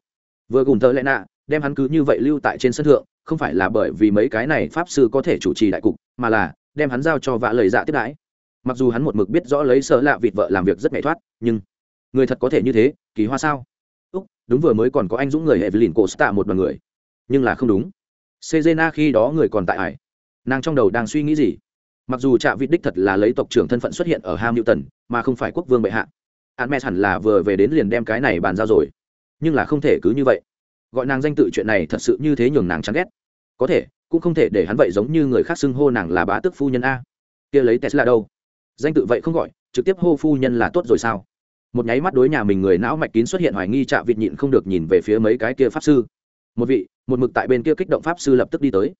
Vừa gùn thợ lẽ nạ, đem hắn cứ như vậy lưu tại trên sân thượng, không phải là bởi vì mấy cái này pháp sư có thể chủ trì đại cục, mà là đem hắn giao cho vạ lời dạ tiếp đãi. Mặc dù hắn một mực biết rõ lấy sợ lạ vịt vợ làm việc rất mẹ thoát, nhưng người thật có thể như thế, kỳ hoa sao? Úc, đúng vừa mới còn có anh dũng người hệ lìn cổ stạ một bằng người. Nhưng là không đúng. Sejena khi đó người còn tại ải. Nàng trong đầu đang suy nghĩ gì? Mặc dù trạ vịt đích thật là lấy tộc trưởng thân phận xuất hiện ở ham newton mà không phải quốc vương bệ hạ. Hắn mẹ hẳn là vừa về đến liền đem cái này bàn giao rồi. Nhưng là không thể cứ như vậy. Gọi nàng danh tự chuyện này thật sự như thế nhường nàng chán ghét. Có thể, cũng không thể để hắn vậy giống như người khác xưng hô nàng là bá tước phu nhân a. Kia lấy tesla đâu? Danh tự vậy không gọi, trực tiếp hô phu nhân là tốt rồi sao? Một nháy mắt đối nhà mình người não mạch kín xuất hiện hoài nghi trạ vịt nhịn không được nhìn về phía mấy cái kia pháp sư. Một vị, một mực tại bên kia kích động pháp sư lập tức đi tới.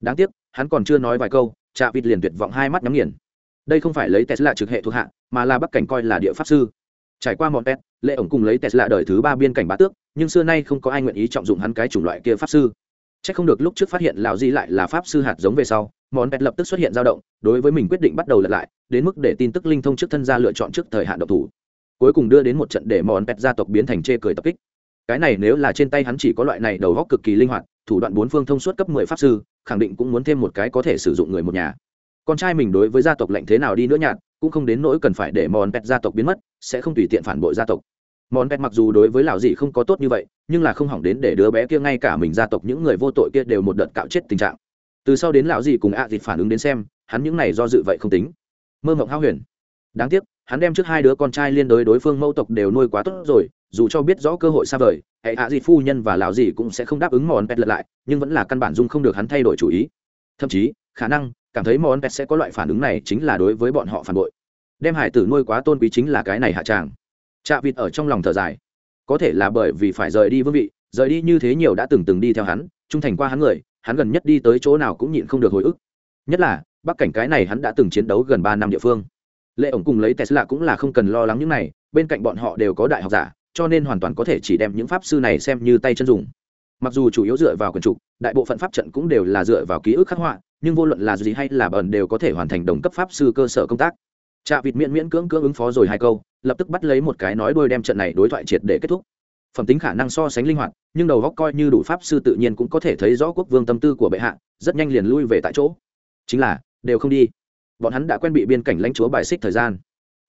Đáng tiếc, hắn còn chưa nói vài câu trạ vịt liền tuyệt vọng hai mắt nhắm nghiền. Đây không phải lấy tesla trực hệ thuộc hạ, mà là bắc cảnh coi là địa pháp sư. Trải qua một pet lệ ổng cùng lấy tesla đời thứ ba biên cảnh bá tước, nhưng xưa nay không có ai nguyện ý trọng dụng hắn cái chủng loại kia pháp sư. C h ắ c không được lúc trước phát hiện lão di lại là pháp sư hạt giống về sau món pet lập tức xuất hiện dao động, đối với mình quyết định bắt đầu lật lại, đến mức để tin tức linh thông trước thân gia lựa chọn trước thời hạn độc thủ. Cuối cùng đưa đến một trận để món pet gia tộc biến thành chê cười tập kích cái này nếu là trên tay hắn chỉ có loại này đầu góc cực kỳ linh hoạt, thủ đoạn bốn phương thông suốt cấp mười pháp sư, khẳng định cũng muốn thêm một cái có thể sử dụng người một nhà. Con trai mình đối với gia tộc lệnh thế nào đi nữa nhạt, cũng không đến nỗi cần phải để món pet gia tộc biến mất, sẽ không tùy tiện phản bội gia tộc. Món pet mặc dù đối với lão dị không có tốt như vậy, nhưng là không hỏng đến để đứa bé kia ngay cả mình gia tộc những người vô tội kia đều một đợt cạo chết tình trạng. Từ sau đến lão dị cùng ạ à dịt phản ứng đến xem, hắn những này do dự vậy không tính. Mơ mộng hao huyền. Đáng tiếc, hắn đem trước hai đứa con trai liên đối đối phương mẫu tộc đều nuôi quá tốt rồi dù cho biết rõ cơ hội xa vời, hệ hạ gì phu nhân và lão gì cũng sẽ không đáp ứng món pet lật lại, nhưng vẫn là căn bản dung không được hắn thay đổi chủ ý. Thậm chí, khả năng, cảm thấy món pet sẽ có loại phản ứng này chính là đối với bọn họ phản bội. Đem hải tử nuôi quá tôn quý chính là cái này hạ tràng. Chạ vịt ở trong lòng thở dài. Có thể là bởi vì phải rời đi vương vị, rời đi như thế nhiều đã từng từng đi theo hắn, trung thành qua hắn người, hắn gần nhất đi tới chỗ nào cũng nhịn không được hồi ức. Nhất là, bắc cảnh cái này hắn đã từng chiến đấu gần ba năm địa phương. Lệ ổng cùng lấy tesla cũng là không cần lo lắng những này, bên cạnh bọn họ đều có đại học giả cho nên hoàn toàn có thể chỉ đem những pháp sư này xem như tay chân dùng. Mặc dù chủ yếu dựa vào quần trục, đại bộ phận pháp trận cũng đều là dựa vào ký ức khắc họa, nhưng vô luận là gì hay là bẩn đều có thể hoàn thành đồng cấp pháp sư cơ sở công tác. Trạ vịt miễn miễn cưỡng cưỡng ứng phó rồi hai câu, lập tức bắt lấy một cái nói đôi đem trận này đối thoại triệt để kết thúc. Phẩm tính khả năng so sánh linh hoạt, nhưng đầu góc coi như đủ pháp sư tự nhiên cũng có thể thấy rõ quốc vương tâm tư của bệ hạ, rất nhanh liền lui về tại chỗ. Chính là, đều không đi. Bọn hắn đã quen bị biên cảnh lãnh chúa bài xích thời gian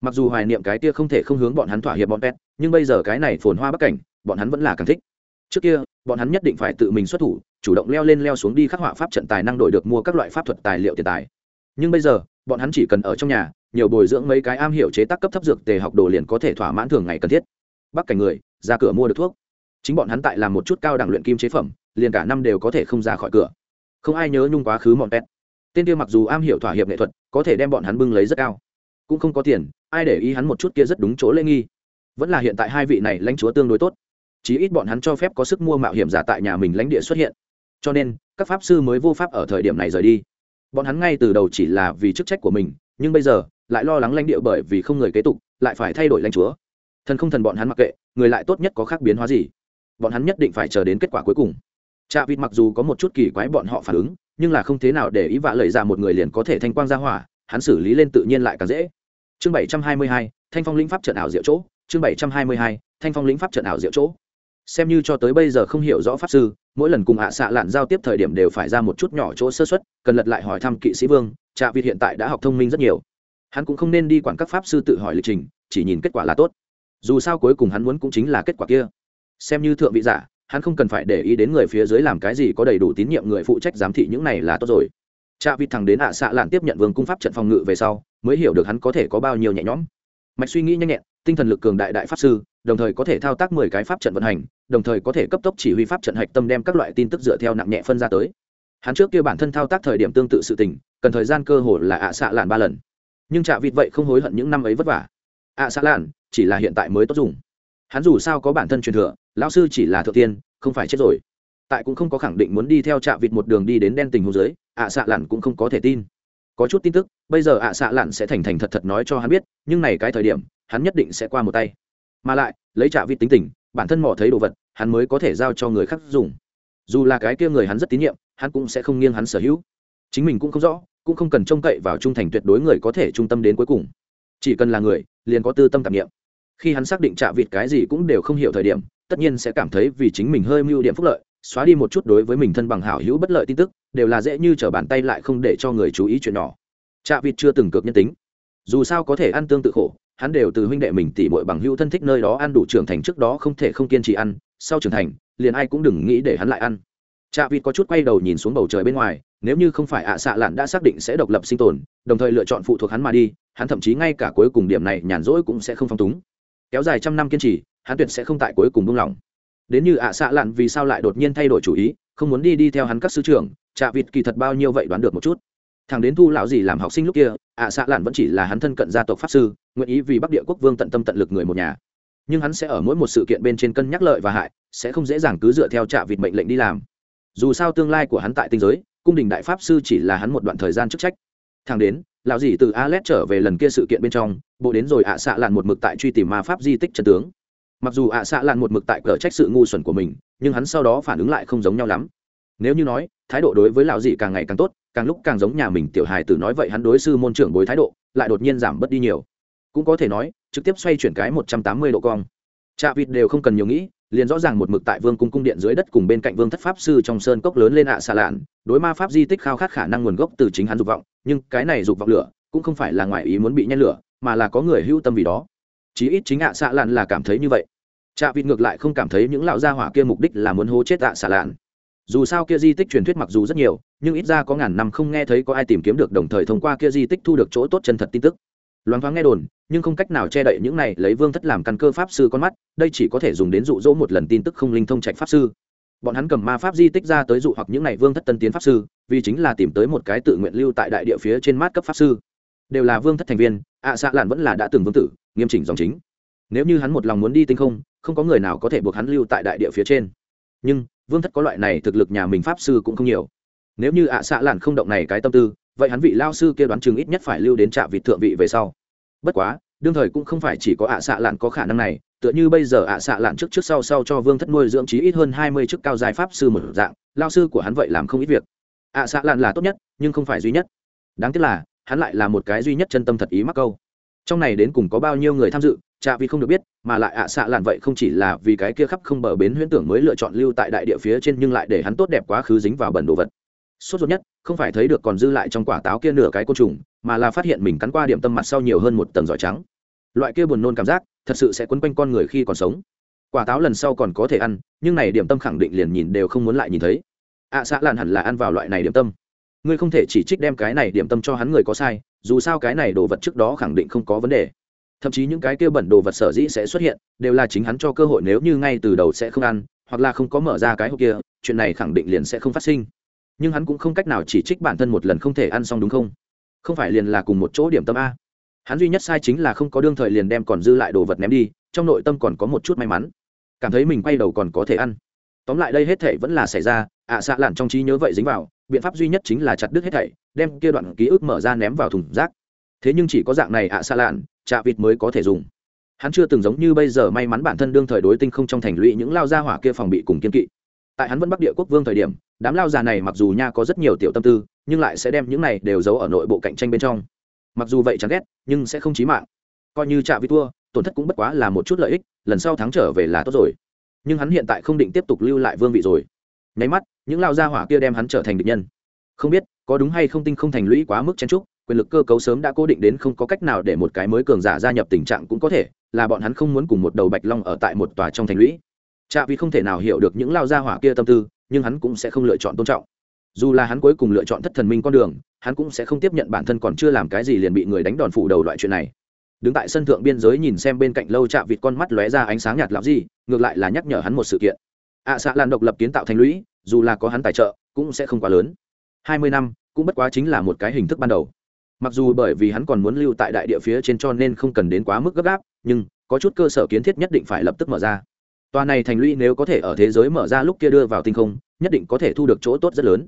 mặc dù hoài niệm cái kia không thể không hướng bọn hắn thỏa hiệp bọn pet, nhưng bây giờ cái này phồn hoa bắc cảnh, bọn hắn vẫn là càng thích. Trước kia, bọn hắn nhất định phải tự mình xuất thủ, chủ động leo lên leo xuống đi khắc họa pháp trận tài năng đổi được mua các loại pháp thuật tài liệu tiền tài. Nhưng bây giờ, bọn hắn chỉ cần ở trong nhà, nhiều bồi dưỡng mấy cái am hiểu chế tác cấp thấp dược tề học đồ liền có thể thỏa mãn thường ngày cần thiết. Bắc cảnh người, ra cửa mua được thuốc. Chính bọn hắn tại làm một chút cao đẳng luyện kim chế phẩm, liền cả năm đều có thể không ra khỏi cửa. Không ai nhớ nhung quá khứ mọn pet. Tên kia mặc dù am hiểu thỏa hiệp nghệ thuật, có thể đem bọn hắn bưng lấy rất cao cũng không có tiền, ai để ý hắn một chút kia rất đúng chỗ lễ nghi. Vẫn là hiện tại hai vị này lãnh chúa tương đối tốt. Chí ít bọn hắn cho phép có sức mua mạo hiểm giả tại nhà mình lãnh địa xuất hiện. Cho nên, các pháp sư mới vô pháp ở thời điểm này rời đi. Bọn hắn ngay từ đầu chỉ là vì chức trách của mình, nhưng bây giờ, lại lo lắng lãnh địa bởi vì không người kế tục, lại phải thay đổi lãnh chúa. Thần không thần bọn hắn mặc kệ, người lại tốt nhất có khác biến hóa gì? Bọn hắn nhất định phải chờ đến kết quả cuối cùng. Trạ vịt mặc dù có một chút kỳ quái bọn họ phản ứng, nhưng là không thế nào để ý vạ lời ra một người liền có thể thanh quang ra hỏa hắn xử lý lên tự nhiên lại càng dễ. Chương bảy trăm hai mươi hai, thanh phong lĩnh pháp trận ảo diệu chỗ. Chương bảy trăm hai mươi hai, thanh phong lĩnh pháp trận ảo diệu chỗ. Xem như cho tới bây giờ không hiểu rõ pháp sư, mỗi lần cùng ạ xạ lạn giao tiếp thời điểm đều phải ra một chút nhỏ chỗ sơ xuất cần lật lại hỏi thăm kỵ sĩ vương, trạ vịt hiện tại đã học thông minh rất nhiều. Hắn cũng không nên đi quản các pháp sư tự hỏi lịch trình, chỉ nhìn kết quả là tốt. Dù sao cuối cùng hắn muốn cũng chính là kết quả kia. Xem như thượng vị giả, hắn không cần phải để ý đến người phía dưới làm cái gì có đầy đủ tín nhiệm người phụ trách giám thị những này là tốt rồi cha vịt thằng đến ạ xạ lạn tiếp nhận vương cung pháp trận phòng ngự về sau, mới hiểu được hắn có thể có bao nhiêu nhẹ nhõm. Mạch suy nghĩ nhanh nhẹn, tinh thần lực cường đại đại pháp sư, đồng thời có thể thao tác mười cái pháp trận vận hành, đồng thời có thể cấp tốc chỉ huy pháp trận hạch tâm đem các loại tin tức dựa theo nặng nhẹ phân ra tới. Hắn trước kia bản thân thao tác thời điểm tương tự sự tình, cần thời gian cơ hồ là ạ xạ lạn ba lần. Nhưng chạ vịt vậy không hối hận những năm ấy vất vả. Ạ xạ lạn chỉ là hiện tại mới tốt dùng. Hắn dù sao có bản thân truyền thừa, lão sư chỉ là thượng tiên, không phải chết rồi tại cũng không có khẳng định muốn đi theo trạ vịt một đường đi đến đen tình hồ dưới ạ xạ lặn cũng không có thể tin. Có chút tin tức, bây giờ ạ xạ lặn sẽ thành thành thật thật nói cho hắn biết, nhưng này cái thời điểm, hắn nhất định sẽ qua một tay. Mà lại, lấy trạ vịt tính tình, bản thân mò thấy đồ vật, hắn mới có thể giao cho người khác dùng. Dù là cái kia người hắn rất tín nhiệm, hắn cũng sẽ không nghiêng hắn sở hữu. Chính mình cũng không rõ, cũng không cần trông cậy vào trung thành tuyệt đối người có thể trung tâm đến cuối cùng. Chỉ cần là người, liền có tư tâm tạp nghiệm khi hắn xác định trạ vịt cái gì cũng đều không hiểu thời điểm, tất nhiên sẽ cảm thấy vì chính mình hơi mưu điểm phúc lợi xóa đi một chút đối với mình thân bằng hảo hữu bất lợi tin tức, đều là dễ như t r ở bàn tay lại không để cho người chú ý chuyện nhỏ. Chạ vịt chưa từng cực nhân tính. Dù sao có thể ăn tương tự khổ, hắn đều từ huynh đệ mình tỉ bội bằng hữu thân thích nơi đó ăn đủ trưởng thành trước đó không thể không kiên trì ăn, sau trưởng thành, liền ai cũng đừng nghĩ để hắn lại ăn. Chạ vịt có chút quay đầu nhìn xuống bầu trời bên ngoài, nếu như không phải ạ xạ lạn đã xác định sẽ độc lập sinh tồn, đồng thời lựa chọn phụ thuộc hắn mà đi, hắn thậm chí ngay cả cuối cùng điểm này nhàn rỗi cũng sẽ không phong túng. Kéo dài trăm năm kiên trì, hắn tuyệt sẽ không tại cuối cùng buông lỏng đến như ạ xạ lặn vì sao lại đột nhiên thay đổi chủ ý không muốn đi đi theo hắn các sư trưởng chạ vịt kỳ thật bao nhiêu vậy đoán được một chút. Thằng đến thu lão gì làm học sinh lúc kia ạ xạ lặn vẫn chỉ là hắn thân cận gia tộc pháp sư nguyện ý vì bắc địa quốc vương tận tâm tận lực người một nhà. Nhưng hắn sẽ ở mỗi một sự kiện bên trên cân nhắc lợi và hại sẽ không dễ dàng cứ dựa theo chạ vịt mệnh lệnh đi làm. Dù sao tương lai của hắn tại tinh giới cung đình đại pháp sư chỉ là hắn một đoạn thời gian chức trách. Thằng đến lão dì từ Alet trở về lần kia sự kiện bên trong, bộ đến rồi ạ xạ lạn một mực tại truy tìm ma pháp di tích trần tướng. Mặc dù ạ xạ lạn một mực tại cờ trách sự ngu xuẩn của mình, nhưng hắn sau đó phản ứng lại không giống nhau lắm. Nếu như nói, thái độ đối với lão dị càng ngày càng tốt, càng lúc càng giống nhà mình tiểu hài tử nói vậy hắn đối sư môn trưởng bối thái độ, lại đột nhiên giảm bớt đi nhiều. Cũng có thể nói, trực tiếp xoay chuyển cái một trăm tám mươi độ cong. Trạ vịt đều không cần nhiều nghĩ, liền rõ ràng một mực tại vương cung cung điện dưới đất cùng bên cạnh vương thất pháp sư trong sơn cốc lớn lên ạ xạ lạn đối ma pháp di tích khao khát khả năng nguồn gốc từ chính hắn dục vọng nhưng cái này dục vọng lửa cũng không phải là ngoài ý muốn bị nhen lửa mà là có người hưu tâm vì đó chí ít chính ạ xạ lạn là cảm thấy như vậy. Trạ vịt ngược lại không cảm thấy những lão gia hỏa kia mục đích là muốn hô chết ạ xạ lạn. Dù sao kia di tích truyền thuyết mặc dù rất nhiều nhưng ít ra có ngàn năm không nghe thấy có ai tìm kiếm được đồng thời thông qua kia di tích thu được chỗ tốt chân thật tin tức. Loáng thoáng nghe đồn nhưng không cách nào che đậy những này lấy vương thất làm căn cơ pháp sư con mắt đây chỉ có thể dùng đến dụ dỗ một lần tin tức không linh thông trạch pháp sư. Bọn hắn cầm ma pháp di tích ra tới dụ hoặc những này vương thất tân tiến pháp sư vì chính là tìm tới một cái tự nguyện lưu tại đại địa phía trên mát cấp pháp sư. Đều là vương thất thành viên ạ à, xạ lạn vẫn là đã từng vương tử nghiêm chỉnh dòng chính. Nếu như hắn một lòng muốn đi tinh không không có người nào có thể buộc hắn lưu tại đại địa phía trên. Nhưng vương thất có loại này thực lực nhà mình pháp sư cũng không nhiều. Nếu như ạ à, xạ lạn không động này cái tâm tư vậy hắn vị lao sư kia đoán chừng ít nhất phải lưu đến trạm vị thượng vị về sau. Bất quá đương thời cũng không phải chỉ có ạ xạ lạn có khả năng này tựa như bây giờ ạ xạ lạn trước trước sau sau cho vương thất nuôi dưỡng trí ít hơn hai mươi chức cao giai pháp sư một dạng lao sư của hắn vậy làm không ít việc. Ạ xạ lạn là tốt nhất nhưng không phải duy nhất. Đáng tiếc là hắn lại là một cái duy nhất chân tâm thật ý mắc câu trong này đến cùng có bao nhiêu người tham dự chạ vì không được biết mà lại ạ xạ lạn vậy không chỉ là vì cái kia khắp không bờ bến huyễn tưởng mới lựa chọn lưu tại đại địa phía trên nhưng lại để hắn tốt đẹp quá khứ dính vào bẩn đồ vật. Sốt ruột nhất không phải thấy được còn dư lại trong quả táo kia nửa cái côn trùng mà là phát hiện mình cắn qua điểm tâm mặt sau nhiều hơn một tầng giỏi trắng. Loại kia buồn nôn cảm giác thật sự sẽ quấn quanh con người khi còn sống. Quả táo lần sau còn có thể ăn nhưng này điểm tâm khẳng định liền nhìn đều không muốn lại nhìn thấy. Ạ à, xã hẳn là ăn vào loại này điểm tâm ngươi không thể chỉ trích đem cái này điểm tâm cho hắn người có sai, dù sao cái này đồ vật trước đó khẳng định không có vấn đề. Thậm chí những cái kia bẩn đồ vật sở dĩ sẽ xuất hiện, đều là chính hắn cho cơ hội nếu như ngay từ đầu sẽ không ăn, hoặc là không có mở ra cái hộp kia, chuyện này khẳng định liền sẽ không phát sinh. Nhưng hắn cũng không cách nào chỉ trích bản thân một lần không thể ăn xong đúng không? Không phải liền là cùng một chỗ điểm tâm a. Hắn duy nhất sai chính là không có đương thời liền đem còn dư lại đồ vật ném đi, trong nội tâm còn có một chút may mắn. Cảm thấy mình quay đầu còn có thể ăn. Tóm lại đây hết thể vẫn là xảy ra ạ à, xạ lạn trong trí nhớ vậy dính vào biện pháp duy nhất chính là chặt đứt hết thảy đem kia đoạn ký ức mở ra ném vào thùng rác. Thế nhưng chỉ có dạng này ạ xạ lạn chạ vịt mới có thể dùng. Hắn chưa từng giống như bây giờ may mắn bản thân đương thời đối tinh không trong thành lũy những lao gia hỏa kia phòng bị cùng kiên kỵ. Tại hắn vẫn bắc địa quốc vương thời điểm đám lao già này mặc dù nha có rất nhiều tiểu tâm tư nhưng lại sẽ đem những này đều giấu ở nội bộ cạnh tranh bên trong. Mặc dù vậy chẳng ghét nhưng sẽ không chí mạng. Coi như chạ vịt thua tổn thất cũng bất quá là một chút lợi ích lần sau thắng trở về là tốt rồi. Nhưng hắn hiện tại không định tiếp tục lưu lại vương vị rồi. Nháy mắt những lao gia hỏa kia đem hắn trở thành địch nhân. Không biết, có đúng hay không tinh không thành lũy quá mức chen trúc quyền lực cơ cấu sớm đã cố định đến không có cách nào để một cái mới cường giả gia nhập tình trạng cũng có thể, là bọn hắn không muốn cùng một đầu bạch long ở tại một tòa trong thành lũy. Chạ vì không thể nào hiểu được những lao gia hỏa kia tâm tư, nhưng hắn cũng sẽ không lựa chọn tôn trọng. Dù là hắn cuối cùng lựa chọn thất thần minh con đường, hắn cũng sẽ không tiếp nhận bản thân còn chưa làm cái gì liền bị người đánh đòn phủ đầu loại chuyện này. Đứng tại sân thượng biên giới nhìn xem bên cạnh lâu chạ vịt con mắt lóe ra ánh sáng nhạt lão gì ngược lại là nhắc nhở hắn một sự kiện ạ xạ lan độc lập kiến tạo thành lũy, dù là có hắn tài trợ, cũng sẽ không quá lớn. Hai mươi năm, cũng bất quá chính là một cái hình thức ban đầu. Mặc dù bởi vì hắn còn muốn lưu tại đại địa phía trên cho nên không cần đến quá mức gấp gáp, nhưng có chút cơ sở kiến thiết nhất định phải lập tức mở ra. Tòa này thành lũy nếu có thể ở thế giới mở ra lúc kia đưa vào tinh không, nhất định có thể thu được chỗ tốt rất lớn.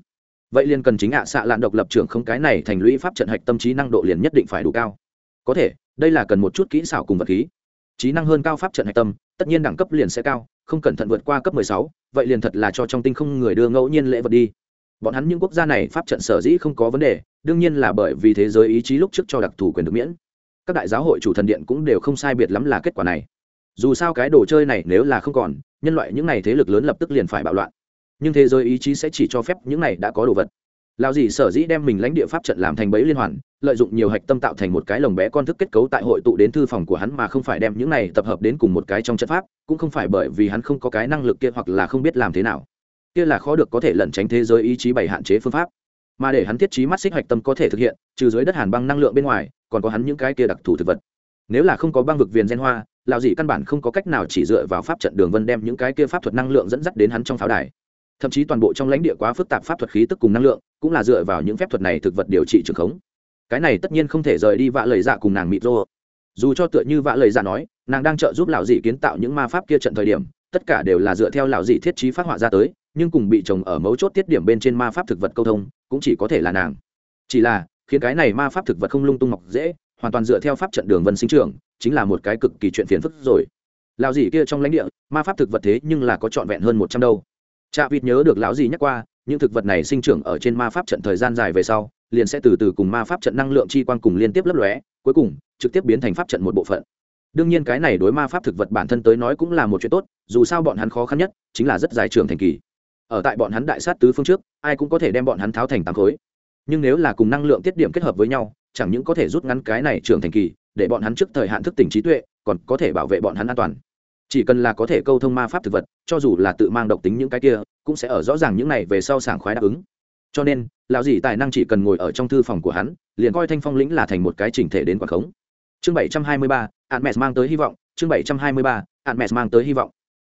Vậy liền cần chính ạ à xạ lạn độc lập trưởng không cái này thành lũy pháp trận hạch tâm trí năng độ liền nhất định phải đủ cao. Có thể, đây là cần một chút kỹ xảo cùng vật khí trí năng hơn cao pháp trận hạch tâm tất nhiên đẳng cấp liền sẽ cao không cẩn thận vượt qua cấp 16, vậy liền thật là cho trong tinh không người đưa ngẫu nhiên lễ vật đi. Bọn hắn những quốc gia này pháp trận sở dĩ không có vấn đề đương nhiên là bởi vì thế giới ý chí lúc trước cho đặc thù quyền được miễn. Các đại giáo hội chủ thần điện cũng đều không sai biệt lắm là kết quả này. Dù sao cái đồ chơi này nếu là không còn nhân loại những này thế lực lớn lập tức liền phải bạo loạn. Nhưng thế giới ý chí sẽ chỉ cho phép những này đã có đồ vật lao dì sở dĩ đem mình lãnh địa pháp trận làm thành bẫy liên hoàn, lợi dụng nhiều hạch tâm tạo thành một cái lồng bé con thức kết cấu tại hội tụ đến thư phòng của hắn mà không phải đem những này tập hợp đến cùng một cái trong trận pháp, cũng không phải bởi vì hắn không có cái năng lực kia hoặc là không biết làm thế nào. Kia là khó được có thể lẩn tránh thế giới ý chí bày hạn chế phương pháp. Mà để hắn thiết trí mắt xích hạch tâm có thể thực hiện, trừ dưới đất hàn băng năng lượng bên ngoài, còn có hắn những cái kia đặc thù thực vật. Nếu là không có băng vực viền gen hoa lào dị căn bản không có cách nào chỉ dựa vào pháp trận đường vân đem những cái kia pháp thuật năng lượng dẫn dắt đến hắn trong pháo đài thậm chí toàn bộ trong lãnh địa quá phức tạp pháp thuật khí tức cùng năng lượng, cũng là dựa vào những phép thuật này thực vật điều trị trường khống. Cái này tất nhiên không thể rời đi vạ lời dạ cùng nàng mịt rô. Dù cho tựa như vạ lời dạ nói, nàng đang trợ giúp lão dị kiến tạo những ma pháp kia trận thời điểm, tất cả đều là dựa theo lão dị thiết trí phát họa ra tới, nhưng cùng bị trồng ở mấu chốt tiết điểm bên trên ma pháp thực vật câu thông, cũng chỉ có thể là nàng. Chỉ là, khiến cái này ma pháp thực vật không lung tung mọc dễ, hoàn toàn dựa theo pháp trận đường vân sinh trưởng, chính là một cái cực kỳ chuyện phiền phức rồi. Lão dị kia trong lãnh địa, ma pháp thực vật thế nhưng là có trọn vẹn hơn một trăm đâu. Trạ Vịt nhớ được lão gì nhắc qua, những thực vật này sinh trưởng ở trên ma pháp trận thời gian dài về sau, liền sẽ từ từ cùng ma pháp trận năng lượng chi quang cùng liên tiếp lấp lóe, cuối cùng trực tiếp biến thành pháp trận một bộ phận. Đương nhiên cái này đối ma pháp thực vật bản thân tới nói cũng là một chuyện tốt, dù sao bọn hắn khó khăn nhất chính là rất dài trưởng thành kỳ. Ở tại bọn hắn đại sát tứ phương trước, ai cũng có thể đem bọn hắn tháo thành tám khối. Nhưng nếu là cùng năng lượng tiết điểm kết hợp với nhau, chẳng những có thể rút ngắn cái này trưởng thành kỳ, để bọn hắn trước thời hạn thức tỉnh trí tuệ, còn có thể bảo vệ bọn hắn an toàn chỉ cần là có thể câu thông ma pháp thực vật, cho dù là tự mang độc tính những cái kia, cũng sẽ ở rõ ràng những này về sau sảng khoái đáp ứng. Cho nên, lão dì tài năng chỉ cần ngồi ở trong thư phòng của hắn, liền coi thanh phong lĩnh là thành một cái chỉnh thể đến quảng khống. Chương bảy trăm hai mươi ba hạn mẹ mang tới hy vọng. Chương bảy trăm hai mươi ba hạn mẹ mang tới hy vọng.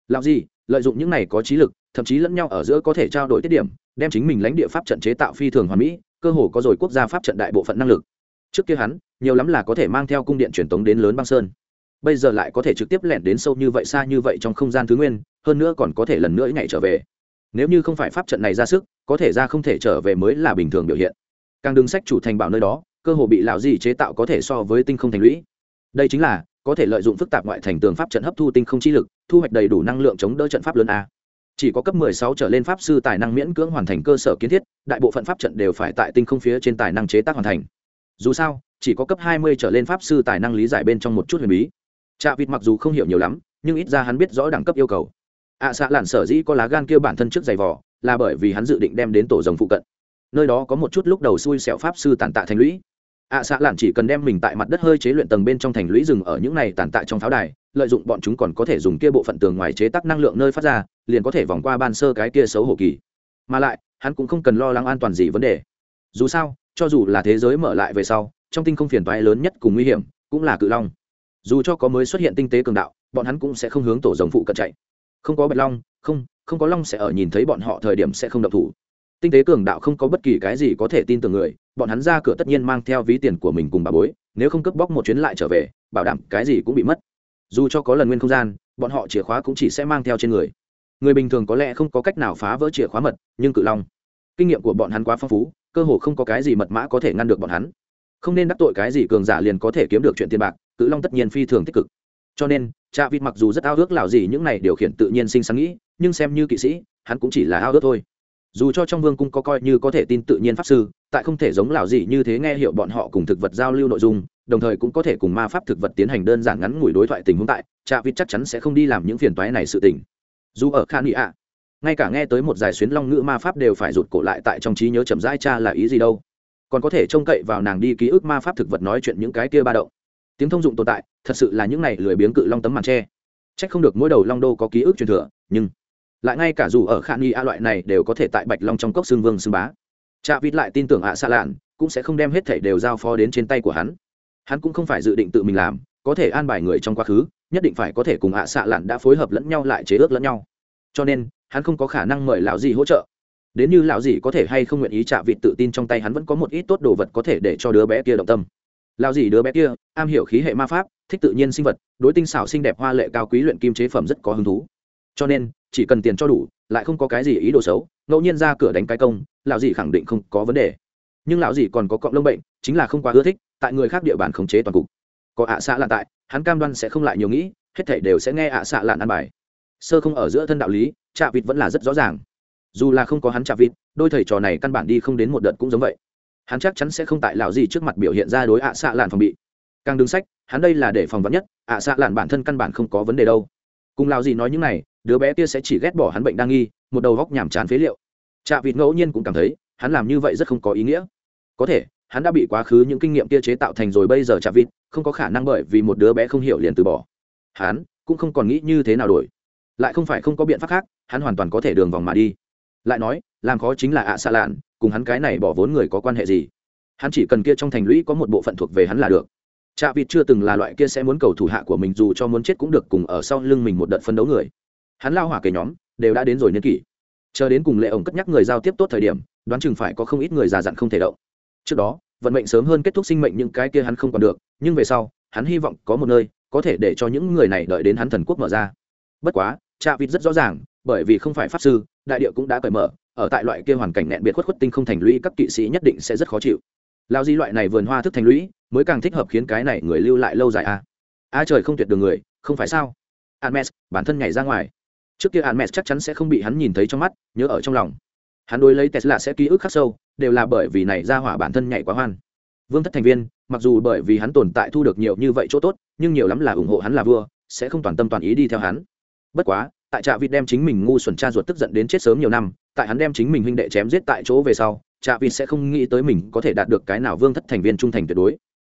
Lão dì, lợi dụng những này có trí lực, thậm chí lẫn nhau ở giữa có thể trao đổi tiết điểm, đem chính mình lãnh địa pháp trận chế tạo phi thường hoàn mỹ, cơ hồ có rồi quốc gia pháp trận đại bộ phận năng lực. Trước kia hắn, nhiều lắm là có thể mang theo cung điện truyền tống đến lớn băng sơn bây giờ lại có thể trực tiếp lẻn đến sâu như vậy xa như vậy trong không gian thứ nguyên, hơn nữa còn có thể lần nữa nhảy trở về. Nếu như không phải pháp trận này ra sức, có thể ra không thể trở về mới là bình thường biểu hiện. Càng đứng sách chủ thành bảo nơi đó, cơ hồ bị lão gì chế tạo có thể so với tinh không thành lũy. Đây chính là, có thể lợi dụng phức tạp ngoại thành tường pháp trận hấp thu tinh không chi lực, thu hoạch đầy đủ năng lượng chống đỡ trận pháp lớn a. Chỉ có cấp 16 trở lên pháp sư tài năng miễn cưỡng hoàn thành cơ sở kiến thiết, đại bộ phận pháp trận đều phải tại tinh không phía trên tài năng chế tác hoàn thành. Dù sao, chỉ có cấp 20 trở lên pháp sư tài năng lý giải bên trong một chút huyền bí. Trạ vịt mặc dù không hiểu nhiều lắm nhưng ít ra hắn biết rõ đẳng cấp yêu cầu. Ạ à, xạ lản sở dĩ có lá gan kêu bản thân trước giày vỏ là bởi vì hắn dự định đem đến tổ rồng phụ cận. Nơi đó có một chút lúc đầu xui xẻo pháp sư tàn tạ thành lũy. Ạ à, xạ lản chỉ cần đem mình tại mặt đất hơi chế luyện tầng bên trong thành lũy rừng ở những này tàn tạ trong pháo đài lợi dụng bọn chúng còn có thể dùng kia bộ phận tường ngoài chế tác năng lượng nơi phát ra liền có thể vòng qua ban sơ cái kia xấu hổ kỳ. Mà lại hắn cũng không cần lo lắng an toàn gì vấn đề. Dù sao cho dù là thế giới mở lại về sau trong tinh không phiền toái lớn nhất cùng nguy hiểm cũng là cự long dù cho có mới xuất hiện tinh tế cường đạo, bọn hắn cũng sẽ không hướng tổ rồng phụ cận chạy. Không có bạch long, không không có long sẽ ở nhìn thấy bọn họ thời điểm sẽ không động thủ. Tinh tế cường đạo không có bất kỳ cái gì có thể tin tưởng người, bọn hắn ra cửa tất nhiên mang theo ví tiền của mình cùng bà bối, nếu không cướp bóc một chuyến lại trở về, bảo đảm cái gì cũng bị mất. Dù cho có lần nguyên không gian, bọn họ chìa khóa cũng chỉ sẽ mang theo trên người. Người bình thường có lẽ không có cách nào phá vỡ chìa khóa mật, nhưng cự long, kinh nghiệm của bọn hắn quá phong phú, cơ hồ không có cái gì mật mã có thể ngăn được bọn hắn. Không nên đắc tội cái gì cường giả liền có thể kiếm được chuyện tiền bạc cự long tất nhiên phi thường tích cực. Cho nên cha vịt mặc dù rất ao ước lào gì những này điều khiển tự nhiên sinh sáng nghĩ, nhưng xem như kỵ sĩ, hắn cũng chỉ là ao ước thôi. Dù cho trong vương cung có coi như có thể tin tự nhiên pháp sư, tại không thể giống lào gì như thế nghe hiệu bọn họ cùng thực vật giao lưu nội dung, đồng thời cũng có thể cùng ma pháp thực vật tiến hành đơn giản ngắn ngủi đối thoại tình huống tại cha vịt chắc chắn sẽ không đi làm những phiền toái này sự tình. Dù ở khan nghị ạ, ngay cả nghe tới một giải xuyến long ngữ ma pháp đều phải rụt cổ lại tại trong trí nhớ chậm rãi cha là ý gì đâu. Còn có thể trông cậy vào nàng đi ký ức ma pháp thực vật nói chuyện những cái kia ba động tiếng thông dụng tồn tại, thật sự là những này lười biếng cự long tấm màn tre. C h ắ c không được mỗi đầu long đô có ký ức truyền thừa, nhưng lại ngay cả dù ở khả nghi a loại này đều có thể tại bạch long trong cốc xương vương xương bá. Cha vít lại tin tưởng ạ xa lạn, cũng sẽ không đem hết thảy đều giao phó đến trên tay của hắn. Hắn cũng không phải dự định tự mình làm, có thể an bài người trong quá khứ, nhất định phải có thể cùng ạ xạ lạn đã phối hợp lẫn nhau lại chế ước lẫn nhau. Cho nên, hắn không có khả năng mời lão gì hỗ trợ. Đến như lão gì có thể hay không nguyện ý trả vịt tự tin trong tay hắn vẫn có một ít tốt đồ vật có thể để cho đứa bé kia động tâm lão gì đứa bé kia, am hiểu khí hệ ma pháp, thích tự nhiên sinh vật, đối tinh xảo xinh đẹp hoa lệ cao quý luyện kim chế phẩm rất có hứng thú. Cho nên, chỉ cần tiền cho đủ, lại không có cái gì ý đồ xấu, ngẫu nhiên ra cửa đánh cái công, lão gì khẳng định không có vấn đề. Nhưng lão gì còn có cọng lông bệnh, chính là không quá ưa thích, tại người khác địa bàn khống chế toàn cục. Có ạ xạ lạn tại, hắn cam đoan sẽ không lại nhiều nghĩ, hết thảy đều sẽ nghe ạ xạ lạn ăn bài. Sơ không ở giữa thân đạo lý, trạ vịt vẫn là rất rõ ràng. Dù là không có hắn trạ vịt, đôi thầy trò này căn bản đi không đến một đợt cũng giống vậy hắn chắc chắn sẽ không tại lão gì trước mặt biểu hiện ra đối ạ xạ lạn phòng bị. Càng đứng sách, hắn đây là để phòng vắn nhất, ạ xạ lạn bản thân căn bản không có vấn đề đâu. Cùng lão gì nói những này, đứa bé kia sẽ chỉ ghét bỏ hắn bệnh đang nghi, một đầu góc nhàm chán phế liệu. Trạ vịt ngẫu nhiên cũng cảm thấy, hắn làm như vậy rất không có ý nghĩa. Có thể, hắn đã bị quá khứ những kinh nghiệm kia chế tạo thành rồi bây giờ trạ vịt, không có khả năng bởi vì một đứa bé không hiểu liền từ bỏ. Hắn cũng không còn nghĩ như thế nào đổi. Lại không phải không có biện pháp khác, hắn hoàn toàn có thể đường vòng mà đi. Lại nói, làm khó chính là ạ xạ lạn cùng hắn cái này bỏ vốn người có quan hệ gì. Hắn chỉ cần kia trong thành lũy có một bộ phận thuộc về hắn là được. Chạ vịt chưa từng là loại kia sẽ muốn cầu thủ hạ của mình dù cho muốn chết cũng được cùng ở sau lưng mình một đợt phân đấu người. Hắn lao hỏa kề nhóm, đều đã đến rồi niên kỷ. Chờ đến cùng lệ ổng cất nhắc người giao tiếp tốt thời điểm, đoán chừng phải có không ít người già dặn không thể động. Trước đó, vận mệnh sớm hơn kết thúc sinh mệnh những cái kia hắn không còn được, nhưng về sau, hắn hy vọng có một nơi, có thể để cho những người này đợi đến hắn thần quốc mở ra. Bất quá cha vịt rất rõ ràng, bởi vì không phải pháp sư, đại địa cũng đã cởi mở ở tại loại kia hoàn cảnh nẹn biệt khuất khuất tinh không thành lũy, các kỵ sĩ nhất định sẽ rất khó chịu. Lao di loại này vườn hoa thức thành lũy, mới càng thích hợp khiến cái này người lưu lại lâu dài a à. a trời không tuyệt đường người, không phải sao? Admes, bản thân nhảy ra ngoài. Trước kia Admes chắc chắn sẽ không bị hắn nhìn thấy trong mắt, nhớ ở trong lòng. Hắn đối lấy tesla sẽ ký ức khắc sâu, đều là bởi vì này ra hỏa bản thân nhảy quá hoan. Vương thất thành viên, mặc dù bởi vì hắn tồn tại thu được nhiều như vậy chỗ tốt, nhưng nhiều lắm là ủng hộ hắn là vua, sẽ không toàn tâm toàn ý đi theo hắn. Bất quá, tại trạ vịt đem chính mình ngu xuẩn cha ruột tức giận đến chết sớm nhiều năm tại hắn đem chính mình huynh đệ chém giết tại chỗ về sau, trạ vịt sẽ không nghĩ tới mình có thể đạt được cái nào vương thất thành viên trung thành tuyệt đối.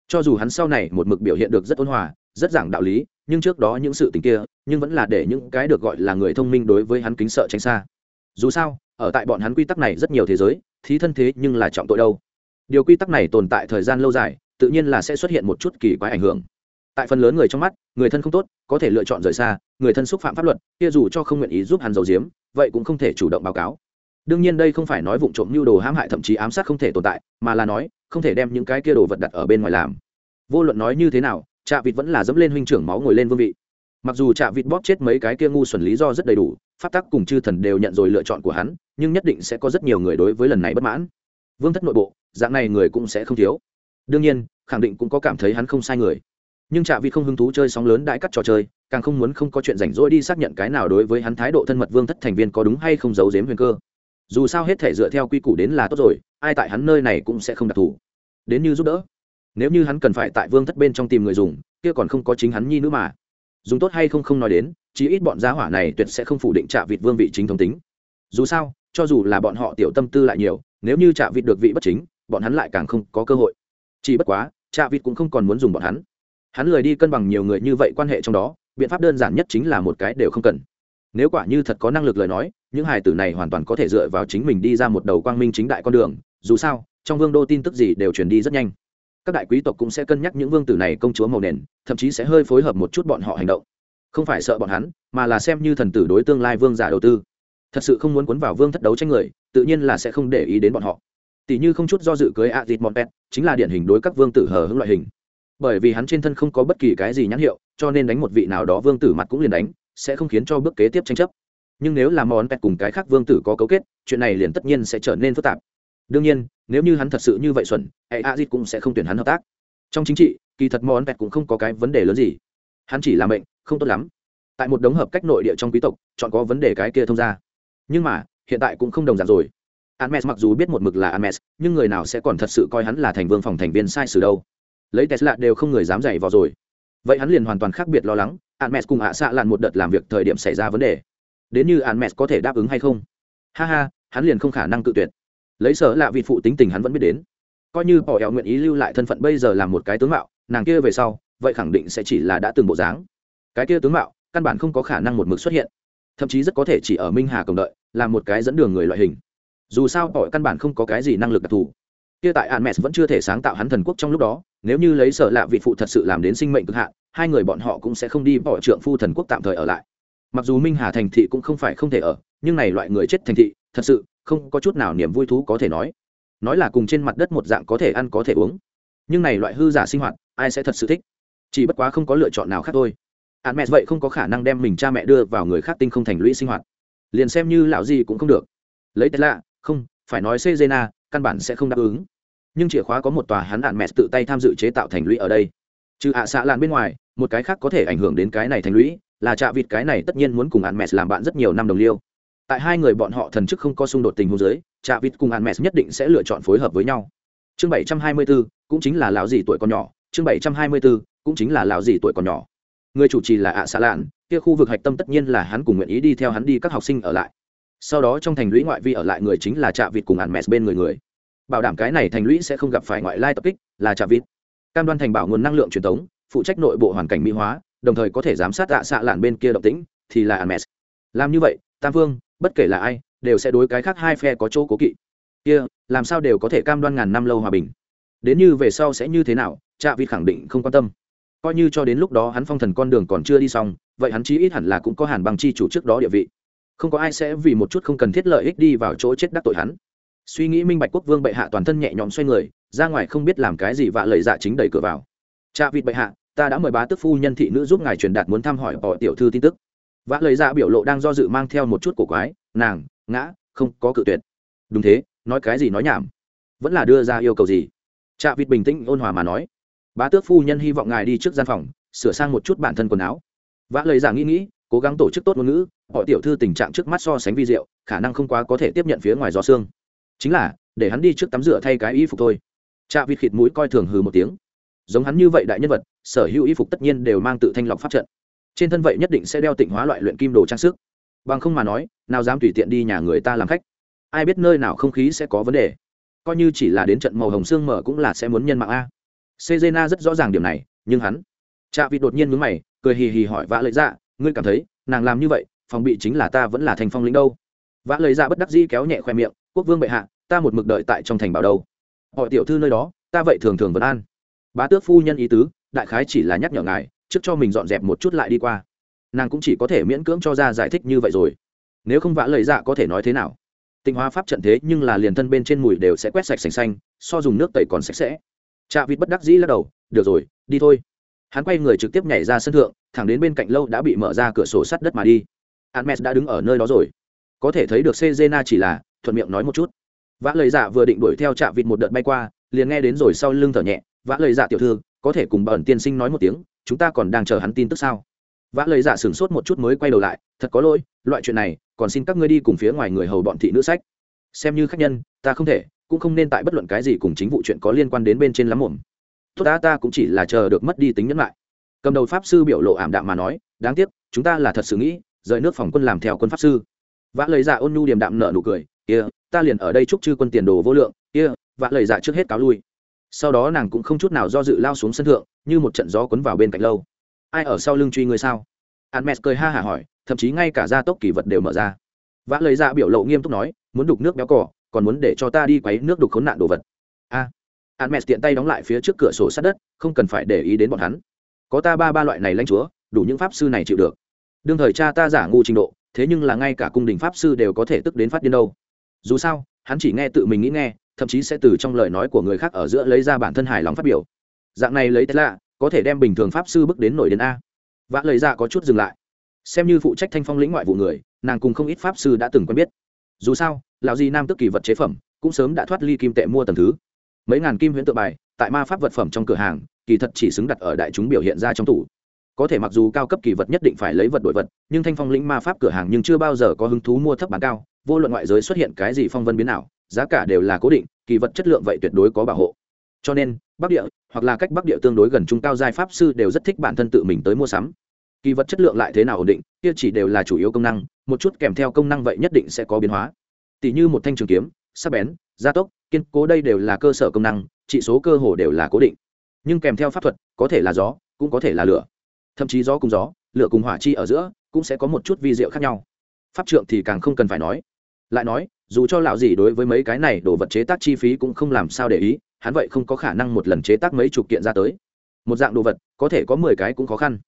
Cho dù hắn sau này một mực biểu hiện được rất ôn hòa, rất giảng đạo lý, nhưng trước đó những sự tình kia, nhưng vẫn là để những cái được gọi là người thông minh đối với hắn kính sợ tránh xa. Dù sao, ở tại bọn hắn quy tắc này rất nhiều thế giới, thí thân thế nhưng là trọng tội đâu. Điều quy tắc này tồn tại thời gian lâu dài, tự nhiên là sẽ xuất hiện một chút kỳ quái ảnh hưởng. Tại phần lớn người trong mắt, người thân không tốt, có thể lựa chọn rời xa, người thân xúc phạm pháp luật, kia dù cho không nguyện ý giúp hắn giấu giếm, vậy cũng không thể chủ động báo cáo đương nhiên đây không phải nói vụ trộm mưu đồ hãm hại thậm chí ám sát không thể tồn tại, mà là nói, không thể đem những cái kia đồ vật đặt ở bên ngoài làm. Vô luận nói như thế nào, trạ vịt vẫn là dẫm lên huynh trưởng máu ngồi lên vương vị. Mặc dù trạ vịt bóp chết mấy cái kia ngu xuẩn lý do rất đầy đủ, pháp tắc cùng chư thần đều nhận rồi lựa chọn của hắn, nhưng nhất định sẽ có rất nhiều người đối với lần này bất mãn. Vương thất nội bộ, dạng này người cũng sẽ không thiếu. Đương nhiên, khẳng định cũng có cảm thấy hắn không sai người. Nhưng trạ vị không hứng thú chơi sóng lớn đãi cắt trò chơi, càng không muốn không có chuyện rảnh rỗi đi xác nhận cái nào đối với hắn thái độ thân mật vương thất thành viên có đúng hay không giấu giếm huyền cơ dù sao hết thể dựa theo quy củ đến là tốt rồi, ai tại hắn nơi này cũng sẽ không đặc thù. Đến như giúp đỡ. Nếu như hắn cần phải tại vương thất bên trong tìm người dùng, kia còn không có chính hắn nhi nữa mà. Dùng tốt hay không không nói đến, chí ít bọn giá hỏa này tuyệt sẽ không phủ định trạ vịt vương vị chính thống tính. Dù sao, cho dù là bọn họ tiểu tâm tư lại nhiều, nếu như trạ vịt được vị bất chính, bọn hắn lại càng không có cơ hội. Chỉ bất quá, trạ vịt cũng không còn muốn dùng bọn hắn. Hắn lười đi cân bằng nhiều người như vậy quan hệ trong đó, biện pháp đơn giản nhất chính là một cái đều không cần nếu quả như thật có năng lực lời nói, những hài tử này hoàn toàn có thể dựa vào chính mình đi ra một đầu quang minh chính đại con đường. Dù sao, trong vương đô tin tức gì đều truyền đi rất nhanh. Các đại quý tộc cũng sẽ cân nhắc những vương tử này công chúa màu nền, thậm chí sẽ hơi phối hợp một chút bọn họ hành động. Không phải sợ bọn hắn, mà là xem như thần tử đối tương lai vương giả đầu tư. Thật sự không muốn cuốn vào vương thất đấu tranh người, tự nhiên là sẽ không để ý đến bọn họ. Tỷ như không chút do dự cưới a dịt mọn pet chính là điển hình đối các vương tử hờ hững loại hình. Bởi vì hắn trên thân không có bất kỳ cái gì nhãn hiệu, cho nên đánh một vị nào đó vương tử mặt cũng liền đánh sẽ không khiến cho bước kế tiếp tranh chấp. Nhưng nếu là món pet cùng cái khác vương tử có cấu kết chuyện này liền tất nhiên sẽ trở nên phức tạp. Đương nhiên nếu như hắn thật sự như vậy xuẩn hệ a cũng sẽ không tuyển hắn hợp tác. Trong chính trị kỳ thật món pet cũng không có cái vấn đề lớn gì. Hắn chỉ làm bệnh không tốt lắm. Tại một đống hợp cách nội địa trong quý tộc chọn có vấn đề cái kia thông ra. Nhưng mà hiện tại cũng không đồng dạng rồi. Hermes mặc dù biết một mực là Hermes, nhưng người nào sẽ còn thật sự coi hắn là thành vương phòng thành viên sai sử đâu. Lấy Tesla đều không người dám dạy vào rồi. Vậy hắn liền hoàn toàn khác biệt lo lắng, Hermes cùng ạ xạ lặn một đợt làm việc thời điểm xảy ra vấn đề. Đến như Hermes có thể đáp ứng hay không? Ha ha, hắn liền không khả năng cự tuyệt. Lấy sở lạ vị phụ tính tình hắn vẫn biết đến. Coi như bỏ eo nguyện ý lưu lại thân phận bây giờ làm một cái tướng mạo, nàng kia về sau, vậy khẳng định sẽ chỉ là đã từng bộ dáng. Cái kia tướng mạo, căn bản không có khả năng một mực xuất hiện. Thậm chí rất có thể chỉ ở Minh Hà cộng đợi, làm một cái dẫn đường người loại hình dù sao bỏ căn bản không có cái gì năng lực đặc thù kia tại an vẫn chưa thể sáng tạo hắn thần quốc trong lúc đó nếu như lấy sở lạ vị phụ thật sự làm đến sinh mệnh cực hạn hai người bọn họ cũng sẽ không đi bỏ trượng phu thần quốc tạm thời ở lại. Mặc dù minh hà thành thị cũng không phải không thể ở nhưng này loại người chết thành thị thật sự không có chút nào niềm vui thú có thể nói. Nói là cùng trên mặt đất một dạng có thể ăn có thể uống. Nhưng này loại hư giả sinh hoạt ai sẽ thật sự thích? Chỉ bất quá không có lựa chọn nào khác thôi. An vậy không có khả năng đem mình cha mẹ đưa vào người khác tinh không thành lũy sinh hoạt. Liền xem như lão gì cũng không được. Lấy tesla không phải nói Cezena, căn bản sẽ không đáp ứng nhưng chìa khóa có một tòa hắn đạn mẹ tự tay tham dự chế tạo thành lũy ở đây. Trừ ạ xạ làn bên ngoài, một cái khác có thể ảnh hưởng đến cái này thành lũy là chạ vịt cái này tất nhiên muốn cùng hạn mẹ làm bạn rất nhiều năm đồng liêu. Tại hai người bọn họ thần chức không có xung đột tình hôn giới chạ vịt cùng hạn mẹ nhất định sẽ lựa chọn phối hợp với nhau. Chương bảy trăm hai mươi bốn cũng chính là lão gì tuổi còn nhỏ. Chương bảy trăm hai mươi bốn cũng chính là lão gì tuổi còn nhỏ. Người chủ trì là ạ xạ lạn, kia khu vực hạch tâm tất nhiên là hắn cùng nguyện ý đi theo hắn đi các học sinh ở lại. Sau đó trong thành lũy ngoại vi ở lại người chính là trạ vịt cùng ạn mẹ bên người người bảo đảm cái này thành lũy sẽ không gặp phải ngoại lai tập kích là trà vịt. Cam đoan thành bảo nguồn năng lượng truyền thống phụ trách nội bộ hoàn cảnh mỹ hóa đồng thời có thể giám sát tạ xạ lạn bên kia động tĩnh thì là ạn làm như vậy tam vương, bất kể là ai đều sẽ đối cái khác hai phe có chỗ cố kỵ. Kia làm sao đều có thể cam đoan ngàn năm lâu hòa bình? Đến như về sau sẽ như thế nào trạ vịt khẳng định không quan tâm. Coi như cho đến lúc đó hắn phong thần con đường còn chưa đi xong vậy hắn chí ít hẳn là cũng có hàn bằng chi chủ trước đó địa vị. Không có ai sẽ vì một chút không cần thiết lợi ích đi vào chỗ chết đắc tội hắn suy nghĩ minh bạch quốc vương bệ hạ toàn thân nhẹ nhõm xoay người, ra ngoài không biết làm cái gì vạ lời dạ chính đẩy cửa vào. Cha vịt bệ hạ, ta đã mời bá tức phu nhân thị nữ giúp ngài truyền đạt muốn thăm hỏi bỏ tiểu thư tin tức. Vạ lời dạ biểu lộ đang do dự mang theo một chút cổ quái, nàng, ngã, không có cự tuyệt. Đúng thế, nói cái gì nói nhảm? Vẫn là đưa ra yêu cầu gì? Cha vịt bình tĩnh ôn hòa mà nói. Bá tước phu nhân hy vọng ngài đi trước gian phòng, sửa sang một chút bản thân quần áo. Vã lời giả nghĩ nghĩ, cố gắng tổ chức tốt ngôn ngữ, họ tiểu thư tình trạng trước mắt so sánh vi diệu, khả năng không quá có thể tiếp nhận phía ngoài gió xương chính là, để hắn đi trước tắm rửa thay cái y phục thôi. Cha vịt khịt mũi coi thường hừ một tiếng. Giống hắn như vậy đại nhân vật, sở hữu y phục tất nhiên đều mang tự thanh lọc pháp trận. Trên thân vậy nhất định sẽ đeo tịnh hóa loại luyện kim đồ trang sức. Bằng không mà nói, nào dám tùy tiện đi nhà người ta làm khách. Ai biết nơi nào không khí sẽ có vấn đề. Coi như chỉ là đến trận màu hồng xương mở cũng là sẽ muốn nhân mạng a. Sejena rất rõ ràng điểm này, nhưng hắn cha vịt đột nhiên mướn mày, cười hì hì hỏi vã lợi dạ ngươi cảm thấy, nàng làm như vậy, phòng bị chính là ta vẫn là thành phong lĩnh đâu? Vã lời ra dạ bất đắc dĩ kéo nhẹ khoe miệng, quốc vương bệ hạ, ta một mực đợi tại trong thành bảo đâu. Họ tiểu thư nơi đó, ta vậy thường thường vẫn an. Bá tước phu nhân ý tứ, đại khái chỉ là nhắc nhở ngài, trước cho mình dọn dẹp một chút lại đi qua. Nàng cũng chỉ có thể miễn cưỡng cho ra giải thích như vậy rồi. Nếu không vã lời dạ có thể nói thế nào? Tinh hóa pháp trận thế nhưng là liền thân bên trên mùi đều sẽ quét sạch sành xanh, so dùng nước tẩy còn sạch sẽ. Chạ vịt bất đắc dĩ lắc đầu, được rồi, đi thôi. Hắn quay người trực tiếp nhảy ra sân thượng, thẳng đến bên cạnh lâu đã bị mở ra cửa sổ sắt đất mà đi. Hermes đã đứng ở nơi đó rồi có thể thấy được Cezena chỉ là, thuận miệng nói một chút. Vã lời dạ vừa định đuổi theo chạm vịt một đợt bay qua, liền nghe đến rồi sau lưng thở nhẹ, vã lời dạ tiểu thư, có thể cùng bẩn tiên sinh nói một tiếng, chúng ta còn đang chờ hắn tin tức sao? Vã lời dạ sửng sốt một chút mới quay đầu lại, thật có lỗi, loại chuyện này, còn xin các ngươi đi cùng phía ngoài người hầu bọn thị nữ sách. Xem như khách nhân, ta không thể, cũng không nên tại bất luận cái gì cùng chính vụ chuyện có liên quan đến bên trên lắm mồm. Tốt đã, ta cũng chỉ là chờ được mất đi tính nhẫn lại. Cầm đầu pháp sư biểu lộ ảm đạm mà nói, đáng tiếc, chúng ta là thật sự nghĩ, rời nước phòng quân làm theo quân pháp sư vã lời dạ ôn nhu điềm đạm nợ nụ cười kia、yeah, ta liền ở đây chúc chư quân tiền đồ vô lượng kia、yeah, vã lời dạ trước hết cáo lui. Sau đó nàng cũng không chút nào do dự lao xuống sân thượng như một trận gió cuốn vào bên cạnh lâu. Ai ở sau lưng truy người sao? Hermes cười ha hả hỏi thậm chí ngay cả gia tốc kỳ vật đều mở ra. Vã lời dạ biểu lộ nghiêm túc nói muốn đục nước béo cỏ còn muốn để cho ta đi quấy nước đục khốn nạn đồ vật. A. À, Hermes tiện tay đóng lại phía trước cửa sổ sát đất không cần phải để ý đến bọn hắn. Có ta ba ba loại này lãnh chúa đủ những pháp sư này chịu được. Đương thời cha ta giả ngu trình độ thế nhưng là ngay cả cung đình pháp sư đều có thể tức đến phát điên đâu. Dù sao, hắn chỉ nghe tự mình nghĩ nghe, thậm chí sẽ từ trong lời nói của người khác ở giữa lấy ra bản thân hài lòng phát biểu. Dạng này lấy thế lạ, có thể đem bình thường pháp sư bước đến nổi đến a. Vã lời ra có chút dừng lại. Xem như phụ trách thanh phong lĩnh ngoại vụ người, nàng cùng không ít pháp sư đã từng quen biết. Dù sao, lão di nam tức kỳ vật chế phẩm, cũng sớm đã thoát ly kim tệ mua tầm thứ. Mấy ngàn kim huyễn tự bài, tại ma pháp vật phẩm trong cửa hàng, kỳ thật chỉ xứng đặt ở đại chúng biểu hiện ra trong tủ có thể mặc dù cao cấp kỳ vật nhất định phải lấy vật đổi vật, nhưng thanh phong lĩnh ma pháp cửa hàng nhưng chưa bao giờ có hứng thú mua thấp bán cao, vô luận ngoại giới xuất hiện cái gì phong vân biến nào giá cả đều là cố định, kỳ vật chất lượng vậy tuyệt đối có bảo hộ. Cho nên, bắc địa, hoặc là cách bắc địa tương đối gần trung cao giai pháp sư đều rất thích bản thân tự mình tới mua sắm. Kỳ vật chất lượng lại thế nào ổn định, kia chỉ đều là chủ yếu công năng, một chút kèm theo công năng vậy nhất định sẽ có biến hóa. Tỷ như một thanh trường kiếm, sắc bén, gia tốc, kiên cố đây đều là cơ sở công năng trị số cơ hồ đều là cố định. Nhưng kèm theo pháp thuật, có thể là gió, cũng có thể là lửa thậm chí gió cùng gió, lửa cùng hỏa chi ở giữa cũng sẽ có một chút vi diệu khác nhau. Pháp trượng thì càng không cần phải nói. Lại nói, dù cho lão gì đối với mấy cái này đồ vật chế tác chi phí cũng không làm sao để ý, hắn vậy không có khả năng một lần chế tác mấy chục kiện ra tới. Một dạng đồ vật, có thể có mười cái cũng khó khăn.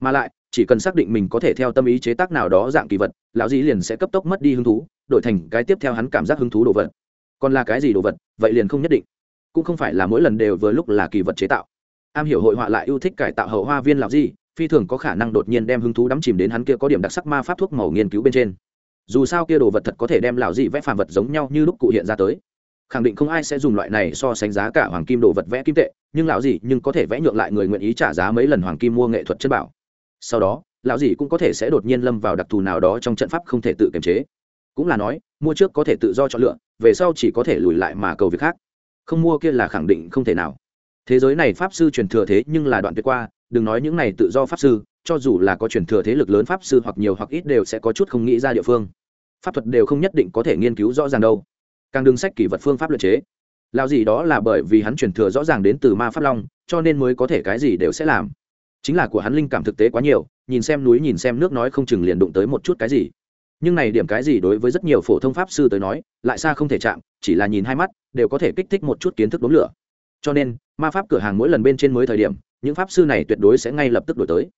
Mà lại, chỉ cần xác định mình có thể theo tâm ý chế tác nào đó dạng kỳ vật, lão dĩ liền sẽ cấp tốc mất đi hứng thú, đổi thành cái tiếp theo hắn cảm giác hứng thú đồ vật. Còn là cái gì đồ vật, vậy liền không nhất định. Cũng không phải là mỗi lần đều vừa lúc là kỳ vật chế tạo. Am hiểu hội họa lại yêu thích cải tạo hậu hoa viên lão gì phi thường có khả năng đột nhiên đem hứng thú đắm chìm đến hắn kia có điểm đặc sắc ma pháp thuốc màu nghiên cứu bên trên. Dù sao kia đồ vật thật có thể đem lão dị vẽ phàm vật giống nhau như lúc cụ hiện ra tới. Khẳng định không ai sẽ dùng loại này so sánh giá cả hoàng kim đồ vật vẽ kim tệ, nhưng lão dị nhưng có thể vẽ nhượng lại người nguyện ý trả giá mấy lần hoàng kim mua nghệ thuật chất bảo. Sau đó, lão dị cũng có thể sẽ đột nhiên lâm vào đặc thù nào đó trong trận pháp không thể tự kiềm chế. Cũng là nói, mua trước có thể tự do chọn lựa, về sau chỉ có thể lùi lại mà cầu việc khác. Không mua kia là khẳng định không thể nào. Thế giới này pháp sư truyền thừa thế nhưng là đoạn tuyệt qua đừng nói những này tự do pháp sư, cho dù là có truyền thừa thế lực lớn pháp sư hoặc nhiều hoặc ít đều sẽ có chút không nghĩ ra địa phương. Pháp thuật đều không nhất định có thể nghiên cứu rõ ràng đâu. Càng đừng sách kỷ vật phương pháp luật chế. Lao gì đó là bởi vì hắn truyền thừa rõ ràng đến từ ma pháp long, cho nên mới có thể cái gì đều sẽ làm. Chính là của hắn linh cảm thực tế quá nhiều, nhìn xem núi nhìn xem nước nói không chừng liền đụng tới một chút cái gì. Nhưng này điểm cái gì đối với rất nhiều phổ thông pháp sư tới nói, lại xa không thể chạm, chỉ là nhìn hai mắt, đều có thể kích thích một chút kiến thức đốn lửa. Cho nên, ma pháp cửa hàng mỗi lần bên trên mới thời điểm những pháp sư này tuyệt đối sẽ ngay lập tức đổi tới.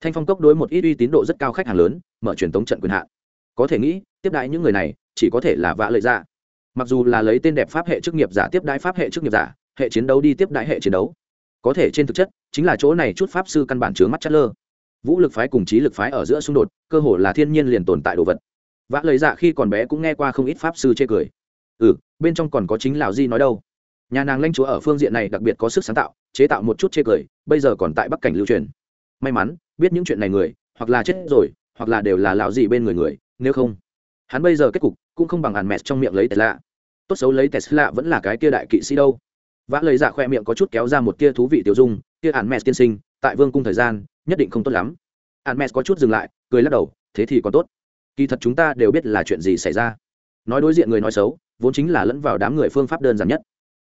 Thanh phong cốc đối một ít uy tín độ rất cao khách hàng lớn, mở truyền tống trận quyền hạn. Có thể nghĩ, tiếp đãi những người này, chỉ có thể là vạ lợi ra mặc dù là lấy tên đẹp pháp hệ chức nghiệp giả tiếp đãi pháp hệ chức nghiệp giả, hệ chiến đấu đi tiếp đãi hệ chiến đấu. Có thể trên thực chất, chính là chỗ này chút pháp sư căn bản chướng mắt chất lơ. Vũ lực phái cùng trí lực phái ở giữa xung đột, cơ hồ là thiên nhiên liền tồn tại đồ vật. Vã lời dạ khi còn bé cũng nghe qua không ít pháp sư chê cười. Ừ bên trong còn có chính lào di nói đâu? Nhà nàng lanh chúa ở phương diện này đặc biệt có sức sáng tạo, chế tạo một chút chê cười, bây giờ còn tại bắc cảnh lưu truyền. May mắn, biết những chuyện này người, hoặc là chết rồi, hoặc là đều là lão gì bên người người, nếu không, hắn bây giờ kết cục cũng không bằng ăn mẹt trong miệng lấy tesla. Tốt xấu lấy tesla vẫn là cái kia đại kỵ sĩ đâu. Vã lời dạ khoe miệng có chút kéo ra một tia thú vị tiêu dung, kia ăn mẹt tiên sinh, tại vương cung thời gian, nhất định không tốt lắm. Ăn mẹt có chút dừng lại, cười lắc đầu, thế thì còn tốt. Kỳ thật chúng ta đều biết là chuyện gì xảy ra. Nói đối diện người nói xấu, vốn chính là lẫn vào đám người phương pháp đơn giản nhất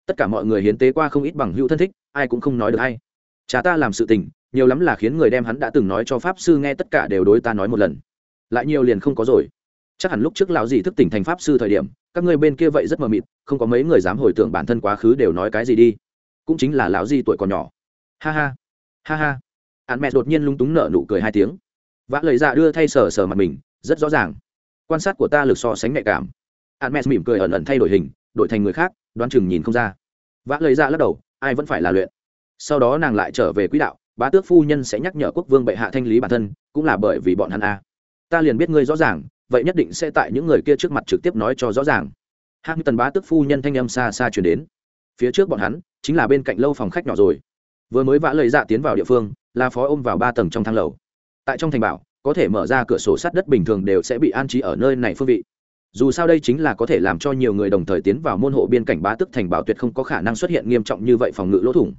tất cả mọi người hiến tế qua không ít bằng hữu thân thích, ai cũng không nói được hay. Cha ta làm sự tình, nhiều lắm là khiến người đem hắn đã từng nói cho pháp sư nghe tất cả đều đối ta nói một lần. Lại nhiều liền không có rồi. Chắc hẳn lúc trước lão gì thức tỉnh thành pháp sư thời điểm, các ngươi bên kia vậy rất mờ mịt, không có mấy người dám hồi tưởng bản thân quá khứ đều nói cái gì đi. Cũng chính là lão gì tuổi còn nhỏ. Ha ha ha ha. Hắn mẹ đột nhiên lúng túng nở nụ cười hai tiếng. Vã lời ra đưa thay sờ sờ mặt mình, rất rõ ràng. Quan sát của ta lực so sánh nhạy cảm. Hắn mẹ mỉm cười ẩn ẩn thay đổi hình, đổi thành người khác đoán chừng nhìn không ra. Vã lời ra dạ lắc đầu, ai vẫn phải là luyện. Sau đó nàng lại trở về quỹ đạo, bá tước phu nhân sẽ nhắc nhở quốc vương bệ hạ thanh lý bản thân, cũng là bởi vì bọn hắn a. Ta liền biết ngươi rõ ràng, vậy nhất định sẽ tại những người kia trước mặt trực tiếp nói cho rõ ràng. Hạng tần bá tước phu nhân thanh âm xa xa chuyển đến. Phía trước bọn hắn, chính là bên cạnh lâu phòng khách nhỏ rồi. Vừa mới vã lời dạ tiến vào địa phương, là phó ôm vào ba tầng trong thang lầu. Tại trong thành bảo, có thể mở ra cửa sổ sắt đất bình thường đều sẽ bị an trí ở nơi này phương vị dù sao đây chính là có thể làm cho nhiều người đồng thời tiến vào môn hộ biên cảnh bá tức thành bảo tuyệt không có khả năng xuất hiện nghiêm trọng như vậy phòng ngự lỗ thủng.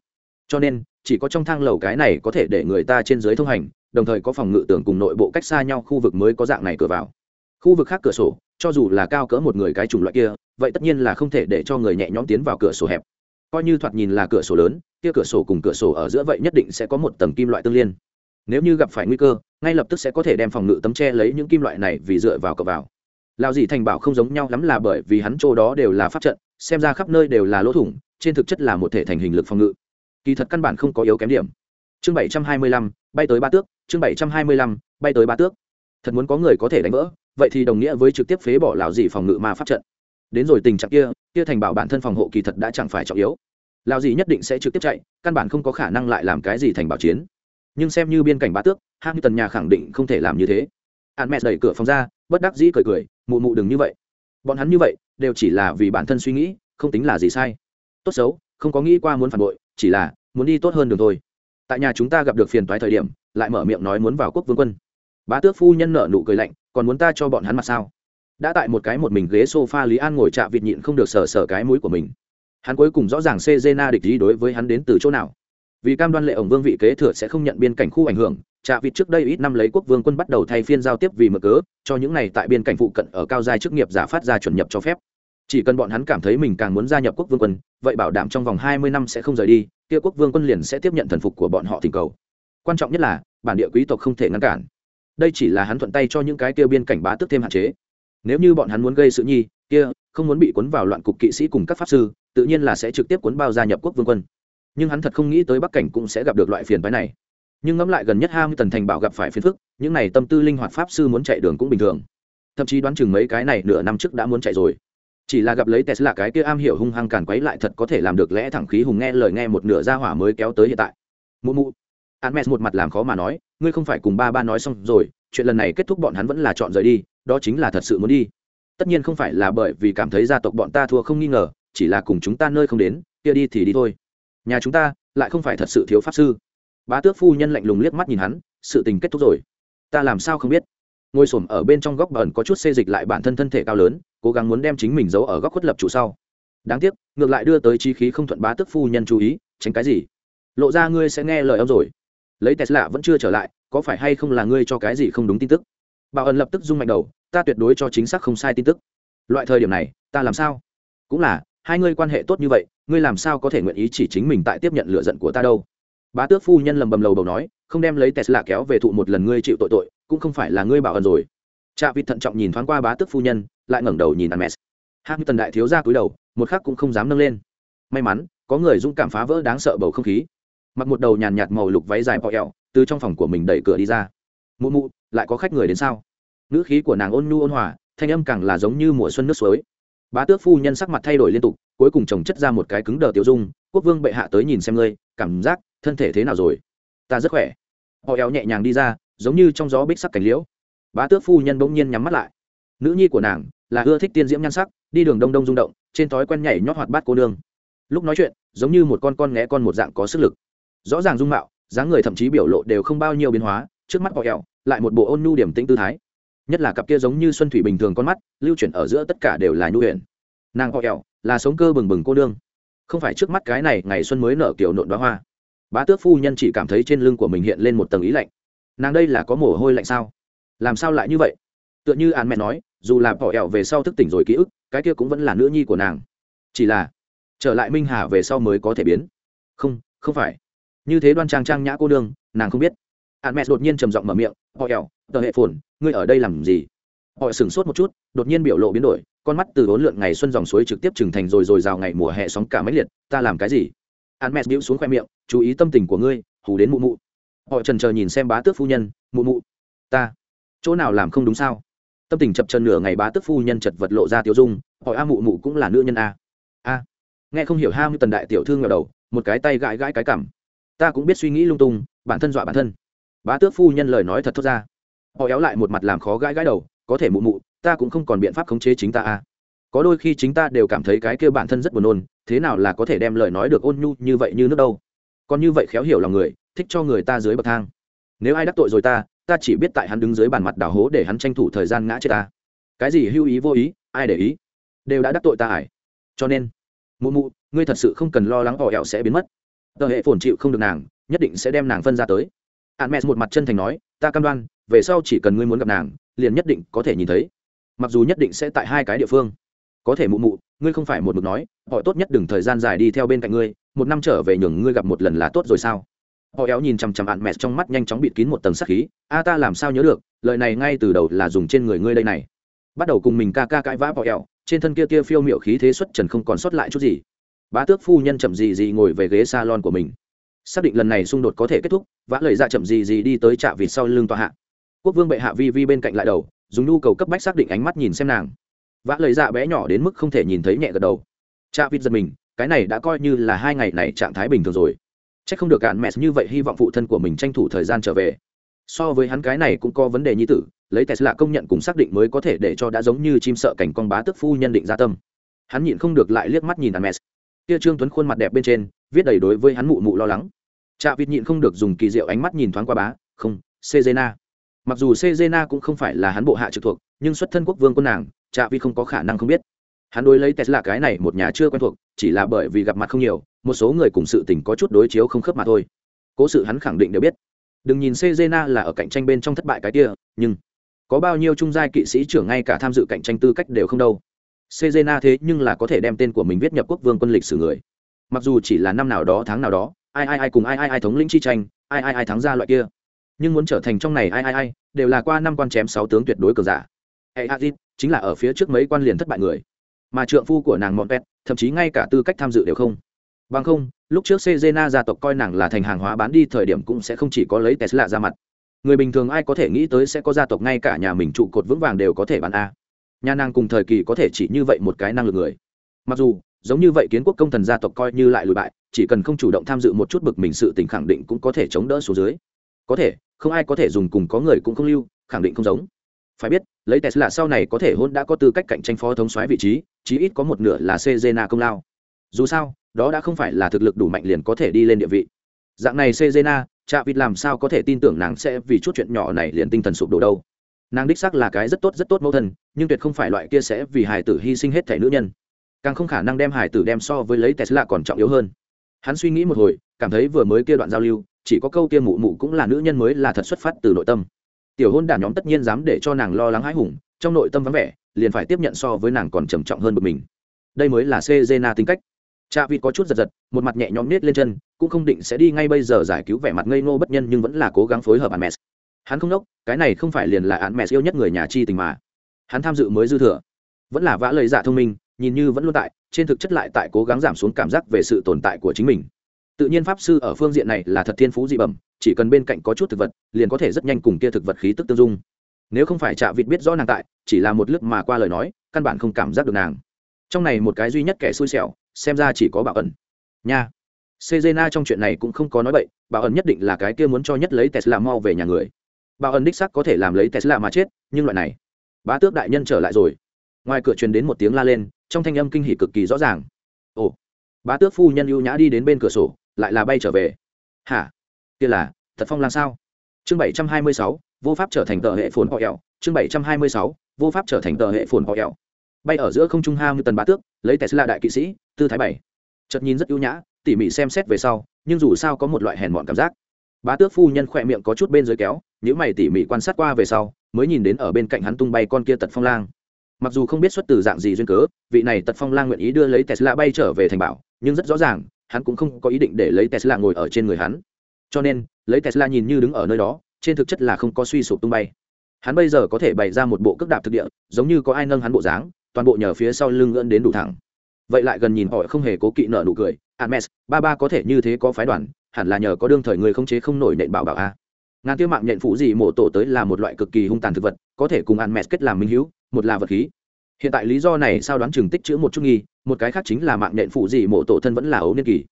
Cho nên, chỉ có trong thang lầu cái này có thể để người ta trên dưới thông hành, đồng thời có phòng ngự tưởng cùng nội bộ cách xa nhau khu vực mới có dạng này cửa vào. Khu vực khác cửa sổ, cho dù là cao cỡ một người cái chủng loại kia, vậy tất nhiên là không thể để cho người nhẹ nhõm tiến vào cửa sổ hẹp. Coi như thoạt nhìn là cửa sổ lớn, kia cửa sổ cùng cửa sổ ở giữa vậy nhất định sẽ có một tầng kim loại tương liên. Nếu như gặp phải nguy cơ, ngay lập tức sẽ có thể đem phòng ngự tấm tre lấy những kim loại này vì dựa vào cờ vào lao dì thành bảo không giống nhau lắm là bởi vì hắn chỗ đó đều là pháp trận, xem ra khắp nơi đều là lỗ thủng, trên thực chất là một thể thành hình lực phòng ngự. Kỳ thật căn bản không có yếu kém điểm. Chương bảy trăm hai mươi lăm, bay tới ba tước, chương bảy trăm hai mươi lăm, bay tới ba tước. Thật muốn có người có thể đánh vỡ, vậy thì đồng nghĩa với trực tiếp phế bỏ lão dì phòng ngự ma pháp trận. Đến rồi tình trạng kia kia thành bảo bản thân phòng hộ kỳ thật đã chẳng phải trọng yếu. Lão dì nhất định sẽ trực tiếp chạy, căn bản không có khả năng lại làm cái gì thành bảo chiến. Nhưng xem như biên cảnh ba tước hạng tần nhà khẳng định không thể làm như thế. Hạn mẹ đẩy cửa phòng ra bất đắc dĩ cười cười, mụ mụ đừng như vậy. Bọn hắn như vậy đều chỉ là vì bản thân suy nghĩ, không tính là gì sai. Tốt xấu, không có nghĩ qua muốn phản bội, chỉ là muốn đi tốt hơn đường thôi. Tại nhà chúng ta gặp được phiền toái thời điểm, lại mở miệng nói muốn vào quốc vương quân. Bá tước phu nhân nợ nụ cười lạnh, còn muốn ta cho bọn hắn mặt sao? Đã tại một cái một mình ghế sofa lý an ngồi chạ vịt nhịn không được sờ sờ cái mũi của mình. Hắn cuối cùng rõ ràng Cezena địch ý đối với hắn đến từ chỗ nào. Vì cam đoan lệ ổng vương vị kế thừa sẽ không nhận biên cảnh khu ảnh hưởng trạ vịt trước đây ít năm lấy quốc vương quân bắt đầu thay phiên giao tiếp vì mở cớ, cho những này tại biên cảnh phụ cận ở cao giai chức nghiệp giả phát ra chuẩn nhập cho phép. Chỉ cần bọn hắn cảm thấy mình càng muốn gia nhập quốc vương quân, vậy bảo đảm trong vòng hai mươi năm sẽ không rời đi, kia quốc vương quân liền sẽ tiếp nhận thần phục của bọn họ thỉnh cầu. Quan trọng nhất là, bản địa quý tộc không thể ngăn cản. Đây chỉ là hắn thuận tay cho những cái kia biên cảnh bá tức thêm hạn chế. Nếu như bọn hắn muốn gây sự nhi, kia, không muốn bị cuốn vào loạn cục kỵ sĩ cùng các pháp sư, tự nhiên là sẽ trực tiếp cuốn bao gia nhập quốc vương quân. Nhưng hắn thật không nghĩ tới bắc cảnh cũng sẽ gặp được loại phiền phái này nhưng ngẫm lại gần nhất ham tần thành bảo gặp phải phiền phức những này tâm tư linh hoạt pháp sư muốn chạy đường cũng bình thường thậm chí đoán chừng mấy cái này nửa năm trước đã muốn chạy rồi chỉ là gặp lấy tesla cái kia am hiểu hung hăng càn quấy lại thật có thể làm được lẽ thẳng khí hùng nghe lời nghe một nửa ra hỏa mới kéo tới hiện tại mụ mụ mẹ một mặt làm khó mà nói, ngươi không phải cùng ba ba nói xong rồi, chuyện lần này kết thúc bọn hắn vẫn là chọn rời đi, đó chính là thật sự muốn đi. Tất nhiên không phải là bởi vì cảm thấy gia tộc bọn ta thua không nghi ngờ, chỉ là cùng chúng ta nơi không đến, kia đi thì đi thôi. Nhà chúng ta lại không phải thật sự thiếu pháp sư. Bá tước phu nhân lạnh lùng liếc mắt nhìn hắn, sự tình kết thúc rồi. Ta làm sao không biết? Ngồi xổm ở bên trong góc bẩn có chút xê dịch lại bản thân thân thể cao lớn, cố gắng muốn đem chính mình giấu ở góc khuất lập trụ sau. Đáng tiếc, ngược lại đưa tới chi khí không thuận bá tước phu nhân chú ý, tránh cái gì? Lộ ra ngươi sẽ nghe lời ông rồi lấy tesla vẫn chưa trở lại có phải hay không là ngươi cho cái gì không đúng tin tức bảo ẩn lập tức rung mạnh đầu ta tuyệt đối cho chính xác không sai tin tức loại thời điểm này ta làm sao cũng là hai ngươi quan hệ tốt như vậy ngươi làm sao có thể nguyện ý chỉ chính mình tại tiếp nhận lựa giận của ta đâu bá tước phu nhân lầm bầm lầu đầu nói không đem lấy tesla kéo về thụ một lần ngươi chịu tội tội cũng không phải là ngươi bảo ẩn rồi. Cha vịt thận trọng nhìn thoáng qua bá tước phu nhân lại ngẩng đầu nhìn Hermes. Hamilton đại thiếu ra cúi đầu, một khắc cũng không dám nâng lên. May mắn, có người dũng cảm phá vỡ đáng sợ bầu không khí. Mặc một đầu nhàn nhạt màu lục váy dài bọ ẹo từ trong phòng của mình đẩy cửa đi ra. Mụ mụ lại có khách người đến sao? Nữ khí của nàng ôn nhu ôn hòa thanh âm càng là giống như mùa xuân nước suối. Bá tước phu nhân sắc mặt thay đổi liên tục cuối cùng chồng chất ra một cái cứng đờ tiêu dung quốc vương bệ hạ tới nhìn xem ngươi cảm giác thân thể thế nào rồi? Ta rất khỏe. Họ éo nhẹ nhàng đi ra, giống như trong gió bích sắc cảnh liễu. Bá tước phu nhân bỗng nhiên nhắm mắt lại. Nữ nhi của nàng là ưa thích tiên diễm nhan sắc, đi đường đông đông rung động, trên thói quen nhảy nhót hoạt bát cô nương. Lúc nói chuyện, giống như một con con nghé con một dạng có sức lực. Rõ ràng dung mạo, dáng người thậm chí biểu lộ đều không bao nhiêu biến hóa, trước mắt họ éo lại một bộ ôn nhu điểm tĩnh tư thái. Nhất là cặp kia giống như xuân thủy bình thường con mắt, lưu chuyển ở giữa tất cả đều là nhu huyền. Nàng họ éo là sống cơ bừng bừng cô nương. Không phải trước mắt cái này ngày xuân mới nở kiểu nộn đoá hoa bá tước phu nhân chỉ cảm thấy trên lưng của mình hiện lên một tầng ý lạnh. Nàng đây là có mồ hôi lạnh sao? Làm sao lại như vậy? Tựa như an mẹ nói, dù là bỏ ẻo về sau thức tỉnh rồi ký ức, cái kia cũng vẫn là nữ nhi của nàng. Chỉ là, trở lại minh hà về sau mới có thể biến. Không không phải. Như thế đoan trang trang nhã cô đương nàng không biết. An mẹ đột nhiên trầm giọng mở miệng họ ẻo, tờ hệ phồn, ngươi ở đây làm gì? Họ sửng sốt một chút, đột nhiên biểu lộ biến đổi, con mắt từ bốn lượn ngày xuân dòng suối trực tiếp trừng thành rồi rồi rào ngày mùa hè sóng cả máy liệt, ta làm cái gì? Hạn mẹ bĩu xuống khoe miệng, chú ý tâm tình của ngươi, hù đến mụ mụ. Họ trần chờ nhìn xem bá tước phu nhân, mụ mụ, ta, chỗ nào làm không đúng sao? Tâm tình chập chân nửa ngày bá tước phu nhân chật vật lộ ra tiêu dung hỏi a mụ mụ cũng là nữ nhân a. A. Nghe không hiểu ham như tần đại tiểu thương ngờ đầu, một cái tay gãi gãi cái cảm ta cũng biết suy nghĩ lung tung, bản thân dọa bản thân. Bá tước phu nhân lời nói thật thốt ra. Họ éo lại một mặt làm khó gãi gãi đầu, có thể mụ mụ, ta cũng không còn biện pháp khống chế chính ta à có đôi khi chính ta đều cảm thấy cái kia bản thân rất buồn nôn, thế nào là có thể đem lời nói được ôn nhu như vậy như nước đâu? Còn như vậy khéo hiểu lòng người, thích cho người ta dưới bậc thang. Nếu ai đắc tội rồi ta ta chỉ biết tại hắn đứng dưới bàn mặt đào hố để hắn tranh thủ thời gian ngã chết ta. Cái gì hưu ý vô ý, ai để ý? Đều đã đắc tội ta ải. Cho nên, mụ mụ, ngươi thật sự không cần lo lắng họ ẹo sẽ biến mất. Tờ hệ phồn chịu không được nàng, nhất định sẽ đem nàng phân ra tới. Hạn mẹ một mặt chân thành nói, ta cam đoan, về sau chỉ cần ngươi muốn gặp nàng, liền nhất định có thể nhìn thấy. Mặc dù nhất định sẽ tại hai cái địa phương có thể mụ mụ, ngươi không phải một mực nói, họ tốt nhất đừng thời gian dài đi theo bên cạnh ngươi, một năm trở về nhường ngươi gặp một lần là tốt rồi sao? Họ éo nhìn chằm chằm ạn mẹt trong mắt nhanh chóng bịt kín một tầng sắc khí, a ta làm sao nhớ được, lời này ngay từ đầu là dùng trên người ngươi đây này. Bắt đầu cùng mình ca ca cãi vã họ éo, trên thân kia kia phiêu miệu khí thế xuất trần không còn sót lại chút gì. Bá tước phu nhân chậm gì gì ngồi về ghế salon của mình. Xác định lần này xung đột có thể kết thúc, vã lời ra chậm gì gì đi tới trạ vịt sau lưng tòa hạ. Quốc vương bệ hạ vi vi bên cạnh lại đầu, dùng nhu cầu cấp bách xác định ánh mắt nhìn xem nàng vã lời dạ bé nhỏ đến mức không thể nhìn thấy nhẹ gật đầu cha vịt giật mình cái này đã coi như là hai ngày này trạng thái bình thường rồi c h ắ c không được cạn mẹ như vậy hy vọng phụ thân của mình tranh thủ thời gian trở về so với hắn cái này cũng có vấn đề như tử lấy tesla công nhận cùng xác định mới có thể để cho đã giống như chim sợ cảnh con bá tức phu nhân định gia tâm hắn nhịn không được lại liếc mắt nhìn Hermes. Kia Trương Tuấn khuôn mặt đẹp bên trên, viết đầy đối với hắn mụ mụ lo lắng. cha Vịt nhịn không được dùng kỳ diệu ánh mắt nhìn thoáng qua bá, không, Cezena. Mặc dù Cezena cũng không phải là hắn bộ hạ trực thuộc, nhưng xuất thân quốc vương quân nàng, Trạ vi không có khả năng không biết. Hắn đối lấy Tesla cái này một nhà chưa quen thuộc, chỉ là bởi vì gặp mặt không nhiều, một số người cùng sự tình có chút đối chiếu không khớp mà thôi. Cố sự hắn khẳng định đều biết. Đừng nhìn Cezena là ở cạnh tranh bên trong thất bại cái kia, nhưng có bao nhiêu trung giai kỵ sĩ trưởng ngay cả tham dự cạnh tranh tư cách đều không đâu Cezena thế nhưng là có thể đem tên của mình viết nhập quốc vương quân lịch sử người mặc dù chỉ là năm nào đó tháng nào đó ai ai ai cùng ai ai ai thống lĩnh chi tranh ai ai ai thắng ra loại kia nhưng muốn trở thành trong này ai ai ai đều là qua năm quan chém sáu tướng tuyệt đối cờ giả hệ adit chính là ở phía trước mấy quan liền thất bại người. Mà trượng phu của nàng mọn pet thậm chí ngay cả tư cách tham dự đều không. Bằng không, lúc trước sejena gia tộc coi nàng là thành hàng hóa bán đi thời điểm cũng sẽ không chỉ có lấy tesla ra mặt. Người bình thường ai có thể nghĩ tới sẽ có gia tộc ngay cả nhà mình trụ cột vững vàng đều có thể bán a. Nhà nàng cùng thời kỳ có thể chỉ như vậy một cái năng lực người. Mặc dù, giống như vậy kiến quốc công thần gia tộc coi như lại lùi bại, chỉ cần không chủ động tham dự một chút bực mình sự tình khẳng định cũng có thể chống đỡ số dưới. Có thể, không ai có thể dùng cùng có người cũng không lưu, khẳng định không giống phải biết, lấy tesla sau này có thể hôn đã có tư cách cạnh tranh phó thống soái vị trí, chí ít có một nửa là cezena công lao. Dù sao, đó đã không phải là thực lực đủ mạnh liền có thể đi lên địa vị. Dạng này cezena chạ vịt làm sao có thể tin tưởng nàng sẽ vì chút chuyện nhỏ này liền tinh thần sụp đổ đâu? Nàng đích xác là cái rất tốt rất tốt mẫu thân, nhưng tuyệt không phải loại kia sẽ vì hải tử hy sinh hết thể nữ nhân. Càng không khả năng đem hải tử đem so với lấy tesla còn trọng yếu hơn. Hắn suy nghĩ một hồi, cảm thấy vừa mới kia đoạn giao lưu, chỉ có câu kia mụ mụ cũng là nữ nhân mới là thật xuất phát từ nội tâm tiểu hôn đản nhóm tất nhiên dám để cho nàng lo lắng hãi hùng, trong nội tâm vắng vẻ, liền phải tiếp nhận so với nàng còn trầm trọng hơn một mình. Đây mới là cezena tính cách. Cha vịt có chút giật giật, một mặt nhẹ nhõm nết lên chân, cũng không định sẽ đi ngay bây giờ giải cứu vẻ mặt ngây ngô bất nhân nhưng vẫn là cố gắng phối hợp hắn mẹ hắn không đốc, cái này không phải liền là án mẹ yêu nhất người nhà chi tình mà. Hắn tham dự mới dư thừa. Vẫn là vã lời giả thông minh, nhìn như vẫn luôn tại, trên thực chất lại tại cố gắng giảm xuống cảm giác về sự tồn tại của chính mình. Tự nhiên pháp sư ở phương diện này là thật thiên phú dị bẩm chỉ cần bên cạnh có chút thực vật liền có thể rất nhanh cùng kia thực vật khí tức tương dung. Nếu không phải chạ vịt biết rõ nàng tại chỉ là một lướt mà qua lời nói căn bản không cảm giác được nàng. Trong này một cái duy nhất kẻ xui xẻo xem ra chỉ có bảo ẩn. Nha. Cezena trong chuyện này cũng không có nói bậy, bảo ẩn nhất định là cái kia muốn cho nhất lấy Tesla mau về nhà người. Bảo ẩn đích sắc có thể làm lấy tesla mà chết nhưng loại này bá tước đại nhân trở lại rồi. Ngoài cửa truyền đến một tiếng la lên trong thanh âm kinh hỉ cực kỳ rõ ràng. Ồ bá tước phu nhân ưu nhã đi đến bên cửa sổ lại là bay trở về. Hả? Kia là, thật phong lan sao? Chương bảy trăm hai mươi sáu, vô pháp trở thành tờ hệ phồn họ ẹo chương bảy trăm hai mươi sáu, vô pháp trở thành tờ hệ phồn họ ẹo bay ở giữa không trung hao như tần bá tước, lấy tesla đại kỵ sĩ, tư thái bảy. Chợt nhìn rất ưu nhã, tỉ mỉ xem xét về sau, nhưng dù sao có một loại hèn mọn cảm giác. Bá tước phu nhân khỏe miệng có chút bên dưới kéo nếu mày tỉ mỉ quan sát qua về sau, mới nhìn đến ở bên cạnh hắn tung bay con kia tật phong lang. Mặc dù không biết xuất từ dạng gì duyên cớ, vị này tật phong lang nguyện ý đưa lấy tesla bay trở về thành bảo, nhưng rất rõ ràng, hắn cũng không có ý định để lấy tesla ngồi ở trên người hắn cho nên, lấy tesla nhìn như đứng ở nơi đó, trên thực chất là không có suy sụp tung bay. Hắn bây giờ có thể bày ra một bộ cước đạp thực địa, giống như có ai nâng hắn bộ dáng, toàn bộ nhờ phía sau lưng ngưỡng đến đủ thẳng. Vậy lại gần nhìn họ không hề cố kỵ nợ nụ cười admes ba ba có thể như thế có phái đoàn, hẳn là nhờ có đương thời người không chế không nổi nện bảo bảo a. Ngàn tiêu mạng nhện phụ gì mổ tổ tới là một loại cực kỳ hung tàn thực vật, có thể cùng admes kết làm minh hữu, một là vật khí. Hiện tại lý do này sao đoán chừng tích chữ một chút nghi, một cái khác chính là mạng nhện phụ gì mổ tổ thân vẫn là ấu niên kỳ.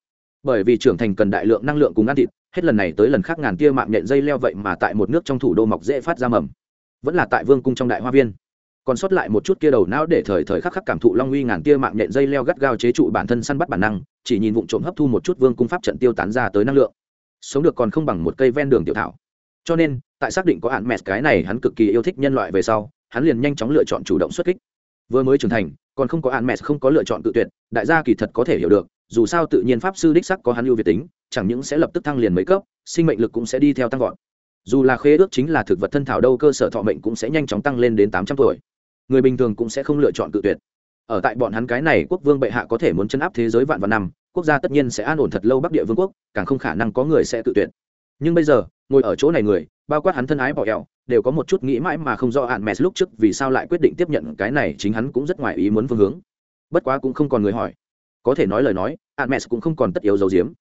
Bởi vì trưởng thành cần đại lượng năng lượng cùng ăn thịt hết lần này tới lần khác ngàn tia mạng nhện dây leo vậy mà tại một nước trong thủ đô mọc dễ phát ra mầm. Vẫn là tại vương cung trong đại hoa viên. Còn sót lại một chút kia đầu não để thời thời khắc khắc cảm thụ long uy ngàn tia mạng nhện dây leo gắt gao chế trụ bản thân săn bắt bản năng, chỉ nhìn vụng trộm hấp thu một chút vương cung pháp trận tiêu tán ra tới năng lượng. Sống được còn không bằng một cây ven đường tiểu thảo. Cho nên, tại xác định có hạn mẹt cái này hắn cực kỳ yêu thích nhân loại về sau, hắn liền nhanh chóng lựa chọn chủ động xuất kích. Vừa mới trưởng thành, còn không có hạn mẹt không có lựa chọn tự tuyệt, đại gia kỳ thật có thể hiểu được, dù sao tự nhiên pháp sư đích sắc có hắn ưu việt tính chẳng những sẽ lập tức thăng liền mấy cấp, sinh mệnh lực cũng sẽ đi theo tăng vọt. Dù là khế ước chính là thực vật thân thảo đâu, cơ sở thọ mệnh cũng sẽ nhanh chóng tăng lên đến tám trăm tuổi. Người bình thường cũng sẽ không lựa chọn tự tuyệt. Ở tại bọn hắn cái này quốc vương bệ hạ có thể muốn chấn áp thế giới vạn vạn năm, quốc gia tất nhiên sẽ an ổn thật lâu bắc địa vương quốc, càng không khả năng có người sẽ tự tuyệt. Nhưng bây giờ, ngồi ở chỗ này người, bao quát hắn thân ái bỏ ẹo đều có một chút nghĩ mãi mà không do hạn mẹ lúc trước vì sao lại quyết định tiếp nhận cái này, chính hắn cũng rất ngoài ý muốn phương hướng. Bất quá cũng không còn người hỏi. Có thể nói lời nói, hạn mẹ cũng không còn tất yếu dấu diếm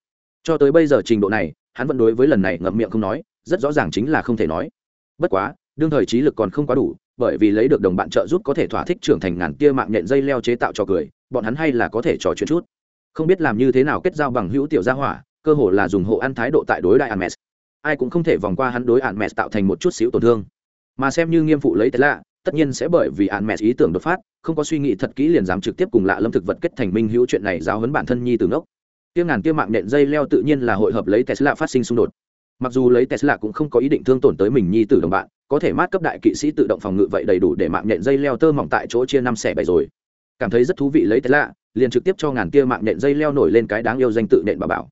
cho tới bây giờ trình độ này hắn vẫn đối với lần này ngậm miệng không nói rất rõ ràng chính là không thể nói bất quá đương thời trí lực còn không quá đủ bởi vì lấy được đồng bạn trợ giúp có thể thỏa thích trưởng thành ngàn tia mạng nhện dây leo chế tạo cho cười bọn hắn hay là có thể trò chuyện chút không biết làm như thế nào kết giao bằng hữu tiểu gia hỏa cơ hồ là dùng hộ ăn thái độ tại đối đại Hermes. Ai cũng không thể vòng qua hắn đối Hermes tạo thành một chút xíu tổn thương. Mà xem như nghiêm phụ lấy thế lạ, tất nhiên sẽ bởi vì Hermes ý tưởng đột phát, không có suy nghĩ thật kỹ liền dám trực tiếp cùng lạ lâm thực vật kết thành minh hữu chuyện này giáo huấn bản thân nhi từ ngốc Tiêm ngàn tiêm mạng nện dây leo tự nhiên là hội hợp lấy tesla phát sinh xung đột. Mặc dù lấy tesla cũng không có ý định thương tổn tới mình nhi tử đồng bạn, có thể mát cấp đại kỵ sĩ tự động phòng ngự vậy đầy đủ để mạng nện dây leo tơ mỏng tại chỗ chia năm xẻ bảy rồi. Cảm thấy rất thú vị lấy tesla, liền trực tiếp cho ngàn tiêm mạng nện dây leo nổi lên cái đáng yêu danh tự nện bà bảo.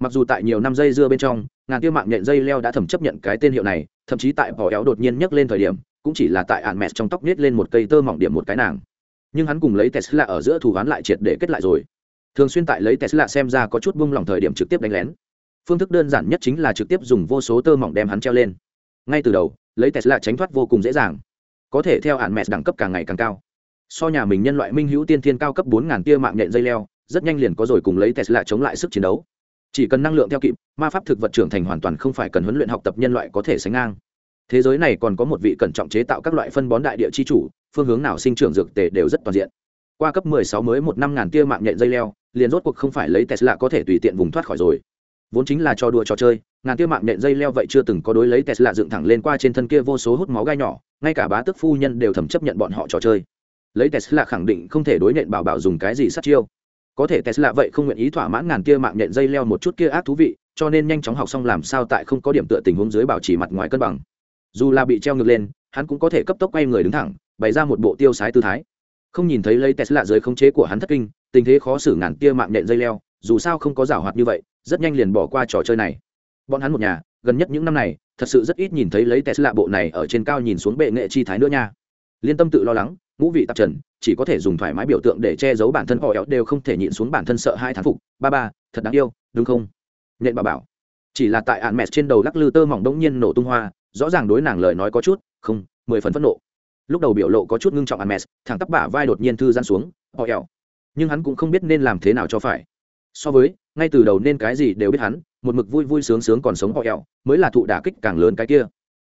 Mặc dù tại nhiều năm dây dưa bên trong, ngàn tiêm mạng nện dây leo đã thẩm chấp nhận cái tên hiệu này, thậm chí tại vỏ éo đột nhiên nhấc lên thời điểm, cũng chỉ là tại ạn mẹt trong tóc nhét lên một cây tơ mỏng điểm một cái nàng. Nhưng hắn cùng lấy tesla ở giữa thù ván lại triệt để kết lại rồi thường xuyên tại lấy tesla xem ra có chút bung lỏng thời điểm trực tiếp đánh lén. Phương thức đơn giản nhất chính là trực tiếp dùng vô số tơ mỏng đem hắn treo lên. Ngay từ đầu, lấy tesla tránh thoát vô cùng dễ dàng. Có thể theo hạn mẹ đẳng cấp càng ngày càng cao. So nhà mình nhân loại minh hữu tiên thiên cao cấp bốn ngàn tia mạng nhện dây leo, rất nhanh liền có rồi cùng lấy tesla chống lại sức chiến đấu. Chỉ cần năng lượng theo kịp, ma pháp thực vật trưởng thành hoàn toàn không phải cần huấn luyện học tập nhân loại có thể sánh ngang. Thế giới này còn có một vị cẩn trọng chế tạo các loại phân bón đại địa chi chủ, phương hướng nào sinh trưởng dược tề đều rất toàn diện. Qua cấp 16 mới một năm ngàn tia mạng nhện dây leo liền rốt cuộc không phải lấy tesla có thể tùy tiện vùng thoát khỏi rồi. Vốn chính là trò đùa trò chơi, ngàn tia mạng nện dây leo vậy chưa từng có đối lấy tesla dựng thẳng lên qua trên thân kia vô số hút máu gai nhỏ, ngay cả bá tước phu nhân đều thầm chấp nhận bọn họ trò chơi. Lấy tesla khẳng định không thể đối nện bảo bảo dùng cái gì sát chiêu. Có thể tesla vậy không nguyện ý thỏa mãn ngàn tia mạng nện dây leo một chút kia ác thú vị, cho nên nhanh chóng học xong làm sao tại không có điểm tựa tình huống dưới bảo trì mặt ngoài cân bằng. Dù là bị treo ngược lên, hắn cũng có thể cấp tốc quay người đứng thẳng, bày ra một bộ tiêu sái tư thái. Không nhìn thấy lấy tesla dưới khống chế của hắn thất kinh tình thế khó xử ngàn tia mạng nhện dây leo, dù sao không có giảo hoạt như vậy, rất nhanh liền bỏ qua trò chơi này. Bọn hắn một nhà, gần nhất những năm này, thật sự rất ít nhìn thấy lấy tesla bộ này ở trên cao nhìn xuống bệ nghệ chi thái nữa nha. Liên tâm tự lo lắng, ngũ vị tạp trần, chỉ có thể dùng thoải mái biểu tượng để che giấu bản thân họ éo đều không thể nhịn xuống bản thân sợ hai thán phục. Ba ba, thật đáng yêu, đúng không? Nhện bà bảo. Chỉ là tại ạn mẹt trên đầu lắc lư tơ mỏng đông nhiên nổ tung hoa, rõ ràng đối nàng lời nói có chút, không, mười phần phẫn nộ. Lúc đầu biểu lộ có chút ngưng trọng ạn mẹt, thẳng tắp bả vai đột nhiên thư gian xuống, họ éo nhưng hắn cũng không biết nên làm thế nào cho phải. So với, ngay từ đầu nên cái gì đều biết hắn, một mực vui vui sướng sướng còn sống họ ẹo mới là thụ đả kích càng lớn cái kia.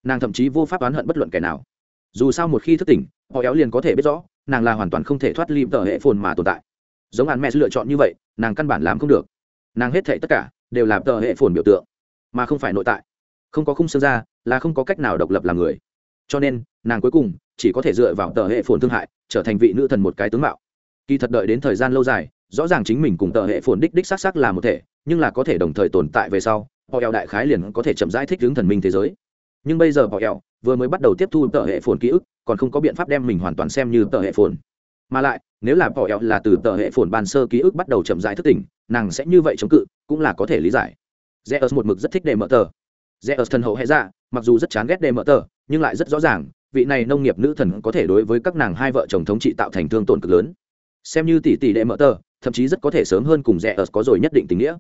Nàng thậm chí vô pháp oán hận bất luận kẻ nào. Dù sao một khi thức tỉnh, họ éo liền có thể biết rõ, nàng là hoàn toàn không thể thoát lim tờ hệ phồn mà tồn tại. Giống hắn mẹ lựa chọn như vậy, nàng căn bản làm không được. Nàng hết thệ tất cả, đều là tờ hệ phồn biểu tượng, mà không phải nội tại. Không có khung xương ra, là không có cách nào độc lập làm người. Cho nên, nàng cuối cùng chỉ có thể dựa vào tờ hệ phồn thương hại, trở thành vị nữ thần một cái tướng mạo kỳ thật đợi đến thời gian lâu dài, rõ ràng chính mình cùng tờ hệ phồn đích đích xác xác là một thể, nhưng là có thể đồng thời tồn tại về sau, họ eo đại khái liền có thể chậm rãi thích hướng thần minh thế giới. Nhưng bây giờ họ eo vừa mới bắt đầu tiếp thu tờ hệ phồn ký ức, còn không có biện pháp đem mình hoàn toàn xem như tờ hệ phồn. Mà lại, nếu là họ eo là từ tờ hệ phồn ban sơ ký ức bắt đầu chậm rãi thức tỉnh, nàng sẽ như vậy chống cự, cũng là có thể lý giải. Zeus một mực rất thích đề mở tờ. Zeus thần hậu hệ ra dạ, mặc dù rất chán ghét đề mở tờ, nhưng lại rất rõ ràng, vị này nông nghiệp nữ thần có thể đối với các nàng hai vợ chồng thống trị tạo thành thương tổn cực lớn xem như tỷ tỷ đệ mở tờ, thậm chí rất có thể sớm hơn cùng rẻ ở có rồi nhất định tình nghĩa.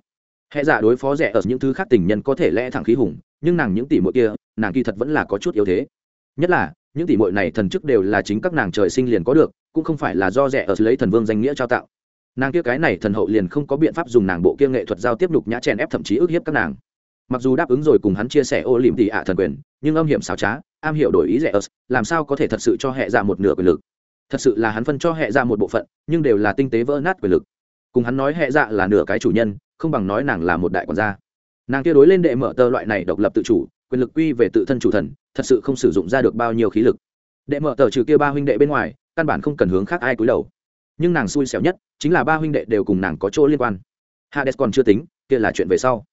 Hệ giả dạ đối phó rẻ ở những thứ khác tình nhân có thể lẽ thẳng khí hùng, nhưng nàng những tỷ muội kia, nàng kỳ thật vẫn là có chút yếu thế. Nhất là, những tỷ muội này thần chức đều là chính các nàng trời sinh liền có được, cũng không phải là do rẻ ở lấy thần vương danh nghĩa trao tạo nàng kia cái này thần hậu liền không có biện pháp dùng nàng bộ kia nghệ thuật giao tiếp đục nhã chèn ép thậm chí ức hiếp các nàng. Mặc dù đáp ứng rồi cùng hắn chia sẻ ô liềm tỷ ạ thần quyền, nhưng âm hiểm xảo trá, am hiểu đổi ý rẻ ớt làm sao có thể thật sự cho hệ giả dạ một nửa quyền lực thật sự là hắn phân cho hệ dạ một bộ phận, nhưng đều là tinh tế vỡ nát quyền lực. Cùng hắn nói hệ dạ là nửa cái chủ nhân, không bằng nói nàng là một đại quản gia. Nàng kia đối lên đệ mở tơ loại này độc lập tự chủ, quyền lực quy về tự thân chủ thần, thật sự không sử dụng ra được bao nhiêu khí lực. Đệ mở tờ trừ kia ba huynh đệ bên ngoài, căn bản không cần hướng khác ai cúi đầu. Nhưng nàng xui xẻo nhất, chính là ba huynh đệ đều cùng nàng có chỗ liên quan. Hades còn chưa tính, kia là chuyện về sau.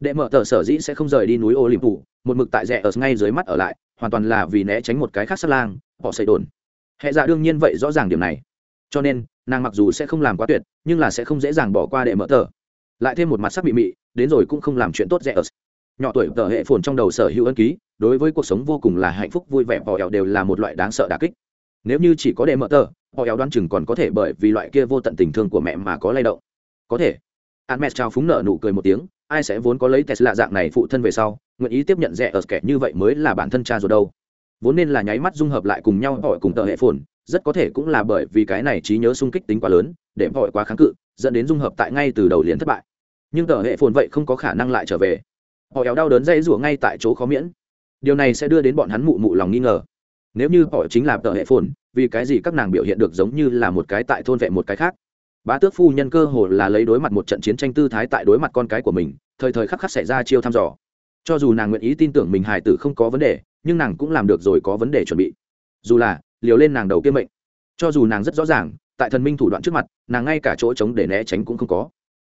Đệ mở tờ sở dĩ sẽ không rời đi núi olympu một mực tại rẽ ở ngay dưới mắt ở lại, hoàn toàn là vì né tránh một cái khác sát lang, họ xây đồn hệ dạ đương nhiên vậy rõ ràng điểm này. Cho nên, nàng mặc dù sẽ không làm quá tuyệt, nhưng là sẽ không dễ dàng bỏ qua đệ mở tờ. Lại thêm một mặt sắc bị mị, đến rồi cũng không làm chuyện tốt rẻ ở. Nhỏ tuổi tờ hệ phồn trong đầu sở hữu ân ký, đối với cuộc sống vô cùng là hạnh phúc, vui vẻ họ ẻo đều là một loại đáng sợ đà kích. Nếu như chỉ có đệ mở tờ họ ẻo đoán chừng còn có thể bởi vì loại kia vô tận tình thương của mẹ mà có lay động. Có thể. An mẹ trao phúng nợ nụ cười một tiếng, ai sẽ vốn có lấy tesla dạng này phụ thân về sau, nguyện ý tiếp nhận rẻ ở kẻ như vậy mới là bản thân cha rồi đâu vốn nên là nháy mắt dung hợp lại cùng nhau hỏi cùng tờ hệ phồn, rất có thể cũng là bởi vì cái này trí nhớ sung kích tính quá lớn, để hỏi quá kháng cự, dẫn đến dung hợp tại ngay từ đầu liền thất bại. Nhưng tờ hệ phồn vậy không có khả năng lại trở về. Họ éo đau đớn dây rủa ngay tại chỗ khó miễn. Điều này sẽ đưa đến bọn hắn mụ mụ lòng nghi ngờ. Nếu như họ chính là tờ hệ phồn, vì cái gì các nàng biểu hiện được giống như là một cái tại thôn vệ một cái khác? Bá tước phu nhân cơ hồ là lấy đối mặt một trận chiến tranh tư thái tại đối mặt con cái của mình, thời thời khắc khắc xảy ra chiêu thăm dò. Cho dù nàng nguyện ý tin tưởng mình hài tử không có vấn đề nhưng nàng cũng làm được rồi có vấn đề chuẩn bị. Dù là, liều lên nàng đầu kiêm mệnh. Cho dù nàng rất rõ ràng, tại thần minh thủ đoạn trước mặt, nàng ngay cả chỗ trống để né tránh cũng không có.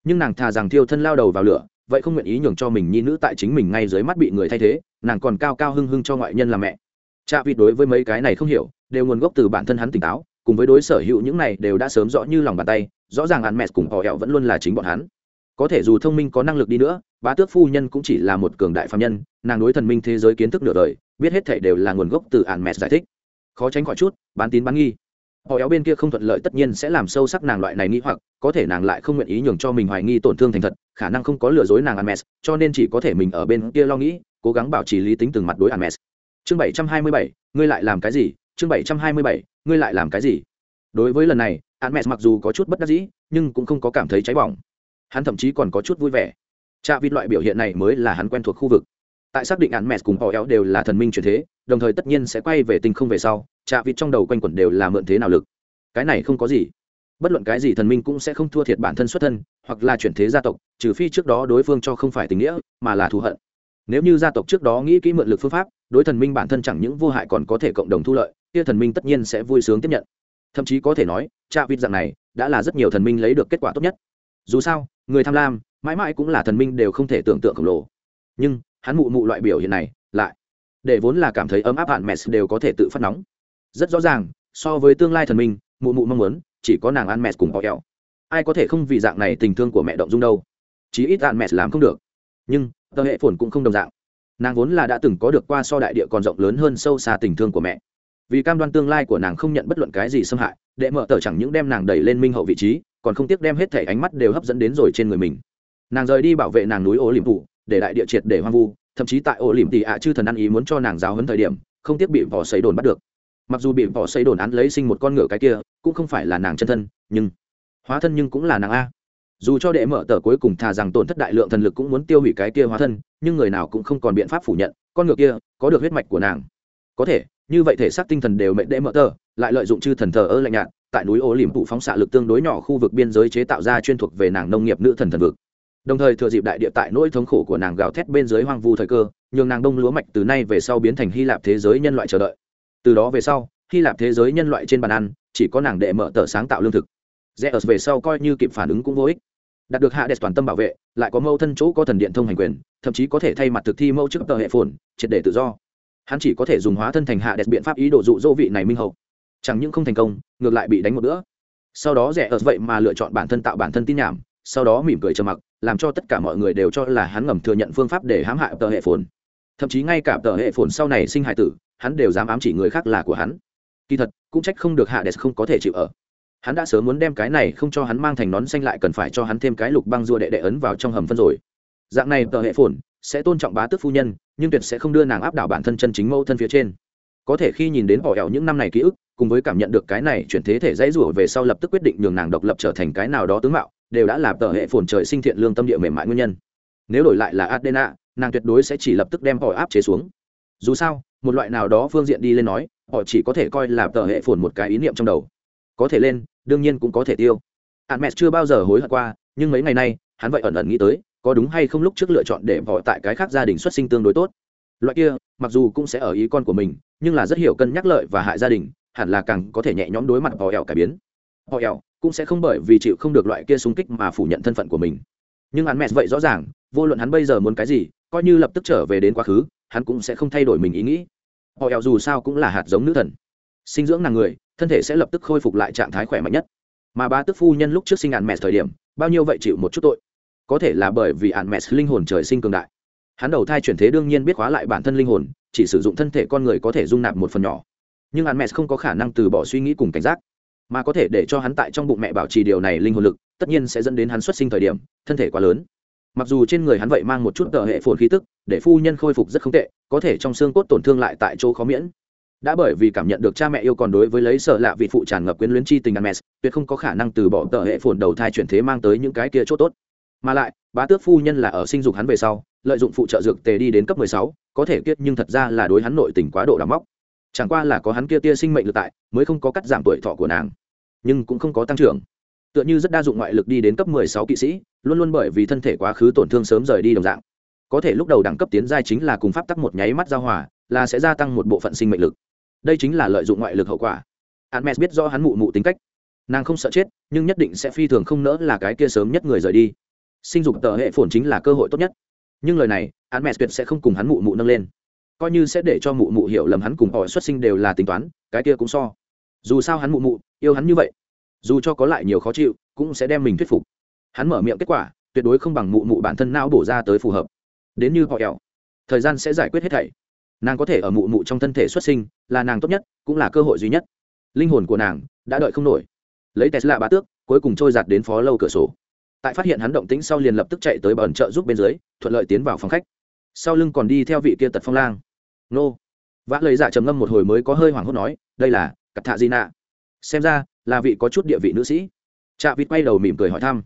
Nhưng nàng thà rằng thiêu thân lao đầu vào lửa, vậy không nguyện ý nhường cho mình nhi nữ tại chính mình ngay dưới mắt bị người thay thế, nàng còn cao cao hưng hưng cho ngoại nhân làm mẹ. Cha vịt đối với mấy cái này không hiểu, đều nguồn gốc từ bản thân hắn tỉnh táo, cùng với đối sở hữu những này đều đã sớm rõ như lòng bàn tay, rõ ràng hắn mẹ cùng họ ẹo vẫn luôn là chính bọn hắn có thể dù thông minh có năng lực đi nữa bá tước phu nhân cũng chỉ là một cường đại phạm nhân nàng đối thần minh thế giới kiến thức nửa đời biết hết thể đều là nguồn gốc từ ản mẹt giải thích. Khó tránh khỏi chút bán tín bán nghi. Họ éo bên kia không thuận lợi tất nhiên sẽ làm sâu sắc nàng loại này nghĩ hoặc có thể nàng lại không nguyện ý nhường cho mình hoài nghi tổn thương thành thật khả năng không có lừa dối nàng Hermes, cho nên chỉ có thể mình ở bên kia lo nghĩ cố gắng bảo trì lý tính từng mặt đối Hermes. chương bảy trăm hai mươi bảy ngươi lại làm cái gì? Chương bảy trăm hai mươi bảy ngươi lại làm cái gì? Đối với lần này Hermes mặc dù có chút bất đắc dĩ nhưng cũng không có cảm thấy cháy bỏng hắn thậm chí còn có chút vui vẻ. Cha vịt loại biểu hiện này mới là hắn quen thuộc khu vực. Tại xác định án mẹ cùng họ éo đều là thần minh truyền thế, đồng thời tất nhiên sẽ quay về tinh không về sau Cha vịt trong đầu quanh quẩn đều là mượn thế nào lực. Cái này không có gì. Bất luận cái gì thần minh cũng sẽ không thua thiệt bản thân xuất thân, hoặc là chuyển thế gia tộc, trừ phi trước đó đối phương cho không phải tình nghĩa, mà là thù hận. Nếu như gia tộc trước đó nghĩ kỹ mượn lực phương pháp, đối thần minh bản thân chẳng những vô hại còn có thể cộng đồng thu lợi, kia thần minh tất nhiên sẽ vui sướng tiếp nhận. Thậm chí có thể nói cha vịt dạng này, đã là rất nhiều thần minh lấy được kết quả tốt nhất dù sao, người tham lam, mãi mãi cũng là thần minh đều không thể tưởng tượng khổng lồ. Nhưng, hắn mụ mụ loại biểu hiện này, lại để vốn là cảm thấy ấm áp hạn mẹ đều có thể tự phát nóng. Rất rõ ràng, so với tương lai thần minh, mụ mụ mong muốn chỉ có nàng ăn mẹ cùng họ kẹo ai có thể không vì dạng này tình thương của mẹ động dung đâu. Chí ít hạn mẹ làm không được. Nhưng, tờ hệ phồn cũng không đồng dạng. Nàng vốn là đã từng có được qua so đại địa còn rộng lớn hơn sâu xa tình thương của mẹ. Vì cam đoan tương lai của nàng không nhận bất luận cái gì xâm hại, đệ mở tờ chẳng những đem nàng đẩy lên minh hậu vị trí còn không tiếc đem hết thể ánh mắt đều hấp dẫn đến rồi trên người mình. Nàng rời đi bảo vệ nàng núi ô liềm phủ để đại địa triệt để hoang vu, thậm chí tại ô liềm tị ạ chư thần ăn ý muốn cho nàng giáo hấn thời điểm, không tiếc bị vỏ xấy đồn bắt được. Mặc dù bị vỏ xấy đồn án lấy sinh một con ngựa cái kia, cũng không phải là nàng chân thân, nhưng hóa thân nhưng cũng là nàng a. Dù cho đệ mở tờ cuối cùng thà rằng tổn thất đại lượng thần lực cũng muốn tiêu hủy cái kia hóa thân, nhưng người nào cũng không còn biện pháp phủ nhận, con ngựa kia có được huyết mạch của nàng. Có thể, như vậy thể xác tinh thần đều mệnh đệ mở tờ, lại lợi dụng chư thần thờ ơ lạnh nhạt tại núi ô liềm phụ phóng xạ lực tương đối nhỏ khu vực biên giới chế tạo ra chuyên thuộc về nàng nông nghiệp nữ thần thần vực. Đồng thời thừa dịp đại địa tại nỗi thống khổ của nàng gào thét bên dưới hoang vu thời cơ, nhường nàng đông lúa mạch từ nay về sau biến thành hy lạp thế giới nhân loại chờ đợi. Từ đó về sau, hy lạp thế giới nhân loại trên bàn ăn, chỉ có nàng đệ mở tờ sáng tạo lương thực. Rẽ ở về sau coi như kịp phản ứng cũng vô ích. Đạt được hạ đẹp toàn tâm bảo vệ, lại có mâu thân chỗ có thần điện thông hành quyền, thậm chí có thể thay mặt thực thi mâu chức tờ hệ phồn, triệt để tự do. Hắn chỉ có thể dùng hóa thân thành hạ đẹp biện pháp ý đồ dụ dỗ vị này minh hậu chẳng những không thành công, ngược lại bị đánh một bữa. Sau đó rẻ ở vậy mà lựa chọn bản thân tạo bản thân tin nhảm, sau đó mỉm cười trầm mặc, làm cho tất cả mọi người đều cho là hắn ngầm thừa nhận phương pháp để hãm hại tờ hệ phồn. Thậm chí ngay cả tờ hệ phồn sau này sinh hại tử, hắn đều dám ám chỉ người khác là của hắn. Kỳ thật, cũng trách không được hạ đès không có thể chịu ở. Hắn đã sớm muốn đem cái này không cho hắn mang thành nón xanh lại cần phải cho hắn thêm cái lục băng rua đệ đệ ấn vào trong hầm phân rồi. Dạng này tờ hệ phồn sẽ tôn trọng bá tước phu nhân, nhưng tuyệt sẽ không đưa nàng áp đảo bản thân chân chính mẫu thân phía trên có thể khi nhìn đến họ ẻo những năm này ký ức, cùng với cảm nhận được cái này chuyển thế thể dãy rủa về sau lập tức quyết định nhường nàng độc lập trở thành cái nào đó tướng mạo, đều đã làm tờ hệ phồn trời sinh thiện lương tâm địa mềm mại nguyên nhân. Nếu đổi lại là adena, nàng tuyệt đối sẽ chỉ lập tức đem họ áp chế xuống. Dù sao, một loại nào đó phương diện đi lên nói, họ chỉ có thể coi là tờ hệ phồn một cái ý niệm trong đầu. Có thể lên, đương nhiên cũng có thể tiêu. Hạn mẹ chưa bao giờ hối hận qua, nhưng mấy ngày nay, hắn vậy ẩn ẩn nghĩ tới, có đúng hay không lúc trước lựa chọn để họ tại cái khác gia đình xuất sinh tương đối tốt loại kia, mặc dù cũng sẽ ở ý con của mình, nhưng là rất hiểu cân nhắc lợi và hại gia đình, hẳn là càng có thể nhẹ nhõm đối mặt họ ẻo cải biến. Họ ẻo cũng sẽ không bởi vì chịu không được loại kia xung kích mà phủ nhận thân phận của mình. Nhưng hắn mẹ vậy rõ ràng, vô luận hắn bây giờ muốn cái gì, coi như lập tức trở về đến quá khứ, hắn cũng sẽ không thay đổi mình ý nghĩ. Họ ẻo dù sao cũng là hạt giống nữ thần. Sinh dưỡng nàng người, thân thể sẽ lập tức khôi phục lại trạng thái khỏe mạnh nhất. Mà ba tức phu nhân lúc trước sinh ạn mẹ thời điểm, bao nhiêu vậy chịu một chút tội. Có thể là bởi vì ạn mẹ linh hồn trời sinh cường đại hắn đầu thai chuyển thế đương nhiên biết khóa lại bản thân linh hồn, chỉ sử dụng thân thể con người có thể dung nạp một phần nhỏ. Nhưng hắn mẹ không có khả năng từ bỏ suy nghĩ cùng cảnh giác, mà có thể để cho hắn tại trong bụng mẹ bảo trì điều này linh hồn lực, tất nhiên sẽ dẫn đến hắn xuất sinh thời điểm, thân thể quá lớn. Mặc dù trên người hắn vậy mang một chút tờ hệ phồn khí tức, để phu nhân khôi phục rất không tệ, có thể trong xương cốt tổn thương lại tại chỗ khó miễn. Đã bởi vì cảm nhận được cha mẹ yêu còn đối với lấy sợ lạ vị phụ tràn ngập quyến luyến chi tình ăn mẹ, tuyệt không có khả năng từ bỏ tờ hệ phồn đầu thai chuyển thế mang tới những cái kia chỗ tốt. Mà lại, bá tước phu nhân là ở sinh dục hắn về sau lợi dụng phụ trợ dược tề đi đến cấp mười sáu, có thể kiết nhưng thật ra là đối hắn nội tình quá độ đắm móc. Chẳng qua là có hắn kia tia sinh mệnh lực tại, mới không có cắt giảm tuổi thọ của nàng, nhưng cũng không có tăng trưởng. Tựa như rất đa dụng ngoại lực đi đến cấp mười sáu kỵ sĩ, luôn luôn bởi vì thân thể quá khứ tổn thương sớm rời đi đồng dạng. Có thể lúc đầu đẳng cấp tiến giai chính là cùng pháp tắc một nháy mắt giao hòa, là sẽ gia tăng một bộ phận sinh mệnh lực. Đây chính là lợi dụng ngoại lực hậu quả. Hermes biết rõ hắn mụ mụ tính cách. Nàng không sợ chết, nhưng nhất định sẽ phi thường không nỡ là cái kia sớm nhất người rời đi. Sinh dục tờ hệ phồn chính là cơ hội tốt nhất nhưng lời này hắn mẹ tuyệt sẽ không cùng hắn mụ mụ nâng lên. Coi như sẽ để cho mụ mụ hiểu lầm hắn cùng họ xuất sinh đều là tính toán, cái kia cũng so. Dù sao hắn mụ mụ, yêu hắn như vậy, dù cho có lại nhiều khó chịu, cũng sẽ đem mình thuyết phục. Hắn mở miệng kết quả, tuyệt đối không bằng mụ mụ bản thân não bổ ra tới phù hợp. Đến như họ ẻo, thời gian sẽ giải quyết hết thảy. Nàng có thể ở mụ mụ trong thân thể xuất sinh, là nàng tốt nhất, cũng là cơ hội duy nhất. Linh hồn của nàng, đã đợi không nổi. Lấy tesla bá tước, cuối cùng trôi giạt đến phó lâu cửa sổ tại phát hiện hắn động tĩnh sau liền lập tức chạy tới bẩn trợ giúp bên dưới, thuận lợi tiến vào phòng khách. Sau lưng còn đi theo vị kia tật phong lang. Nô. Vã lời dạ trầm ngâm một hồi mới có hơi hoảng hốt nói, đây là cặp thạ di nạ xem ra là vị có chút địa vị nữ sĩ. Trạ vịt quay đầu mỉm cười hỏi thăm.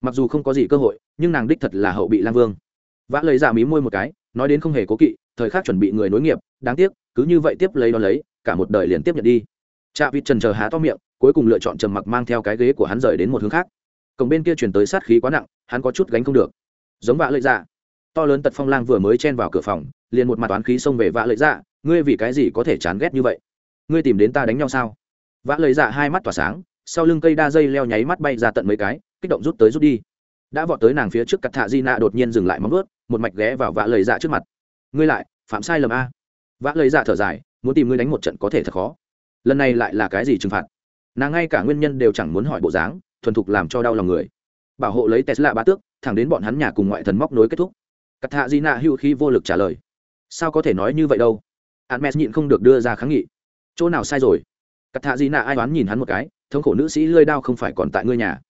Mặc dù không có gì cơ hội, nhưng nàng đích thật là hậu bị lang vương. Vã lời dạ mí môi một cái, nói đến không hề cố kỵ, thời khắc chuẩn bị người nối nghiệp, đáng tiếc, cứ như vậy tiếp lấy đ ó lấy, cả một đời liền tiếp nhận đi. Trạ vịt trần chờ há to miệng, cuối cùng lựa chọn trầm mặc mang theo cái ghế của hắn rời đến một hướng khác cổng bên kia chuyển tới sát khí quá nặng, hắn có chút gánh không được. Giống vạ lợi dạ. To lớn tật phong lang vừa mới chen vào cửa phòng, liền một mặt toán khí xông về vạ lợi dạ ngươi vì cái gì có thể chán ghét như vậy? Ngươi tìm đến ta đánh nhau sao? Vạ lợi dạ hai mắt tỏa sáng, sau lưng cây đa dây leo nháy mắt bay ra tận mấy cái, kích động rút tới rút đi. Đã vọt tới nàng phía trước cặt thạ di nạ đột nhiên dừng lại móng ướt một mạch ghé vào vạ lời dạ trước mặt. Ngươi lại, phạm sai lầm a. Vạ lời dạ thở dài, muốn tìm ngươi đánh một trận có thể thật khó. Lần này lại là cái gì trừng phạt? Nàng ngay cả nguyên nhân đều chẳng muốn hỏi bộ dáng thuần thục làm cho đau lòng người. Bảo hộ lấy tesla bá tước, thẳng đến bọn hắn nhà cùng ngoại thần móc nối kết thúc. Cắt hạ di nạ hữu khi vô lực trả lời. Sao có thể nói như vậy đâu? Hắn mẹ nhịn không được đưa ra kháng nghị. Chỗ nào sai rồi? Cắt hạ di nạ ai đoán nhìn hắn một cái, thống khổ nữ sĩ lơi đao không phải còn tại ngươi nhà.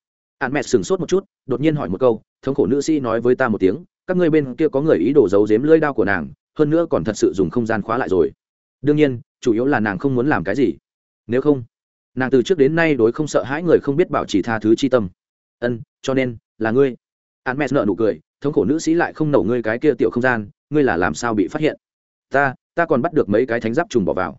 Hắn mẹ sửng sốt một chút, đột nhiên hỏi một câu, thống khổ nữ sĩ nói với ta một tiếng, các ngươi bên kia có người ý đồ giấu giếm lơi đao của nàng, hơn nữa còn thật sự dùng không gian khóa lại rồi. Đương nhiên, chủ yếu là nàng không muốn làm cái gì. Nếu không nàng từ trước đến nay đối không sợ hãi người không biết bảo trì tha thứ chi tâm. Ân, cho nên, là ngươi. An mẹ nợ nụ cười, thống khổ nữ sĩ lại không nổ ngươi cái kia tiểu không gian, ngươi là làm sao bị phát hiện? Ta ta còn bắt được mấy cái thánh giáp trùng bỏ vào.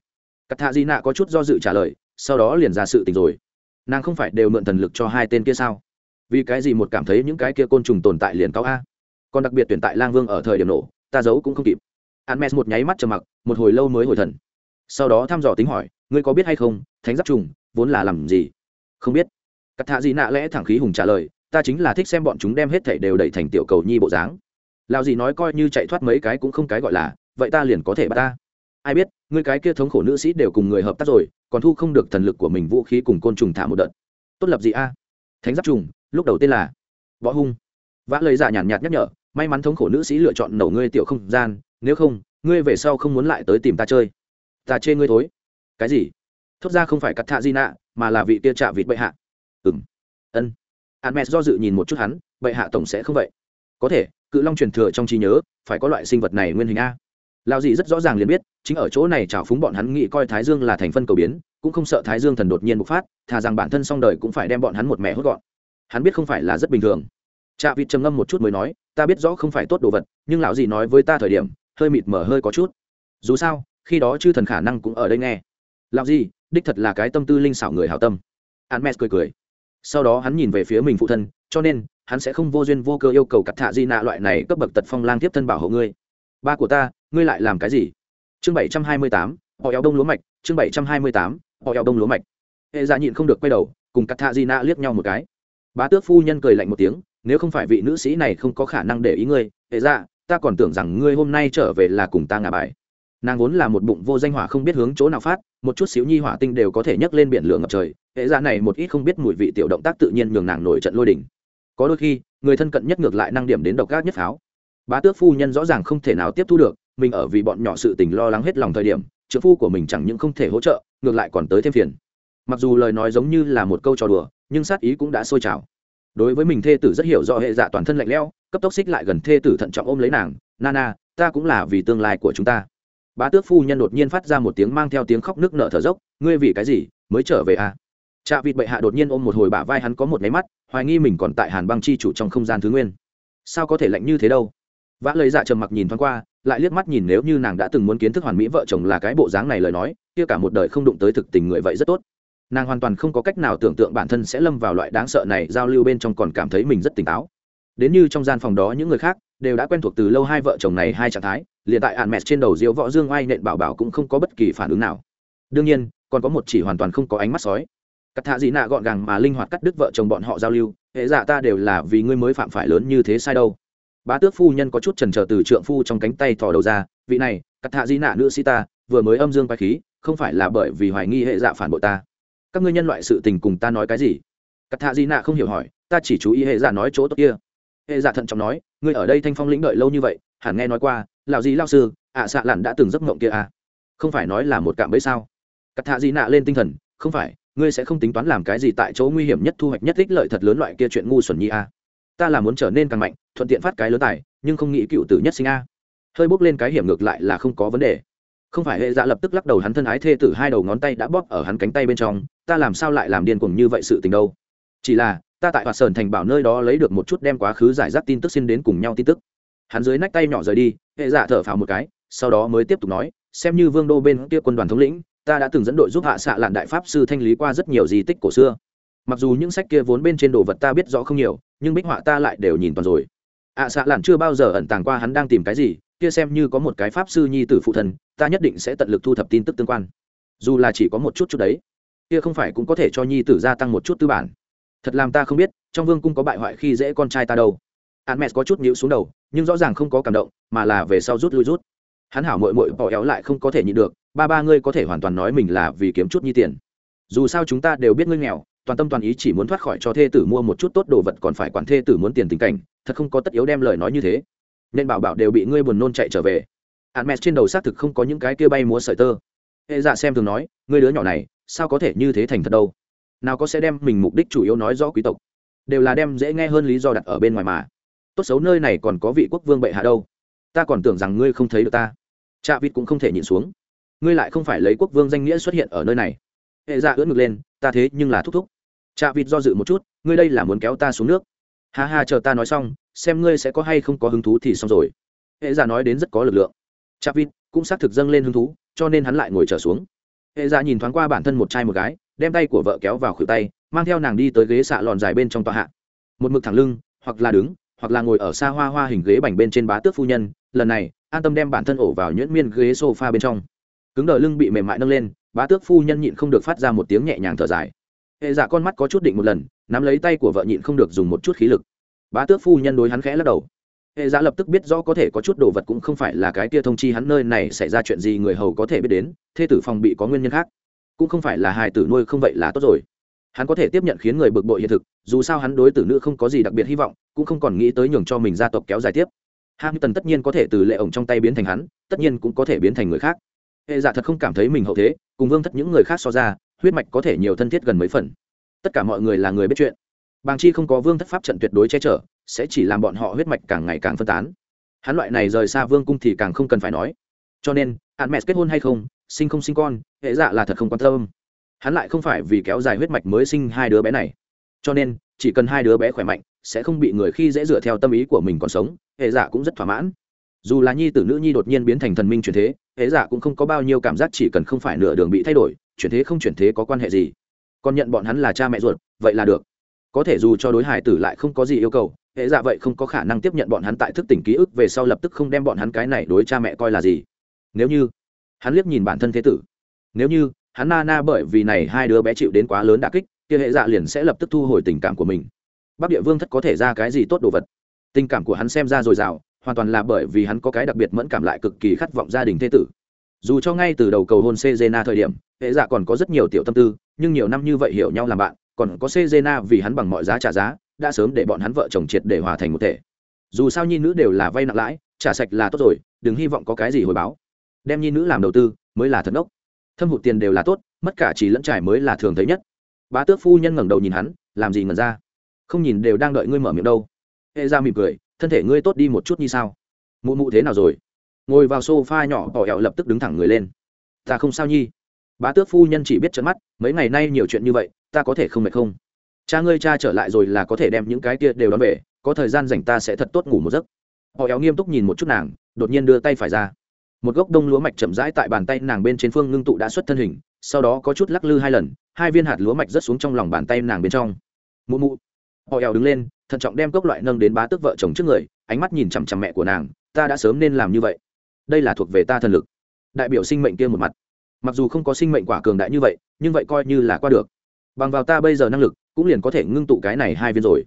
C a di nạ có chút do dự trả lời, sau đó liền ra sự tình rồi. Nàng không phải đều mượn thần lực cho hai tên kia sao? Vì cái gì một cảm thấy những cái kia côn trùng tồn tại liền cao a? Còn đặc biệt tuyển tại lang vương ở thời điểm nổ, ta giấu cũng không kịp. An mes một nháy mắt trầm mặc, một hồi lâu mới hồi thần. Sau đó thăm dò tính hỏi, ngươi có biết hay không, thánh giáp trùng vốn là làm gì? Không biết. Cắt thạ gì nạ lẽ thẳng khí hùng trả lời, ta chính là thích xem bọn chúng đem hết thảy đều đẩy thành tiểu cầu nhi bộ dáng. Lao gì nói coi như chạy thoát mấy cái cũng không cái gọi là, vậy ta liền có thể bắt ta. Ai biết người cái kia thống khổ nữ sĩ đều cùng người hợp tác rồi, còn thu không được thần lực của mình vũ khí cùng côn trùng thả một đợt. Tốt lập gì a. Thánh giáp trùng, lúc đầu tên là võ hung. Vã lời giả dạ nhàn nhạt nhắc nhở, may mắn thống khổ nữ sĩ lựa chọn nổ ngươi tiểu không gian, nếu không, ngươi về sau không muốn lại tới tìm ta chơi. Ta chê ngươi thối. Cái gì? Thốt ra không phải cắt thạ di nạ, mà là vị kia trạ vịt bệ hạ. Ừng ân. Hắn mẹ do dự nhìn một chút hắn, bệ hạ tổng sẽ không vậy. Có thể, cự long truyền thừa trong trí nhớ, phải có loại sinh vật này nguyên hình a. Lao dị rất rõ ràng liền biết, chính ở chỗ này trào phúng bọn hắn nghĩ coi thái dương là thành phân cầu biến, cũng không sợ thái dương thần đột nhiên bộc phát, thà rằng bản thân xong đời cũng phải đem bọn hắn một mẹ hốt gọn. Hắn biết không phải là rất bình thường. Trạ vịt trầm ngâm một chút mới nói, ta biết rõ không phải tốt đồ vật, nhưng lão dị nói với ta thời điểm, hơi mịt mở hơi có chút. Dù sao, khi đó chư thần khả năng cũng ở đây nghe làm gì, đích thật là cái tâm tư linh xảo người hảo tâm. Hắn mẹ cười cười. Sau đó hắn nhìn về phía mình phụ thân cho nên hắn sẽ không vô duyên vô cơ yêu cầu cắt thạ di nạ loại này cấp bậc tật phong lang tiếp thân bảo hộ ngươi. Ba của ta ngươi lại làm cái gì? Chương bảy trăm hai mươi tám họ eo đông lúa mạch chương bảy trăm hai mươi tám họ eo đông lúa mạch. Hệ dạ nhịn không được quay đầu cùng cắt thạ di nạ liếc nhau một cái. Bá tước phu nhân cười lạnh một tiếng nếu không phải vị nữ sĩ này không có khả năng để ý ngươi hệ dạ ta còn tưởng rằng ngươi hôm nay trở về là cùng ta ngả bài nàng vốn là một bụng vô danh hỏa không biết hướng chỗ nào phát, một chút xíu nhi hỏa tinh đều có thể nhấc lên biển lửa ngập trời, hệ ra này một ít không biết mùi vị tiểu động tác tự nhiên nhường nàng nổi trận lôi đỉnh có đôi khi, người thân cận nhất ngược lại năng điểm đến độc ác nhất pháo. Bá tước phu nhân rõ ràng không thể nào tiếp thu được, mình ở vì bọn nhỏ sự tình lo lắng hết lòng thời điểm trợ phu của mình chẳng những không thể hỗ trợ, ngược lại còn tới thêm phiền. Mặc dù lời nói giống như là một câu trò đùa, nhưng sát ý cũng đã sôi trào. Đối với mình thê tử rất hiểu rõ hệ dạ toàn thân lạnh lẽo, cấp tốc xích lại gần thê tử thận trọng ôm lấy nàng, nana, ta cũng là vì tương lai của chúng ta bá tước phu nhân đột nhiên phát ra một tiếng mang theo tiếng khóc nước nở thở dốc, ngươi vì cái gì mới trở về à? Trạ vịt bệ hạ đột nhiên ôm một hồi bả vai hắn có một máy mắt, hoài nghi mình còn tại hàn băng chi chủ trong không gian thứ nguyên. Sao có thể lạnh như thế đâu? Vã lời dạ trầm mặc nhìn thoáng qua, lại liếc mắt nhìn nếu như nàng đã từng muốn kiến thức hoàn mỹ vợ chồng là cái bộ dáng này lời nói, kia cả một đời không đụng tới thực tình người vậy rất tốt. Nàng hoàn toàn không có cách nào tưởng tượng bản thân sẽ lâm vào loại đáng sợ này giao lưu bên trong còn cảm thấy mình rất tỉnh táo. Đến như trong gian phòng đó những người khác đều đã quen thuộc từ lâu hai vợ chồng này hai trạng thái, liền tại ạn mẹt trên đầu diễu võ dương oai nện bảo bảo cũng không có bất kỳ phản ứng nào. Đương nhiên, còn có một chỉ hoàn toàn không có ánh mắt sói. Cắt thạ dị nạ gọn gàng mà linh hoạt cắt đứt vợ chồng bọn họ giao lưu, hệ dạ ta đều là vì ngươi mới phạm phải lớn như thế sai đâu. Bá tước phu nhân có chút trần trờ từ trượng phu trong cánh tay thò đầu ra, vị này, cắt thạ dị nạ nữ sĩ ta, vừa mới âm dương quay khí, không phải là bởi vì hoài nghi hệ dạ phản bội ta. Các ngươi nhân loại sự tình cùng ta nói cái gì? Cắt thạ dị nạ không hiểu hỏi, ta chỉ chú ý hệ dạ nói chỗ tốt kia. Hệ dạ thận trọng nói ngươi ở đây thanh phong lĩnh đợi lâu như vậy, hẳn nghe nói qua, lão gì lao sư, ạ à xạ lặn đã từng giấc mộng kia à. Không phải nói là một cạm bẫy sao? Cắt thạ dị nạ lên tinh thần, không phải, ngươi sẽ không tính toán làm cái gì tại chỗ nguy hiểm nhất thu hoạch nhất ích lợi thật lớn loại kia chuyện ngu xuẩn nhi à? ta là muốn trở nên càng mạnh, thuận tiện phát cái lớn tài, nhưng không nghĩ cựu tử nhất sinh a hơi bốc lên cái hiểm ngược lại là không có vấn đề. Không phải hệ dạ lập tức lắc đầu hắn thân ái thê tử hai đầu ngón tay đã bóp ở hắn cánh tay bên trong, ta làm sao lại làm điên cuồng như vậy sự tình đâu? Chỉ là ta tại hòa sơn thành bảo nơi đó lấy được một chút đem quá khứ giải rác tin tức xin đến cùng nhau tin tức. Hắn dưới nách tay nhỏ rời đi, hệ dạ thở phào một cái, sau đó mới tiếp tục nói, xem như vương đô bên kia quân đoàn thống lĩnh, ta đã từng dẫn đội giúp hạ xạ lạn đại pháp sư thanh lý qua rất nhiều di tích cổ xưa. Mặc dù những sách kia vốn bên trên đồ vật ta biết rõ không nhiều, nhưng bích họa ta lại đều nhìn toàn rồi. Ạ xạ lạn chưa bao giờ ẩn tàng qua hắn đang tìm cái gì, kia xem như có một cái pháp sư nhi tử phụ thần, ta nhất định sẽ tận lực thu thập tin tức tương quan. Dù là chỉ có một chút chút đấy, kia không phải cũng có thể cho nhi tử gia tăng một chút tư bản thật làm ta không biết, trong vương cung có bại hoại khi dễ con trai ta đâu. A mẹ có chút nhịu xuống đầu, nhưng rõ ràng không có cảm động, mà là về sau rút lui rút. Hắn hảo mội mội bỏ éo lại không có thể nhịn được, ba ba ngươi có thể hoàn toàn nói mình là vì kiếm chút nhi tiền. Dù sao chúng ta đều biết ngươi nghèo, toàn tâm toàn ý chỉ muốn thoát khỏi cho thê tử mua một chút tốt đồ vật còn phải quản thê tử muốn tiền tình cảnh, thật không có tất yếu đem lời nói như thế. Nên bảo bảo đều bị ngươi buồn nôn chạy trở về. Hạn mẹ trên đầu xác thực không có những cái kia bay múa sợi tơ. Hệ dạ xem thường nói, ngươi đứa nhỏ này, sao có thể như thế thành thật đâu? Nào có sẽ đem mình mục đích chủ yếu nói rõ quý tộc. Đều là đem dễ nghe hơn lý do đặt ở bên ngoài mà. Tốt xấu nơi này còn có vị quốc vương bệ hạ đâu. Ta còn tưởng rằng ngươi không thấy được ta. Cha vịt cũng không thể nhịn xuống. Ngươi lại không phải lấy quốc vương danh nghĩa xuất hiện ở nơi này. Hệ ra ưỡn ngực lên, ta thế nhưng là thúc thúc. Cha vịt do dự một chút, ngươi đây là muốn kéo ta xuống nước. Ha ha, chờ ta nói xong, xem ngươi sẽ có hay không có hứng thú thì xong rồi. Hệ ra nói đến rất có lực lượng. Cha vịt cũng xác thực dâng lên hứng thú, cho nên hắn lại ngồi trở xuống. Hệ ra nhìn thoáng qua bản thân một trai một gái đem tay của vợ kéo vào khuỷu tay, mang theo nàng đi tới ghế xạ lòn dài bên trong tòa hạ. Một mực thẳng lưng, hoặc là đứng, hoặc là ngồi ở xa hoa hoa hình ghế bành bên trên bá tước phu nhân, lần này, an tâm đem bản thân ổ vào nhuyễn miên ghế sofa bên trong. Cứng đờ lưng bị mềm mại nâng lên, bá tước phu nhân nhịn không được phát ra một tiếng nhẹ nhàng thở dài. Hệ dạ con mắt có chút định một lần, nắm lấy tay của vợ nhịn không được dùng một chút khí lực. Bá tước phu nhân đối hắn khẽ lắc đầu. Hệ dạ lập tức biết rõ có thể có chút đồ vật cũng không phải là cái kia thông chi hắn nơi này xảy ra chuyện gì người hầu có thể biết đến, thê tử phòng bị có nguyên nhân khác cũng không phải là hài tử nuôi không vậy là tốt rồi. Hắn có thể tiếp nhận khiến người bực bội hiện thực, dù sao hắn đối tử nữ không có gì đặc biệt hy vọng, cũng không còn nghĩ tới nhường cho mình gia tộc kéo dài tiếp. Hamilton tất nhiên có thể từ lệ ổng trong tay biến thành hắn, tất nhiên cũng có thể biến thành người khác. Hệ giả thật không cảm thấy mình hậu thế, cùng vương thất những người khác so ra, huyết mạch có thể nhiều thân thiết gần mấy phần. Tất cả mọi người là người biết chuyện. Bàng chi không có vương thất pháp trận tuyệt đối che chở, sẽ chỉ làm bọn họ huyết mạch càng ngày càng phân tán. Hắn loại này rời xa vương cung thì càng không cần phải nói. Cho nên hạn mẹ kết hôn hay không sinh không sinh con, hệ dạ là thật không quan tâm. Hắn lại không phải vì kéo dài huyết mạch mới sinh hai đứa bé này. Cho nên, chỉ cần hai đứa bé khỏe mạnh, sẽ không bị người khi dễ dựa theo tâm ý của mình còn sống, hệ dạ cũng rất thỏa mãn. Dù là nhi tử nữ nhi đột nhiên biến thành thần minh chuyển thế, hệ dạ cũng không có bao nhiêu cảm giác chỉ cần không phải nửa đường bị thay đổi, chuyển thế không chuyển thế có quan hệ gì. Còn nhận bọn hắn là cha mẹ ruột, vậy là được. Có thể dù cho đối hải tử lại không có gì yêu cầu, hệ dạ vậy không có khả năng tiếp nhận bọn hắn tại thức tỉnh ký ức về sau lập tức không đem bọn hắn cái này đối cha mẹ coi là gì. Nếu như hắn liếc nhìn bản thân thế tử. Nếu như, hắn na na bởi vì này hai đứa bé chịu đến quá lớn đả kích, kia hệ dạ liền sẽ lập tức thu hồi tình cảm của mình. Bắc địa vương thất có thể ra cái gì tốt đồ vật? Tình cảm của hắn xem ra dồi dào, hoàn toàn là bởi vì hắn có cái đặc biệt mẫn cảm lại cực kỳ khát vọng gia đình thế tử. Dù cho ngay từ đầu cầu hôn Cezena thời điểm, hệ dạ còn có rất nhiều tiểu tâm tư, nhưng nhiều năm như vậy hiểu nhau làm bạn, còn có Cezena vì hắn bằng mọi giá trả giá, đã sớm để bọn hắn vợ chồng triệt để hòa thành một thể. Dù sao nhi nữ đều là vay nặng lãi, trả sạch là tốt rồi, đừng hy vọng có cái gì hồi báo đem nhi nữ làm đầu tư, mới là thần ốc thâm hụt tiền đều là tốt, mất cả chỉ lẫn trải mới là thường thấy nhất. Bá tước phu nhân ngẩng đầu nhìn hắn, làm gì ngẩn ra? Không nhìn đều đang đợi ngươi mở miệng đâu. Hệ ra mỉm cười, thân thể ngươi tốt đi một chút như sao? Mụ mụ thế nào rồi? Ngồi vào s o f a nhỏ bỏ hẹo lập tức đứng thẳng người lên. Ta không sao nhi. Bá tước phu nhân chỉ biết trận mắt, mấy ngày nay nhiều chuyện như vậy, ta có thể không mệt không? Cha ngươi cha trở lại rồi là có thể đem những cái kia đều đón về, có thời gian dành ta sẽ thật tốt ngủ một giấc. Họ éo nghiêm túc nhìn một chút nàng, đột nhiên đưa tay phải ra một gốc đông lúa mạch chậm rãi tại bàn tay nàng bên trên phương ngưng tụ đã xuất thân hình, sau đó có chút lắc lư hai lần, hai viên hạt lúa mạch rớt xuống trong lòng bàn tay nàng bên trong. Mụ mụ. Họ eo đứng lên, thận trọng đem cốc loại nâng đến bá tước vợ chồng trước người, ánh mắt nhìn chằm chằm mẹ của nàng, ta đã sớm nên làm như vậy. Đây là thuộc về ta thần lực. Đại biểu sinh mệnh kia một mặt. Mặc dù không có sinh mệnh quả cường đại như vậy, nhưng vậy coi như là qua được. Bằng vào ta bây giờ năng lực, cũng liền có thể ngưng tụ cái này hai viên rồi.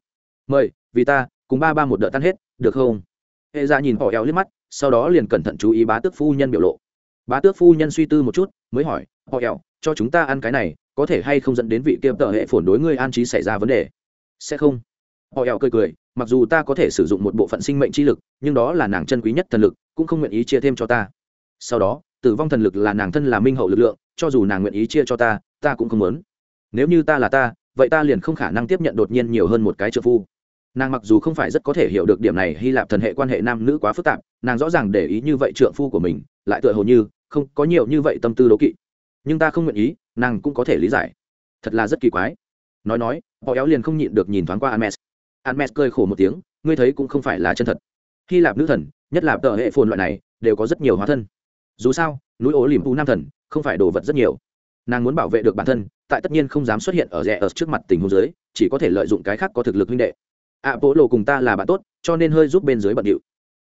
Mời, vì ta, cùng ba ba một đợt tan hết, được không? Hệ ra dạ nhìn họ eo liếc mắt, sau đó liền cẩn thận chú ý bá tước phu nhân biểu lộ. Bá tước phu nhân suy tư một chút, mới hỏi, họ eo, cho chúng ta ăn cái này, có thể hay không dẫn đến vị kia tợ hệ phổn đối ngươi an trí xảy ra vấn đề? Sẽ không. Họ eo cười cười, mặc dù ta có thể sử dụng một bộ phận sinh mệnh chi lực, nhưng đó là nàng chân quý nhất thần lực, cũng không nguyện ý chia thêm cho ta. Sau đó, tử vong thần lực là nàng thân là minh hậu lực lượng, cho dù nàng nguyện ý chia cho ta ta cũng không muốn. Nếu như ta là ta, vậy ta liền không khả năng tiếp nhận đột nhiên nhiều hơn một cái trợ phu nàng mặc dù không phải rất có thể hiểu được điểm này hy lạp thần hệ quan hệ nam nữ quá phức tạp nàng rõ ràng để ý như vậy trượng phu của mình lại tựa hồ như không có nhiều như vậy tâm tư đố kỵ nhưng ta không nguyện ý nàng cũng có thể lý giải thật là rất kỳ quái nói nói họ éo liền không nhịn được nhìn thoáng qua Hermes. Hermes cười khổ một tiếng, ngươi thấy cũng không phải là chân thật. Hy Lạp nữ thần, nhất là tờ hệ phồn loại này, đều có rất nhiều hóa thân. Dù sao, núi ố liềm u nam thần, không phải đồ vật rất nhiều. Nàng muốn bảo vệ được bản thân, tại tất nhiên không dám xuất hiện ở rẻ ở trước mặt tình huống dưới, chỉ có thể lợi dụng cái khác có thực lực huynh đệ ạ bố lộ cùng ta là bạn tốt, cho nên hơi giúp bên dưới bận điệu.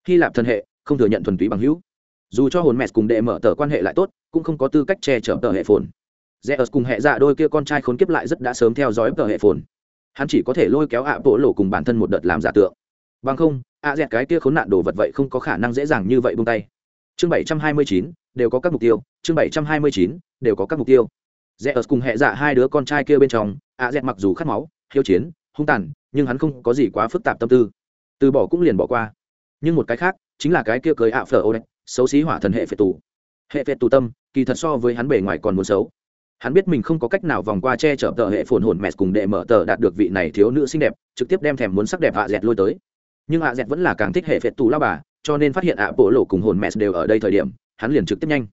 Hy Lạp thân hệ, không thừa nhận thuần túy bằng hữu. Dù cho hồn mẹ cùng đệ mở tờ quan hệ lại tốt, cũng không có tư cách che chở tờ hệ phồn. Zeus cùng hệ dạ đôi kia con trai khốn kiếp lại rất đã sớm theo dõi tờ hệ phồn hắn chỉ có thể lôi kéo ạ bộ lộ cùng bản thân một đợt làm giả tượng bằng không ạ dẹt cái kia khốn nạn đồ vật vậy không có khả năng dễ dàng như vậy buông tay chương bảy trăm hai mươi chín đều có các mục tiêu chương bảy trăm hai mươi chín đều có các mục tiêu rẽ ớt cùng hệ dạ hai đứa con trai kia bên trong ạ dẹt mặc dù khát máu hiếu chiến hung tàn, nhưng hắn không có gì quá phức tạp tâm tư. Từ bỏ cũng liền bỏ qua. Nhưng một cái khác, chính là cái kia cưới ạ phở ô đấy xấu xí hỏa thần hệ phệ tù. Hệ phệ tù tâm, kỳ thật so với hắn bề ngoài còn muốn xấu. Hắn biết mình không có cách nào vòng qua che chở tờ hệ phồn hồn mẹt cùng đệ mở tờ đạt được vị này thiếu nữ xinh đẹp, trực tiếp đem thèm muốn sắc đẹp hạ dẹt lôi tới. Nhưng hạ dẹt vẫn là càng thích hệ phệt tù lao bà, cho nên phát hiện ạ bộ lộ cùng hồn mẹt đều ở đây thời điểm, hắn liền trực tiếp nhanh.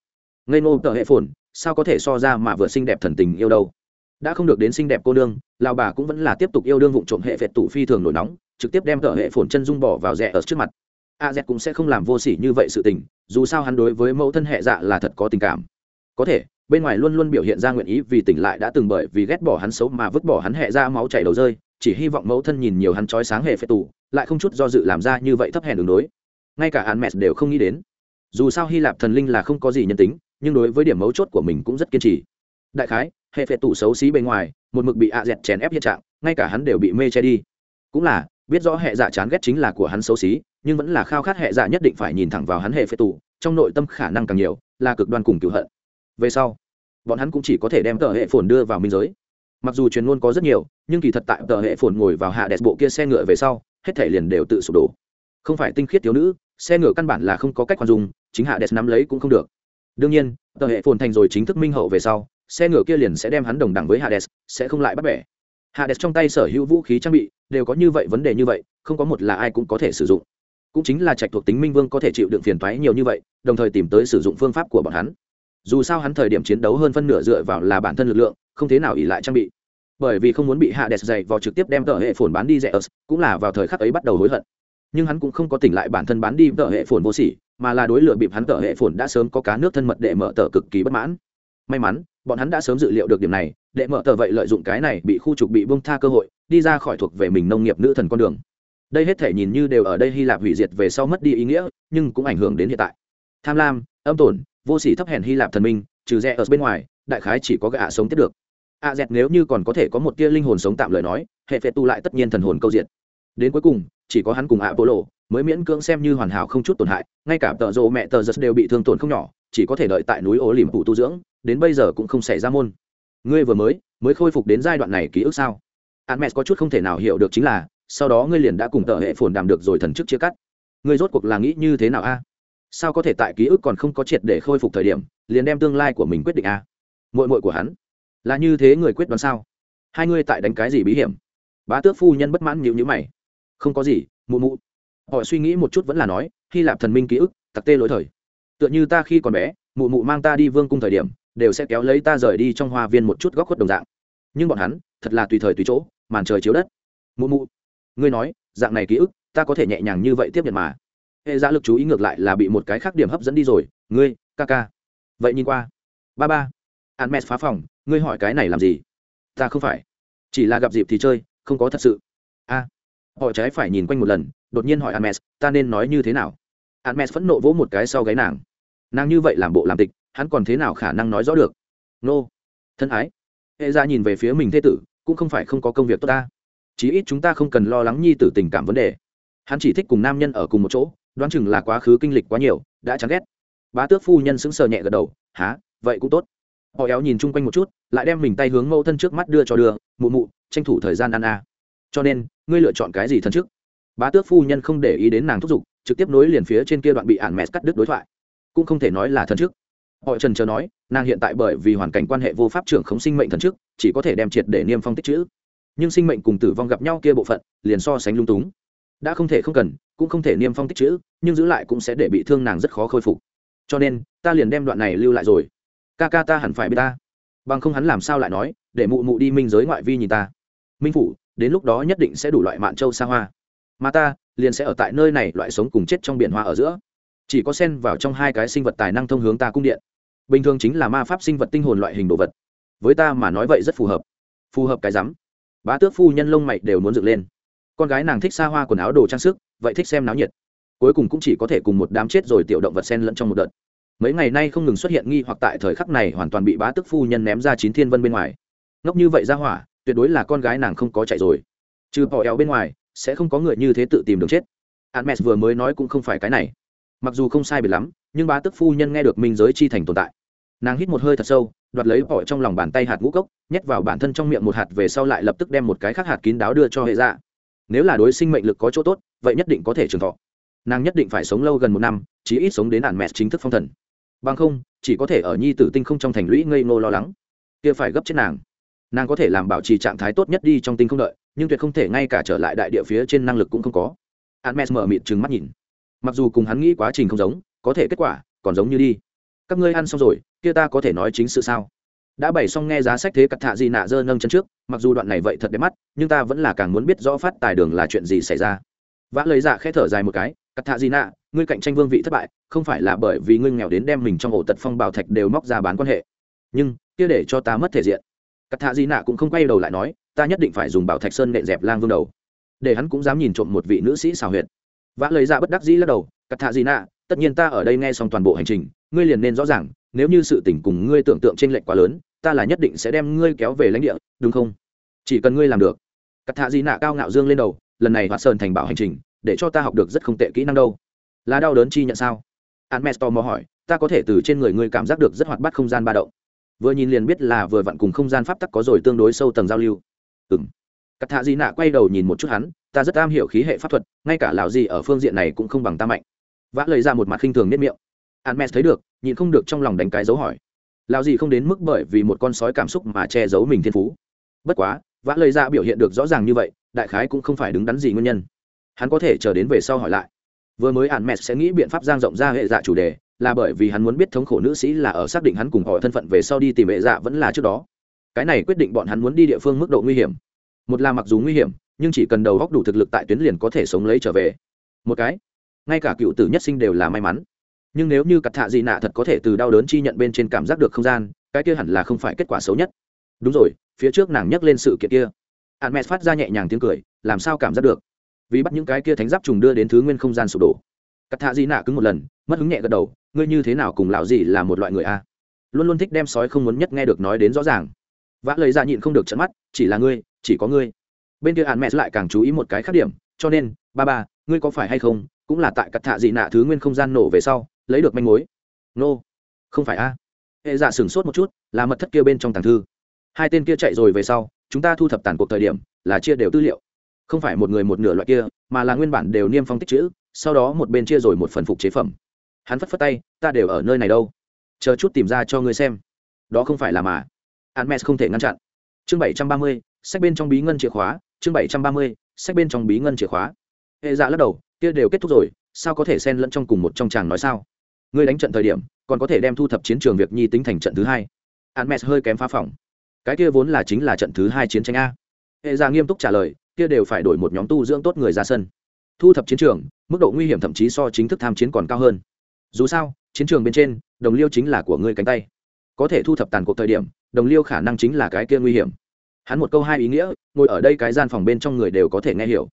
Ngây ngô tờ hệ phồn, sao có thể so ra mà vừa xinh đẹp thần tình yêu đâu? Đã không được đến xinh đẹp cô nương lao bà cũng vẫn là tiếp tục yêu đương vụ trộm hệ vẹt tủ phi thường nổi nóng, trực tiếp đem cỡ hệ phồn chân dung bỏ vào rẻ ở trước mặt. A z cũng sẽ không làm vô sỉ như vậy sự tình, dù sao hắn đối với mẫu thân hệ dạ là thật có tình cảm. Có thể, bên ngoài luôn luôn biểu hiện ra nguyện ý vì tỉnh lại đã từng bởi vì ghét bỏ hắn xấu mà vứt bỏ hắn hệ ra máu chảy đầu rơi, chỉ hy vọng mẫu thân nhìn nhiều hắn trói sáng hệ phệ tù lại không chút do dự làm ra như vậy thấp hèn đường đối. Ngay cả hắn mẹ đều không nghĩ đến. Dù sao hy lạp thần linh là không có gì nhân tính, nhưng đối với điểm mấu chốt của mình cũng rất kiên trì đại khái, hệ phệ tủ xấu xí bên ngoài, một mực bị ạ dẹt chèn ép hiện trạng, ngay cả hắn đều bị mê che đi. Cũng là, biết rõ hệ dạ chán ghét chính là của hắn xấu xí, nhưng vẫn là khao khát hệ dạ nhất định phải nhìn thẳng vào hắn hệ phệ tủ, trong nội tâm khả năng càng nhiều, là cực đoan cùng cựu hận. Về sau, bọn hắn cũng chỉ có thể đem tờ hệ phồn đưa vào minh giới. Mặc dù truyền ngôn có rất nhiều, nhưng kỳ thật tại tờ hệ phồn ngồi vào hạ đẹp bộ kia xe ngựa về sau, hết thể liền đều tự sụp đổ. Không phải tinh khiết thiếu nữ, xe ngựa căn bản là không có cách khoan dùng chính hạ đẹp nắm lấy cũng không được. Đương nhiên, tờ hệ phồn thành rồi chính thức minh hậu về sau xe ngựa kia liền sẽ đem hắn đồng đẳng với hades, sẽ không lại bắt bẻ. Hades trong tay sở hữu vũ khí trang bị đều có như vậy vấn đề như vậy, không có một là ai cũng có thể sử dụng. Cũng chính là trạch thuộc tính minh vương có thể chịu đựng phiền toái nhiều như vậy, đồng thời tìm tới sử dụng phương pháp của bọn hắn. Dù sao hắn thời điểm chiến đấu hơn phân nửa dựa vào là bản thân lực lượng, không thế nào ỷ lại trang bị. Bởi vì không muốn bị Hades giày dày vào trực tiếp đem tờ hệ phồn bán đi rẻ ớt, cũng là vào thời khắc ấy bắt đầu hối hận. Nhưng hắn cũng không có tỉnh lại bản thân bán đi tờ hệ phồn vô sỉ, mà là đối lựa bịp hắn tờ hệ phồn đã sớm có cá nước thân mật để mở tờ cực kỳ bất mãn may mắn, bọn hắn đã sớm dự liệu được điểm này để mở tờ vậy lợi dụng cái này bị khu trục bị bông tha cơ hội, đi ra khỏi thuộc về mình nông nghiệp nữ thần con đường. Đây hết thể nhìn như đều ở đây hy lạp hủy diệt về sau mất đi ý nghĩa, nhưng cũng ảnh hưởng đến hiện tại. Tham lam, âm tổn, vô sỉ thấp hèn hy lạp thần minh, trừ rẽ ở bên ngoài, đại khái chỉ có gã sống tiếp được. A dẹt nếu như còn có thể có một tia linh hồn sống tạm lời nói, hệ phệ tu lại tất nhiên thần hồn câu diệt. đến cuối cùng, chỉ có hắn cùng ạ bộ lộ mới miễn cưỡng xem như hoàn hảo không chút tổn hại, ngay cả tợ rộ mẹ tờ giật đều bị thương tổn không nhỏ chỉ có thể đợi tại núi ố liềm phụ tu dưỡng, đến bây giờ cũng không xảy ra môn. Ngươi vừa mới mới khôi phục đến giai đoạn này ký ức sao? A mẹ có chút không thể nào hiểu được chính là, sau đó ngươi liền đã cùng tờ hệ phồn đàm được rồi thần chức chia cắt. Ngươi rốt cuộc là nghĩ như thế nào a? Sao có thể tại ký ức còn không có triệt để khôi phục thời điểm, liền đem tương lai của mình quyết định a? À? mội mội của hắn, là như thế người quyết đoán sao? Hai ngươi tại đánh cái gì bí hiểm? Bá tước phu nhân bất mãn nhịu nhữ mày. Không có gì, mụ mụ. Họ suy nghĩ một chút vẫn là nói, hy lạp thần minh ký ức, tặc tê lỗi thời tựa như ta khi còn bé mụ mụ mang ta đi vương cung thời điểm đều sẽ kéo lấy ta rời đi trong hoa viên một chút góc khuất đồng dạng. Nhưng bọn hắn thật là tùy thời tùy chỗ màn trời chiếu đất. Mụ mụ ngươi nói dạng này ký ức ta có thể nhẹ nhàng như vậy tiếp nhận mà. Hệ giá lực chú ý ngược lại là bị một cái khác điểm hấp dẫn đi rồi. Ngươi ca ca. Vậy nhìn qua. Ba ba. An mẹ phá phòng ngươi hỏi cái này làm gì? Ta không phải. Chỉ là gặp dịp thì chơi không có thật sự. A. Họ trái phải nhìn quanh một lần đột nhiên hỏi Hermes, ta nên nói như thế nào? Hắn mẹ phẫn nộ vỗ một cái sau gáy nàng. Nàng như vậy làm bộ làm tịch, hắn còn thế nào khả năng nói rõ được? Nô. Thân ái. Hệ ra nhìn về phía mình thê tử, cũng không phải không có công việc tốt ta. Chí ít chúng ta không cần lo lắng nhi tử tình cảm vấn đề. Hắn chỉ thích cùng nam nhân ở cùng một chỗ, đoán chừng là quá khứ kinh lịch quá nhiều, đã chán ghét. Bá tước phu nhân sững sờ nhẹ gật đầu há vậy cũng tốt. Họ éo nhìn chung quanh một chút, lại đem mình tay hướng mẫu thân trước mắt đưa cho đưa, mụ mụ, tranh thủ thời gian ăn a. Cho nên, ngươi lựa chọn cái gì thân trước? Bá tước phu nhân không để ý đến nàng thúc giục, trực tiếp nối liền phía trên kia đoạn bị ạn mẹt cắt đứt đối thoại. Cũng không thể nói là thần trước họ trần chờ nói, nàng hiện tại bởi vì hoàn cảnh quan hệ vô pháp trưởng không sinh mệnh thần trước chỉ có thể đem triệt để niêm phong tích chữ. Nhưng sinh mệnh cùng tử vong gặp nhau kia bộ phận, liền so sánh lung túng. Đã không thể không cần, cũng không thể niêm phong tích chữ, nhưng giữ lại cũng sẽ để bị thương nàng rất khó khôi phục. Cho nên, ta liền đem đoạn này lưu lại rồi. Ca ca ta hẳn phải biết ta. Bằng không hắn làm sao lại nói, để mụ mụ đi minh giới ngoại vi nhìn ta. Minh phủ, đến lúc đó nhất định sẽ đủ loại mạn châu xa hoa mà ta liền sẽ ở tại nơi này loại sống cùng chết trong biển hoa ở giữa. Chỉ có sen vào trong hai cái sinh vật tài năng thông hướng ta cung điện. Bình thường chính là ma pháp sinh vật tinh hồn loại hình đồ vật. Với ta mà nói vậy rất phù hợp. Phù hợp cái rắm. Bá tước phu nhân lông mày đều muốn dựng lên. Con gái nàng thích xa hoa quần áo đồ trang sức, vậy thích xem náo nhiệt. Cuối cùng cũng chỉ có thể cùng một đám chết rồi tiểu động vật sen lẫn trong một đợt. Mấy ngày nay không ngừng xuất hiện nghi hoặc tại thời khắc này hoàn toàn bị bá tước phu nhân ném ra chín thiên vân bên ngoài. Ngốc như vậy ra hỏa, tuyệt đối là con gái nàng không có chạy rồi. Trừ bỏ éo bên ngoài sẽ không có người như thế tự tìm đường chết. Hermes vừa mới nói cũng không phải cái này. Mặc dù không sai biệt lắm, nhưng bá tức phu nhân nghe được minh giới chi thành tồn tại. Nàng hít một hơi thật sâu, đoạt lấy bỏ trong lòng bàn tay hạt ngũ cốc, nhét vào bản thân trong miệng một hạt về sau lại lập tức đem một cái khác hạt kín đáo đưa cho hệ dạ. Nếu là đối sinh mệnh lực có chỗ tốt, vậy nhất định có thể trường thọ. Nàng nhất định phải sống lâu gần một năm, chí ít sống đến ản mẹ chính thức phong thần. Bằng không, chỉ có thể ở nhi tử tinh không trong thành lũy ngây ngô lo lắng. Kia phải gấp chết nàng nàng có thể làm bảo trì trạng thái tốt nhất đi trong tinh không đợi, nhưng tuyệt không thể ngay cả trở lại đại địa phía trên năng lực cũng không có. Hermes mở mịt trừng mắt nhìn. Mặc dù cùng hắn nghĩ quá trình không giống, có thể kết quả còn giống như đi. Các ngươi ăn xong rồi, kia ta có thể nói chính sự sao? Đã bày xong nghe giá sách thế cật thạ gì nạ dơ nâng chân trước, mặc dù đoạn này vậy thật đẹp mắt, nhưng ta vẫn là càng muốn biết rõ phát tài đường là chuyện gì xảy ra. Vã lấy dạ khẽ thở dài một cái cật thạ gì nạ, ngươi cạnh tranh vương vị thất bại, không phải là bởi vì ngươi nghèo đến đem mình trong ổ tật phong bào thạch đều móc ra bán quan hệ. Nhưng, kia để cho ta mất thể diện cắt thạ Di nạ cũng không quay đầu lại nói ta nhất định phải dùng bảo thạch sơn nện dẹp lang vương đầu. Để hắn cũng dám nhìn trộm một vị nữ sĩ xào huyệt. Vã lời ra bất đắc dĩ lắc đầu cắt thạ Di nạ tất nhiên ta ở đây nghe xong toàn bộ hành trình ngươi liền nên rõ ràng nếu như sự tình cùng ngươi tưởng tượng t r ê n lệch quá lớn ta là nhất định sẽ đem ngươi kéo về lãnh địa đúng không? Chỉ cần ngươi làm được. Cắt thạ Di nạ cao ngạo dương lên đầu lần này hoạt sơn thành bảo hành trình để cho ta học được rất không tệ kỹ năng đâu. Là đau đớn chi nhận sao? Hermes tò mò hỏi, ta có thể từ trên người ngươi cảm giác được rất hoạt bát không gian ba động. Vừa nhìn liền biết là vừa vặn cùng không gian pháp tắc có rồi tương đối sâu tầng giao lưu. Ừng cắt thạ di nạ quay đầu nhìn một chút hắn, ta rất am hiểu khí hệ pháp thuật, ngay cả lão gì ở phương diện này cũng không bằng ta mạnh. Vã lời ra một mặt khinh thường nếp miệng. Hắn mẹ thấy được nhìn không được trong lòng đánh cái dấu hỏi. Lão gì không đến mức bởi vì một con sói cảm xúc mà che giấu mình thiên phú. Bất quá, vã lời ra biểu hiện được rõ ràng như vậy, đại khái cũng không phải đứng đắn gì nguyên nhân. Hắn có thể chờ đến về sau hỏi lại. Vừa mới ạn mẹ sẽ nghĩ biện pháp giang rộng ra hệ dạ chủ đề là bởi vì hắn muốn biết thống khổ nữ sĩ là ở xác định hắn cùng họ thân phận về sau đi tìm hệ dạ vẫn là trước đó. Cái này quyết định bọn hắn muốn đi địa phương mức độ nguy hiểm. Một là mặc dù nguy hiểm, nhưng chỉ cần đầu góc đủ thực lực tại tuyến liền có thể sống lấy trở về. Một cái, ngay cả cựu tử nhất sinh đều là may mắn. Nhưng nếu như cặp thạ dị nạ thật có thể từ đau đớn chi nhận bên trên cảm giác được không gian, cái kia hẳn là không phải kết quả xấu nhất. Đúng rồi, phía trước nàng nhắc lên sự kiện kia. Hạn mẹ phát ra nhẹ nhàng tiếng cười, làm sao cảm giác được? Vì bắt những cái kia thánh giáp trùng đưa đến thứ nguyên không gian sụp đổ cắt thạ dị nạ cứng một lần, mất hứng nhẹ gật đầu, ngươi như thế nào cùng lão gì là một loại người a? Luôn luôn thích đem sói không muốn nhất nghe được nói đến rõ ràng. Vã lời ra dạ nhịn không được trận mắt, chỉ là ngươi, chỉ có ngươi. Bên kia hạn mẹ lại càng chú ý một cái khác điểm, cho nên, ba ba, ngươi có phải hay không, cũng là tại cắt thạ dị nạ thứ nguyên không gian nổ về sau, lấy được manh mối? Nô、no. không phải a. Hệ dạ sửng sốt một chút, là mật thất kia bên trong tàng thư. Hai tên kia chạy rồi về sau, chúng ta thu thập tàn cuộc thời điểm, là chia đều tư liệu không phải một người một nửa loại kia mà là nguyên bản đều niêm phong tích chữ sau đó một bên chia rồi một phần phục chế phẩm hắn phất phất tay ta đều ở nơi này đâu chờ chút tìm ra cho ngươi xem đó không phải là mà Hermes không thể ngăn chặn. Chương 730, sách bên trong bí ngân chìa khóa, chương 730, sách bên trong bí ngân chìa khóa. Hệ Dạ lắc đầu, kia đều kết thúc rồi, sao có thể xen lẫn trong cùng một trong chàng nói sao? Ngươi đánh trận thời điểm, còn có thể đem thu thập chiến trường việc nhi tính thành trận thứ hai. Hermes hơi kém phá phòng. Cái kia vốn là chính là trận thứ hai chiến tranh a. Hệ Dạ nghiêm túc trả lời, kia đều phải đổi một nhóm tu dưỡng tốt người ra sân. Thu thập chiến trường, mức độ nguy hiểm thậm chí so chính thức tham chiến còn cao hơn. Dù sao, chiến trường bên trên, đồng liêu chính là của ngươi cánh tay. Có thể thu thập tàn cuộc thời điểm, đồng liêu khả năng chính là cái kia nguy hiểm hắn một câu hai ý nghĩa ngồi ở đây cái gian phòng bên trong người đều có thể nghe hiểu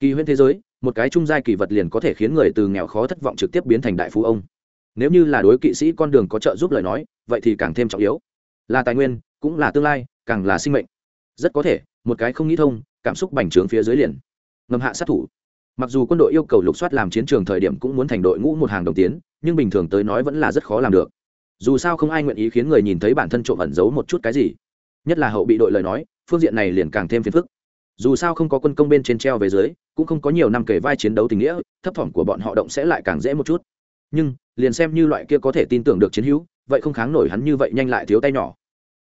kỳ huyễn thế giới một cái trung giai kỳ vật liền có thể khiến người từ nghèo khó thất vọng trực tiếp biến thành đại phú ông nếu như là đối kỵ sĩ con đường có trợ giúp lời nói vậy thì càng thêm trọng yếu là tài nguyên cũng là tương lai càng là sinh mệnh rất có thể một cái không nghĩ thông cảm xúc bành trướng phía dưới liền. Ngầm hạ sát thủ. Mặc dù quân đội yêu cầu lục soát làm chiến trường thời điểm cũng muốn thành đội ngũ một hàng đồng tiến, nhưng bình thường tới nói vẫn là rất khó làm được. Dù sao không ai nguyện ý khiến người nhìn thấy bản thân trộm ẩn giấu một chút cái gì. Nhất là hậu bị đội lời nói, phương diện này liền càng thêm phiền phức. Dù sao không có quân công bên trên treo về dưới, cũng không có nhiều năm kể vai chiến đấu tình nghĩa, thấp thỏm của bọn họ động sẽ lại càng dễ một chút. Nhưng, liền xem như loại kia có thể tin tưởng được chiến hữu, vậy không kháng nổi hắn như vậy nhanh lại thiếu tay nhỏ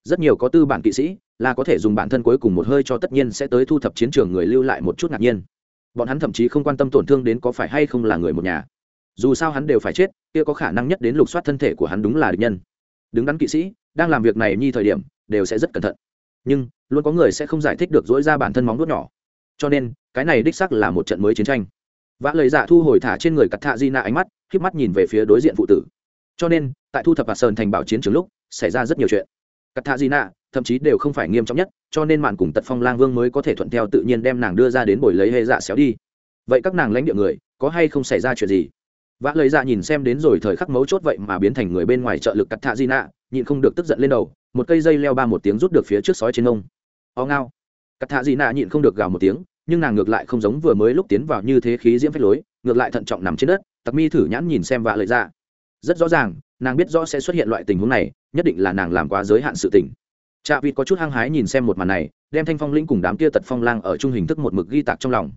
rất nhiều có tư bản kỵ sĩ là có thể dùng bản thân cuối cùng một hơi cho tất nhiên sẽ tới thu thập chiến trường người lưu lại một chút ngạc nhiên. Bọn hắn thậm chí không quan tâm tổn thương đến có phải hay không là người một nhà. Dù sao hắn đều phải chết, kia có khả năng nhất đến lục soát thân thể của hắn đúng là địch nhân. Đứng đắn kỵ sĩ, đang làm việc này nhi thời điểm, đều sẽ rất cẩn thận. Nhưng, luôn có người sẽ không giải thích được dỗi ra bản thân móng nuốt nhỏ. Cho nên, cái này đích sắc là một trận mới chiến tranh. Vã lời giả thu hồi thả trên người cắt thạ di nạ ánh mắt k mắt nhìn về phía đối diện phụ tử. Cho nên, tại thu thập hạt sơn thành bảo chiến trường lúc, xảy ra rất nhiều chuyện cắt thạ di nạ, thậm chí đều không phải nghiêm trọng nhất, cho nên mạn cùng tật phong lang vương mới có thể thuận theo tự nhiên đem nàng đưa ra đến bồi lấy hệ dạ xéo đi. Vậy các nàng lãnh địa người, có hay không xảy ra chuyện gì? Vã lời dạ nhìn xem đến rồi thời khắc mấu chốt vậy mà biến thành người bên ngoài trợ lực cắt thạ di nạ, nhịn không được tức giận lên đầu, một cây dây leo ba một tiếng rút được phía trước sói trên ông. o ngao. Cắt thạ di nạ nhịn không được gào một tiếng, nhưng nàng ngược lại không giống vừa mới lúc tiến vào như thế khí diễm phách lối, ngược lại thận trọng nằm trên đất, tặc mi thử nhãn nhìn xem vạ lợi dạ. Rất rõ ràng nàng biết rõ sẽ xuất hiện loại tình huống này, nhất định là nàng làm quá giới hạn sự tình. Chạ vịt có chút hăng hái nhìn xem một màn này, đem thanh phong linh cùng đám kia tật phong lang ở chung hình thức một mực ghi tạc trong lòng.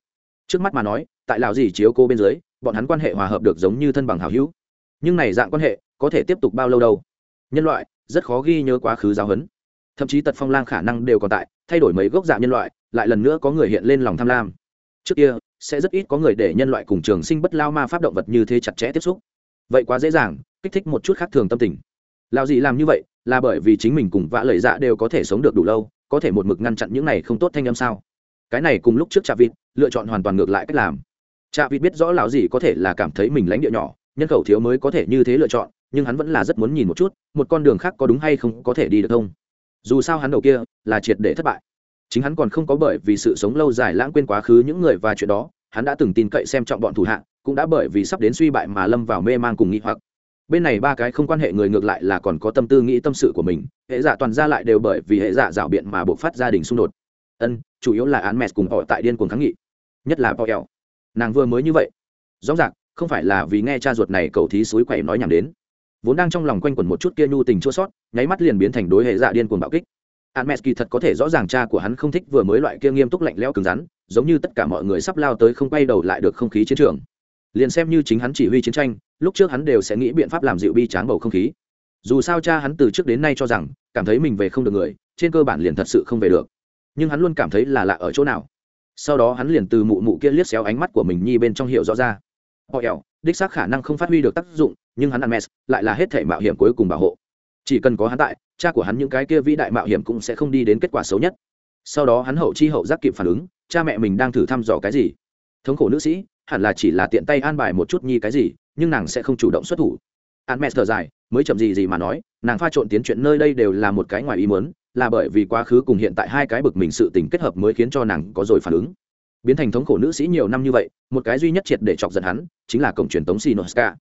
Trước mắt mà nói, tại lào gì chiếu cô bên dưới, bọn hắn quan hệ hòa hợp được giống như thân bằng hào hữu. Nhưng này dạng quan hệ, có thể tiếp tục bao lâu đâu? Nhân loại, rất khó ghi nhớ quá khứ giáo huấn. Thậm chí tật phong lang khả năng đều còn tại, thay đổi mấy gốc dạng nhân loại, lại lần nữa có người hiện lên lòng tham lam. Trước kia, sẽ rất ít có người để nhân loại cùng trường sinh bất lao ma pháp động vật như thế chặt chẽ tiếp xúc. Vậy quá dễ dàng kích thích một chút khác thường tâm tình. Lão dị làm như vậy, là bởi vì chính mình cùng vã lời dạ đều có thể sống được đủ lâu, có thể một mực ngăn chặn những này không tốt thanh âm sao? Cái này cùng lúc trước chạ vịt, lựa chọn hoàn toàn ngược lại cách làm. Chạ vịt biết rõ lão dị có thể là cảm thấy mình lãnh địa nhỏ, nhân khẩu thiếu mới có thể như thế lựa chọn, nhưng hắn vẫn là rất muốn nhìn một chút, một con đường khác có đúng hay không có thể đi được không? Dù sao hắn đầu kia là triệt để thất bại. Chính hắn còn không có bởi vì sự sống lâu dài lãng quên quá khứ những người và chuyện đó, hắn đã từng tin cậy xem trọng bọn thủ hạ, cũng đã bởi vì sắp đến suy bại mà lâm vào mê man cùng nghi hoặc bên này ba cái không quan hệ người ngược lại là còn có tâm tư nghĩ tâm sự của mình hệ giả toàn ra lại đều bởi vì hệ dạ giả rảo biện mà buộc phát gia đình xung đột. Ân chủ yếu là án mẹt cùng họ tại điên cuồng kháng nghị. Nhất là poel nàng vừa mới như vậy. Rõ ràng không phải là vì nghe cha ruột này cầu thí suối quậy nói nhảm đến. Vốn đang trong lòng quanh quẩn một chút kia nhu tình chua sót nháy mắt liền biến thành đối hệ dạ điên cuồng bạo kích. Hermes kỳ thật có thể rõ ràng cha của hắn không thích vừa mới loại kia nghiêm túc lạnh lẽo cứng rắn, giống như tất cả mọi người sắp lao tới không quay đầu lại được không khí chiến trường. Liền xem như chính hắn chỉ huy chiến tranh, lúc trước hắn đều sẽ nghĩ biện pháp làm dịu bi tráng bầu không khí. Dù sao cha hắn từ trước đến nay cho rằng, cảm thấy mình về không được người, trên cơ bản liền thật sự không về được. Nhưng hắn luôn cảm thấy là lạ ở chỗ nào. Sau đó hắn liền từ mụ mụ kia liếc xéo ánh mắt của mình nhi bên trong hiểu rõ ra. Họ ẻo, đích xác khả năng không phát huy được tác dụng, nhưng hắn Hermes lại là hết thể mạo hiểm cuối cùng bảo hộ. Chỉ cần có hắn tại, cha của hắn những cái kia vĩ đại mạo hiểm cũng sẽ không đi đến kết quả xấu nhất sau đó hắn hậu chi hậu giác kịp phản ứng cha mẹ mình đang thử thăm dò cái gì thống khổ nữ sĩ hẳn là chỉ là tiện tay an bài một chút nhi cái gì nhưng nàng sẽ không chủ động xuất thủ. An mẹ thở dài mới chậm gì gì mà nói nàng pha trộn tiến chuyện nơi đây đều là một cái ngoài ý muốn là bởi vì quá khứ cùng hiện tại hai cái bực mình sự tình kết hợp mới khiến cho nàng có rồi phản ứng. Biến thành thống khổ nữ sĩ nhiều năm như vậy một cái duy nhất triệt để chọc giận hắn chính là cổng truyền tống Sinoska.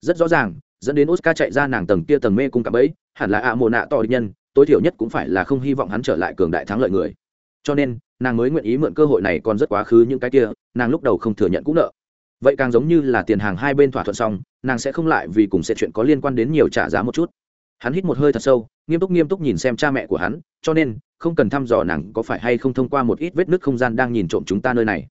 Rất rõ ràng, dẫn đến Oscar chạy ra nàng tầng kia tầng mê cung cả bấy, hẳn là ạ mồ nạ to địch nhân tối thiểu nhất cũng phải là không hy vọng hắn trở lại cường đại thắng lợi người. Cho nên nàng mới nguyện ý mượn cơ hội này còn rất quá khứ những cái kia nàng lúc đầu không thừa nhận cũng nợ vậy càng giống như là tiền hàng hai bên thỏa thuận xong, nàng sẽ không lại vì cùng sẽ chuyện có liên quan đến nhiều trả giá một chút. Hắn hít một hơi thật sâu, nghiêm túc nghiêm túc nhìn xem cha mẹ của hắn, cho nên, không cần thăm dò nàng có phải hay không thông qua một ít vết nứt không gian đang nhìn trộm chúng ta nơi này.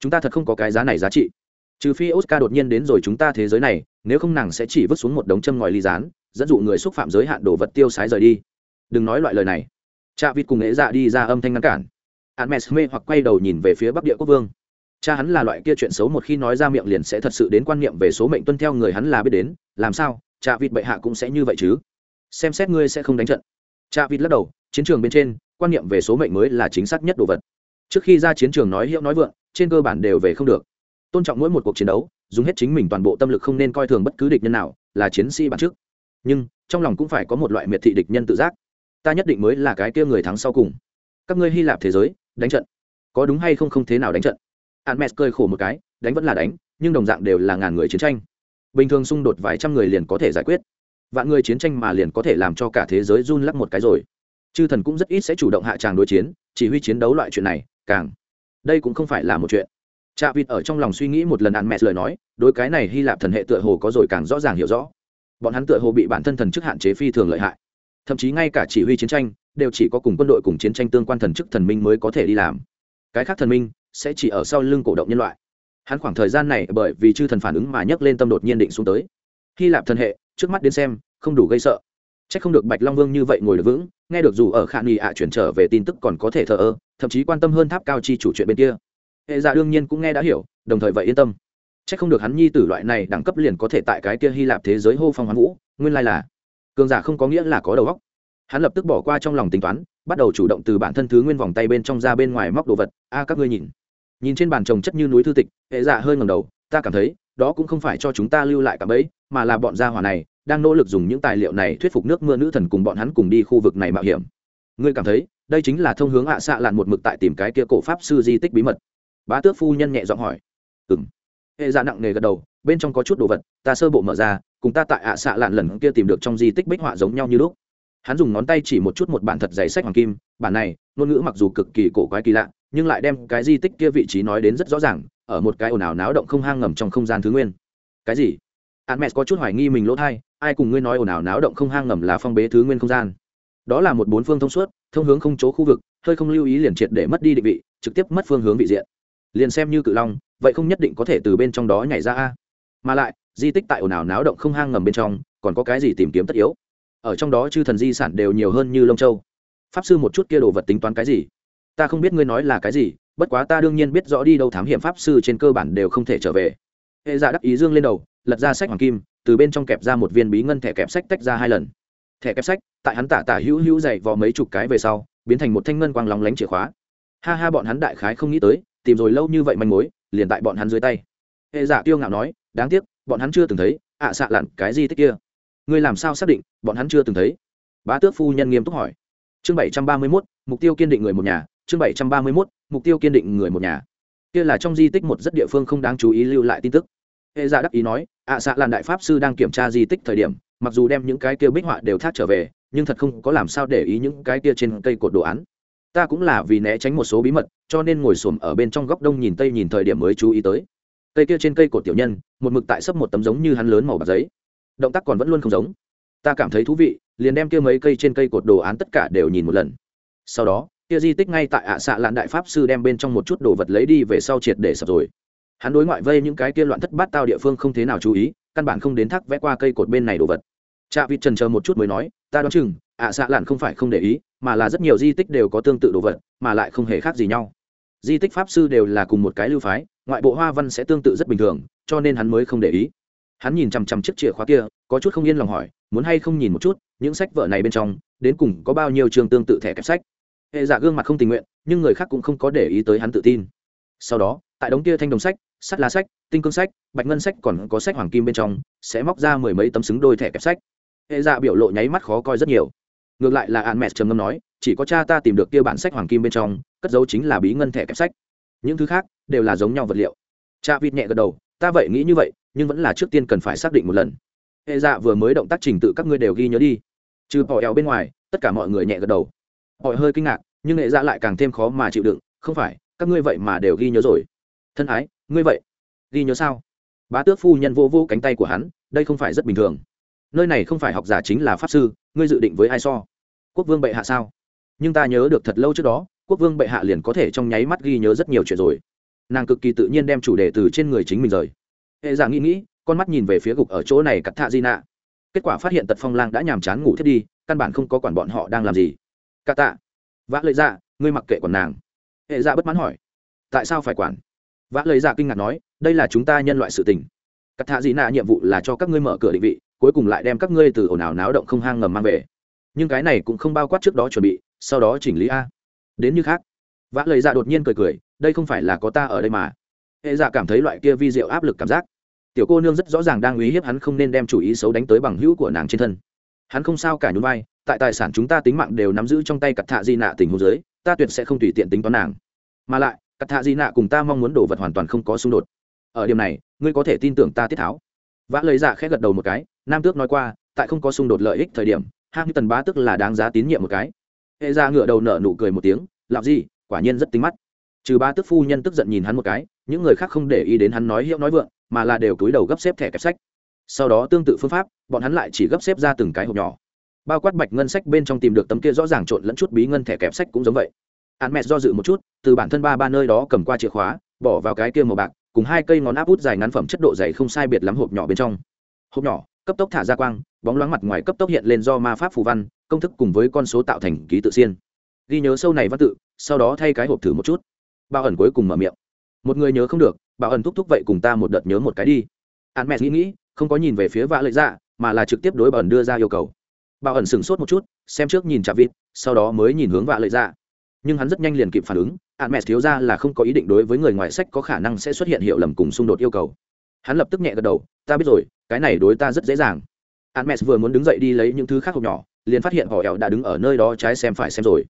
Chúng ta thật không có cái giá này giá trị. Trừ phi oscar đột nhiên đến rồi chúng ta thế giới này, nếu không nàng sẽ chỉ vứt xuống một đống châm ngòi ly rán dẫn dụ người xúc phạm giới hạn đồ vật tiêu sái rời đi. Đừng nói loại lời này. Cha vịt cùng nghệ dạ đi ra âm thanh ngăn cản. Hắn mẹ mê hoặc quay đầu nhìn về phía bắc địa quốc vương cha hắn là loại kia chuyện xấu một khi nói ra miệng liền sẽ thật sự đến quan niệm về số mệnh tuân theo người hắn là biết đến, làm sao cha vịt bệ hạ cũng sẽ như vậy chứ? Xem xét ngươi sẽ không đánh trận. Cha vịt lắc đầu, chiến trường bên trên, quan niệm về số mệnh mới là chính xác nhất đồ vật. Trước khi ra chiến trường nói hiệu nói vượng, trên cơ bản đều về không được. Tôn trọng mỗi một cuộc chiến đấu, dùng hết chính mình toàn bộ tâm lực không nên coi thường bất cứ địch nhân nào, là chiến sĩ bản trước. Nhưng, trong lòng cũng phải có một loại miệt thị địch nhân tự giác. Ta nhất định mới là cái kia người thắng sau cùng. Các ngươi hy lạp thế giới, đánh trận. Có đúng hay không không thế nào đánh trận? Hạn mẹ cười khổ một cái, đánh vẫn là đánh, nhưng đồng dạng đều là ngàn người chiến tranh. Bình thường xung đột vài trăm người liền có thể giải quyết. Vạn người chiến tranh mà liền có thể làm cho cả thế giới run lắc một cái rồi. Chư thần cũng rất ít sẽ chủ động hạ tràng đối chiến, chỉ huy chiến đấu loại chuyện này, càng. Đây cũng không phải là một chuyện. Cha vịt ở trong lòng suy nghĩ một lần ăn mẹ lời nói, đối cái này hy lạp thần hệ tựa hồ có rồi càng rõ ràng hiểu rõ. Bọn hắn tựa hồ bị bản thân thần chức hạn chế phi thường lợi hại. Thậm chí ngay cả chỉ huy chiến tranh, đều chỉ có cùng quân đội cùng chiến tranh tương quan thần chức thần minh mới có thể đi làm. Cái khác thần minh sẽ chỉ ở sau lưng cổ động nhân loại. Hắn khoảng thời gian này bởi vì chư thần phản ứng mà nhấc lên tâm đột nhiên định xuống tới. Hy lạp thần hệ, trước mắt đến xem, không đủ gây sợ. C h ắ c không được bạch long vương như vậy ngồi được vững, nghe được dù ở khả nghi ạ chuyển trở về tin tức còn có thể thờ ơ, thậm chí quan tâm hơn tháp cao chi chủ chuyện bên kia. Hệ giả đương nhiên cũng nghe đã hiểu, đồng thời vậy yên tâm. C h ắ c không được hắn nhi tử loại này đẳng cấp liền có thể tại cái kia hy lạp thế giới hô phong hoán vũ, nguyên lai là cường giả không có nghĩa là có đầu óc. Hắn lập tức bỏ qua trong lòng tính toán, bắt đầu chủ động từ bản thân thứ nguyên vòng tay bên trong ra bên ngoài móc đồ vật. A, các ngươi nhìn nhìn trên bàn trồng chất như núi thư tịch, hệ dạ hơi ngầm đầu, ta cảm thấy, đó cũng không phải cho chúng ta lưu lại cả bẫy, mà là bọn gia hỏa này, đang nỗ lực dùng những tài liệu này thuyết phục nước mưa nữ thần cùng bọn hắn cùng đi khu vực này mạo hiểm. Ngươi cảm thấy, đây chính là thông hướng hạ xạ lạn một mực tại tìm cái kia cổ pháp sư di tích bí mật. Bá tước phu nhân nhẹ giọng hỏi. Ừng hệ dạ nặng nề gật đầu, bên trong có chút đồ vật, ta sơ bộ mở ra, cùng ta tại ạ xạ lạn lần kia tìm được trong di tích bích họa giống nhau như lúc. Hắn dùng ngón tay chỉ một chút một bản thật giày sách hoàng kim, bản này, ngôn ngữ mặc dù cực kỳ cổ quái kỳ lạ nhưng lại đem cái di tích kia vị trí nói đến rất rõ ràng, ở một cái ồn ào náo động không hang ngầm trong không gian thứ nguyên. Cái gì? Hắn mẹ có chút hoài nghi mình lỗ thai, ai cùng ngươi nói ồn ào náo động không hang ngầm là phong bế thứ nguyên không gian? Đó là một bốn phương thông suốt, thông hướng không chỗ khu vực, hơi không lưu ý liền triệt để mất đi định vị, trực tiếp mất phương hướng vị diện. Liền xem như cự long, vậy không nhất định có thể từ bên trong đó nhảy ra a. Mà lại, di tích tại ồn ào náo động không hang ngầm bên trong, còn có cái gì tìm kiếm tất yếu? Ở trong đó chư thần di sản đều nhiều hơn như lông châu. Pháp sư một chút kia đồ vật tính toán cái gì? Ta không biết ngươi nói là cái gì, bất quá ta đương nhiên biết rõ đi đâu thám hiểm pháp sư trên cơ bản đều không thể trở về. Hệ giả đắc ý dương lên đầu, lật ra sách hoàng kim, từ bên trong kẹp ra một viên bí ngân thẻ kẹp sách tách ra hai lần. Thẻ kẹp sách, tại hắn tả tả hữu hữu dày vò mấy chục cái về sau, biến thành một thanh ngân quang lóng lánh chìa khóa. Ha ha, bọn hắn đại khái không nghĩ tới, tìm rồi lâu như vậy manh mối, liền tại bọn hắn dưới tay. Hệ giả tiêu ngạo nói, đáng tiếc, bọn hắn chưa từng thấy, ạ à xạ lặn, cái gì tích kia? Ngươi làm sao xác định, bọn hắn chưa từng thấy? Bá tước phu nhân nghiêm túc hỏi. Chương bảy trăm ba mươi mốt, mục tiêu kiên định người một nhà chương bảy trăm ba mươi mốt, mục tiêu kiên định người một nhà. Kia là trong di tích một rất địa phương không đáng chú ý lưu lại tin tức. Hệ giả đắc ý nói, ạ à xạ làn đại pháp sư đang kiểm tra di tích thời điểm, mặc dù đem những cái kia bích họa đều thác trở về, nhưng thật không có làm sao để ý những cái kia trên cây cột đồ án. Ta cũng là vì né tránh một số bí mật, cho nên ngồi xổm ở bên trong góc đông nhìn tây nhìn thời điểm mới chú ý tới. Cây kia trên cây cột tiểu nhân, một mực tại sấp một tấm giống như hắn lớn màu bạc giấy. Động tác còn vẫn luôn không giống. Ta cảm thấy thú vị, liền đem kia mấy cây trên cây cột đồ án tất cả đều nhìn một lần. Sau đó kia di tích ngay tại ạ xạ lạn đại pháp sư đem bên trong một chút đồ vật lấy đi về sau triệt để sập rồi. Hắn đối ngoại vây những cái kia loạn thất bát tao địa phương không thế nào chú ý, căn bản không đến thác vẽ qua cây cột bên này đồ vật. Cha vịt trần chờ một chút mới nói, ta đoán chừng, ạ xạ lạn không phải không để ý, mà là rất nhiều di tích đều có tương tự đồ vật, mà lại không hề khác gì nhau. Di tích pháp sư đều là cùng một cái lưu phái, ngoại bộ hoa văn sẽ tương tự rất bình thường, cho nên hắn mới không để ý. Hắn nhìn chằm chằm chiếc chìa khóa kia, có chút không yên lòng hỏi, muốn hay không nhìn một chút, những sách vở này bên trong, đến cùng có bao nhiêu trường tương tự thẻ kẹp sách? Hệ giả gương mặt không tình nguyện, nhưng người khác cũng không có để ý tới hắn tự tin. Sau đó, tại đống kia thanh đồng sách, sắt lá sách, tinh cương sách, bạch ngân sách còn có sách hoàng kim bên trong, sẽ móc ra mười mấy tấm xứng đôi thẻ kẹp sách. Hệ giả biểu lộ nháy mắt khó coi rất nhiều. Ngược lại là an mẹ trầm ngâm nói, chỉ có cha ta tìm được kia bản sách hoàng kim bên trong, cất dấu chính là bí ngân thẻ kẹp sách. Những thứ khác đều là giống nhau vật liệu. Cha vịt nhẹ gật đầu, ta vậy nghĩ như vậy, nhưng vẫn là trước tiên cần phải xác định một lần. Hệ dạ vừa mới động tác trình tự các ngươi đều ghi nhớ đi. Trừ bỏ eo bên ngoài, tất cả mọi người nhẹ gật đầu họ hơi kinh ngạc, nhưng nghệ dạ lại càng thêm khó mà chịu đựng, không phải, các ngươi vậy mà đều ghi nhớ rồi. Thân ái, ngươi vậy, ghi nhớ sao? Bá tước phu nhân vô vô cánh tay của hắn, đây không phải rất bình thường. Nơi này không phải học giả chính là pháp sư, ngươi dự định với ai so? Quốc vương bệ hạ sao? Nhưng ta nhớ được thật lâu trước đó, quốc vương bệ hạ liền có thể trong nháy mắt ghi nhớ rất nhiều chuyện rồi. Nàng cực kỳ tự nhiên đem chủ đề từ trên người chính mình rời. Hệ giả nghĩ nghĩ, con mắt nhìn về phía gục ở chỗ này cắt thạ di nạ. Kết quả phát hiện tật phong lang đã nhàm chán ngủ thiết đi, căn bản không có quản bọn họ đang làm gì cả tạ. Vã lợi dạ ngươi mặc kệ quản nàng. Hệ dạ bất mãn hỏi. Tại sao phải quản? Vã lợi dạ kinh ngạc nói, đây là chúng ta nhân loại sự tình. Cắt thạ dị nạ nhiệm vụ là cho các ngươi mở cửa định vị, cuối cùng lại đem các ngươi từ ồn ào náo động không hang ngầm mang về. Nhưng cái này cũng không bao quát trước đó chuẩn bị, sau đó chỉnh lý a. Đến như khác. Vã lời dạ đột nhiên cười cười, đây không phải là có ta ở đây mà. Hệ dạ cảm thấy loại kia vi diệu áp lực cảm giác. Tiểu cô nương rất rõ ràng đang uy hiếp hắn không nên đem chủ ý xấu đánh tới bằng hữu của nàng trên thân. Hắn không sao cả nhún vai tại tài sản chúng ta tính mạng đều nắm giữ trong tay cặt thạ di nạ tình huống giới, ta tuyệt sẽ không tùy tiện tính toán nàng. Mà lại cặt thạ di nạ cùng ta mong muốn đồ vật hoàn toàn không có xung đột. Ở điểm này, ngươi có thể tin tưởng ta tiết tháo. Vã lời dạ khẽ gật đầu một cái, nam tước nói qua, tại không có xung đột lợi ích thời điểm hạng tần bá tức là đáng giá tín nhiệm một cái. Hệ dạ ra ngựa đầu nở nụ cười một tiếng làm gì quả nhiên rất tính mắt. Trừ ba tức phu nhân tức giận nhìn hắn một cái, những người khác không để ý đến hắn nói hiệu nói vượng, mà là đều cúi đầu gấp xếp thẻ kẹp sách. Sau đó tương tự phương pháp, bọn hắn lại chỉ gấp xếp ra từng cái hộp nhỏ bao quát bạch ngân sách bên trong tìm được tấm kia rõ ràng trộn lẫn chút bí ngân thẻ kẹp sách cũng giống vậy. Hắn mẹ do dự một chút, từ bản thân ba ba nơi đó cầm qua chìa khóa, bỏ vào cái kia màu bạc, cùng hai cây ngón áp út dài ngắn phẩm chất độ dày không sai biệt lắm hộp nhỏ bên trong. Hộp nhỏ, cấp tốc thả ra quang, bóng loáng mặt ngoài cấp tốc hiện lên do ma pháp phù văn, công thức cùng với con số tạo thành ký tự xiên. Ghi nhớ sâu này văn tự, sau đó thay cái hộp thử một chút. Bao ẩn cuối cùng mở miệng. Một người nhớ không được, bảo ẩn thúc thúc vậy cùng ta một đợt nhớ một cái đi. Hắn mẹ nghĩ nghĩ, không có nhìn về phía vạ lợi dạ mà là trực tiếp đối bảo ẩn đưa ra yêu cầu bảo ẩn sửng sốt một chút, xem trước nhìn chạm vịt, sau đó mới nhìn hướng vạ lợi dạ. Nhưng hắn rất nhanh liền kịp phản ứng hạn mẹ thiếu ra là không có ý định đối với người ngoài sách có khả năng sẽ xuất hiện hiệu lầm cùng xung đột yêu cầu. Hắn lập tức nhẹ gật đầu, ta biết rồi, cái này đối ta rất dễ dàng. Hạn mẹ vừa muốn đứng dậy đi lấy những thứ khác hộp nhỏ, liền phát hiện họ ẹo đã đứng ở nơi đó trái xem phải xem rồi.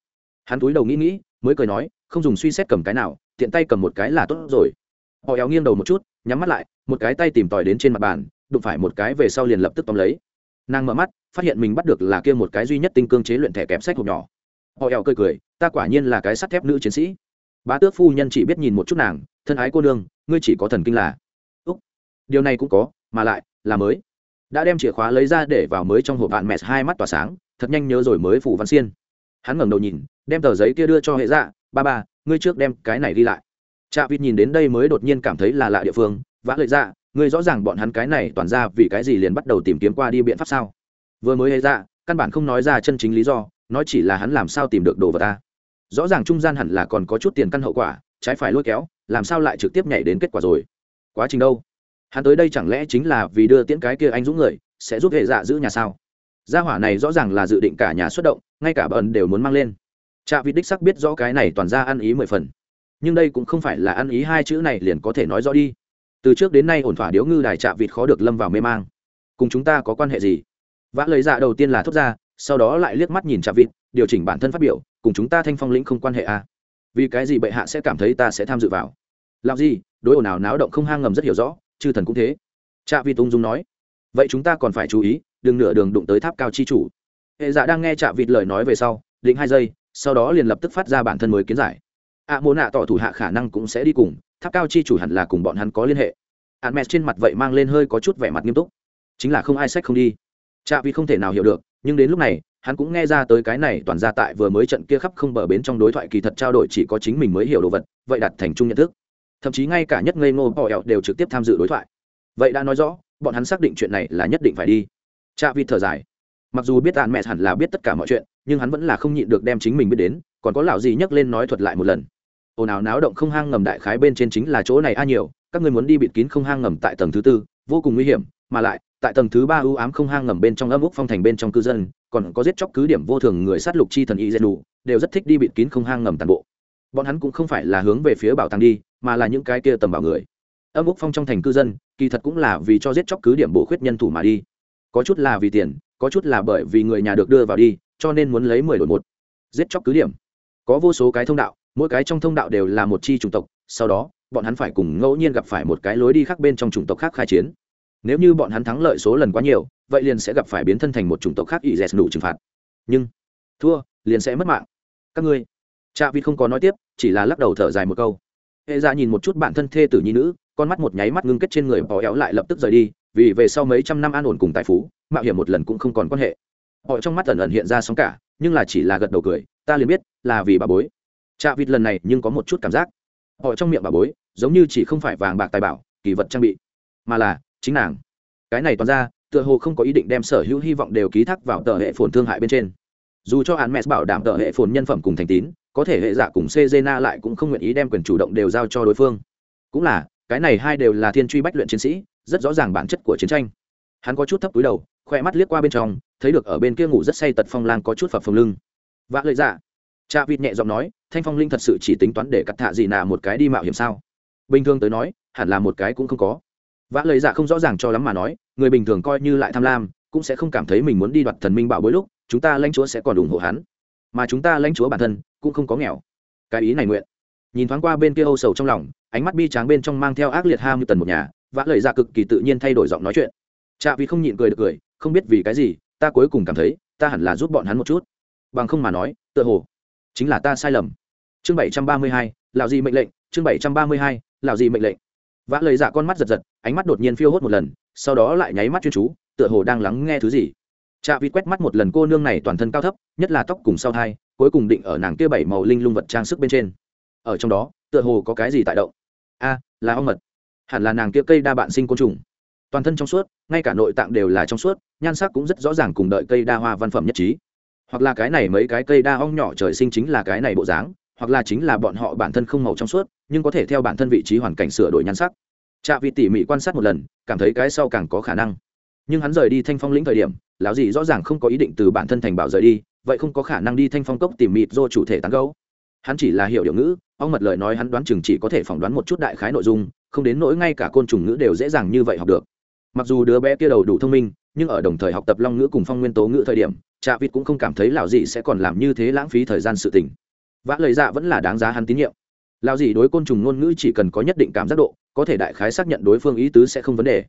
Hắn túi đầu nghĩ nghĩ, mới cười nói, không dùng suy xét cầm cái nào, tiện tay cầm một cái là tốt rồi. Họ éo nghiêng đầu một chút, nhắm mắt lại, một cái tay tìm tòi đến trên mặt bàn, đụng phải một cái về sau liền lập tức tóm lấy. Nàng mở mắt phát hiện mình bắt được là kia một cái duy nhất tinh cương chế luyện thẻ kẹp sách hộp nhỏ. Họ éo cười cười, ta quả nhiên là cái sắt thép nữ chiến sĩ. Bá tước phu nhân chỉ biết nhìn một chút nàng, thân ái cô nương, ngươi chỉ có thần kinh là úc. Điều này cũng có, mà lại là mới. Đã đem chìa khóa lấy ra để vào mới trong hộp bạn mẹ hai mắt tỏa sáng, thật nhanh nhớ rồi mới phủ văn xiên. Hắn ngẩng đầu nhìn, đem tờ giấy kia đưa cho hệ dạ ba ba, ngươi trước đem cái này đi lại. Trạ vịt nhìn đến đây mới đột nhiên cảm thấy là lạ địa phương, vã lợi dạ ngươi rõ ràng bọn hắn cái này toàn ra vì cái gì liền bắt đầu tìm kiếm qua đi biện pháp sao? Vừa mới hay ra, căn bản không nói ra chân chính lý do, nói chỉ là hắn làm sao tìm được đồ vật ta. Rõ ràng trung gian hẳn là còn có chút tiền căn hậu quả, trái phải lôi kéo, làm sao lại trực tiếp nhảy đến kết quả rồi? Quá trình đâu? Hắn tới đây chẳng lẽ chính là vì đưa tiễn cái kia anh dũng người, sẽ giúp hệ dạ giữ nhà sao? Gia hỏa này rõ ràng là dự định cả nhà xuất động, ngay cả bẩn đều muốn mang lên. Trạ vị đích sắc biết rõ cái này toàn ra ăn ý mười phần. Nhưng đây cũng không phải là ăn ý hai chữ này liền có thể nói rõ đi. Từ trước đến nay ổn thỏa điếu ngư đài trạ vịt khó được lâm vào mê mang. Cùng chúng ta có quan hệ gì? Vã lời dạ đầu tiên là thốt ra sau đó lại liếc mắt nhìn chạm vịt điều chỉnh bản thân phát biểu cùng chúng ta thanh phong lĩnh không quan hệ à. vì cái gì bệ hạ sẽ cảm thấy ta sẽ tham dự vào? Làm gì đối ồn nào náo động không hang ngầm rất hiểu rõ chư thần cũng thế. Chạ vịt ung dung nói vậy chúng ta còn phải chú ý đừng nửa đường đụng tới tháp cao chi chủ. Hệ dạ đang nghe chạ vịt lời nói về sau định hai giây sau đó liền lập tức phát ra bản thân mới kiến giải. Ạ à, mô nạ tỏ thủ hạ khả năng cũng sẽ đi cùng tháp cao chi chủ hẳn là cùng bọn hắn có liên hệ. Hạn mẹ trên mặt vậy mang lên hơi có chút vẻ mặt nghiêm túc. Chính là không ai sách không đi. Trạ vì không thể nào hiểu được, nhưng đến lúc này, hắn cũng nghe ra tới cái này toàn ra tại vừa mới trận kia khắp không bờ bến trong đối thoại kỳ thật trao đổi chỉ có chính mình mới hiểu đồ vật, vậy đặt thành chung nhận thức. Thậm chí ngay cả nhất ngây ngô Bỏ ẹo đều trực tiếp tham dự đối thoại. Vậy đã nói rõ, bọn hắn xác định chuyện này là nhất định phải đi. Trạ vi thở dài. Mặc dù biết án mẹ hẳn là biết tất cả mọi chuyện, nhưng hắn vẫn là không nhịn được đem chính mình biết đến, còn có lão gì nhắc lên nói thuật lại một lần. Ồn ào náo động không hang ngầm đại khái bên trên chính là chỗ này a nhiều, các ngươi muốn đi bịt kín không hang ngầm tại tầng thứ tư, vô cùng nguy hiểm mà lại, tại tầng thứ ba ưu ám không hang ngầm bên trong âm úc phong thành bên trong cư dân, còn có giết chóc cứ điểm vô thường người sát lục chi thần y dệt đủ đều rất thích đi bịt kín không hang ngầm toàn bộ. Bọn hắn cũng không phải là hướng về phía bảo tàng đi, mà là những cái kia tầm bảo người. Âm úc phong trong thành cư dân, kỳ thật cũng là vì cho giết chóc cứ điểm bổ khuyết nhân thủ mà đi. Có chút là vì tiền, có chút là bởi vì người nhà được đưa vào đi, cho nên muốn lấy mười đổi một. Giết chóc cứ điểm. Có vô số cái thông đạo, mỗi cái trong thông đạo đều là một chi chủng tộc, sau đó, bọn hắn phải cùng ngẫu nhiên gặp phải một cái lối đi khác bên trong chủng tộc khác khai chiến nếu như bọn hắn thắng lợi số lần quá nhiều, vậy liền sẽ gặp phải biến thân thành một chủng tộc khác ỵ dẹt đủ trừng phạt. Nhưng, thua, liền sẽ mất mạng. Các ngươi cha vi không có nói tiếp, chỉ là lắc đầu thở dài một câu. Hệ ra nhìn một chút bản thân thê tử nhi nữ, con mắt một nháy mắt ngưng kết trên người bỏ éo lại lập tức rời đi, vì về sau mấy trăm năm an ổn cùng tài phú, mạo hiểm một lần cũng không còn quan hệ. Họ trong mắt ẩn ẩn hiện ra sóng cả, nhưng là chỉ là gật đầu cười, ta liền biết, là vì bà bối. Cha vịt lần này nhưng có một chút cảm giác. Họ trong miệng bà bối, giống như chỉ không phải vàng bạc tài bảo, kỳ vật trang bị, mà là chính nàng. Cái này toàn ra, tựa hồ không có ý định đem sở hữu hy vọng đều ký thác vào tờ hệ phồn thương hại bên trên. Dù cho hắn mẹ bảo đảm tờ hệ phồn nhân phẩm cùng thành tín, có thể hệ giả cùng cezena lại cũng không nguyện ý đem quyền chủ động đều giao cho đối phương. Cũng là, cái này hai đều là thiên truy bách luyện chiến sĩ, rất rõ ràng bản chất của chiến tranh. Hắn có chút thấp túi đầu, khoe mắt liếc qua bên trong, thấy được ở bên kia ngủ rất say tật phong lang có chút phập phồng lưng. Vạ lợi dạ. Cha vịt nhẹ giọng nói, thanh phong linh thật sự chỉ tính toán để cắt thạ gì nà một cái đi mạo hiểm sao? Bình thường tới nói, hẳn là một cái cũng không có vã lời giả dạ không rõ ràng cho lắm mà nói, người bình thường coi như lại tham lam, cũng sẽ không cảm thấy mình muốn đi đoạt thần minh bảo bối lúc, chúng ta lãnh chúa sẽ còn ủng hộ hắn. Mà chúng ta lãnh chúa bản thân, cũng không có nghèo. Cái ý này nguyện. Nhìn thoáng qua bên kia âu sầu trong lòng, ánh mắt bi tráng bên trong mang theo ác liệt ham như tần một nhà, vã lời ra dạ cực kỳ tự nhiên thay đổi giọng nói chuyện. Chạ vì không nhịn cười được cười, không biết vì cái gì, ta cuối cùng cảm thấy, ta hẳn là giúp bọn hắn một chút. Bằng không mà nói, tựa hồ, chính là ta sai lầm. Chương bảy trăm ba mươi hai lạo gì mệnh lệnh, chương bảy trăm ba mươi hai lạo gì mệnh lệnh vã lời dạ con mắt giật giật, ánh mắt đột nhiên phiêu hốt một lần, sau đó lại nháy mắt chuyên chú, tựa hồ đang lắng nghe thứ gì. Chạ vịt quét mắt một lần cô nương này toàn thân cao thấp, nhất là tóc cùng sau thai, cuối cùng định ở nàng kia bảy màu linh lung vật trang sức bên trên. Ở trong đó, tựa hồ có cái gì tại động. A, là ong mật. Hẳn là nàng kia cây đa bạn sinh côn trùng. Toàn thân trong suốt, ngay cả nội tạng đều là trong suốt, nhan sắc cũng rất rõ ràng cùng đợi cây đa hoa văn phẩm nhất trí. Hoặc là cái này mấy cái cây đa ong nhỏ trời sinh chính là cái này bộ dáng, hoặc là chính là bọn họ bản thân không màu trong suốt nhưng có thể theo bản thân vị trí hoàn cảnh sửa đổi nhan sắc. Trạ vị tỉ mỉ quan sát một lần, cảm thấy cái sau càng có khả năng. Nhưng hắn rời đi thanh phong lĩnh thời điểm, lão gì rõ ràng không có ý định từ bản thân thành bảo rời đi, vậy không có khả năng đi thanh phong cốc tìm mịt do chủ thể tán gấu hắn chỉ là hiểu điều ngữ, ông mật lời nói hắn đoán chừng chỉ có thể phỏng đoán một chút đại khái nội dung, không đến nỗi ngay cả côn trùng ngữ đều dễ dàng như vậy học được. Mặc dù đứa bé kia đầu đủ thông minh, nhưng ở đồng thời học tập long ngữ cùng phong nguyên tố ngữ thời điểm, trạ vịt cũng không cảm thấy lão dị sẽ còn làm như thế lãng phí thời gian sự tình. Vã lời dạ vẫn là đáng giá hắn tín nhiệm. Lao gì đối côn trùng ngôn ngữ chỉ cần có nhất định cảm giác độ, có thể đại khái xác nhận đối phương ý tứ sẽ không vấn đề.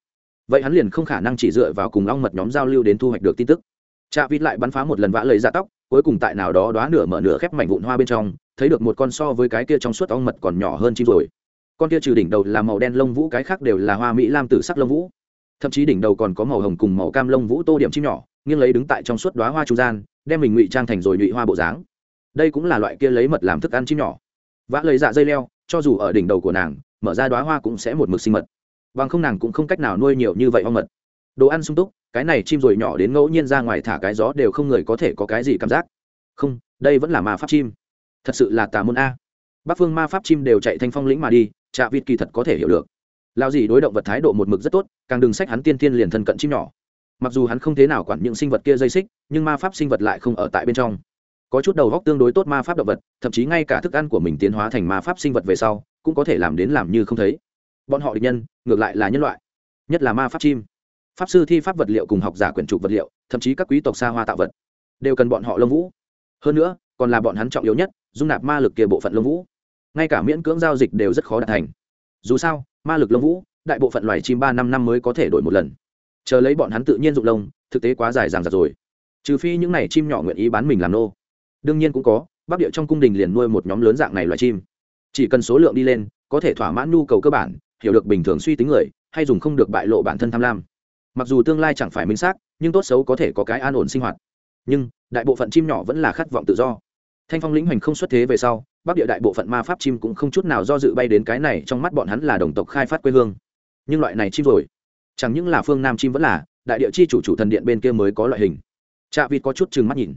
Vậy hắn liền không khả năng chỉ dựa vào cùng long mật nhóm giao lưu đến thu hoạch được tin tức. Trạ vịt lại bắn phá một lần vã lời ra dạ tóc, cuối cùng tại nào đó đoá nửa mở nửa khép mảnh vụn hoa bên trong, thấy được một con so với cái kia trong suốt ong mật còn nhỏ hơn chim rồi. Con kia trừ đỉnh đầu là màu đen lông vũ, cái khác đều là hoa mỹ lam tử sắc lông vũ. Thậm chí đỉnh đầu còn có màu hồng cùng màu cam lông vũ tô điểm chim nhỏ, nghiêng lấy đứng tại trong suốt đoá hoa trung gian, đem mình ngụy trang thành rồi nhụy hoa bộ dáng. Đây cũng là loại kia lấy mật làm thức ăn chim nhỏ vã lấy dạ dây leo, cho dù ở đỉnh đầu của nàng, mở ra đoá hoa cũng sẽ một mực sinh mật. Bằng không nàng cũng không cách nào nuôi nhiều như vậy ong mật. Đồ ăn sung túc, cái này chim rồi nhỏ đến ngẫu nhiên ra ngoài thả cái gió đều không người có thể có cái gì cảm giác. Không, đây vẫn là ma pháp chim. Thật sự là tà môn a. Bắc phương ma pháp chim đều chạy thanh phong lĩnh mà đi, trạ vịt kỳ thật có thể hiểu được. Lao gì đối động vật thái độ một mực rất tốt, càng đừng sách hắn tiên tiên liền thân cận chim nhỏ. Mặc dù hắn không thế nào quản những sinh vật kia dây xích, nhưng ma pháp sinh vật lại không ở tại bên trong có chút đầu góc tương đối tốt ma pháp động vật, thậm chí ngay cả thức ăn của mình tiến hóa thành ma pháp sinh vật về sau, cũng có thể làm đến làm như không thấy. Bọn họ địch nhân, ngược lại là nhân loại, nhất là ma pháp chim. Pháp sư thi pháp vật liệu cùng học giả quyển trục vật liệu, thậm chí các quý tộc xa hoa tạo vật, đều cần bọn họ lông vũ. Hơn nữa, còn là bọn hắn trọng yếu nhất, dung nạp ma lực kia bộ phận lông vũ. Ngay cả miễn cưỡng giao dịch đều rất khó đạt thành. Dù sao, ma lực lông vũ, đại bộ phận loài chim ba năm năm mới có thể đổi một lần. Chờ lấy bọn hắn tự nhiên dụng lông, thực tế quá dài dàng dặt rồi. Trừ phi những n à y chim nhỏ nguyện ý bán mình làm nô đương nhiên cũng có, bắc địa trong cung đình liền nuôi một nhóm lớn dạng này loài chim. Chỉ cần số lượng đi lên, có thể thỏa mãn nhu cầu cơ bản, hiểu được bình thường suy tính người, hay dùng không được bại lộ bản thân tham lam. Mặc dù tương lai chẳng phải minh xác, nhưng tốt xấu có thể có cái an ổn sinh hoạt. Nhưng, đại bộ phận chim nhỏ vẫn là khát vọng tự do. Thanh phong lĩnh hoành không xuất thế về sau, bắc địa đại bộ phận ma pháp chim cũng không chút nào do dự bay đến cái này trong mắt bọn hắn là đồng tộc khai phát quê hương. Nhưng loại này chim rồi, chẳng những là phương nam chim vẫn là, đại địa chi chủ chủ thần điện bên kia mới có loại hình. Chạ vịt có chút chừng mắt nhìn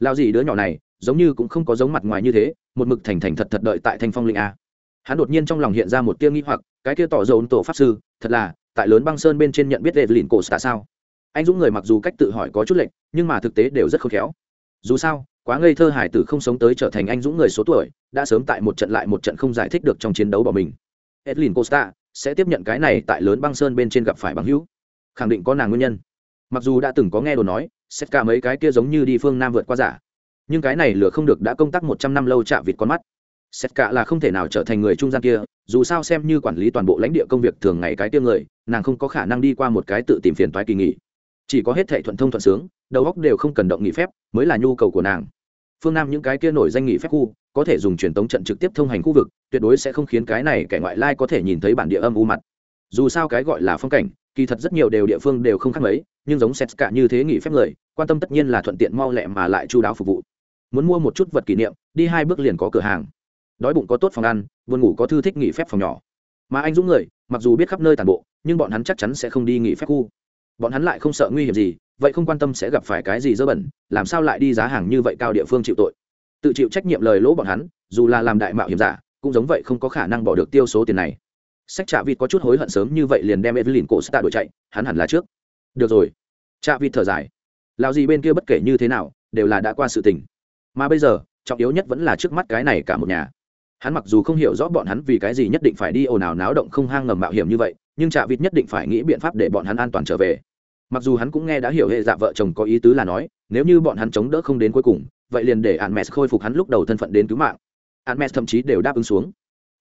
lao gì đứa nhỏ này, giống như cũng không có giống mặt ngoài như thế, một mực thành thành thật thật đợi tại thanh phong linh a. Hắn đột nhiên trong lòng hiện ra một tia nghi hoặc, cái tia tỏ dầu tổ pháp sư, thật là, tại lớn băng sơn bên trên nhận biết evelyn cổ xạ sao? Anh dũng người mặc dù cách tự hỏi có chút lệch, nhưng mà thực tế đều rất khôn khéo. Dù sao, quá ngây thơ hải tử không sống tới trở thành anh dũng người số tuổi, đã sớm tại một trận lại một trận không giải thích được trong chiến đấu bỏ mình. Edlin costa sẽ tiếp nhận cái này tại lớn băng sơn bên trên gặp phải bằng hữu. Khẳng định có nàng nguyên nhân mặc dù đã từng có nghe đồ nói xét cả mấy cái kia giống như đi phương nam vượt qua giả, nhưng cái này lửa không được đã công tác một trăm năm lâu chạm vịt con mắt. Xét cả là không thể nào trở thành người trung gian kia, dù sao xem như quản lý toàn bộ lãnh địa công việc thường ngày cái kia người, nàng không có khả năng đi qua một cái tự tìm phiền toái kỳ nghỉ. Chỉ có hết thệ thuận thông thuận sướng, đầu óc đều không cần động nghỉ phép, mới là nhu cầu của nàng. Phương nam những cái kia nổi danh nghỉ phép khu, có thể dùng truyền tống trận trực tiếp thông hành khu vực, tuyệt đối sẽ không khiến cái này kẻ ngoại lai có thể nhìn thấy bản địa âm u mặt. Dù sao cái gọi là phong cảnh kỳ thật rất nhiều đều địa phương đều không khác mấy, nhưng giống sét cả như thế nghỉ phép người, quan tâm tất nhiên là thuận tiện mau lẹ mà lại chu đáo phục vụ. Muốn mua một chút vật kỷ niệm, đi hai bước liền có cửa hàng. Đói bụng có tốt phòng ăn, buồn ngủ có thư thích nghỉ phép phòng nhỏ. Mà anh dũng người, mặc dù biết khắp nơi tàn bộ, nhưng bọn hắn chắc chắn sẽ không đi nghỉ phép khu. Bọn hắn lại không sợ nguy hiểm gì, vậy không quan tâm sẽ gặp phải cái gì dơ bẩn, làm sao lại đi giá hàng như vậy cao địa phương chịu tội. Tự chịu trách nhiệm lời lỗ bọn hắn, dù là làm đại mạo hiểm giả, cũng giống vậy không có khả năng bỏ được tiêu số tiền này sách trạ vịt có chút hối hận sớm như vậy liền đem evelyn cổ stạ đổi chạy, hắn hẳn là trước. Được rồi. Trạ vịt thở dài. Lao gì bên kia bất kể như thế nào, đều là đã qua sự tình. Mà bây giờ, trọng yếu nhất vẫn là trước mắt cái này cả một nhà. Hắn mặc dù không hiểu rõ bọn hắn vì cái gì nhất định phải đi ồn ào náo động không hang ngầm mạo hiểm như vậy, nhưng trạ vịt nhất định phải nghĩ biện pháp để bọn hắn an toàn trở về. Mặc dù hắn cũng nghe đã hiểu hệ dạ vợ chồng có ý tứ là nói, nếu như bọn hắn chống đỡ không đến cuối cùng, vậy liền để hạn mẹ khôi phục hắn lúc đầu thân phận đến cứu mạng. Hạn mẹ thậm chí đều đáp ứng xuống.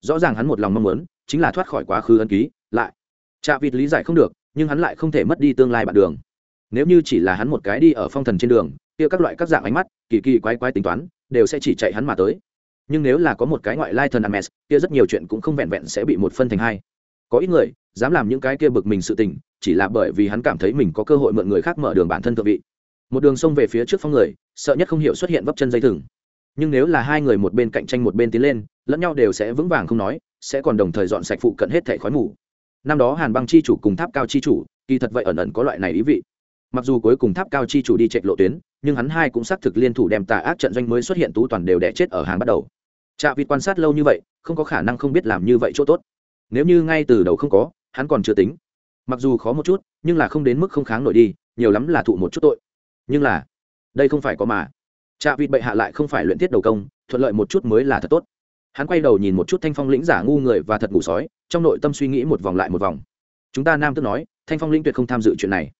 Rõ ràng hắn một lòng mong muốn chính là thoát khỏi quá khứ ân ký, lại. Chạ vịt lý giải không được, nhưng hắn lại không thể mất đi tương lai bạn đường. Nếu như chỉ là hắn một cái đi ở phong thần trên đường, kia các loại các dạng ánh mắt, kỳ kỳ quái quái tính toán, đều sẽ chỉ chạy hắn mà tới. Nhưng nếu là có một cái ngoại lai thần ames, kia rất nhiều chuyện cũng không vẹn vẹn sẽ bị một phân thành hai. Có ít người, dám làm những cái kia bực mình sự tình, chỉ là bởi vì hắn cảm thấy mình có cơ hội mượn người khác mở đường bản thân thượng vị. Một đường sông về phía trước phong người, sợ nhất không hiểu xuất hiện vấp chân dây thừng. Nhưng nếu là hai người một bên cạnh tranh một bên tiến lên, lẫn nhau đều sẽ vững vàng không nói sẽ còn đồng thời dọn sạch phụ cận hết thẻ khói mù. Năm đó hàn băng chi chủ cùng tháp cao chi chủ, kỳ thật vậy ẩn ẩn có loại này ý vị. Mặc dù cuối cùng tháp cao chi chủ đi chạy lộ tuyến, nhưng hắn hai cũng xác thực liên thủ đem tà ác trận doanh mới xuất hiện tú toàn đều đẻ chết ở hàng bắt đầu. Trạ vịt quan sát lâu như vậy, không có khả năng không biết làm như vậy chỗ tốt. Nếu như ngay từ đầu không có, hắn còn chưa tính. Mặc dù khó một chút, nhưng là không đến mức không kháng nổi đi, nhiều lắm là thụ một chút tội. Nhưng là, đây không phải có mà. Trạ vịt bệ hạ lại không phải luyện tiết đầu công, thuận lợi một chút mới là thật tốt hắn quay đầu nhìn một chút thanh phong lĩnh giả ngu người và thật ngủ sói, trong nội tâm suy nghĩ một vòng lại một vòng. Chúng ta nam tức nói, thanh phong lĩnh tuyệt không tham dự chuyện này.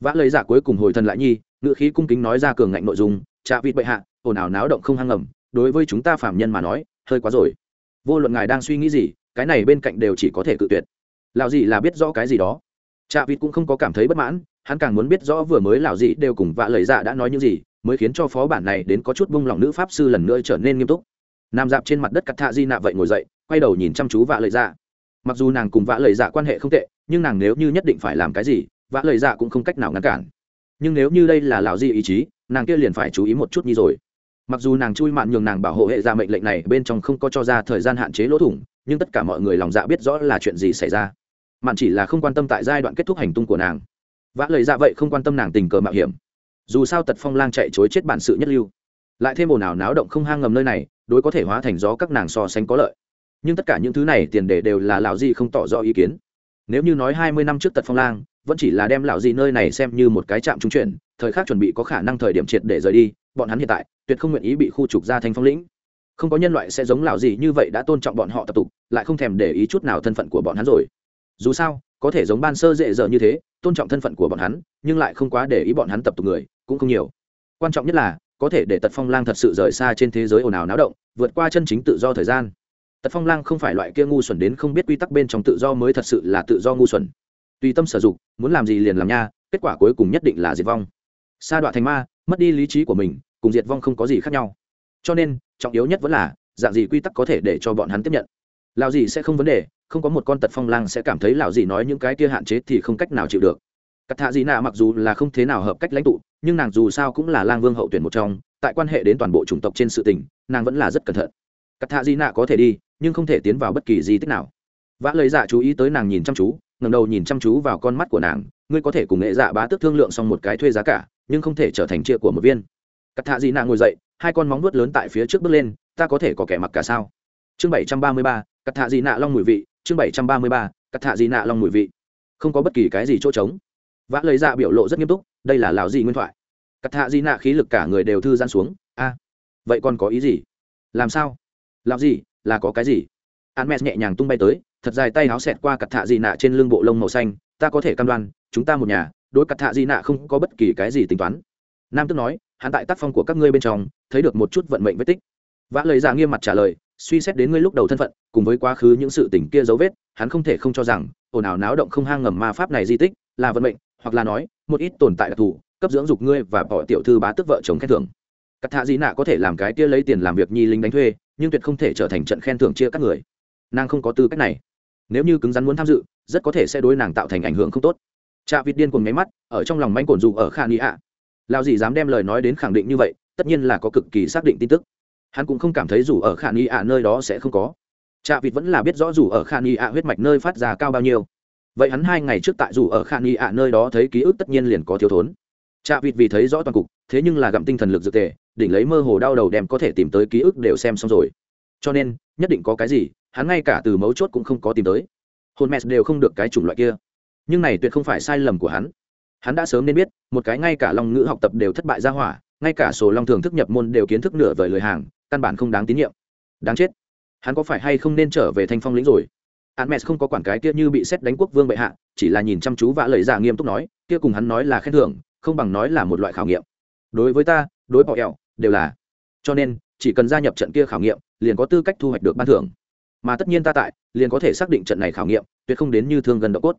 Vã lấy giả cuối cùng hồi thần lại nhi ngựa khí cung kính nói ra cường ngạnh nội dung trạ vịt bệ hạ, ồn ào náo động không hăng ngầm đối với chúng ta phạm nhân mà nói, hơi quá rồi. Vô luận ngài đang suy nghĩ gì, cái này bên cạnh đều chỉ có thể cự tuyệt. Lão gì là biết rõ cái gì đó. Trạ vịt cũng không có cảm thấy bất mãn, hắn càng muốn biết rõ vừa mới lão gì đều cùng vã lời dạ đã nói những gì, mới khiến cho phó bản này đến có chút bung lòng nữ pháp sư lần nữa trở nên nghiêm túc. Nam dạp trên mặt đất cắt thạ di nạ vậy ngồi dậy, quay đầu nhìn chăm chú vạ lời dạ. Mặc dù nàng cùng vạ lời dạ quan hệ không tệ, nhưng nàng nếu như nhất định phải làm cái gì, vạ lời dạ cũng không cách nào ngăn cản. Nhưng nếu như đây là lào di ý chí, nàng kia liền phải chú ý một chút như rồi. Mặc dù nàng chui mạn nhường nàng bảo hộ hệ ra mệnh lệnh này bên trong không có cho ra thời gian hạn chế lỗ thủng, nhưng tất cả mọi người lòng dạ biết rõ là chuyện gì xảy ra. Mạn chỉ là không quan tâm tại giai đoạn kết thúc hành tung của nàng. Vã lời dạ vậy không quan tâm nàng tình cờ mạo hiểm. Dù sao tật phong lang chạy chối chết bản sự nhất lưu lại thêm ồn ào náo động không hang ngầm nơi này, đối có thể hóa thành gió các nàng so sánh có lợi. Nhưng tất cả những thứ này tiền đề đều là lão di không tỏ rõ ý kiến. Nếu như nói hai mươi năm trước tật phong lang, vẫn chỉ là đem lão di nơi này xem như một cái trạm trung chuyển, thời khắc chuẩn bị có khả năng thời điểm triệt để rời đi, bọn hắn hiện tại, tuyệt không nguyện ý bị khu trục ra thành phong lĩnh. Không có nhân loại sẽ giống lão gì như vậy đã tôn trọng bọn họ tập tục, lại không thèm để ý chút nào thân phận của bọn hắn rồi. Dù sao, có thể giống ban sơ dễ dở như thế, tôn trọng thân phận của bọn hắn, nhưng lại không quá để ý bọn hắn tập tục người, cũng không nhiều. Quan trọng nhất là có thể để tật phong lang thật sự rời xa trên thế giới ồn ào náo động, vượt qua chân chính tự do thời gian. Tật phong lang không phải loại kia ngu xuẩn đến không biết quy tắc bên trong tự do mới thật sự là tự do ngu xuẩn. Tùy tâm sử dụng muốn làm gì liền làm nha, kết quả cuối cùng nhất định là diệt vong. Sa đoạn thành ma, mất đi lý trí của mình, cùng diệt vong không có gì khác nhau. Cho nên, trọng yếu nhất vẫn là, dạng gì quy tắc có thể để cho bọn hắn tiếp nhận. Lào gì sẽ không vấn đề, không có một con tật phong lang sẽ cảm thấy lào gì nói những cái kia hạn chế thì không cách nào chịu được. Cát thạ dị nạ mặc dù là không thế nào hợp cách lãnh tụ, nhưng nàng dù sao cũng là lang vương hậu tuyển một trong, tại quan hệ đến toàn bộ chủng tộc trên sự tình, nàng vẫn là rất cẩn thận. Cát thạ dị nạ có thể đi, nhưng không thể tiến vào bất kỳ di tích nào. Vã lời dạ chú ý tới nàng nhìn chăm chú ngầm đầu nhìn chăm chú vào con mắt của nàng, ngươi có thể cùng nghệ dạ bá tước thương lượng xong một cái thuê giá cả, nhưng không thể trở thành chia của một viên. Cát thạ dị nạ ngồi dậy, hai con móng vuốt lớn tại phía trước bước lên, ta có thể có kẻ mặc cả sao? Chương bảy trăm ba mươi ba, cắt thạ dị nạ long mùi vị, chương bảy trăm ba mươi ba, cắt thạ dị nạ long mùi vị. Không có bất kỳ cái gì chỗ trống vã lấy ra biểu lộ rất nghiêm túc, đây là lào gì nguyên thoại. Cắt hạ di nạ khí lực cả người đều thư giãn xuống. A, vậy còn có ý gì? Làm sao? Làm gì? Là có cái gì? An mẹ nhẹ nhàng tung bay tới, thật dài tay áo xẹt qua cắt hạ di nạ trên lưng bộ lông màu xanh. Ta có thể cam đoan, chúng ta một nhà, đối cắt hạ di nạ không có bất kỳ cái gì tính toán. Nam tức nói, hắn tại tác phong của các ngươi bên trong, thấy được một chút vận mệnh vết tích. Vã lời ra nghiêm mặt trả lời, suy xét đến ngươi lúc đầu thân phận, cùng với quá khứ những sự tình kia dấu vết, hắn không thể không cho rằng, ồn ào náo động không hang ngầm ma pháp này di tích, là vận mệnh hoặc là nói, một ít tồn tại đặc thù, cấp dưỡng dục ngươi và bỏ tiểu thư bá tức vợ chồng khen thưởng. Cắt thạ dị nạ có thể làm cái kia lấy tiền làm việc nhi linh đánh thuê, nhưng tuyệt không thể trở thành trận khen thưởng chia các người. Nàng không có tư cách này. Nếu như cứng rắn muốn tham dự, rất có thể sẽ đối nàng tạo thành ảnh hưởng không tốt. Trạ vịt điên cùng máy mắt, ở trong lòng manh cồn dù ở kha ni ạ. Lao gì dám đem lời nói đến khẳng định như vậy, tất nhiên là có cực kỳ xác định tin tức. Hắn cũng không cảm thấy dù ở khả nghi ạ nơi đó sẽ không có. Trạ vịt vẫn là biết rõ dù ở khả nghi ạ huyết mạch nơi phát ra cao bao nhiêu vậy hắn hai ngày trước tại dù ở khan y ạ, nơi đó thấy ký ức tất nhiên liền có thiếu thốn. Chạ vịt vì thấy rõ toàn cục, thế nhưng là gặm tinh thần lực dược tề, đỉnh lấy mơ hồ đau đầu đem có thể tìm tới ký ức đều xem xong rồi. Cho nên, nhất định có cái gì, hắn ngay cả từ mấu chốt cũng không có tìm tới. Hồn mẹ đều không được cái chủng loại kia. Nhưng này tuyệt không phải sai lầm của hắn. Hắn đã sớm nên biết, một cái ngay cả long ngữ học tập đều thất bại ra hỏa, ngay cả sổ long thường thức nhập môn đều kiến thức nửa vời lời hàng, căn bản không đáng tín nhiệm. Đáng chết. Hắn có phải hay không nên trở về thanh phong lĩnh rồi? Hắn mẹ không có quản cái kia như bị xét đánh quốc vương bệ hạ, chỉ là nhìn chăm chú vã lời giả nghiêm túc nói, kia cùng hắn nói là khen thưởng, không bằng nói là một loại khảo nghiệm. Đối với ta, đối bọ ẹo, đều là. Cho nên, chỉ cần gia nhập trận kia khảo nghiệm, liền có tư cách thu hoạch được ban thưởng. Mà tất nhiên ta tại, liền có thể xác định trận này khảo nghiệm, tuyệt không đến như thương gần độ cốt.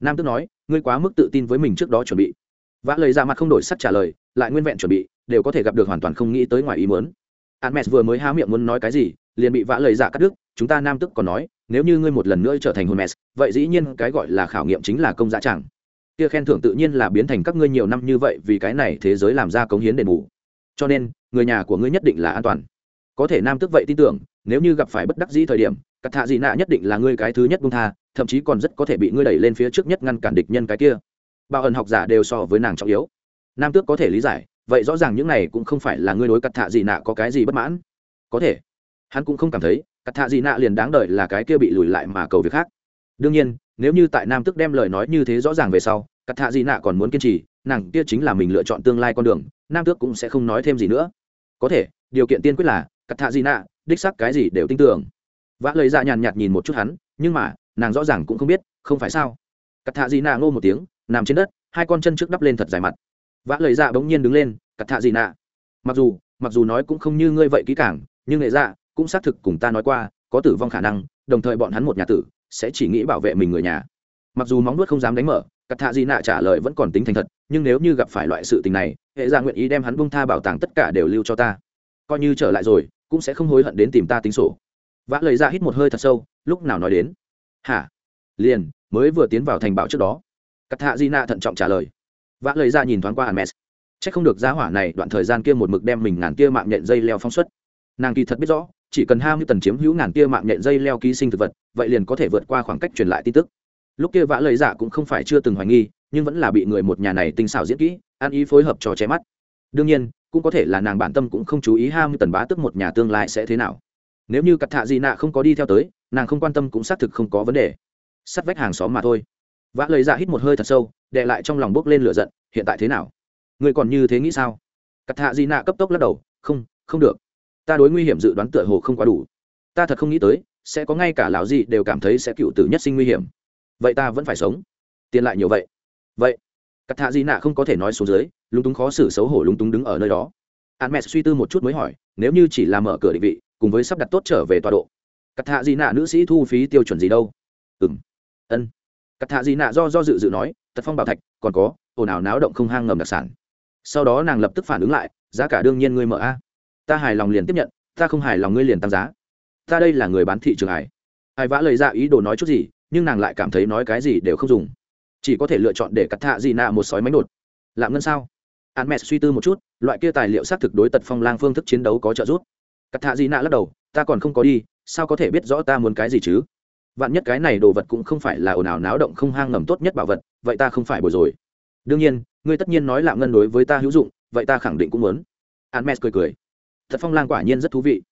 Nam tước nói, ngươi quá mức tự tin với mình trước đó chuẩn bị. Vã lời ra mặt không đổi sắc trả lời, lại nguyên vẹn chuẩn bị, đều có thể gặp được hoàn toàn không nghĩ tới ngoài ý muốn. Hermes vừa mới há miệng muốn nói cái gì, liền bị vã lời giả cắt đứt, chúng ta nam tức còn nói nếu như ngươi một lần nữa trở thành Hermes vậy dĩ nhiên cái gọi là khảo nghiệm chính là công giá chẳng. Kia khen thưởng tự nhiên là biến thành các ngươi nhiều năm như vậy vì cái này thế giới làm ra cống hiến đền bù. Cho nên, người nhà của ngươi nhất định là an toàn. Có thể nam tức vậy tin tưởng, nếu như gặp phải bất đắc dĩ thời điểm cắt thạ dị nạ nhất định là ngươi cái thứ nhất bung tha, thậm chí còn rất có thể bị ngươi đẩy lên phía trước nhất ngăn cản địch nhân cái kia. Bao ẩn học giả đều so với nàng trọng yếu. Nam tước có thể lý giải, vậy rõ ràng những này cũng không phải là ngươi đối cắt thạ dị nạ có cái gì bất mãn. Có thể. Hắn cũng không cảm thấy cắt thạ dị nạ liền đáng đợi là cái kia bị lùi lại mà cầu việc khác. Đương nhiên, nếu như tại nam tước đem lời nói như thế rõ ràng về sau, cắt thạ dị nạ còn muốn kiên trì, nàng kia chính là mình lựa chọn tương lai con đường, nam tước cũng sẽ không nói thêm gì nữa. Có thể, điều kiện tiên quyết là, cắt thạ dị nạ, đích sắc cái gì đều tin tưởng. Vã lời ra dạ nhàn nhạt nhìn một chút hắn, nhưng mà, nàng rõ ràng cũng không biết, không phải sao? Cắt thạ dị nạ ngô một tiếng, nằm trên đất, hai con chân trước đắp lên thật dài mặt. Vã lời ra dạ bỗng nhiên đứng lên, cắt thạ dị nạ? Mặc dù mặc dù nói cũng không như ngươi vậy kỹ cảng nhưng nghệ Dạ cũng xác thực cùng ta nói qua có tử vong khả năng đồng thời bọn hắn một nhà tử sẽ chỉ nghĩ bảo vệ mình người nhà. Mặc dù móng nuốt không dám đánh mở cắt thạ Di nạ trả lời vẫn còn tính thành thật nhưng nếu như gặp phải loại sự tình này hệ ra nguyện ý đem hắn bông tha bảo tàng tất cả đều lưu cho ta. Coi như trở lại rồi cũng sẽ không hối hận đến tìm ta tính sổ. Vã lời ra dạ hít một hơi thật sâu lúc nào nói đến? Hả? Liền mới vừa tiến vào thành bảo trước đó. Cắt hạ di nạ thận trọng trả lời. Vã lời ra dạ nhìn thoáng qua Hermes. Chắc không được giá hỏa này đoạn thời gian kia một mực đem mình ngàn kia mạng nhện dây leo phóng xuất. Nàng kỳ thật biết rõ, chỉ cần ham như tần chiếm hữu ngàn kia mạng nhện dây leo ký sinh thực vật, vậy liền có thể vượt qua khoảng cách truyền lại tin tức. Lúc kia vã lời giả dạ cũng không phải chưa từng hoài nghi, nhưng vẫn là bị người một nhà này tinh xảo diễn kỹ, ăn ý phối hợp cho che mắt. Đương nhiên, cũng có thể là nàng bản tâm cũng không chú ý ham như tần bá tức một nhà tương lai sẽ thế nào. Nếu như cặp thạ gì nạ không có đi theo tới nàng không quan tâm cũng xác thực không có vấn đề. Sắt vách hàng xóm mà thôi. Vã lời giả dạ hít một hơi thật sâu đệ lại trong lòng bốc lên lửa giận hiện tại thế nào? Người còn như thế nghĩ sao? Cặp thạ di nạ cấp tốc lắc đầu không không được ta đối nguy hiểm dự đoán tựa hồ không quá đủ. Ta thật không nghĩ tới, sẽ có ngay cả lão gì đều cảm thấy sẽ cựu tử nhất sinh nguy hiểm. Vậy ta vẫn phải sống. Tiền lại nhiều vậy. Vậy, cắt thạ gì nạ không có thể nói xuống dưới, lúng túng khó xử xấu hổ lúng túng đứng ở nơi đó. An mẹ suy tư một chút mới hỏi, nếu như chỉ là mở cửa định vị, cùng với sắp đặt tốt trở về tọa độ, cắt thạ gì nạ nữ sĩ thu phí tiêu chuẩn gì đâu? Ừng ân. Cắt thạ gì nạ do do dự dự nói, tật phong bảo thạch, còn có, ồn ào náo động không hang ngầm đặc sản. Sau đó nàng lập tức phản ứng lại, giá cả đương nhiên ngươi mở a ta hài lòng liền tiếp nhận, ta không hài lòng ngươi liền tăng giá. Ta đây là người bán thị trường hải ai vã lời ra ý đồ nói chút gì, nhưng nàng lại cảm thấy nói cái gì đều không dùng. Chỉ có thể lựa chọn để cắt thạ gì nạ một sói mánh đột. Lạm ngân sao? An mẹ suy tư một chút, loại kia tài liệu xác thực đối tật phong lang phương thức chiến đấu có trợ giúp. Cắt thạ gì nạ lắc đầu, ta còn không có đi, sao có thể biết rõ ta muốn cái gì chứ? Vạn nhất cái này đồ vật cũng không phải là ồn ào náo động không hang ngầm tốt nhất bảo vật, vậy ta không phải bồi rồi. Đương nhiên, ngươi tất nhiên nói lạm ngân đối với ta hữu dụng, vậy ta khẳng định cũng muốn. An mẹ cười cười thật phong lang quả nhiên rất thú vị.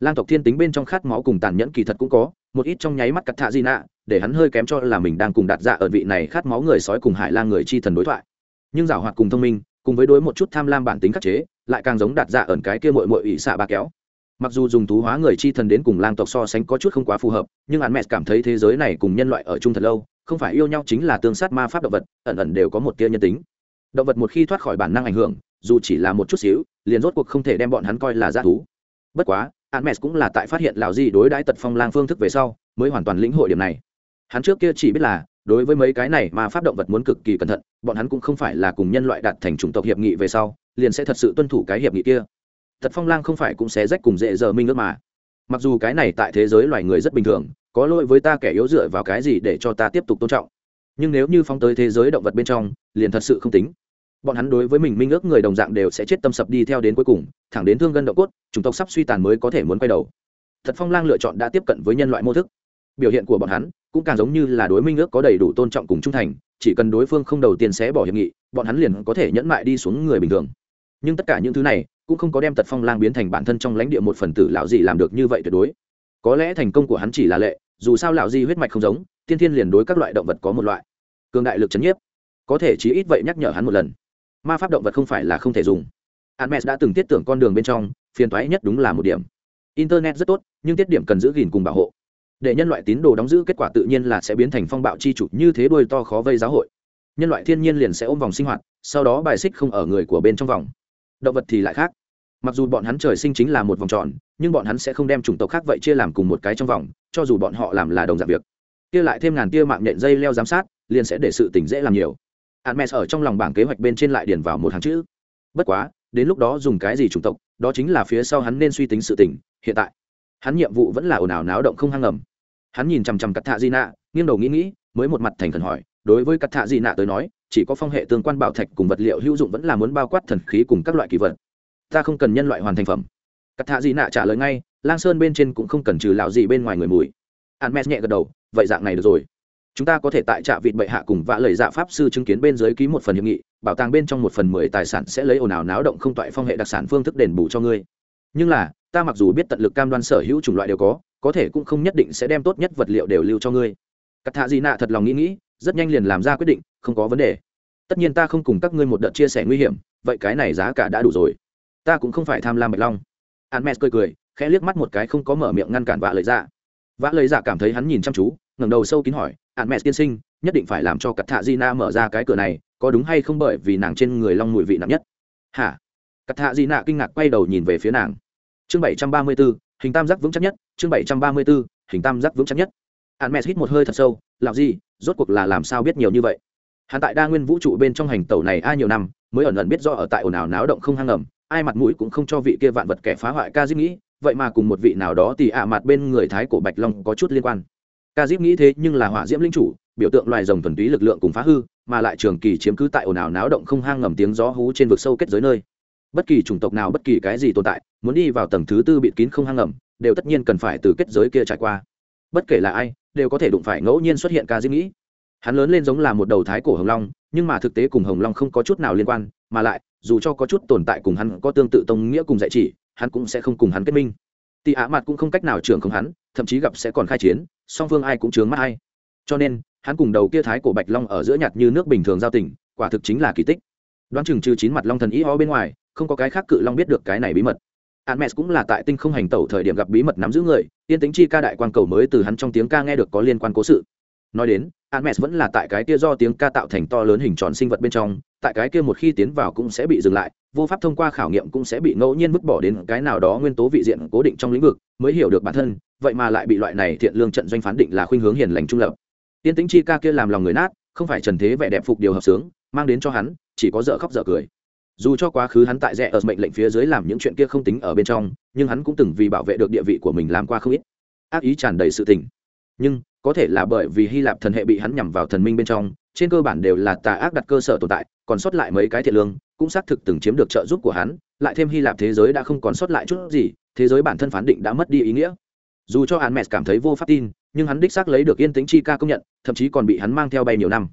Lang tộc thiên tính bên trong khát máu cùng tàn nhẫn kỳ thật cũng có, một ít trong nháy mắt cắt thạ di nạ, để hắn hơi kém cho là mình đang cùng đạt dạ ở vị này khát máu người sói cùng hải lang người chi thần đối thoại. Nhưng giảo hoạt cùng thông minh, cùng với đối một chút tham lam bản tính khắc chế, lại càng giống đạt dạ ẩn cái kia mội mội ỵ xạ ba kéo. Mặc dù dùng thú hóa người chi thần đến cùng lang tộc so sánh có chút không quá phù hợp, nhưng hắn mẹ cảm thấy thế giới này cùng nhân loại ở chung thật lâu, không phải yêu nhau chính là tương sát ma pháp động vật, ẩn ẩn đều có một tia nhân tính. Động vật một khi thoát khỏi bản năng ảnh hưởng dù chỉ là một chút xíu, liền rốt cuộc không thể đem bọn hắn coi là g thú. Bất quá hắn mẹ cũng là tại phát hiện lào gì đối đãi tật phong lang phương thức về sau, mới hoàn toàn lĩnh hội điểm này. Hắn trước kia chỉ biết là, đối với mấy cái này mà pháp động vật muốn cực kỳ cẩn thận, bọn hắn cũng không phải là cùng nhân loại đạt thành chủng tộc hiệp nghị về sau, liền sẽ thật sự tuân thủ cái hiệp nghị kia. Tật phong lang không phải cũng sẽ rách cùng dễ giờ minh ước mà. Mặc dù cái này tại thế giới loài người rất bình thường, có lỗi với ta kẻ yếu dựa vào cái gì để cho ta tiếp tục tôn trọng. Nhưng nếu như phóng tới thế giới động vật bên trong, liền thật sự không tính bọn hắn đối với mình minh ước người đồng dạng đều sẽ chết tâm sập đi theo đến cuối cùng, thẳng đến thương gân độ cốt, chủng tộc sắp suy tàn mới có thể muốn quay đầu. Thật phong lang lựa chọn đã tiếp cận với nhân loại mô thức. Biểu hiện của bọn hắn cũng càng giống như là đối minh ước có đầy đủ tôn trọng cùng trung thành, chỉ cần đối phương không đầu tiên sẽ bỏ hiệp nghị, bọn hắn liền có thể nhẫn mại đi xuống người bình thường. Nhưng tất cả những thứ này cũng không có đem tật phong lang biến thành bản thân trong lãnh địa một phần tử lão gì làm được như vậy tuyệt đối. Có lẽ thành công của hắn chỉ là lệ, dù sao lão di huyết mạch không giống, tiên thiên liền đối các loại động vật có một loại cường đại lực chấn nhiếp. Có thể chí ít vậy nhắc nhở hắn một lần ma pháp động vật không phải là không thể dùng. Hermes đã từng tiết tưởng con đường bên trong, phiền toái nhất đúng là một điểm. Internet rất tốt, nhưng tiết điểm cần giữ gìn cùng bảo hộ. Để nhân loại tín đồ đóng giữ, kết quả tự nhiên là sẽ biến thành phong bạo chi chủ, như thế đuôi to khó vây giáo hội. Nhân loại thiên nhiên liền sẽ ôm vòng sinh hoạt, sau đó bài xích không ở người của bên trong vòng. Động vật thì lại khác. Mặc dù bọn hắn trời sinh chính là một vòng tròn, nhưng bọn hắn sẽ không đem chủng tộc khác vậy chia làm cùng một cái trong vòng, cho dù bọn họ làm là đồng dạng việc. Kia lại thêm ngàn tia mạng nhện dây leo giám sát, liền sẽ để sự tỉnh dễ làm nhiều. Hermes ở trong lòng bảng kế hoạch bên trên lại điền vào một hàng chữ. Bất quá, đến lúc đó dùng cái gì chủng tộc, đó chính là phía sau hắn nên suy tính sự tỉnh hiện tại. Hắn nhiệm vụ vẫn là ồn ào náo động không hăng ngầm. Hắn nhìn chằm chằm cắt thạ di nạ nghiêng đầu nghĩ nghĩ, mới một mặt thành khẩn hỏi, đối với cắt thạ di nạ tới nói, chỉ có phong hệ tương quan bảo thạch cùng vật liệu hữu dụng vẫn là muốn bao quát thần khí cùng các loại kỳ vật. Ta không cần nhân loại hoàn thành phẩm. Cắt thạ di nạ trả lời ngay, lang sơn bên trên cũng không cần trừ lão gì bên ngoài người mùi. An nhẹ gật đầu, vậy dạng này được rồi chúng ta có thể tại trạm vịt bệ hạ cùng vã lời dạ pháp sư chứng kiến bên dưới ký một phần hiệp nghị, bảo tàng bên trong một phần mười tài sản sẽ lấy ồn ào náo động không toại phong hệ đặc sản phương thức đền bù cho ngươi. Nhưng là, ta mặc dù biết tận lực cam đoan sở hữu chủng loại đều có có thể cũng không nhất định sẽ đem tốt nhất vật liệu đều lưu cho ngươi. Cắt thạ dị nạ thật lòng nghĩ nghĩ, rất nhanh liền làm ra quyết định, không có vấn đề. Tất nhiên ta không cùng các ngươi một đợt chia sẻ nguy hiểm, vậy cái này giá cả đã đủ rồi. Ta cũng không phải tham lam bạch long. Hắn mẹ cười cười, khẽ liếc mắt một cái không có mở miệng ngăn cản vạ lời dạ. Vạ lời dạ cảm thấy hắn nhìn chăm chú ngẩng đầu sâu kín hỏi an mẹ tiên sinh, nhất định phải làm cho cắt thạ di na mở ra cái cửa này, có đúng hay không bởi vì nàng trên người long mùi vị nặng nhất? Hả? Cắt thạ di na kinh ngạc quay đầu nhìn về phía nàng. Chương bảy trăm ba mươi b ố hình tam giác vững chắc nhất, chương bảy trăm ba mươi b ố hình tam giác vững chắc nhất. An mẹ hít một hơi thật sâu làm gì rốt cuộc là làm sao biết nhiều như vậy? Hắn tại đa nguyên vũ trụ bên trong hành tàu này ai nhiều năm, mới ẩn ẩn biết do ở tại ồn ào náo động không hang ngầm, ai mặt mũi cũng không cho vị kia vạn vật kẻ phá hoại ca dĩ nghĩ, vậy mà cùng một vị nào đó thì ạ mặt bên người thái cổ bạch long có chút liên quan ca dip nghĩ thế nhưng là hỏa diễm linh chủ, biểu tượng loài rồng thuần túy lực lượng cùng phá hư, mà lại trường kỳ chiếm cứ tại ồn ào náo động không hang ngầm tiếng gió hú trên vực sâu kết giới nơi. Bất kỳ chủng tộc nào bất kỳ cái gì tồn tại, muốn đi vào tầng thứ tư bịt kín không hang ngầm, đều tất nhiên cần phải từ kết giới kia trải qua. Bất kể là ai, đều có thể đụng phải ngẫu nhiên xuất hiện ca Diếp. nghĩ. Hắn lớn lên giống là một đầu thái cổ hồng long, nhưng mà thực tế cùng hồng long không có chút nào liên quan, mà lại, dù cho có chút tồn tại cùng hắn có tương tự tông nghĩa cùng dạy chỉ, hắn cũng sẽ không cùng hắn kết minh. Tị á mặt cũng không cách nào trưởng không hắn, thậm chí gặp sẽ còn khai chiến song phương ai cũng chướng mắt ai. Cho nên hắn cùng đầu kia thái cổ bạch long ở giữa nhạt như nước bình thường giao tình quả thực chính là kỳ tích. Đoán chừng trừ chín mặt long thần ý ho bên ngoài không có cái khác cự long biết được cái này bí mật. Hermes cũng là tại tinh không hành tẩu thời điểm gặp bí mật nắm giữ người, tiên tính chi ca đại quan cầu mới từ hắn trong tiếng ca nghe được có liên quan cố sự. Nói đến, Hermes vẫn là tại cái kia do tiếng ca tạo thành to lớn hình tròn sinh vật bên trong, tại cái kia một khi tiến vào cũng sẽ bị dừng lại, vô pháp thông qua khảo nghiệm cũng sẽ bị ngẫu nhiên vứt bỏ đến cái nào đó nguyên tố vị diện cố định trong lĩnh vực, mới hiểu được bản thân, vậy mà lại bị loại này thiện lương trận doanh phán định là khuynh hướng hiền lành trung lập. Tiên tính chi ca kia làm lòng người nát, không phải trần thế vẻ đẹp phục điều hợp sướng, mang đến cho hắn, chỉ có dở khóc dở cười. Dù cho quá khứ hắn tại rẽ ở mệnh lệnh phía dưới làm những chuyện kia không tính ở bên trong nhưng hắn cũng từng vì bảo vệ được địa vị của mình làm qua không ít. Ác ý tràn đầy sự tình. Nhưng có thể là bởi vì hy lạp thần hệ bị hắn nhằm vào thần minh bên trong trên cơ bản đều là tà ác đặt cơ sở tồn tại còn sót lại mấy cái thiện lương cũng xác thực từng chiếm được trợ giúp của hắn lại thêm hy lạp thế giới đã không còn sót lại chút gì thế giới bản thân phán định đã mất đi ý nghĩa dù cho hắn mẹ cảm thấy vô pháp tin nhưng hắn đích xác lấy được yên tĩnh chi ca công nhận thậm chí còn bị hắn mang theo bay nhiều năm.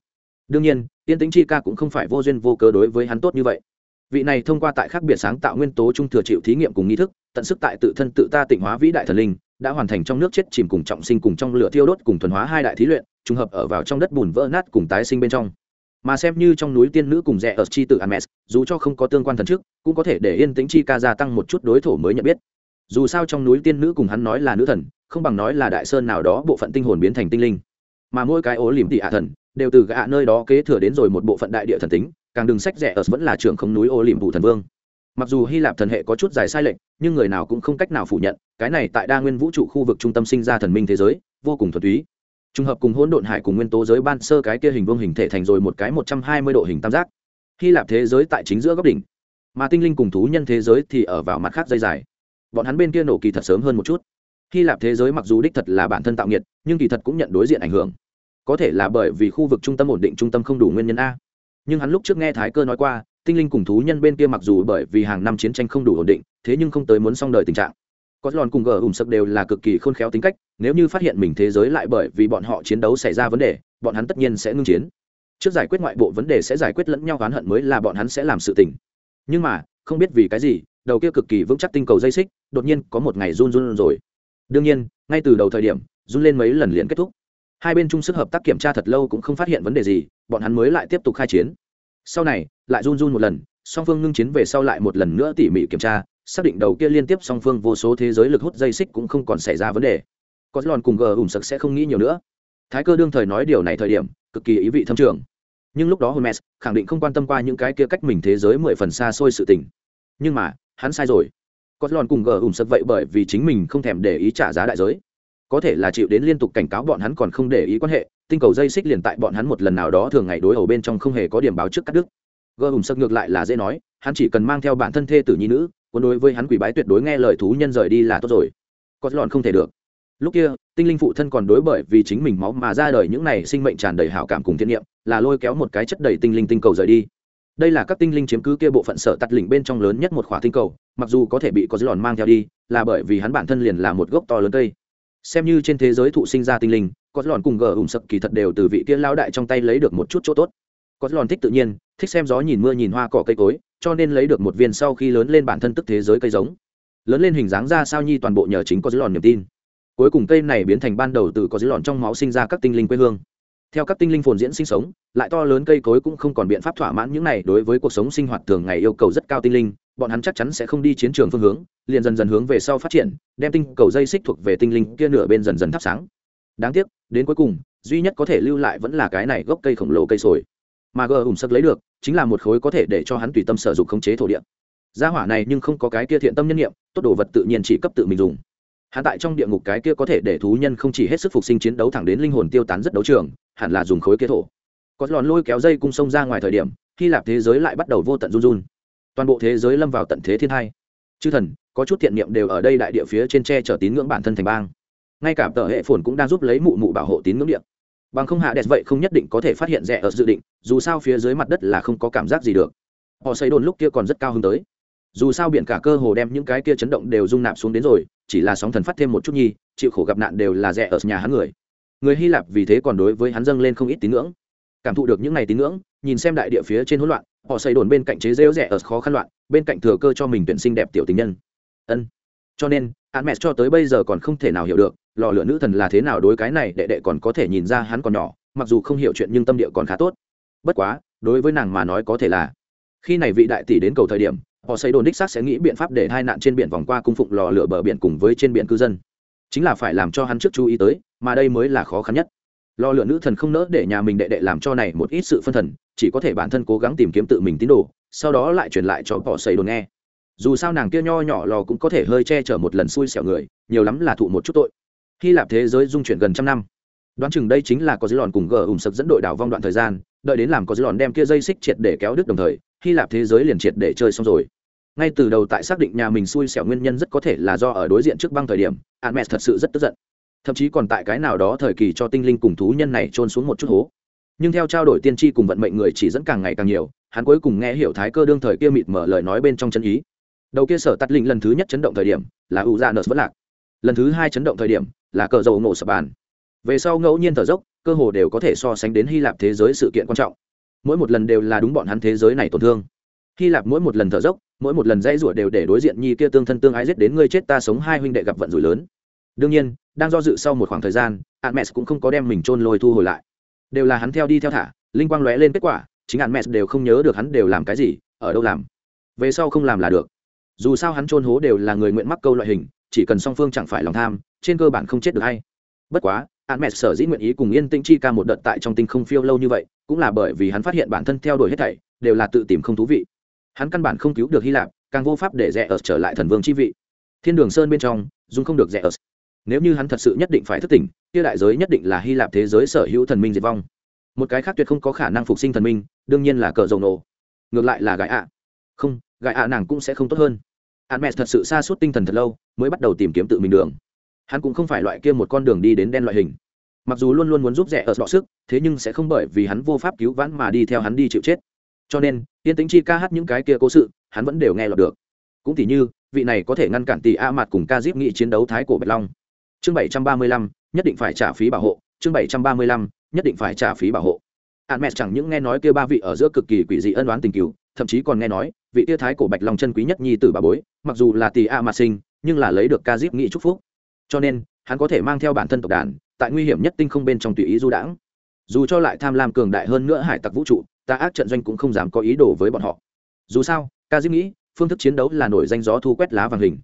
Đương nhiên yên tĩnh chi ca cũng không phải vô duyên vô cớ đối với hắn tốt như vậy. Vị này thông qua tại khác biệt sáng tạo nguyên tố trung thừa chịu thí nghiệm cùng nghi thức tận sức tại tự thân tự ta tịnh hóa vĩ đại thần linh đã hoàn thành trong nước chết chìm cùng trọng sinh cùng trong lửa thiêu đốt cùng thuần hóa hai đại thí luyện trùng hợp ở vào trong đất bùn vỡ nát cùng tái sinh bên trong. Mà xem như trong núi tiên nữ cùng rẻ ở chi tử Ames, dù cho không có tương quan thần trước, cũng có thể để yên tĩnh chi ca gia tăng một chút đối thủ mới nhận biết. Dù sao trong núi tiên nữ cùng hắn nói là nữ thần, không bằng nói là đại sơn nào đó bộ phận tinh hồn biến thành tinh linh. Mà mỗi cái ố liềm tỷ ạ thần, đều từ gã nơi đó kế thừa đến rồi một bộ phận đại địa thần tính, càng đừng sách rẻ ở vẫn là trưởng không núi ô liềm phủ thần vương. Mặc dù hy lạp thần hệ có chút dài sai lệch nhưng người nào cũng không cách nào phủ nhận cái này tại đa nguyên vũ trụ khu vực trung tâm sinh ra thần minh thế giới vô cùng thuần túy. Trùng hợp cùng hỗn độn hải cùng nguyên tố giới ban sơ cái kia hình vương hình thể thành rồi một cái một trăm hai mươi độ hình tam giác. Hy lạp thế giới tại chính giữa góc đỉnh mà tinh linh cùng thú nhân thế giới thì ở vào mặt khác dây dài bọn hắn bên kia nổ kỳ thật sớm hơn một chút. Hy lạp thế giới mặc dù đích thật là bản thân tạo nghiệt, nhưng kỳ thật cũng nhận đối diện ảnh hưởng. Có thể là bởi vì khu vực trung tâm ổn định trung tâm không đủ nguyên nhân a. Nhưng hắn lúc trước nghe thái cơ nói qua, tinh linh cùng thú nhân bên kia mặc dù bởi vì hàng năm chiến tranh không đủ ổn định, thế nhưng không tới muốn xong đời tình trạng. Có lòn cùng gờ ủng sập đều là cực kỳ khôn khéo tính cách, nếu như phát hiện mình thế giới lại bởi vì bọn họ chiến đấu xảy ra vấn đề, bọn hắn tất nhiên sẽ ngưng chiến. Trước giải quyết ngoại bộ vấn đề sẽ giải quyết lẫn nhau oán hận mới là bọn hắn sẽ làm sự tình. Nhưng mà, không biết vì cái gì đầu kia cực kỳ vững chắc tinh cầu dây xích, đột nhiên có một ngày run run rồi. Đương nhiên, ngay từ đầu thời điểm, run lên mấy lần liền kết thúc. Hai bên chung sức hợp tác kiểm tra thật lâu cũng không phát hiện vấn đề gì, bọn hắn mới lại tiếp tục khai chiến. Sau này, lại run run một lần, song phương ngưng chiến về sau lại một lần nữa tỉ mỉ kiểm tra, xác định đầu kia liên tiếp song phương vô số thế giới lực hút dây xích cũng không còn xảy ra vấn đề. Có lòn cùng gờ ủng sực sẽ không nghĩ nhiều nữa. Thái cơ đương thời nói điều này thời điểm, cực kỳ ý vị thâm trường. Nhưng lúc đó hermes khẳng định không quan tâm qua những cái kia cách mình thế giới mười phần xa xôi sự tình. Nhưng mà hắn sai rồi. Có lòn cùng gờ ủng sập vậy bởi vì chính mình không thèm để ý trả giá đại giới. Có thể là chịu đến liên tục cảnh cáo bọn hắn còn không để ý quan hệ, tinh cầu dây xích liền tại bọn hắn một lần nào đó thường ngày đối ẩu bên trong không hề có điểm báo trước cắt đứt. Gờ ủng sập ngược lại là dễ nói, hắn chỉ cần mang theo bản thân thê tử nhi nữ quân đối với hắn quỷ bái tuyệt đối nghe lời thú nhân rời đi là tốt rồi. Có lòn không thể được. Lúc kia, tinh linh phụ thân còn đối bởi vì chính mình máu mà ra đời những này sinh mệnh tràn đầy hảo cảm cùng thiên niệm, là lôi kéo một cái chất đầy tinh linh tinh cầu rời đi đây là các tinh linh chiếm cứ kia bộ phận sở tắt lỉnh bên trong lớn nhất một khỏa tinh cầu, mặc dù có thể bị có dư lòn mang theo đi, là bởi vì hắn bản thân liền là một gốc to lớn cây. Xem như trên thế giới thụ sinh ra tinh linh, có dư lòn cùng gờ ủng sập kỳ thật đều từ vị kia lao đại trong tay lấy được một chút chỗ tốt. Có dư lòn thích tự nhiên, thích xem gió nhìn mưa nhìn hoa cỏ cây cối, cho nên lấy được một viên sau khi lớn lên bản thân tức thế giới cây giống. Lớn lên hình dáng ra sao nhi toàn bộ nhờ chính có dư lòn niềm tin. Cuối cùng cây này biến thành ban đầu từ có dư lòn trong máu sinh ra các tinh linh quê hương theo các tinh linh phồn diễn sinh sống, lại to lớn cây cối cũng không còn biện pháp thỏa mãn những này đối với cuộc sống sinh hoạt thường ngày yêu cầu rất cao tinh linh, bọn hắn chắc chắn sẽ không đi chiến trường phương hướng, liền dần dần hướng về sau phát triển, đem tinh cầu dây xích thuộc về tinh linh kia nửa bên dần dần thắp sáng. Đáng tiếc, đến cuối cùng, duy nhất có thể lưu lại vẫn là cái này gốc cây khổng lồ cây sồi. Mà gờ hùng sập lấy được, chính là một khối có thể để cho hắn tùy tâm sở dụng khống chế thổ địa. Gia hỏa này nhưng không có cái kia thiện tâm nhân nghiệm, tốt đồ vật tự nhiên chỉ cấp tự mình dùng hắn tại trong địa ngục cái kia có thể để thú nhân không chỉ hết sức phục sinh chiến đấu thẳng đến linh hồn tiêu tán rất đấu trường, hẳn là dùng khối kế thổ. Có lòn lôi kéo dây cung sông ra ngoài thời điểm, hy lạp thế giới lại bắt đầu vô tận run run. Toàn bộ thế giới lâm vào tận thế thiên hai chư thần, có chút thiện niệm đều ở đây đại địa phía trên tre chở tín ngưỡng bản thân thành bang. Ngay cả tờ hệ phồn cũng đang giúp lấy mụ mụ bảo hộ tín ngưỡng điện bằng không hạ đẹp vậy không nhất định có thể phát hiện rẻ ở dự định, dù sao phía dưới mặt đất là không có cảm giác gì được. Họ xây đồn lúc kia còn rất cao hơn tới dù sao biển cả cơ hồ đem những cái kia chấn động đều rung nạp xuống đến rồi, chỉ là sóng thần phát thêm một chút nhi, chịu khổ gặp nạn đều là rẻ ở nhà hắn người. Người hy lạp vì thế còn đối với hắn dâng lên không ít tín ngưỡng. Cảm thụ được những ngày tín ngưỡng, nhìn xem đại địa phía trên hỗn loạn, họ xây đồn bên cạnh chế rêu rẻ ở khó khăn loạn, bên cạnh thừa cơ cho mình tuyển sinh đẹp tiểu tình nhân. Ân. Cho nên hắn mẹ cho tới bây giờ còn không thể nào hiểu được, lò lửa nữ thần là thế nào đối cái này đệ đệ còn có thể nhìn ra hắn còn nhỏ, mặc dù không hiểu chuyện nhưng tâm địa còn khá tốt. Bất quá, đối với nàng mà nói có thể là, khi này vị đại tỷ đến cầu thời điểm họ xây đồn đích xác sẽ nghĩ biện pháp để hai nạn trên biển vòng qua cung phụng lò lửa bờ biển cùng với trên biển cư dân. Chính là phải làm cho hắn trước chú ý tới, mà đây mới là khó khăn nhất. Lò lửa nữ thần không nỡ để nhà mình đệ đệ làm cho này một ít sự phân thần, chỉ có thể bản thân cố gắng tìm kiếm tự mình tín đồ, sau đó lại truyền lại cho họ xây đồn nghe. Dù sao nàng kia nho nhỏ lò cũng có thể hơi che chở một lần xui xẻo người, nhiều lắm là thụ một chút tội. Hy lạp thế giới dung chuyển gần trăm năm. Đoán chừng đây chính là có dư lòn cùng gờ ủng sập dẫn đội đảo vong đoạn thời gian, đợi đến làm có dư lòn đem kia dây xích triệt để kéo đứt đồng thời hy lạp thế giới liền triệt để chơi xong rồi. Ngay từ đầu tại xác định nhà mình xui xẻo nguyên nhân rất có thể là do ở đối diện trước băng thời điểm admet thật sự rất tức giận. Thậm chí còn tại cái nào đó thời kỳ cho tinh linh cùng thú nhân này trôn xuống một chút hố. Nhưng theo trao đổi tiên tri cùng vận mệnh người chỉ dẫn càng ngày càng nhiều, hắn cuối cùng nghe hiểu thái cơ đương thời kia mịt mở lời nói bên trong chân ý. Đầu kia sở tắt linh lần thứ nhất chấn động thời điểm, là u ra dạ nợ vẫn lạc. Lần thứ hai chấn động thời điểm, là cờ dầu nổ sập bàn. Về sau ngẫu nhiên thở dốc, cơ hồ đều có thể so sánh đến hy lạp thế giới sự kiện quan trọng mỗi một lần đều là đúng bọn hắn thế giới này tổn thương. Hy lạp mỗi một lần thở dốc, mỗi một lần dãy rủa đều để đối diện nhi kia tương thân tương ái giết đến ngươi chết ta sống hai huynh đệ gặp vận rủi lớn. Đương nhiên, đang do dự sau một khoảng thời gian, admes cũng không có đem mình trôn lôi thu hồi lại. Đều là hắn theo đi theo thả, linh quang lóe lên kết quả, chính admes đều không nhớ được hắn đều làm cái gì, ở đâu làm. Về sau không làm là được. Dù sao hắn trôn hố đều là người nguyện mắc câu loại hình, chỉ cần song phương chẳng phải lòng tham, trên cơ bản không chết được hay. Bất quá admes sở dĩ nguyện ý cùng yên tĩnh chi ca một đợt tại trong tinh không phiêu lâu như vậy, cũng là bởi vì hắn phát hiện bản thân theo đuổi hết thảy, đều là tự tìm không thú vị. Hắn căn bản không cứu được hy lạp, càng vô pháp để rẽ ở trở lại thần vương chi vị. Thiên đường sơn bên trong dung không được rẽ ở. Nếu như hắn thật sự nhất định phải thức tỉnh, kia đại giới nhất định là hy lạp thế giới sở hữu thần minh diệt vong. Một cái khác tuyệt không có khả năng phục sinh thần minh, đương nhiên là cờ dầu nổ. Ngược lại là gãi ạ. Không gãi ạ nàng cũng sẽ không tốt hơn. Hắn mẹ thật sự xa suốt tinh thần thật lâu, mới bắt đầu tìm kiếm tự mình đường hắn cũng không phải loại kia một con đường đi đến đen loại hình. Mặc dù luôn luôn muốn giúp rẻ ở đọ sức thế nhưng sẽ không bởi vì hắn vô pháp cứu vãn mà đi theo hắn đi chịu chết. Cho nên yên tính chi ca hát những cái kia cố sự hắn vẫn đều nghe lọt được. Cũng tỉ như vị này có thể ngăn cản tỷ a mặt cùng ca diếp nghị chiến đấu thái cổ bạch long. Chương bảy trăm ba mươi lăm nhất định phải trả phí bảo hộ. Chương bảy trăm ba mươi lăm nhất định phải trả phí bảo hộ. Hạn mẹ chẳng những nghe nói kia ba vị ở giữa cực kỳ quỷ dị ân đoán tình cứu, thậm chí còn nghe nói vị tia thái cổ bạch long chân quý nhất nhi tử bà bối mặc dù là tỷ a mặt sinh nhưng là lấy được ca diếp nghị chúc phúc cho nên, hắn có thể mang theo bản thân tộc đàn, tại nguy hiểm nhất tinh không bên trong tùy ý du đãng. Dù cho lại tham lam cường đại hơn nữa hải tặc vũ trụ, ta ác trận doanh cũng không dám có ý đồ với bọn họ. Dù sao, ca diễm nghĩ, phương thức chiến đấu là nổi danh gió thu quét lá vàng hình.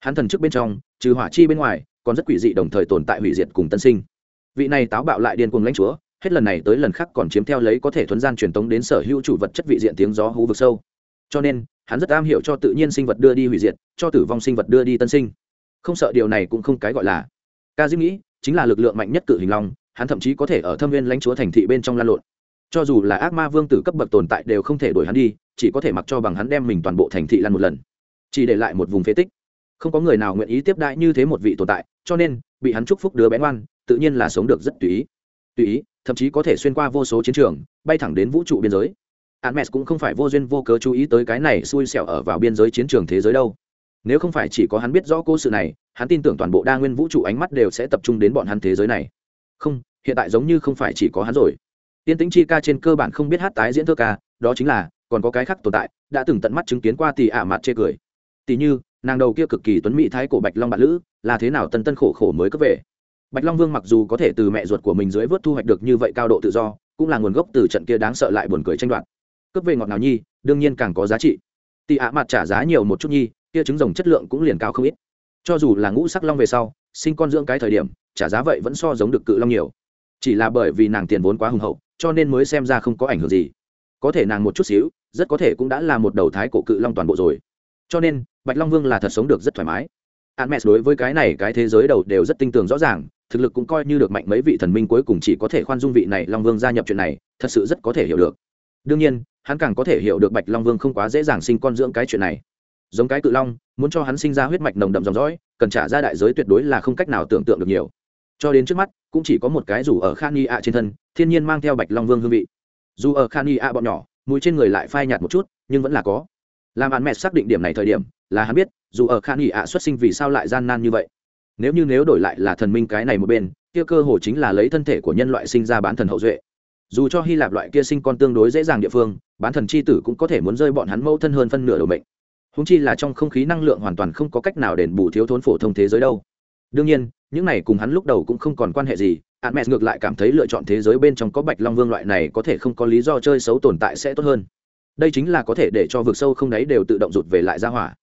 Hắn thần trước bên trong, trừ hỏa chi bên ngoài, còn rất quỷ dị đồng thời tồn tại hủy diệt cùng tân sinh. Vị này táo bạo lại điên cuồng lãnh chúa, hết lần này tới lần khác còn chiếm theo lấy có thể thuấn gian truyền tống đến sở hữu chủ vật chất vị diện tiếng gió hú vực sâu. Cho nên, hắn rất am hiểu cho tự nhiên sinh vật đưa đi hủy diệt, cho tử vong sinh vật đưa đi tân sinh không sợ điều này cũng không cái gọi là. Ca diễm nghĩ, chính là lực lượng mạnh nhất cự hình long, hắn thậm chí có thể ở thâm viên lãnh chúa thành thị bên trong lan lộn. Cho dù là ác ma vương tử cấp bậc tồn tại đều không thể đuổi hắn đi, chỉ có thể mặc cho bằng hắn đem mình toàn bộ thành thị lan một lần. Chỉ để lại một vùng phế tích. Không có người nào nguyện ý tiếp đãi như thế một vị tồn tại, cho nên, bị hắn chúc phúc đứa bé ngoan, tự nhiên là sống được rất tùy ý. Tùy ý, thậm chí có thể xuyên qua vô số chiến trường, bay thẳng đến vũ trụ biên giới. Hermes cũng không phải vô duyên vô cớ chú ý tới cái này xui xẻo ở vào biên giới chiến trường thế giới đâu. Nếu không phải chỉ có hắn biết rõ cô sự này, hắn tin tưởng toàn bộ đa nguyên vũ trụ ánh mắt đều sẽ tập trung đến bọn hắn thế giới này. Không, hiện tại giống như không phải chỉ có hắn rồi. Tiên Tĩnh Chi ca trên cơ bản không biết hát tái diễn thơ ca, đó chính là còn có cái khác tồn tại, đã từng tận mắt chứng kiến qua tỷ ả mặt chê cười. Tỷ như, nàng đầu kia cực kỳ tuấn mỹ thái cổ Bạch Long bạn lữ, là thế nào tân tân khổ khổ mới cất về. Bạch Long Vương mặc dù có thể từ mẹ ruột của mình dưới vớt thu hoạch được như vậy cao độ tự do, cũng là nguồn gốc từ trận kia đáng sợ lại buồn cười tranh đoạt cướp về ngọt nào nhi đương nhiên càng có giá trị tị ạ mặt trả giá nhiều một chút nhi kia trứng rồng chất lượng cũng liền cao không ít. Cho dù là ngũ sắc long về sau sinh con dưỡng cái thời điểm trả giá vậy vẫn so giống được cự long nhiều. Chỉ là bởi vì nàng tiền vốn quá hùng hậu cho nên mới xem ra không có ảnh hưởng gì. Có thể nàng một chút xíu rất có thể cũng đã là một đầu thái cổ cự long toàn bộ rồi. Cho nên bạch long vương là thật sống được rất thoải mái. Hermes đối với cái này cái thế giới đầu đều rất tinh tường rõ ràng, thực lực cũng coi như được mạnh mấy vị thần minh cuối cùng chỉ có thể khoan dung vị này Long Vương gia nhập chuyện này, thật sự rất có thể hiểu được. Đương nhiên, hắn càng có thể hiểu được bạch long vương không quá dễ dàng sinh con dưỡng cái chuyện này giống cái cự long, muốn cho hắn sinh ra huyết mạch nồng đậm dòng dõi, cần trả ra đại giới tuyệt đối là không cách nào tưởng tượng được nhiều. Cho đến trước mắt, cũng chỉ có một cái rủ ở khan y ạ trên thân, thiên nhiên mang theo bạch long vương hương vị. Dù ở khan y ạ bọn nhỏ mùi trên người lại phai nhạt một chút, nhưng vẫn là có. Làm ăn mẹ xác định điểm này thời điểm, là hắn biết, dù ở khan y ạ xuất sinh vì sao lại gian nan như vậy. Nếu như nếu đổi lại là thần minh cái này một bên, kia cơ hồ chính là lấy thân thể của nhân loại sinh ra bán thần hậu duệ. Dù cho hy lạp loại kia sinh con tương đối dễ dàng địa phương, bán thần c h i tử cũng có thể muốn rơi bọn hắn mâu thân hơn phân nửa đầu mệnh húng chi là trong không khí năng lượng hoàn toàn không có cách nào đền bù thiếu thốn phổ thông thế giới đâu. Đương nhiên, những này cùng hắn lúc đầu cũng không còn quan hệ gì a m e ngược lại cảm thấy lựa chọn thế giới bên trong có bạch long vương loại này có thể không có lý do chơi xấu tồn tại sẽ tốt hơn. Đây chính là có thể để cho vực sâu không đáy đều tự động rụt về lại ra hỏa.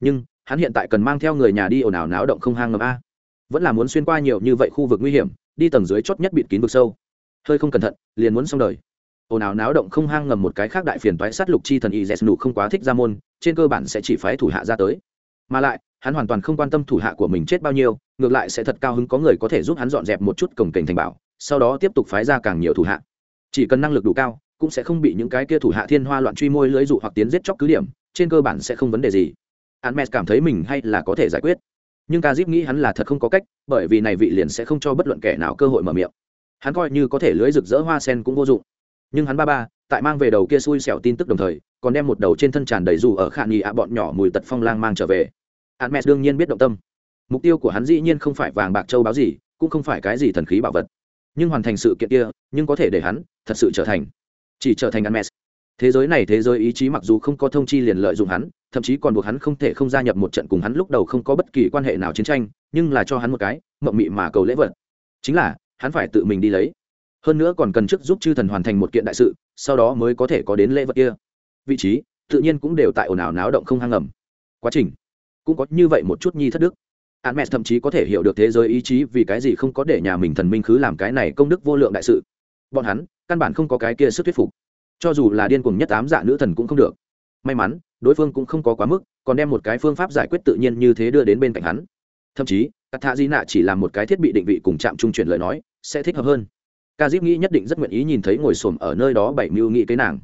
Nhưng, hắn hiện tại cần mang theo người nhà đi ồn ào náo động không hang ngầm a. Vẫn là muốn xuyên qua nhiều như vậy khu vực nguy hiểm, đi tầng dưới chót nhất bịt kín vực sâu. Hơi không cẩn thận, liền muốn xong đời ồn ào náo động không hang ngầm một cái khác đại phiền toái sát lục chi thần y dẹt nụ không quá thích ra môn, trên cơ bản sẽ chỉ phái thủ hạ ra tới. Mà lại, hắn hoàn toàn không quan tâm thủ hạ của mình chết bao nhiêu, ngược lại sẽ thật cao hứng có người có thể giúp hắn dọn dẹp một chút cổng kềnh thành bảo, sau đó tiếp tục phái ra càng nhiều thủ hạ. Chỉ cần năng lực đủ cao, cũng sẽ không bị những cái kia thủ hạ thiên hoa loạn truy môi lưỡi dụ hoặc tiến giết chóc cứ điểm, trên cơ bản sẽ không vấn đề gì. Hắn mẹ cảm thấy mình hay là có thể giải quyết. Nhưng ca dip nghĩ hắn là thật không có cách, bởi vì này vị liền sẽ không cho bất luận kẻ nào cơ hội mở miệng. Hắn coi như có thể lưới rực rỡ hoa sen cũng vô dụng nhưng hắn ba ba, tại mang về đầu kia xui xẻo tin tức đồng thời, còn đem một đầu trên thân tràn đầy dù ở khả nghi ạ bọn nhỏ mùi tật phong lang mang trở về. Hắn mẹ đương nhiên biết động tâm. Mục tiêu của hắn dĩ nhiên không phải vàng bạc châu báo gì, cũng không phải cái gì thần khí bảo vật. Nhưng hoàn thành sự kiện kia, nhưng có thể để hắn thật sự trở thành, chỉ trở thành hắn mẹ thế giới này, thế giới ý chí mặc dù không có thông chi liền lợi dụng hắn, thậm chí còn buộc hắn không thể không gia nhập một trận cùng hắn lúc đầu không có bất kỳ quan hệ nào chiến tranh, nhưng là cho hắn một cái mộng mị mà cầu lễ vật. Chính là, hắn phải tự mình đi lấy hơn nữa còn cần trước giúp chư thần hoàn thành một kiện đại sự, sau đó mới có thể có đến lễ vật kia. Vị trí, tự nhiên cũng đều tại ồn ào náo động không hang ngầm quá trình, cũng có như vậy một chút nhi thất đức. An mẹ thậm chí có thể hiểu được thế giới ý chí vì cái gì không có để nhà mình thần minh khứ làm cái này công đức vô lượng đại sự. Bọn hắn, căn bản không có cái kia sức thuyết phục. Cho dù là điên cuồng nhất ám dạ nữ thần cũng không được. May mắn, đối phương cũng không có quá mức, còn đem một cái phương pháp giải quyết tự nhiên như thế đưa đến bên cạnh hắn. Thậm chí c a t h a di nạ chỉ là một cái thiết bị định vị cùng trạm trung chuyển lời nói, sẽ thích hợp hơn ca dip nghĩ nhất định rất nguyện ý nhìn thấy ngồi xổm ở nơi đó bảy mưu nghĩ cái nàng.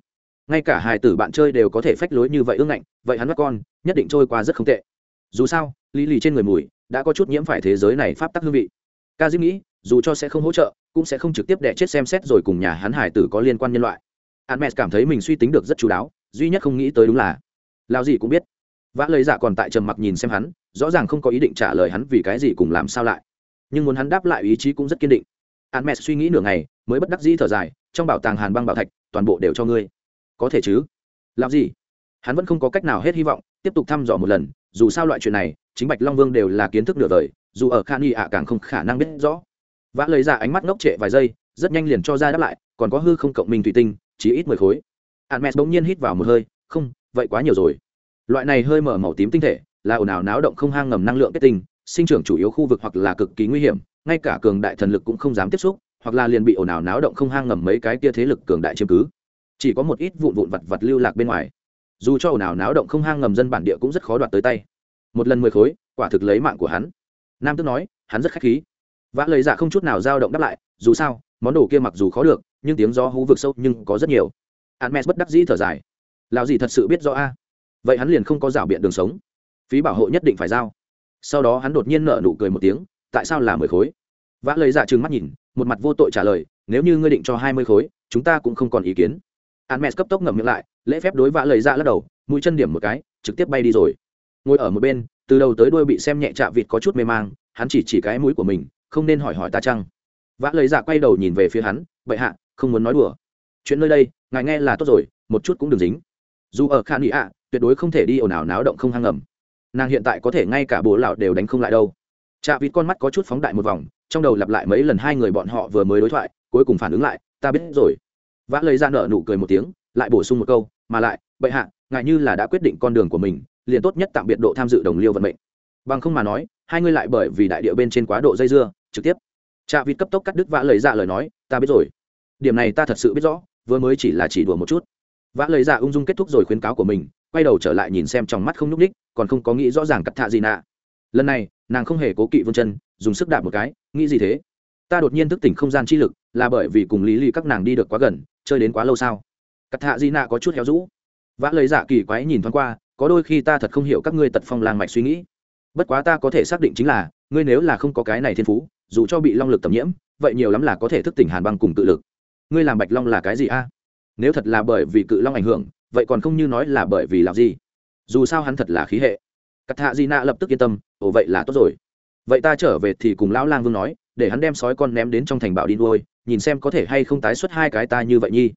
Ngay cả hai tử bạn chơi đều có thể phách lối như vậy ương ngạnh, vậy hắn mắt con, nhất định trôi qua rất không tệ. Dù sao, lý lì trên người mùi đã có chút nhiễm phải thế giới này pháp tắc hương vị. Ca dip nghĩ, dù cho sẽ không hỗ trợ, cũng sẽ không trực tiếp đẻ chết xem xét rồi cùng nhà hắn hải tử có liên quan nhân loại. Hắn mẹ cảm thấy mình suy tính được rất chú đáo, duy nhất không nghĩ tới đúng là lao gì cũng biết. Vã lời giả dạ còn tại trầm mặc nhìn xem hắn, rõ ràng không có ý định trả lời hắn vì cái gì cùng làm sao lại. Nhưng muốn hắn đáp lại ý chí cũng rất kiên định an mẹ suy nghĩ nửa ngày, mới bất đắc dĩ thở dài, trong bảo tàng hàn băng bảo thạch, toàn bộ đều cho ngươi. Có thể chứ? Làm gì? Hắn vẫn không có cách nào hết hy vọng, tiếp tục thăm dò một lần, dù sao loại chuyện này, chính bạch long vương đều là kiến thức nửa vời dù ở khan y ạ càng không khả năng biết rõ. Vã lấy ra dạ ánh mắt ngốc trệ vài giây, rất nhanh liền cho ra đáp lại, còn có hư không cộng minh thủy tinh chỉ ít mười khối. Hạn mẹ bỗng nhiên hít vào một hơi, không, vậy quá nhiều rồi. Loại này hơi mở màu tím tinh thể, là ồn ào náo động không hang ngầm năng lượng kết tinh sinh trưởng chủ yếu khu vực hoặc là cực kỳ nguy hiểm, ngay cả cường đại thần lực cũng không dám tiếp xúc, hoặc là liền bị ồn ào náo động không hang ngầm mấy cái kia thế lực cường đại chiếm cứ. Chỉ có một ít vụn vụn vặt vặt lưu lạc bên ngoài. Dù cho ồn ào náo động không hang ngầm dân bản địa cũng rất khó đoạt tới tay. Một lần mười khối, quả thực lấy mạng của hắn. Nam tức nói, hắn rất khách khí. Vã lời dạ không chút nào dao động đáp lại, dù sao, món đồ kia mặc dù khó được, nhưng tiếng gió hú vực sâu nhưng có rất nhiều. Hermes bất đắc dĩ thở dài. Lào gì thật sự biết rõ a? Vậy hắn liền không có rảo biện đường sống. Phí bảo hộ nhất định phải giao sau đó hắn đột nhiên nở nụ cười một tiếng, tại sao là mười khối? Vã lời giả dạ trừng mắt nhìn, một mặt vô tội trả lời, nếu như ngươi định cho hai mươi khối, chúng ta cũng không còn ý kiến. Hermes cấp tốc ngậm miệng lại, lễ phép đối vã lời giả dạ lắc đầu, mũi chân điểm một cái, trực tiếp bay đi rồi. Ngồi ở một bên, từ đầu tới đuôi bị xem nhẹ chạ vịt có chút mê mang, hắn chỉ chỉ cái mũi của mình, không nên hỏi hỏi ta chăng. Vã lời giả dạ quay đầu nhìn về phía hắn, bệ hạ, không muốn nói đùa. Chuyện nơi đây, ngài nghe là tốt rồi, một chút cũng đừng dính. Dù ở khan ý ạ, tuyệt đối không thể đi ồn ào náo động không hang ngầm nàng hiện tại có thể ngay cả bố lão đều đánh không lại đâu. Chạ vịt con mắt có chút phóng đại một vòng, trong đầu lặp lại mấy lần hai người bọn họ vừa mới đối thoại, cuối cùng phản ứng lại, ta biết rồi. Vã lời ra nợ nụ cười một tiếng, lại bổ sung một câu, mà lại, bệ hạ, ngài như là đã quyết định con đường của mình, liền tốt nhất tạm biệt độ tham dự đồng liêu vận mệnh. Bằng không mà nói, hai ngươi lại bởi vì đại địa bên trên quá độ dây dưa, trực tiếp. Chạ vịt cấp tốc cắt đứt vã lời ra dạ lời nói, ta biết rồi. Điểm này ta thật sự biết rõ, vừa mới chỉ là chỉ đùa một chút. Vã lời ra dạ ung dung kết thúc rồi khuyến cáo của mình quay đầu trở lại nhìn xem trong mắt không nhúc ních còn không có nghĩ rõ ràng cắt thạ gì nạ. Lần này, nàng không hề cố kỵ vươn chân, dùng sức đạp một cái, nghĩ gì thế? Ta đột nhiên thức tỉnh không gian chi lực, là bởi vì cùng lý lì các nàng đi được quá gần, chơi đến quá lâu sao? Cắt thạ di nạ có chút héo rũ. Vã lời dạ kỳ quái nhìn thoáng qua, có đôi khi ta thật không hiểu các ngươi tật phong lang mạch suy nghĩ. Bất quá ta có thể xác định chính là, ngươi nếu là không có cái này thiên phú, dù cho bị long lực tầm nhiễm, vậy nhiều lắm là có thể thức tỉnh hàn băng cùng tự lực. Ngươi làm bạch long là cái gì a? Nếu thật là bởi vì cự long ảnh hưởng vậy còn không như nói là bởi vì làm gì? Dù sao hắn thật là khí hệ. Cắt hạ di nạ lập tức yên tâm, ồ, vậy là tốt rồi. Vậy ta trở về thì cùng lão lang vương nói, để hắn đem sói con ném đến trong thành bảo đi nuôi, nhìn xem có thể hay không tái xuất hai cái ta như vậy nhi.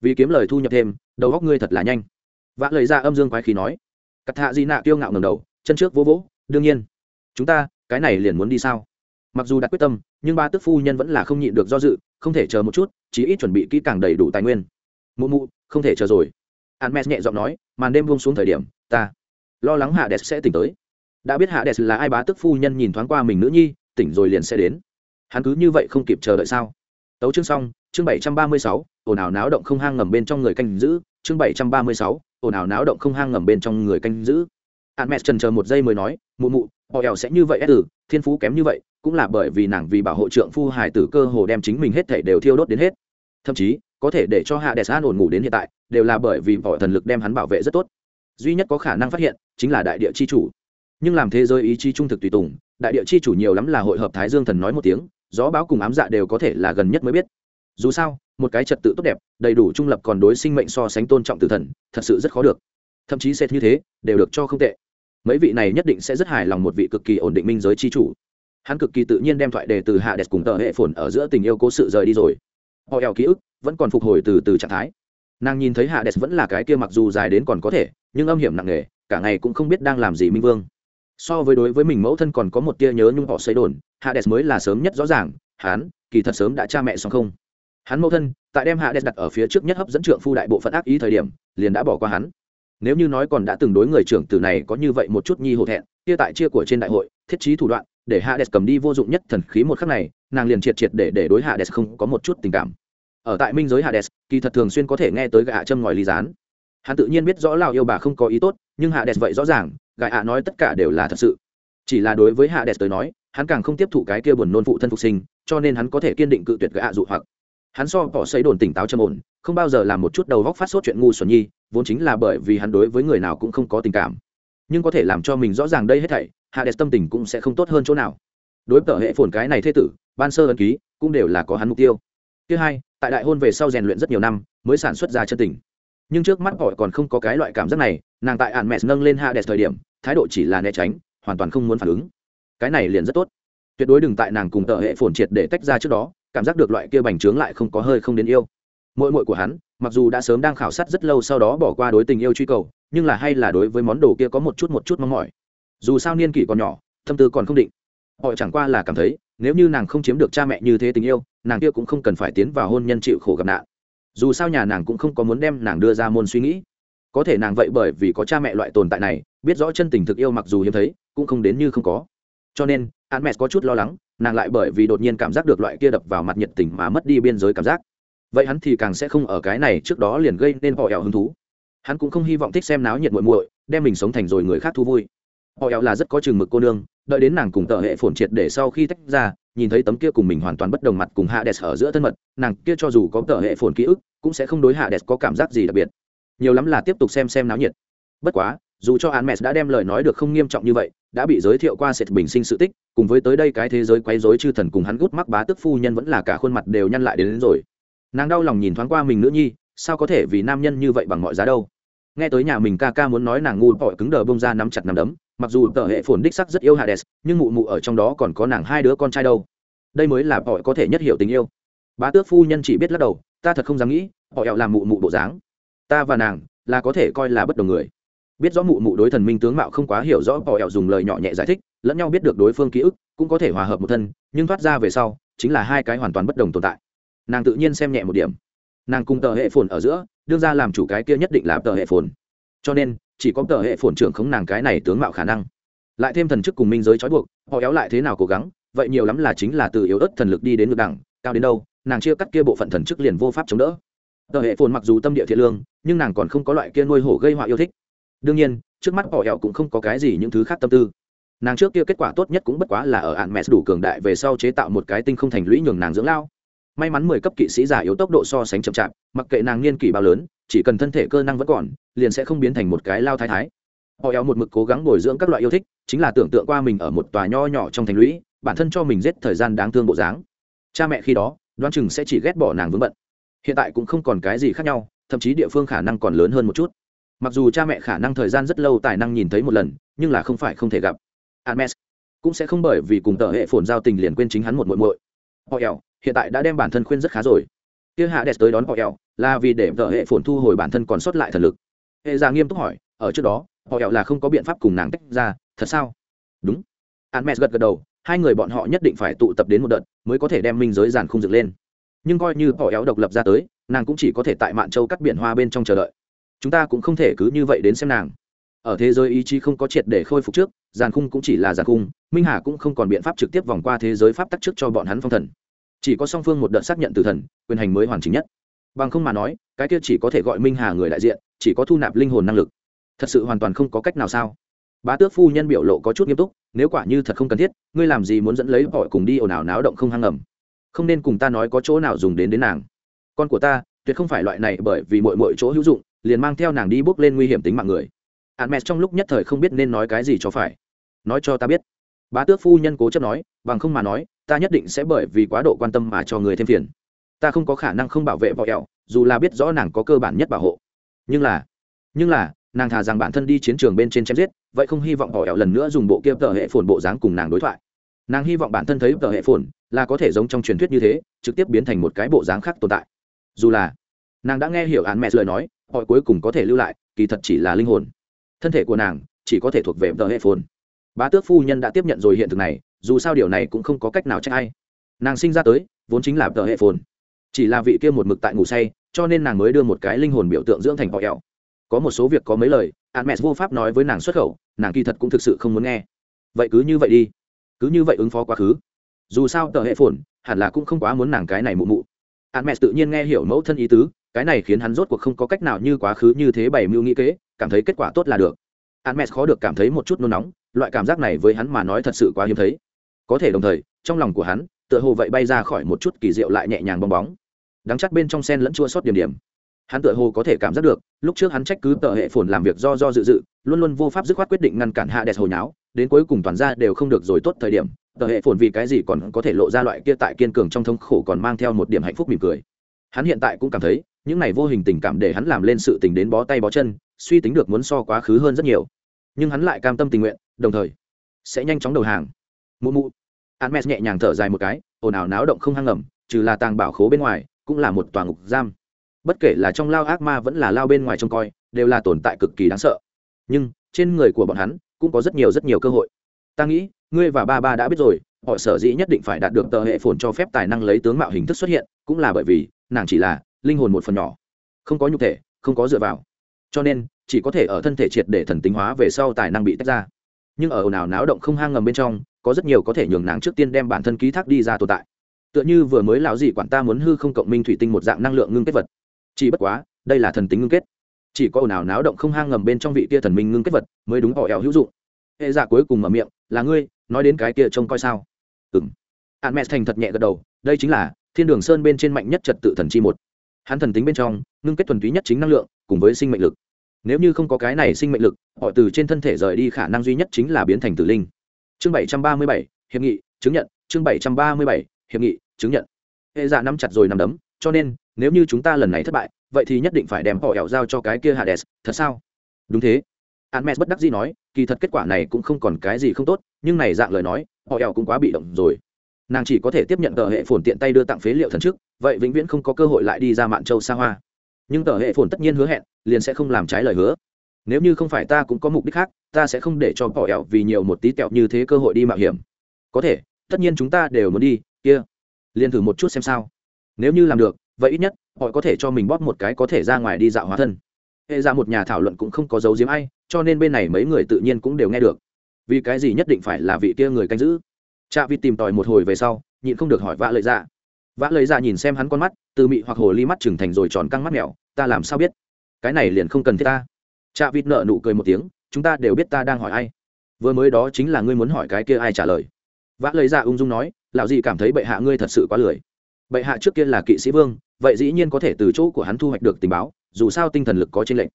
Vì kiếm lời thu nhập thêm, đầu góc ngươi thật là nhanh. Vã lời ra âm dương quái khí nói. Cắt hạ di nạ kiêu ngạo ngầm đầu, chân trước vỗ vỗ, đương nhiên. Chúng ta, cái này liền muốn đi sao? Mặc dù đã quyết tâm, nhưng ba tức phu nhân vẫn là không nhịn được do dự, không thể chờ một chút, chí ít chuẩn bị kỹ càng đầy đủ tài nguyên. Mụ mụ, không thể chờ rồi. Hermes nhẹ giọng nói, màn đêm buông xuống thời điểm, ta lo lắng Hades sẽ tỉnh tới. Đã biết Hades là ai bá tức phu nhân nhìn thoáng qua mình nữ nhi, tỉnh rồi liền sẽ đến. Hắn cứ như vậy không kịp chờ đợi sao? Tấu chương xong, chương bảy trăm ba mươi sáu, ồn ào náo động không hang ngầm bên trong người canh giữ, chương bảy trăm ba mươi sáu, ồn ào náo động không hang ngầm bên trong người canh giữ. Hermes chần chờ một giây mới nói, mụ mụ, họ eo sẽ như vậy ư? thiên phú kém như vậy, cũng là bởi vì nàng vì bảo hộ trượng phu hải tử cơ hồ đem chính mình hết thảy đều thiêu đốt đến hết. Thậm chí, có thể để cho hạ đès an ổn ngủ đến hiện tại, đều là bởi vì vỏ thần lực đem hắn bảo vệ rất tốt. Duy nhất có khả năng phát hiện, chính là đại địa chi chủ. Nhưng làm thế giới ý chí trung thực tùy tùng, đại địa chi chủ nhiều lắm là hội hợp thái dương thần nói một tiếng, gió báo cùng ám dạ đều có thể là gần nhất mới biết. Dù sao, một cái trật tự tốt đẹp, đầy đủ trung lập còn đối sinh mệnh so sánh tôn trọng tử thần, thật sự rất khó được. Thậm chí xét như thế, đều được cho không tệ. Mấy vị này nhất định sẽ rất hài lòng một vị cực kỳ ổn định minh giới chi chủ. Hắn cực kỳ tự nhiên đem thoại đề từ hạ đẹp cùng tờ hệ phồn ở giữa tình yêu cố sự rời đi rồi họ eo ký ức vẫn còn phục hồi từ từ trạng thái. Nàng nhìn thấy hạ đès vẫn là cái kia mặc dù dài đến còn có thể, nhưng âm hiểm nặng nề, cả ngày cũng không biết đang làm gì minh vương. So với đối với mình mẫu thân còn có một tia nhớ nhung họ xây đồn hạ đès mới là sớm nhất rõ ràng, hắn, kỳ thật sớm đã cha mẹ xong không? Hắn mẫu thân, tại đem hạ đès đặt ở phía trước nhất hấp dẫn trượng phu đại bộ phận ác ý thời điểm, liền đã bỏ qua hắn. Nếu như nói còn đã từng đối người trưởng tử này có như vậy một chút nhi hổ thẹn, kia tại chia của trên đại hội, thiết trí thủ đoạn để hạ cầm đi vô dụng nhất thần khí một khắc này, nàng liền triệt triệt để để đối hạ không có một chút tình cảm. Ở tại minh giới hades, kỳ thật thường xuyên có thể nghe tới gạ châm ngòi ly gián. Hắn tự nhiên biết rõ lào yêu bà không có ý tốt, nhưng hades vậy rõ ràng gạ ạ nói tất cả đều là thật sự. Chỉ là đối với hades tới nói, hắn càng không tiếp thụ cái kia buồn nôn phụ thân phục sinh, cho nên hắn có thể kiên định cự tuyệt gạ dụ hoặc. Hắn so bỏ sấy đồn tỉnh táo trầm ổn, không bao giờ làm một chút đầu góc phát sốt chuyện ngu xuẩn nhi, vốn chính là bởi vì hắn đối với người nào cũng không có tình cảm. Nhưng có thể làm cho mình rõ ràng đây hết thảy hades tâm tình cũng sẽ không tốt hơn chỗ nào. Đối tở hệ phồn cái này thế tử, ban sơ ấn ký cũng đều là có hắn mục tiêu. Thứ hai, tại đại hôn về sau rèn luyện rất nhiều năm mới sản xuất ra chân tình. Nhưng trước mắt họ còn không có cái loại cảm giác này, nàng tại ạn mẹ nâng lên hạ đẹp thời điểm, thái độ chỉ là né tránh, hoàn toàn không muốn phản ứng. Cái này liền rất tốt. Tuyệt đối đừng tại nàng cùng tờ hệ phồn triệt để tách ra trước đó, cảm giác được loại kia bành trướng lại không có hơi không đến yêu. Mội mội của hắn, mặc dù đã sớm đang khảo sát rất lâu sau đó bỏ qua đối tình yêu truy cầu, nhưng là hay là đối với món đồ kia có một chút một chút mong mỏi dù sao niên kỷ còn nhỏ tâm tư còn không định. Họ chẳng qua là cảm thấy, nếu như nàng không chiếm được cha mẹ như thế tình yêu, nàng kia cũng không cần phải tiến vào hôn nhân chịu khổ gặp nạn. Dù sao nhà nàng cũng không có muốn đem nàng đưa ra môn suy nghĩ. Có thể nàng vậy bởi vì có cha mẹ loại tồn tại này, biết rõ chân tình thực yêu mặc dù hiếm thấy, cũng không đến như không có. Cho nên a n m e có chút lo lắng, nàng lại bởi vì đột nhiên cảm giác được loại kia đập vào mặt nhiệt tình mà mất đi biên giới cảm giác. Vậy hắn thì càng sẽ không ở cái này trước đó liền gây nên họ ẻo hứng thú. Hắn cũng không hy vọng thích xem náo nhiệt muội muội, đem mình sống thành rồi người khác thu vui họ eo là rất có chừng mực cô nương đợi đến nàng cùng tợ hệ phồn triệt để sau khi tách ra nhìn thấy tấm kia cùng mình hoàn toàn bất đồng mặt cùng hạ đẹp ở giữa thân mật nàng kia cho dù có tờ hệ phồn ký ức cũng sẽ không đối hạ đẹp có cảm giác gì đặc biệt nhiều lắm là tiếp tục xem xem náo nhiệt bất quá dù cho Hermes đã đem lời nói được không nghiêm trọng như vậy, đã bị giới thiệu qua sệt bình sinh sự tích, cùng với tới đây cái thế giới quấy rối chư thần cùng hắn gút mắc bá tức phu nhân vẫn là cả khuôn mặt đều nhăn lại đến, đến rồi. Nàng đau lòng nhìn thoáng qua mình nữ nhi, sao có thể vì nam nhân như vậy bằng mọi giá đâu. Nghe tới nhà mình ca ca muốn nói nàng ngu bọi cứng đờ bông ra nắm chặt nắm đấm, mặc dù tờ hệ phồn đích sắc rất yêu Hades, nhưng mụ mụ ở trong đó còn có nàng hai đứa con trai đâu. Đây mới là họ có thể nhất hiểu tình yêu. Bá tước phu nhân chỉ biết lắc đầu, ta thật không dám nghĩ, họ ẹo làm mụ mụ bộ dáng. Ta và nàng là có thể coi là bất đồng người biết rõ mụ mụ đối thần minh tướng mạo không quá hiểu rõ bò ẹo dùng lời nhỏ nhẹ giải thích lẫn nhau biết được đối phương ký ức cũng có thể hòa hợp một thân nhưng thoát ra về sau chính là hai cái hoàn toàn bất đồng tồn tại nàng tự nhiên xem nhẹ một điểm nàng cùng tờ hệ phồn ở giữa đương ra làm chủ cái kia nhất định là tờ hệ phồn cho nên chỉ có tờ hệ phồn trưởng khống nàng cái này tướng mạo khả năng. Lại thêm thần chức cùng minh giới trói buộc, họ éo lại thế nào cố gắng, vậy nhiều lắm là chính là từ yếu ớt thần lực đi đến ngược đẳng, cao đến đâu, nàng chia cắt kia bộ phận thần chức liền vô pháp chống đỡ. Tờ hệ phồn mặc dù tâm địa thiện lương, nhưng nàng còn không có loại kia nuôi hổ gây họa yêu thích. Đương nhiên, trước mắt họ éo cũng không có cái gì những thứ khác tâm tư. Nàng trước kia kết quả tốt nhất cũng bất quá là ở ạn mẹ đủ cường đại về sau chế tạo một cái tinh không thành lũy nhường nàng dưỡng lao. May mắn mười cấp kỵ sĩ giả yếu tốc độ so sánh chậm chạp, mặc kệ nàng niên kỷ bao lớn chỉ cần thân thể cơ năng vẫn còn, liền sẽ không biến thành một cái lao thái thái. Họ éo một mực cố gắng bồi dưỡng các loại yêu thích, chính là tưởng tượng qua mình ở một tòa nho nhỏ trong thành lũy, bản thân cho mình giết thời gian đáng thương bộ dáng. Cha mẹ khi đó, đoán chừng sẽ chỉ ghét bỏ nàng vướng bận. Hiện tại cũng không còn cái gì khác nhau, thậm chí địa phương khả năng còn lớn hơn một chút. Mặc dù cha mẹ khả năng thời gian rất lâu tài năng nhìn thấy một lần, nhưng là không phải không thể gặp. Hermes cũng sẽ không bởi vì cùng tờ hệ phồn giao tình liền quên chính hắn một muội muội. Họ ẻo hiện tại đã đem bản thân khuyên rất khá rồi. Kia hạ đẹp tới đón họ ẻo là vì để vợ hệ phồn thu hồi bản thân còn sót lại thần lực. Hệ già nghiêm túc hỏi, ở trước đó, họ hẹo là không có biện pháp cùng nàng tách ra, thật sao? Đúng. Hermes gật gật đầu, hai người bọn họ nhất định phải tụ tập đến một đợt mới có thể đem minh giới giàn khung dựng lên. Nhưng coi như họ éo độc lập ra tới, nàng cũng chỉ có thể tại Mạn Châu cắt biển hoa bên trong chờ đợi chúng ta cũng không thể cứ như vậy đến xem nàng ở thế giới ý chí không có triệt để khôi phục trước giàn khung cũng chỉ là giàn khung minh hà cũng không còn biện pháp trực tiếp vòng qua thế giới pháp tắc trước cho bọn hắn phong thần chỉ có song phương một đợt xác nhận từ thần quyền hành mới hoàn chỉnh nhất bằng không mà nói, cái kia chỉ có thể gọi minh hà người đại diện, chỉ có thu nạp linh hồn năng lực. Thật sự hoàn toàn không có cách nào sao? Bá tước phu nhân biểu lộ có chút nghiêm túc, nếu quả như thật không cần thiết, ngươi làm gì muốn dẫn lấy họ cùng đi ồn ào náo động không hăng ngầm? Không nên cùng ta nói có chỗ nào dùng đến đến nàng. Con của ta, tuyệt không phải loại này bởi vì mọi mọi chỗ hữu dụng, liền mang theo nàng đi bước lên nguy hiểm tính mạng người. Hạn mẹ trong lúc nhất thời không biết nên nói cái gì cho phải. Nói cho ta biết. Bá tước phu nhân cố chấp nói, bằng không mà nói, ta nhất định sẽ bởi vì quá độ quan tâm mà cho người thêm phiền ta không có khả năng không bảo vệ vợ ẹo dù là biết rõ nàng có cơ bản nhất bảo hộ. Nhưng là nhưng là, nàng thà rằng bản thân đi chiến trường bên trên chém giết, vậy không hy vọng họ ẹo lần nữa dùng bộ kia tờ hệ phồn bộ dáng cùng nàng đối thoại. Nàng hy vọng bản thân thấy tờ hệ phồn là có thể giống trong truyền thuyết như thế, trực tiếp biến thành một cái bộ dáng khác tồn tại. Dù là, nàng đã nghe hiểu án mẹ lời nói, họ cuối cùng có thể lưu lại, kỳ thật chỉ là linh hồn. Thân thể của nàng chỉ có thể thuộc về tờ hệ phồn. Bá tước phu nhân đã tiếp nhận rồi hiện thực này, dù sao điều này cũng không có cách nào trách ai. Nàng sinh ra tới, vốn chính là tờ hệ phồn chỉ là vị kia một mực tại ngủ say, cho nên nàng mới đưa một cái linh hồn biểu tượng dưỡng thành họ ẹo có một số việc có mấy lời hạn mẹ vô pháp nói với nàng xuất khẩu, nàng kỳ thật cũng thực sự không muốn nghe. Vậy cứ như vậy đi. Cứ như vậy ứng phó quá khứ. Dù sao tờ hệ phồn, hẳn là cũng không quá muốn nàng cái này mụ mụ. Hạn mẹ tự nhiên nghe hiểu mẫu thân ý tứ, cái này khiến hắn rốt cuộc không có cách nào như quá khứ như thế bày mưu nghĩ kế, cảm thấy kết quả tốt là được. Hermes khó được cảm thấy một chút nôn nóng, loại cảm giác này với hắn mà nói thật sự quá hiếm thấy. Có thể đồng thời, trong lòng của hắn, tựa hồ vậy bay ra khỏi một chút kỳ diệu lại nhẹ nhàng bong bóng đắng chắc bên trong sen lẫn chua sót điểm điểm. Hắn tựa hồ có thể cảm giác được, lúc trước hắn trách cứ tờ hệ phồn làm việc do do dự dự, luôn luôn vô pháp dứt khoát quyết định ngăn cản hạ đẹp hồi nháo, đến cuối cùng toàn ra đều không được rồi tốt thời điểm, tờ hệ phồn vì cái gì còn có thể lộ ra loại kia tại kiên cường trong thống khổ còn mang theo một điểm hạnh phúc mỉm cười. Hắn hiện tại cũng cảm thấy, những này vô hình tình cảm để hắn làm lên sự tình đến bó tay bó chân, suy tính được muốn so quá khứ hơn rất nhiều. Nhưng hắn lại cam tâm tình nguyện, đồng thời, sẽ nhanh chóng đầu hàng. Mụ mụ. Hermes nhẹ nhàng thở dài một cái, ồn ào náo động không hăng ngầm, trừ là tàng bảo khố bên ngoài cũng là một tòa ngục giam. Bất kể là trong lao ác ma vẫn là lao bên ngoài trông coi, đều là tồn tại cực kỳ đáng sợ. Nhưng, trên người của bọn hắn, cũng có rất nhiều rất nhiều cơ hội. Ta nghĩ, ngươi và ba ba đã biết rồi, họ sở dĩ nhất định phải đạt được tờ hệ phồn cho phép tài năng lấy tướng mạo hình thức xuất hiện, cũng là bởi vì, nàng chỉ là linh hồn một phần nhỏ. Không có nhục thể, không có dựa vào. Cho nên, chỉ có thể ở thân thể triệt để thần tính hóa về sau tài năng bị tách ra. Nhưng ở ồn ào náo động không hang ngầm bên trong, có rất nhiều có thể nhường nàng trước tiên đem bản thân ký thác đi ra tồn tại tựa như vừa mới lão gì quản ta muốn hư không cộng minh thủy tinh một dạng năng lượng ngưng kết vật. Chỉ bất quá, đây là thần tính ngưng kết. Chỉ có ồn ào náo động không hang ngầm bên trong vị kia thần minh ngưng kết vật mới đúng họ ẻo hữu dụng. Hệ giả cuối cùng mở miệng, là ngươi, nói đến cái kia trông coi sao? Ừ m hạn mẹ thành thật nhẹ gật đầu, đây chính là thiên đường sơn bên trên mạnh nhất trật tự thần chi một. Hắn thần tính bên trong, ngưng kết thuần túy nhất chính năng lượng, cùng với sinh mệnh lực. Nếu như không có cái này sinh mệnh lực, họ từ trên thân thể rời đi khả năng duy nhất chính là biến thành tử linh. Chương bảy trăm ba mươi bảy, hiệp nghị, chứng nhận. Chương bảy trăm ba mươi bảy, hiệp nghị chứng nhận hệ dạ nắm chặt rồi nằm đấm cho nên nếu như chúng ta lần này thất bại vậy thì nhất định phải đem họ ẻo giao cho cái kia hades thật sao đúng thế Hermes bất đắc dĩ nói, kỳ thật kết quả này cũng không còn cái gì không tốt, nhưng này dạng lời nói, họ eo cũng quá bị động rồi. Nàng chỉ có thể tiếp nhận tờ hệ phồn tiện tay đưa tặng phế liệu thần trước, vậy vĩnh viễn không có cơ hội lại đi ra mạn châu xa hoa. Nhưng tờ hệ phồn tất nhiên hứa hẹn, liền sẽ không làm trái lời hứa. Nếu như không phải ta cũng có mục đích khác, ta sẽ không để cho họ eo vì nhiều một tí tẹo như thế cơ hội đi mạo hiểm. Có thể, tất nhiên chúng ta đều muốn đi, kia, liền thử một chút xem sao. Nếu như làm được, vậy ít nhất họ có thể cho mình bóp một cái có thể ra ngoài đi dạo hóa thân. Hệ ra một nhà thảo luận cũng không có dấu diếm ai cho nên bên này mấy người tự nhiên cũng đều nghe được. Vì cái gì nhất định phải là vị kia người canh giữ? Cha vịt tìm tòi một hồi về sau nhịn không được hỏi vã lợi dạ. Vã lợi dạ nhìn xem hắn con mắt từ mị hoặc hồ ly mắt trừng thành rồi tròn căng mắt mèo ta làm sao biết? Cái này liền không cần thiết ta. Cha vịt nợ nụ cười một tiếng chúng ta đều biết ta đang hỏi ai. Vừa mới đó chính là ngươi muốn hỏi cái kia ai trả lời vã lời ra dạ ung dung nói, lão gì cảm thấy bệ hạ ngươi thật sự quá lười. Bệ hạ trước kia là kỵ sĩ vương, vậy dĩ nhiên có thể từ chỗ của hắn thu hoạch được tình báo, dù sao tinh thần lực có trên lệnh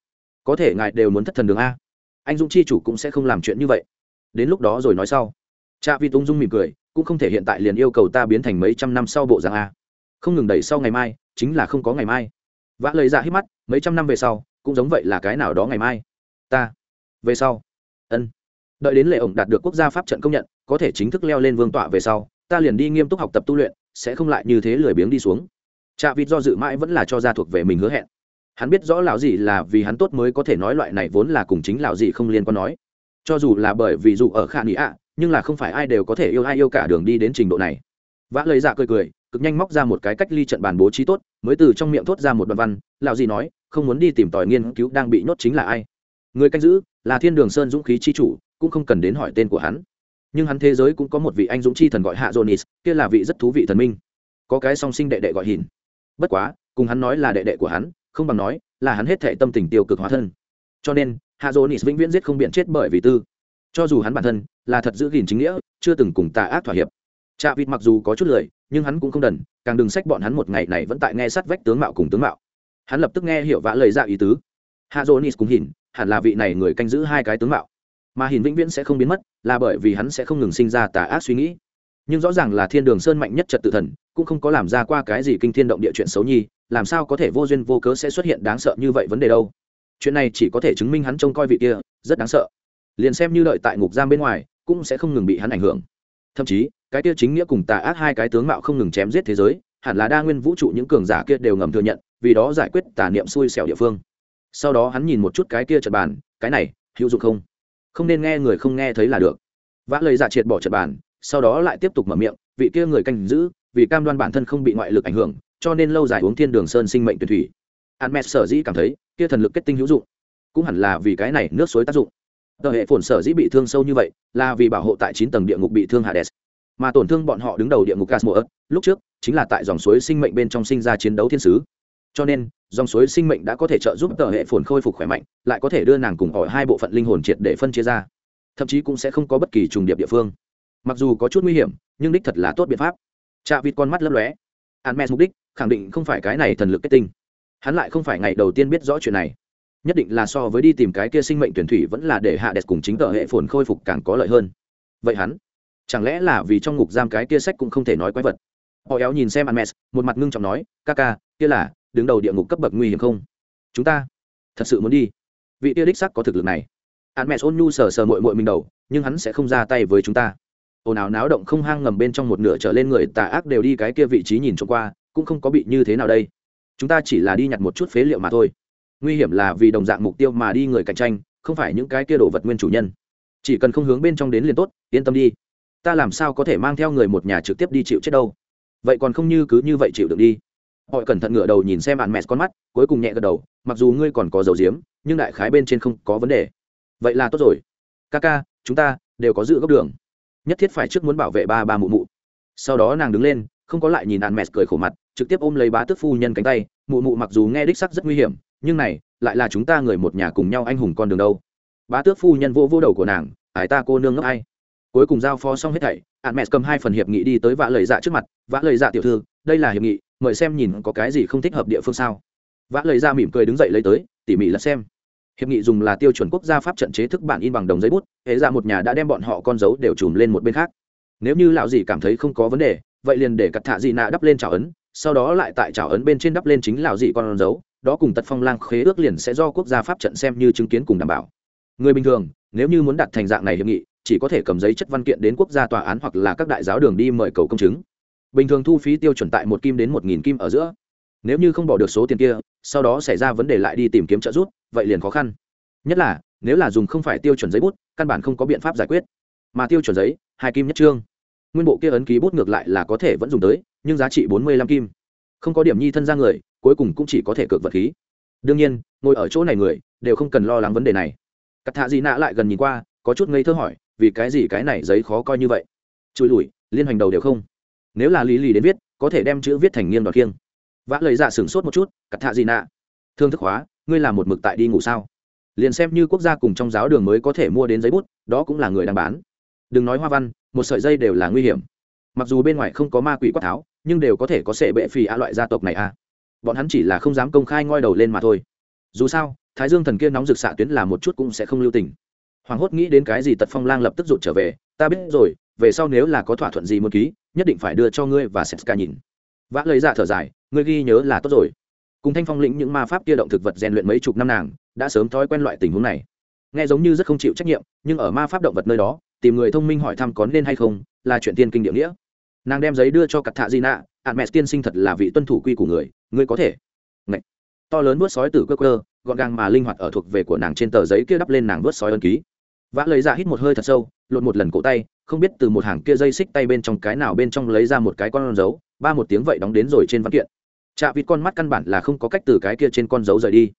có thể ngài đều muốn thất thần đường a. Anh dũng chi chủ cũng sẽ không làm chuyện như vậy. Đến lúc đó rồi nói sau. Cha vi tung dung mỉm cười, cũng không thể hiện tại liền yêu cầu ta biến thành mấy trăm năm sau bộ dạng a. Không ngừng đẩy sau ngày mai, chính là không có ngày mai. Vã lời ra dạ hít mắt, mấy trăm năm về sau, cũng giống vậy là cái nào đó ngày mai. Ta, về sau. Ân. Đợi đến lệ ổng đạt được quốc gia pháp trận công nhận có thể chính thức leo lên vương tọa về sau, ta liền đi nghiêm túc học tập tu luyện, sẽ không lại như thế lười biếng đi xuống. Chạ vịt do dự mãi vẫn là cho ra thuộc về mình hứa hẹn. Hắn biết rõ lão gì là vì hắn tốt mới có thể nói loại này vốn là cùng chính lão gì không liên quan nói. Cho dù là bởi vì dù ở khả nghĩ ạ, nhưng là không phải ai đều có thể yêu ai yêu cả đường đi đến trình độ này. Vã lời dạ cười cười, cực nhanh móc ra một cái cách ly trận bàn bố trí tốt, mới từ trong miệng thốt ra một đoạn văn, lão gì nói, không muốn đi tìm tòi nghiên cứu đang bị nhốt chính là ai. Người canh giữ là thiên đường sơn dũng khí chi chủ, cũng không cần đến hỏi tên của hắn nhưng hắn thế giới cũng có một vị anh dũng chi thần gọi hạ jonis, kia là vị rất thú vị thần minh. Có cái song sinh đệ đệ gọi hình bất quá, cùng hắn nói là đệ đệ của hắn, không bằng nói là hắn hết thệ tâm tình tiêu cực hóa thân. Cho nên, hạ jonis vĩnh viễn giết không biện chết bởi vì tư. Cho dù hắn bản thân là thật giữ gìn chính nghĩa, chưa từng cùng tà ác thỏa hiệp. Chạ vịt mặc dù có chút lười, nhưng hắn cũng không đần, càng đừng sách bọn hắn một ngày này vẫn tại nghe sát vách tướng mạo cùng tướng mạo. Hắn lập tức nghe hiểu vã lời ra ý tứ. Hạ jonis cùng hình hẳn là vị này người canh giữ hai cái tướng mạo mà hình vĩnh viễn sẽ không biến mất, là bởi vì hắn sẽ không ngừng sinh ra tà ác suy nghĩ. Nhưng rõ ràng là thiên đường sơn mạnh nhất trật tự thần, cũng không có làm ra qua cái gì kinh thiên động địa chuyện xấu nhi, làm sao có thể vô duyên vô cớ sẽ xuất hiện đáng sợ như vậy vấn đề đâu. Chuyện này chỉ có thể chứng minh hắn trông coi vị kia, rất đáng sợ. Liền xem như đợi tại ngục giam bên ngoài, cũng sẽ không ngừng bị hắn ảnh hưởng. Thậm chí, cái kia chính nghĩa cùng tà ác hai cái tướng mạo không ngừng chém giết thế giới, hẳn là đa nguyên vũ trụ những cường giả kia đều ngầm thừa nhận, vì đó giải quyết tà niệm xui xẻo địa phương. Sau đó hắn nhìn một chút cái kia trật bàn, cái này, hữu dụng không? Không nên nghe người không nghe thấy là được. Vã lời giả dạ triệt bỏ trật bàn, sau đó lại tiếp tục mở miệng, vị kia người canh giữ, vì cam đoan bản thân không bị ngoại lực ảnh hưởng, cho nên lâu dài uống thiên đường sơn sinh mệnh tuyển thủy. An mẹ sở dĩ cảm thấy, kia thần lực kết tinh hữu dụng, cũng hẳn là vì cái này nước suối tác dụng. Tờ hệ phồn sở dĩ bị thương sâu như vậy, là vì bảo hộ tại chín tầng địa ngục bị thương hades. Mà tổn thương bọn họ đứng đầu địa ngục gasmoa lúc trước, chính là tại dòng suối sinh mệnh bên trong sinh ra chiến đấu thiên sứ cho nên dòng suối sinh mệnh đã có thể trợ giúp tờ hệ phồn khôi phục khỏe mạnh lại có thể đưa nàng cùng ỏi hai bộ phận linh hồn triệt để phân chia ra. Thậm chí cũng sẽ không có bất kỳ trùng điệp địa phương. Mặc dù có chút nguy hiểm nhưng đích thật là tốt biện pháp. Chạ vịt con mắt lấp lóe. Hermes mục đích khẳng định không phải cái này thần lực kết tinh. Hắn lại không phải ngày đầu tiên biết rõ chuyện này. Nhất định là so với đi tìm cái kia sinh mệnh tuyển thủy vẫn là để hạ đẹp cùng chính tờ hệ phồn khôi phục càng có lợi hơn. Vậy hắn chẳng lẽ là vì trong ngục giam cái kia sách cũng không thể nói quái vật? Họ éo nhìn xem Anmes, một mặt ngưng trọng nói ca ca kia là đứng đầu địa ngục cấp bậc nguy hiểm không? Chúng ta thật sự muốn đi. Vị tia đích sắc có thực lực này. Hermes ôn nhu sờ sờ mội mội mình đầu, nhưng hắn sẽ không ra tay với chúng ta. Ồn ào náo động không hang ngầm bên trong một nửa trở lên người tà ác đều đi cái kia vị trí nhìn trộm qua, cũng không có bị như thế nào đây. Chúng ta chỉ là đi nhặt một chút phế liệu mà thôi. Nguy hiểm là vì đồng dạng mục tiêu mà đi người cạnh tranh, không phải những cái kia đồ vật nguyên chủ nhân. Chỉ cần không hướng bên trong đến liền tốt, yên tâm đi. Ta làm sao có thể mang theo người một nhà trực tiếp đi chịu chết đâu? Vậy còn không như cứ như vậy chịu được đi họ cẩn thận ngửa đầu nhìn xem bạn mẹ con mắt, cuối cùng nhẹ gật đầu, mặc dù ngươi còn có dầu diếm, nhưng đại khái bên trên không có vấn đề. Vậy là tốt rồi. Ca ca, chúng ta đều có dự góc đường. Nhất thiết phải trước muốn bảo vệ ba ba mụ mụ. Sau đó nàng đứng lên, không có lại nhìn ạn mẹ cười khổ mặt, trực tiếp ôm lấy bá tước phu nhân cánh tay, mụ mụ mặc dù nghe đích sắc rất nguy hiểm, nhưng này, lại là chúng ta người một nhà cùng nhau anh hùng con đường đâu. Bá tước phu nhân vô vô đầu của nàng ải ta cô nương ngốc ai. Cuối cùng giao phó xong hết thảy hạn mẹ cầm hai phần hiệp nghị đi tới vã lời dạ trước mặt, vã lời dạ tiểu thư, đây là hiệp nghị mời xem nhìn có cái gì không thích hợp địa phương sao. Vã lời ra mỉm cười đứng dậy lấy tới, tỉ mỉ là xem. Hiệp nghị dùng là tiêu chuẩn quốc gia pháp trận chế thức bản in bằng đồng giấy bút hệ ra một nhà đã đem bọn họ con dấu đều chùm lên một bên khác. Nếu như lão gì cảm thấy không có vấn đề, vậy liền để cặt thạ dị nạ đắp lên trào ấn, sau đó lại tại trào ấn bên trên đắp lên chính lão dị con dấu, đó cùng tật phong lang khế ước liền sẽ do quốc gia pháp trận xem như chứng kiến cùng đảm bảo. Người bình thường, nếu như muốn đặt thành dạng này hiệp nghị, chỉ có thể cầm giấy chất văn kiện đến quốc gia tòa án hoặc là các đại giáo đường đi mời cầu công chứng bình thường thu phí tiêu chuẩn tại một kim đến một nghìn kim ở giữa. Nếu như không bỏ được số tiền kia, sau đó xảy ra vấn đề lại đi tìm kiếm trợ giúp, vậy liền khó khăn. Nhất là, nếu là dùng không phải tiêu chuẩn giấy bút, căn bản không có biện pháp giải quyết. Mà tiêu chuẩn giấy, hai kim nhất trương. Nguyên bộ kia ấn ký bút ngược lại là có thể vẫn dùng tới, nhưng giá trị bốn mươi lăm kim. Không có điểm nhi thân ra người, cuối cùng cũng chỉ có thể cược vật khí. Đương nhiên, ngồi ở chỗ này người, đều không cần lo lắng vấn đề này. Cắt thạ dị nạ lại gần nhìn qua, có chút ngây thơ hỏi, vì cái gì cái này giấy khó coi như vậy? Chui lùi, liên hoành đầu đều không nếu là lý lì đến viết, có thể đem chữ viết thành nghiêng đoạt kiêng. Vã lời dạ sửng sốt một chút cắt thạ gì nạ? Thương thức hóa, ngươi làm một mực tại đi ngủ sao? Liền xem như quốc gia cùng trong giáo đường mới có thể mua đến giấy bút, đó cũng là người đang bán. Đừng nói hoa văn, một sợi dây đều là nguy hiểm. Mặc dù bên ngoài không có ma quỷ quát tháo, nhưng đều có thể có sệ bệ phì a loại gia tộc này a bọn hắn chỉ là không dám công khai ngoi đầu lên mà thôi. Dù sao, thái dương thần kia nóng rực xạ tuyến là một chút cũng sẽ không lưu tình. Hoàng hốt nghĩ đến cái gì tật phong lang lập tức rụt trở về, ta biết rồi về sau nếu là có thỏa thuận gì một ký, nhất định phải đưa cho ngươi và seska nhìn. Vã lấy ra dạ thở dài, ngươi ghi nhớ là tốt rồi. Cùng thanh phong lĩnh những ma pháp kia động thực vật rèn luyện mấy chục năm nàng, đã sớm thói quen loại tình huống này. Nghe giống như rất không chịu trách nhiệm, nhưng ở ma pháp động vật nơi đó, tìm người thông minh hỏi thăm có nên hay không, là chuyện tiên kinh địa nghĩa. Nàng đem giấy đưa cho cặp thạ di nạ ạn mẹ tiên sinh thật là vị tuân thủ quy của người, ngươi có thể. Ngậy. to lớn vớt sói từ cơ cơ gọn gàng mà linh hoạt ở thuộc về của nàng trên tờ giấy kia đắp lên nàng vớt sói ân ký vã lấy ra hít một hơi thật sâu, lột một lần cổ tay, không biết từ một hàng kia dây xích tay bên trong cái nào bên trong lấy ra một cái con dấu, ba một tiếng vậy đóng đến rồi trên văn kiện. Chạ vịt con mắt căn bản là không có cách từ cái kia trên con dấu rời đi.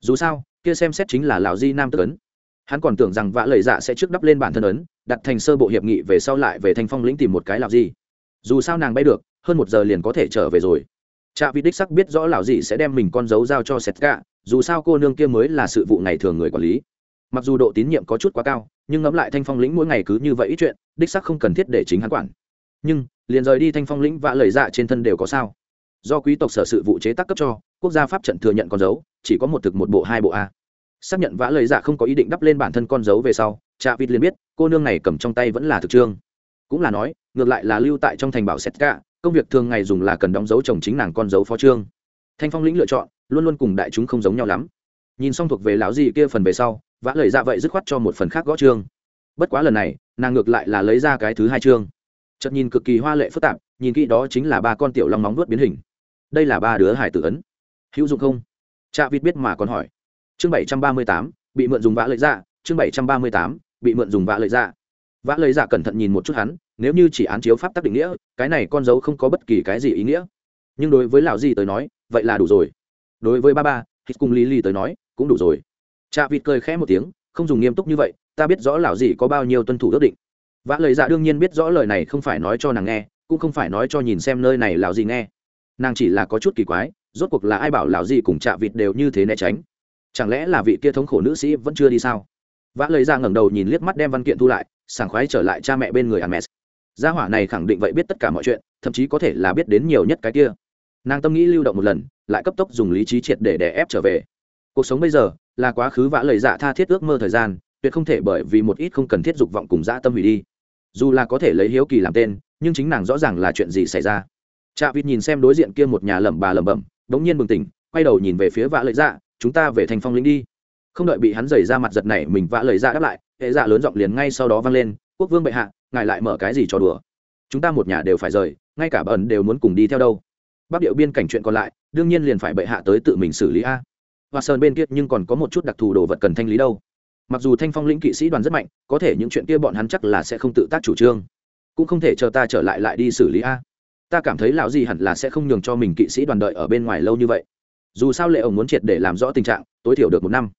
Dù sao, kia xem xét chính là lão di nam tức ấn. Hắn còn tưởng rằng vã lời dạ sẽ trước đắp lên bản thân ấn, đặt thành sơ bộ hiệp nghị về sau lại về thanh phong lĩnh tìm một cái lào di. Dù sao nàng bay được, hơn một giờ liền có thể trở về rồi. Chạ vịt đích sắc biết rõ lão di sẽ đem mình con dấu giao cho sét cả dù sao cô nương kia mới là sự vụ ngày thường người quản lý mặc dù độ tín nhiệm có chút quá cao, nhưng ngẫm lại thanh phong lĩnh mỗi ngày cứ như vậy ít chuyện, đích sắc không cần thiết để chính hắn quản. Nhưng, liền rời đi thanh phong lĩnh vã lời dạ trên thân đều có sao. Do quý tộc sở sự vụ chế tác cấp cho, quốc gia pháp trận thừa nhận con dấu, chỉ có một thực một bộ hai bộ a. Xác nhận vã lời dạ không có ý định đắp lên bản thân con dấu về sau cha vịt liền biết, cô nương này cầm trong tay vẫn là thực trương. Cũng là nói, ngược lại là lưu tại trong thành bảo xét cả công việc thường ngày dùng là cần đóng dấu chồng chính nàng con dấu phó trương. Thanh phong lĩnh lựa chọn, luôn luôn cùng đại chúng không giống nhau lắm. Nhìn xong thuộc về lão gì kia phần về sau vã lời dạ vậy dứt khoát cho một phần khác gõ trương bất quá lần này, nàng ngược lại là lấy ra cái thứ hai trương chợt nhìn cực kỳ hoa lệ phức tạp, nhìn kỹ đó chính là ba con tiểu long móng nuốt biến hình. Đây là ba đứa hải tử ấn. Hữu dụng không? Cha vịt biết mà còn hỏi. Chương bảy trăm ba mươi tám, bị mượn dùng vã lợi dạ. Chương bảy trăm ba mươi tám, bị mượn dùng vã lợi dạ. Vã lợi dạ cẩn thận nhìn một chút hắn, nếu như chỉ án chiếu pháp tắc định nghĩa, cái này con dấu không có bất kỳ cái gì ý nghĩa. Nhưng đối với lão gì tới nói, vậy là đủ rồi. Đối với ba ba hít cùng lý lý tới nói, cũng đủ rồi cha vịt cười khẽ một tiếng không dùng nghiêm túc như vậy ta biết rõ lão gì có bao nhiêu tuân thủ ước định vã lời dạ đương nhiên biết rõ lời này không phải nói cho nàng nghe cũng không phải nói cho nhìn xem nơi này lão gì nghe nàng chỉ là có chút kỳ quái rốt cuộc là ai bảo lão gì cùng chạ vịt đều như thế né tránh chẳng lẽ là vị kia thống khổ nữ sĩ vẫn chưa đi sao vã lời ra ngẩng đầu nhìn liếc mắt đem văn kiện thu lại sảng khoái trở lại cha mẹ bên người Hermes. Gia hỏa này khẳng định vậy biết tất cả mọi chuyện, thậm chí có thể là biết đến nhiều nhất cái kia. Nàng tâm nghĩ lưu động một lần, lại cấp tốc dùng lý trí triệt để đè ép trở về. Cuộc sống bây giờ là quá khứ vã lời dạ tha thiết ước mơ thời gian, tuyệt không thể bởi vì một ít không cần thiết dục vọng cùng dã tâm hủy đi. Dù là có thể lấy hiếu kỳ làm tên, nhưng chính nàng rõ ràng là chuyện gì xảy ra. chạ Vịt nhìn xem đối diện kia một nhà lẩm bà lẩm bẩm, bỗng nhiên bừng tỉnh, quay đầu nhìn về phía vã lời dạ, chúng ta về thành phong linh đi. Không đợi bị hắn giày ra mặt giật này, mình vã lời dạ đáp lại, hệ dạ lớn giọng liền ngay sau đó vang lên, quốc vương bệ hạ, ngài lại mở cái gì cho đùa? Chúng ta một nhà đều phải rời, ngay cả bẩn đều muốn cùng đi theo đâu. Bắc điệu biên cảnh chuyện còn lại, đương nhiên liền phải bệ hạ tới tự mình xử lý a. Và sơn bên kia nhưng còn có một chút đặc thù đồ vật cần thanh lý đâu. Mặc dù Thanh Phong lĩnh kỵ sĩ đoàn rất mạnh, có thể những chuyện kia bọn hắn chắc là sẽ không tự tác chủ trương, cũng không thể chờ ta trở lại lại đi xử lý a. Ta cảm thấy lão gì hẳn là sẽ không nhường cho mình kỵ sĩ đoàn đợi ở bên ngoài lâu như vậy. Dù sao lệ ổng muốn triệt để làm rõ tình trạng tối thiểu được một năm.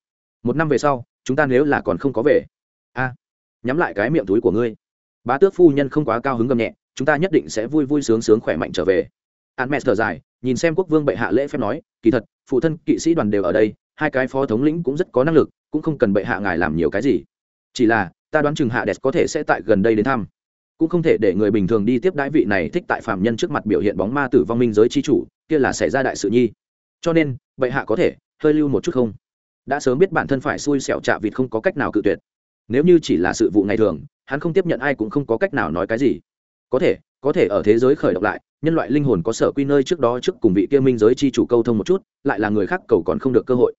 Một năm về sau chúng ta nếu là còn không có về. A nhắm lại cái miệng túi của ngươi. Bá tước phu nhân không quá cao hứng gầm nhẹ chúng ta nhất định sẽ vui vui sướng sướng khỏe mạnh trở về. An mẹ thở dài nhìn xem quốc vương bệ hạ lễ phép nói, kỳ thật, phụ thân kỵ sĩ đoàn đều ở đây, hai cái phó thống lĩnh cũng rất có năng lực, cũng không cần bệ hạ ngài làm nhiều cái gì. Chỉ là, ta đoán chừng hạ đẹp có thể sẽ tại gần đây đến thăm. Cũng không thể để người bình thường đi tiếp đãi vị này thích tại phạm nhân trước mặt biểu hiện bóng ma tử vong minh giới chi chủ, kia là xảy ra đại sự nhi. Cho nên, bệ hạ có thể, hơi lưu một chút không? Đã sớm biết bản thân phải xui xẻo chạ vịt không có cách nào cự tuyệt. Nếu như chỉ là sự vụ ngày thường, hắn không tiếp nhận ai cũng không có cách nào nói cái gì có thể có thể ở thế giới khởi động lại, nhân loại linh hồn có sở quy nơi trước đó trước cùng vị kia minh giới chi chủ câu thông một chút, lại là người khác cầu còn không được cơ hội.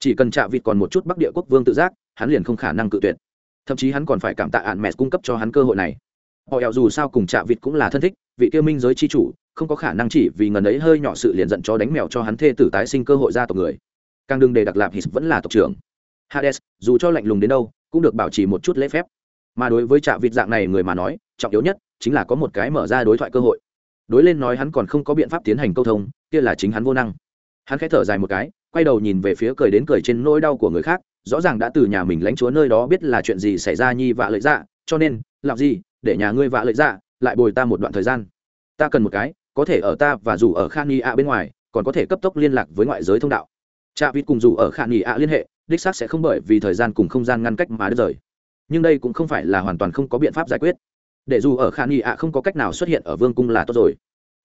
Chỉ cần chạ vịt còn một chút bắc địa quốc vương tự giác, hắn liền không khả năng cự tuyệt. Thậm chí hắn còn phải cảm tạ ạn mẹ cung cấp cho hắn cơ hội này. Họ ẹo dù sao cùng chạ vịt cũng là thân thích, vị kia minh giới chi chủ, không có khả năng chỉ vì ngần ấy hơi nhỏ sự liền giận cho đánh mèo cho hắn thê tử tái sinh cơ hội ra tộc người. Càng đừng đề đặc lạp hít vẫn là tộc trưởng. Hades, dù cho lạnh lùng đến đâu, cũng được bảo trì một chút lễ phép. Mà đối với trạ vịt dạng này người mà nói, trọng yếu nhất chính là có một cái mở ra đối thoại cơ hội. Đối lên nói hắn còn không có biện pháp tiến hành câu thông, kia là chính hắn vô năng. Hắn khẽ thở dài một cái, quay đầu nhìn về phía cười đến cười trên nỗi đau của người khác, rõ ràng đã từ nhà mình lãnh chúa nơi đó biết là chuyện gì xảy ra nhi vạ lợi dạ cho nên làm gì để nhà ngươi vạ lợi dạ lại bồi ta một đoạn thời gian. Ta cần một cái, có thể ở ta và dù ở khan Nhi a bên ngoài, còn có thể cấp tốc liên lạc với ngoại giới thông đạo. Trạ vịt cùng dù ở khan Nhi a liên hệ, đích xác sẽ không bởi vì thời gian cùng không gian ngăn cách mà đứt rời. Nhưng đây cũng không phải là hoàn toàn không có biện pháp giải quyết để dù ở khan y à không có cách nào xuất hiện ở vương cung là tốt rồi.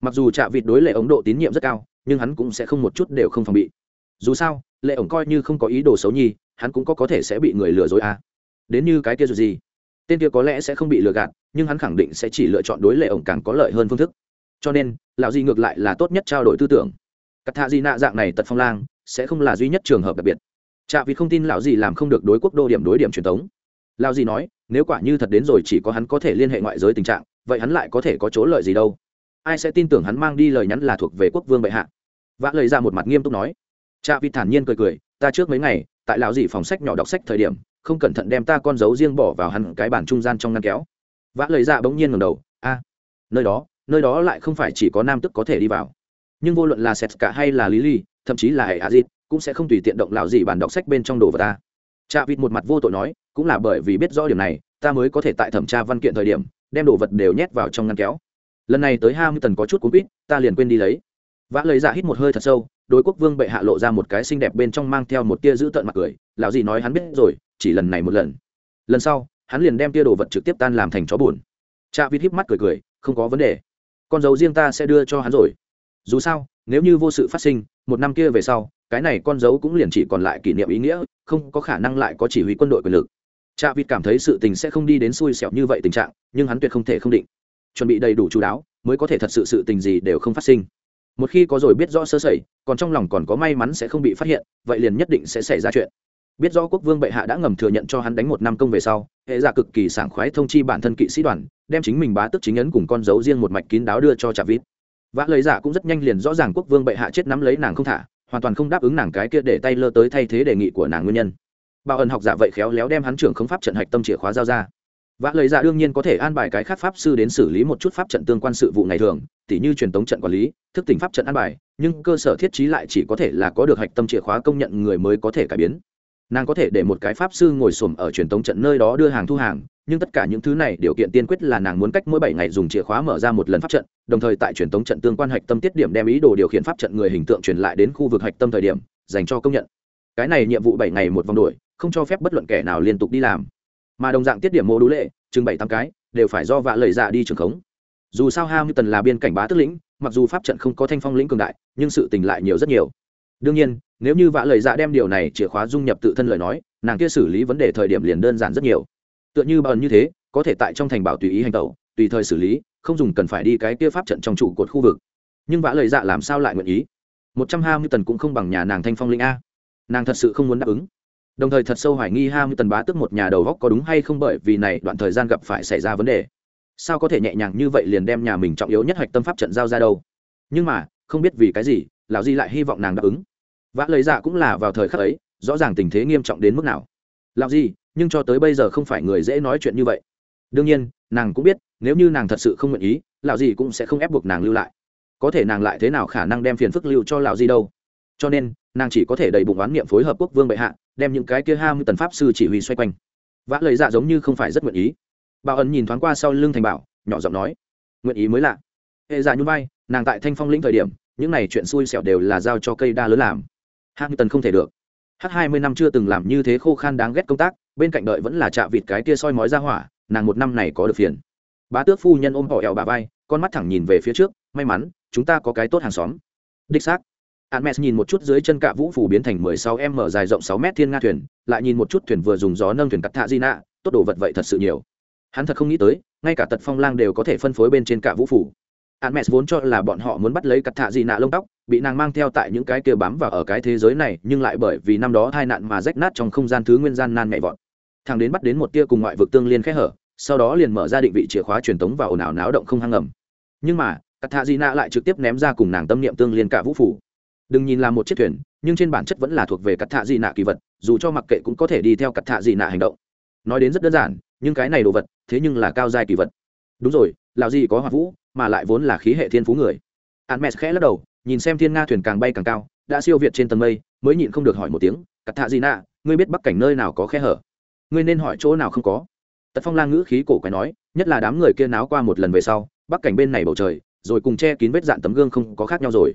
Mặc dù trạ vịt đối lệ ống độ tín nhiệm rất cao, nhưng hắn cũng sẽ không một chút đều không phòng bị. Dù sao, lệ ổng coi như không có ý đồ xấu nhi, hắn cũng có có thể sẽ bị người lừa dối à. đến như cái kia rồi gì, tên kia có lẽ sẽ không bị lừa gạt, nhưng hắn khẳng định sẽ chỉ lựa chọn đối lệ ổng càng có lợi hơn phương thức. Cho nên, lão di ngược lại là tốt nhất trao đổi tư tưởng. Cắt thạ di nạ dạng này tật phong lang, sẽ không là duy nhất trường hợp đặc biệt. Trạ vịt không tin lão di làm không được đối quốc đô điểm đối điểm truyền thống. Lão di nói nếu quả như thật đến rồi chỉ có hắn có thể liên hệ ngoại giới tình trạng, vậy hắn lại có thể có chỗ lợi gì đâu? Ai sẽ tin tưởng hắn mang đi lời nhắn là thuộc về quốc vương bệ hạ? Vã lời ra dạ một mặt nghiêm túc nói. Cha vịt thản nhiên cười cười, ta trước mấy ngày, tại lão dì phòng sách nhỏ đọc sách thời điểm, không cẩn thận đem ta con dấu riêng bỏ vào hẳn cái bản trung gian trong ngăn kéo. Vã lời ra dạ bỗng nhiên ngầm đầu, a, nơi đó nơi đó lại không phải chỉ có nam tức có thể đi vào. Nhưng vô luận là sét cả hay là lý ly thậm chí là hệ a dịt, cũng sẽ không tùy tiện động lão dì bản đọc sách bên trong đồ vào ta. Trạ vịt một mặt vô tội nói, cũng là bởi vì biết rõ điểm này, ta mới có thể tại thẩm tra văn kiện thời điểm, đem đồ vật đều nhét vào trong ngăn kéo. Lần này tới Ham tần có chút cuốn quýt, ta liền quên đi lấy. Vã Lợi dạ hít một hơi thật sâu, đối quốc vương bệ hạ lộ ra một cái xinh đẹp bên trong mang theo một tia giữ tợn mặt cười, lão gì nói hắn biết rồi, chỉ lần này một lần. Lần sau, hắn liền đem tia đồ vật trực tiếp tan làm thành chó buồn. Trạ Vịt híp mắt cười cười, không có vấn đề. Con dấu riêng ta sẽ đưa cho hắn rồi. Dù sao, nếu như vô sự phát sinh, một năm kia về sau cái này con dấu cũng liền chỉ còn lại kỷ niệm ý nghĩa, không có khả năng lại có chỉ huy quân đội quyền lực. Cha vịt cảm thấy sự tình sẽ không đi đến xui xẻo như vậy tình trạng, nhưng hắn tuyệt không thể không định. Chuẩn bị đầy đủ chú đáo, mới có thể thật sự sự tình gì đều không phát sinh. Một khi có rồi biết rõ sơ sẩy, còn trong lòng còn có may mắn sẽ không bị phát hiện, vậy liền nhất định sẽ xảy ra chuyện. Biết rõ quốc vương bệ hạ đã ngầm thừa nhận cho hắn đánh một năm công về sau, hệ giả cực kỳ sảng khoái thông chi bản thân kỵ sĩ đoàn, đem chính mình bá tức chính ấn cùng con dấu riêng một mạch kín đáo đưa cho trà vít vã lời giả cũng rất nhanh liền rõ ràng quốc vương bệ hạ chết nắm lấy nàng không thả hoàn toàn không đáp ứng nàng cái kia để tay lơ tới thay thế đề nghị của nàng nguyên nhân. Bảo ẩn học giả vậy khéo léo đem hắn trưởng không pháp trận hạch tâm chìa khóa giao ra. Vã lời giả dạ đương nhiên có thể an bài cái khác pháp sư đến xử lý một chút pháp trận tương quan sự vụ ngày thường, tỉ như truyền tống trận quản lý, thức tỉnh pháp trận an bài, nhưng cơ sở thiết trí lại chỉ có thể là có được hạch tâm chìa khóa công nhận người mới có thể cải biến nàng có thể để một cái pháp sư ngồi xổm ở truyền tống trận nơi đó đưa hàng thu hàng, nhưng tất cả những thứ này điều kiện tiên quyết là nàng muốn cách mỗi bảy ngày dùng chìa khóa mở ra một lần pháp trận, đồng thời tại truyền tống trận tương quan hạch tâm tiết điểm đem ý đồ điều khiển pháp trận người hình tượng truyền lại đến khu vực hạch tâm thời điểm, dành cho công nhận. Cái này nhiệm vụ bảy ngày một vòng đổi, không cho phép bất luận kẻ nào liên tục đi làm. Mà đồng dạng tiết điểm mô đũ lệ, chừng bảy tám cái, đều phải do vạ lời dạ đi trường khống. Dù sao hamilton là biên cảnh bá tức lĩnh, mặc dù pháp trận không có thanh phong lĩnh cường đại, nhưng sự tình lại nhiều rất nhiều đương nhiên, nếu như vạ lời dạ đem điều này chìa khóa dung nhập tự thân lời nói, nàng kia xử lý vấn đề thời điểm liền đơn giản rất nhiều. Tựa như bờn như thế, có thể tại trong thành bảo tùy ý hành tẩu, tùy thời xử lý, không dùng cần phải đi cái kia pháp trận trong trụ cột khu vực. Nhưng vã lời dạ làm sao lại nguyện ý? Một trăm hai mươi tần cũng không bằng nhà nàng thanh phong linh a. Nàng thật sự không muốn đáp ứng. Đồng thời thật sâu hoài nghi hai mươi tần bá tức một nhà đầu góc có đúng hay không bởi vì này đoạn thời gian gặp phải xảy ra vấn đề. Sao có thể nhẹ nhàng như vậy liền đem nhà mình trọng yếu nhất hạch tâm pháp trận giao ra đâu? Nhưng mà, không biết vì cái gì, lão di lại hy vọng nàng đáp ứng vã lấy dạ cũng là vào thời khắc ấy rõ ràng tình thế nghiêm trọng đến mức nào. Lão gì, nhưng cho tới bây giờ không phải người dễ nói chuyện như vậy. Đương nhiên nàng cũng biết nếu như nàng thật sự không nguyện ý lão gì cũng sẽ không ép buộc nàng lưu lại. Có thể nàng lại thế nào khả năng đem phiền phức lưu cho lão gì đâu? Cho nên nàng chỉ có thể đầy bụng oán niệm phối hợp quốc vương bệ hạ đem những cái kia ham tần pháp sư chỉ huy xoay quanh. Vã lời dạ giống như không phải rất nguyện ý. Bảo ẩn nhìn thoáng qua sau lưng thành bảo nhỏ giọng nói nguyện ý mới lạ. Hệ dạ nhún vai nàng tại thanh phong lĩnh thời điểm những này chuyện xui xẻo đều là giao cho cây đa lớn làm hạng tần không thể được h hai mươi năm chưa từng làm như thế khô khan đáng ghét công tác bên cạnh đợi vẫn là chạ vịt cái kia soi mói ra hỏa nàng một năm này có được phiền bá tước phu nhân ôm họ eo bà vai con mắt thẳng nhìn về phía trước may mắn chúng ta có cái tốt hàng xóm đích xác Hermes nhìn một chút dưới chân cạ vũ phủ biến thành 16 m dài rộng 6 mét thiên nga thuyền, lại nhìn một chút thuyền vừa dùng gió nâng thuyền cắt thạ di nạ, tốt đồ vật vậy thật sự nhiều. Hắn thật không nghĩ tới, ngay cả tật phong lang đều có thể phân phối bên trên cạ vũ phủ. Hermes vốn cho là bọn họ muốn bắt lấy cặt thạ di nạ lông tóc, bị nàng mang theo tại những cái kia bám vào ở cái thế giới này, nhưng lại bởi vì năm đó tai nạn mà rách nát trong không gian thứ nguyên gian nan nhẹ vọt. Thằng đến bắt đến một tia cùng ngoại vực tương liên khẽ hở, sau đó liền mở ra định vị chìa khóa truyền tống vào ồn ào náo động không hang ngầm. Nhưng mà, cắt thạ di nạ lại trực tiếp ném ra cùng nàng tâm niệm tương liên cả vũ phủ đừng nhìn là một chiếc thuyền nhưng trên bản chất vẫn là thuộc về cắt thạ dị nạ kỳ vật dù cho mặc kệ cũng có thể đi theo cắt thạ dị nạ hành động nói đến rất đơn giản nhưng cái này đồ vật thế nhưng là cao giai kỳ vật đúng rồi lào gì có hoạt vũ mà lại vốn là khí hệ thiên phú người. Hermes khẽ lắc đầu, nhìn xem thiên nga thuyền càng bay càng cao, đã siêu việt trên tầng mây, mới nhịn không được hỏi một tiếng cắt thạ gì nạ ngươi biết bắc cảnh nơi nào có khe hở? Ngươi nên hỏi chỗ nào không có? Tật phong lang ngữ khí cổ quái nói, nhất là đám người kia náo qua một lần về sau, bắc cảnh bên này bầu trời, rồi cùng che kín vết dạn tấm gương không có khác nhau rồi.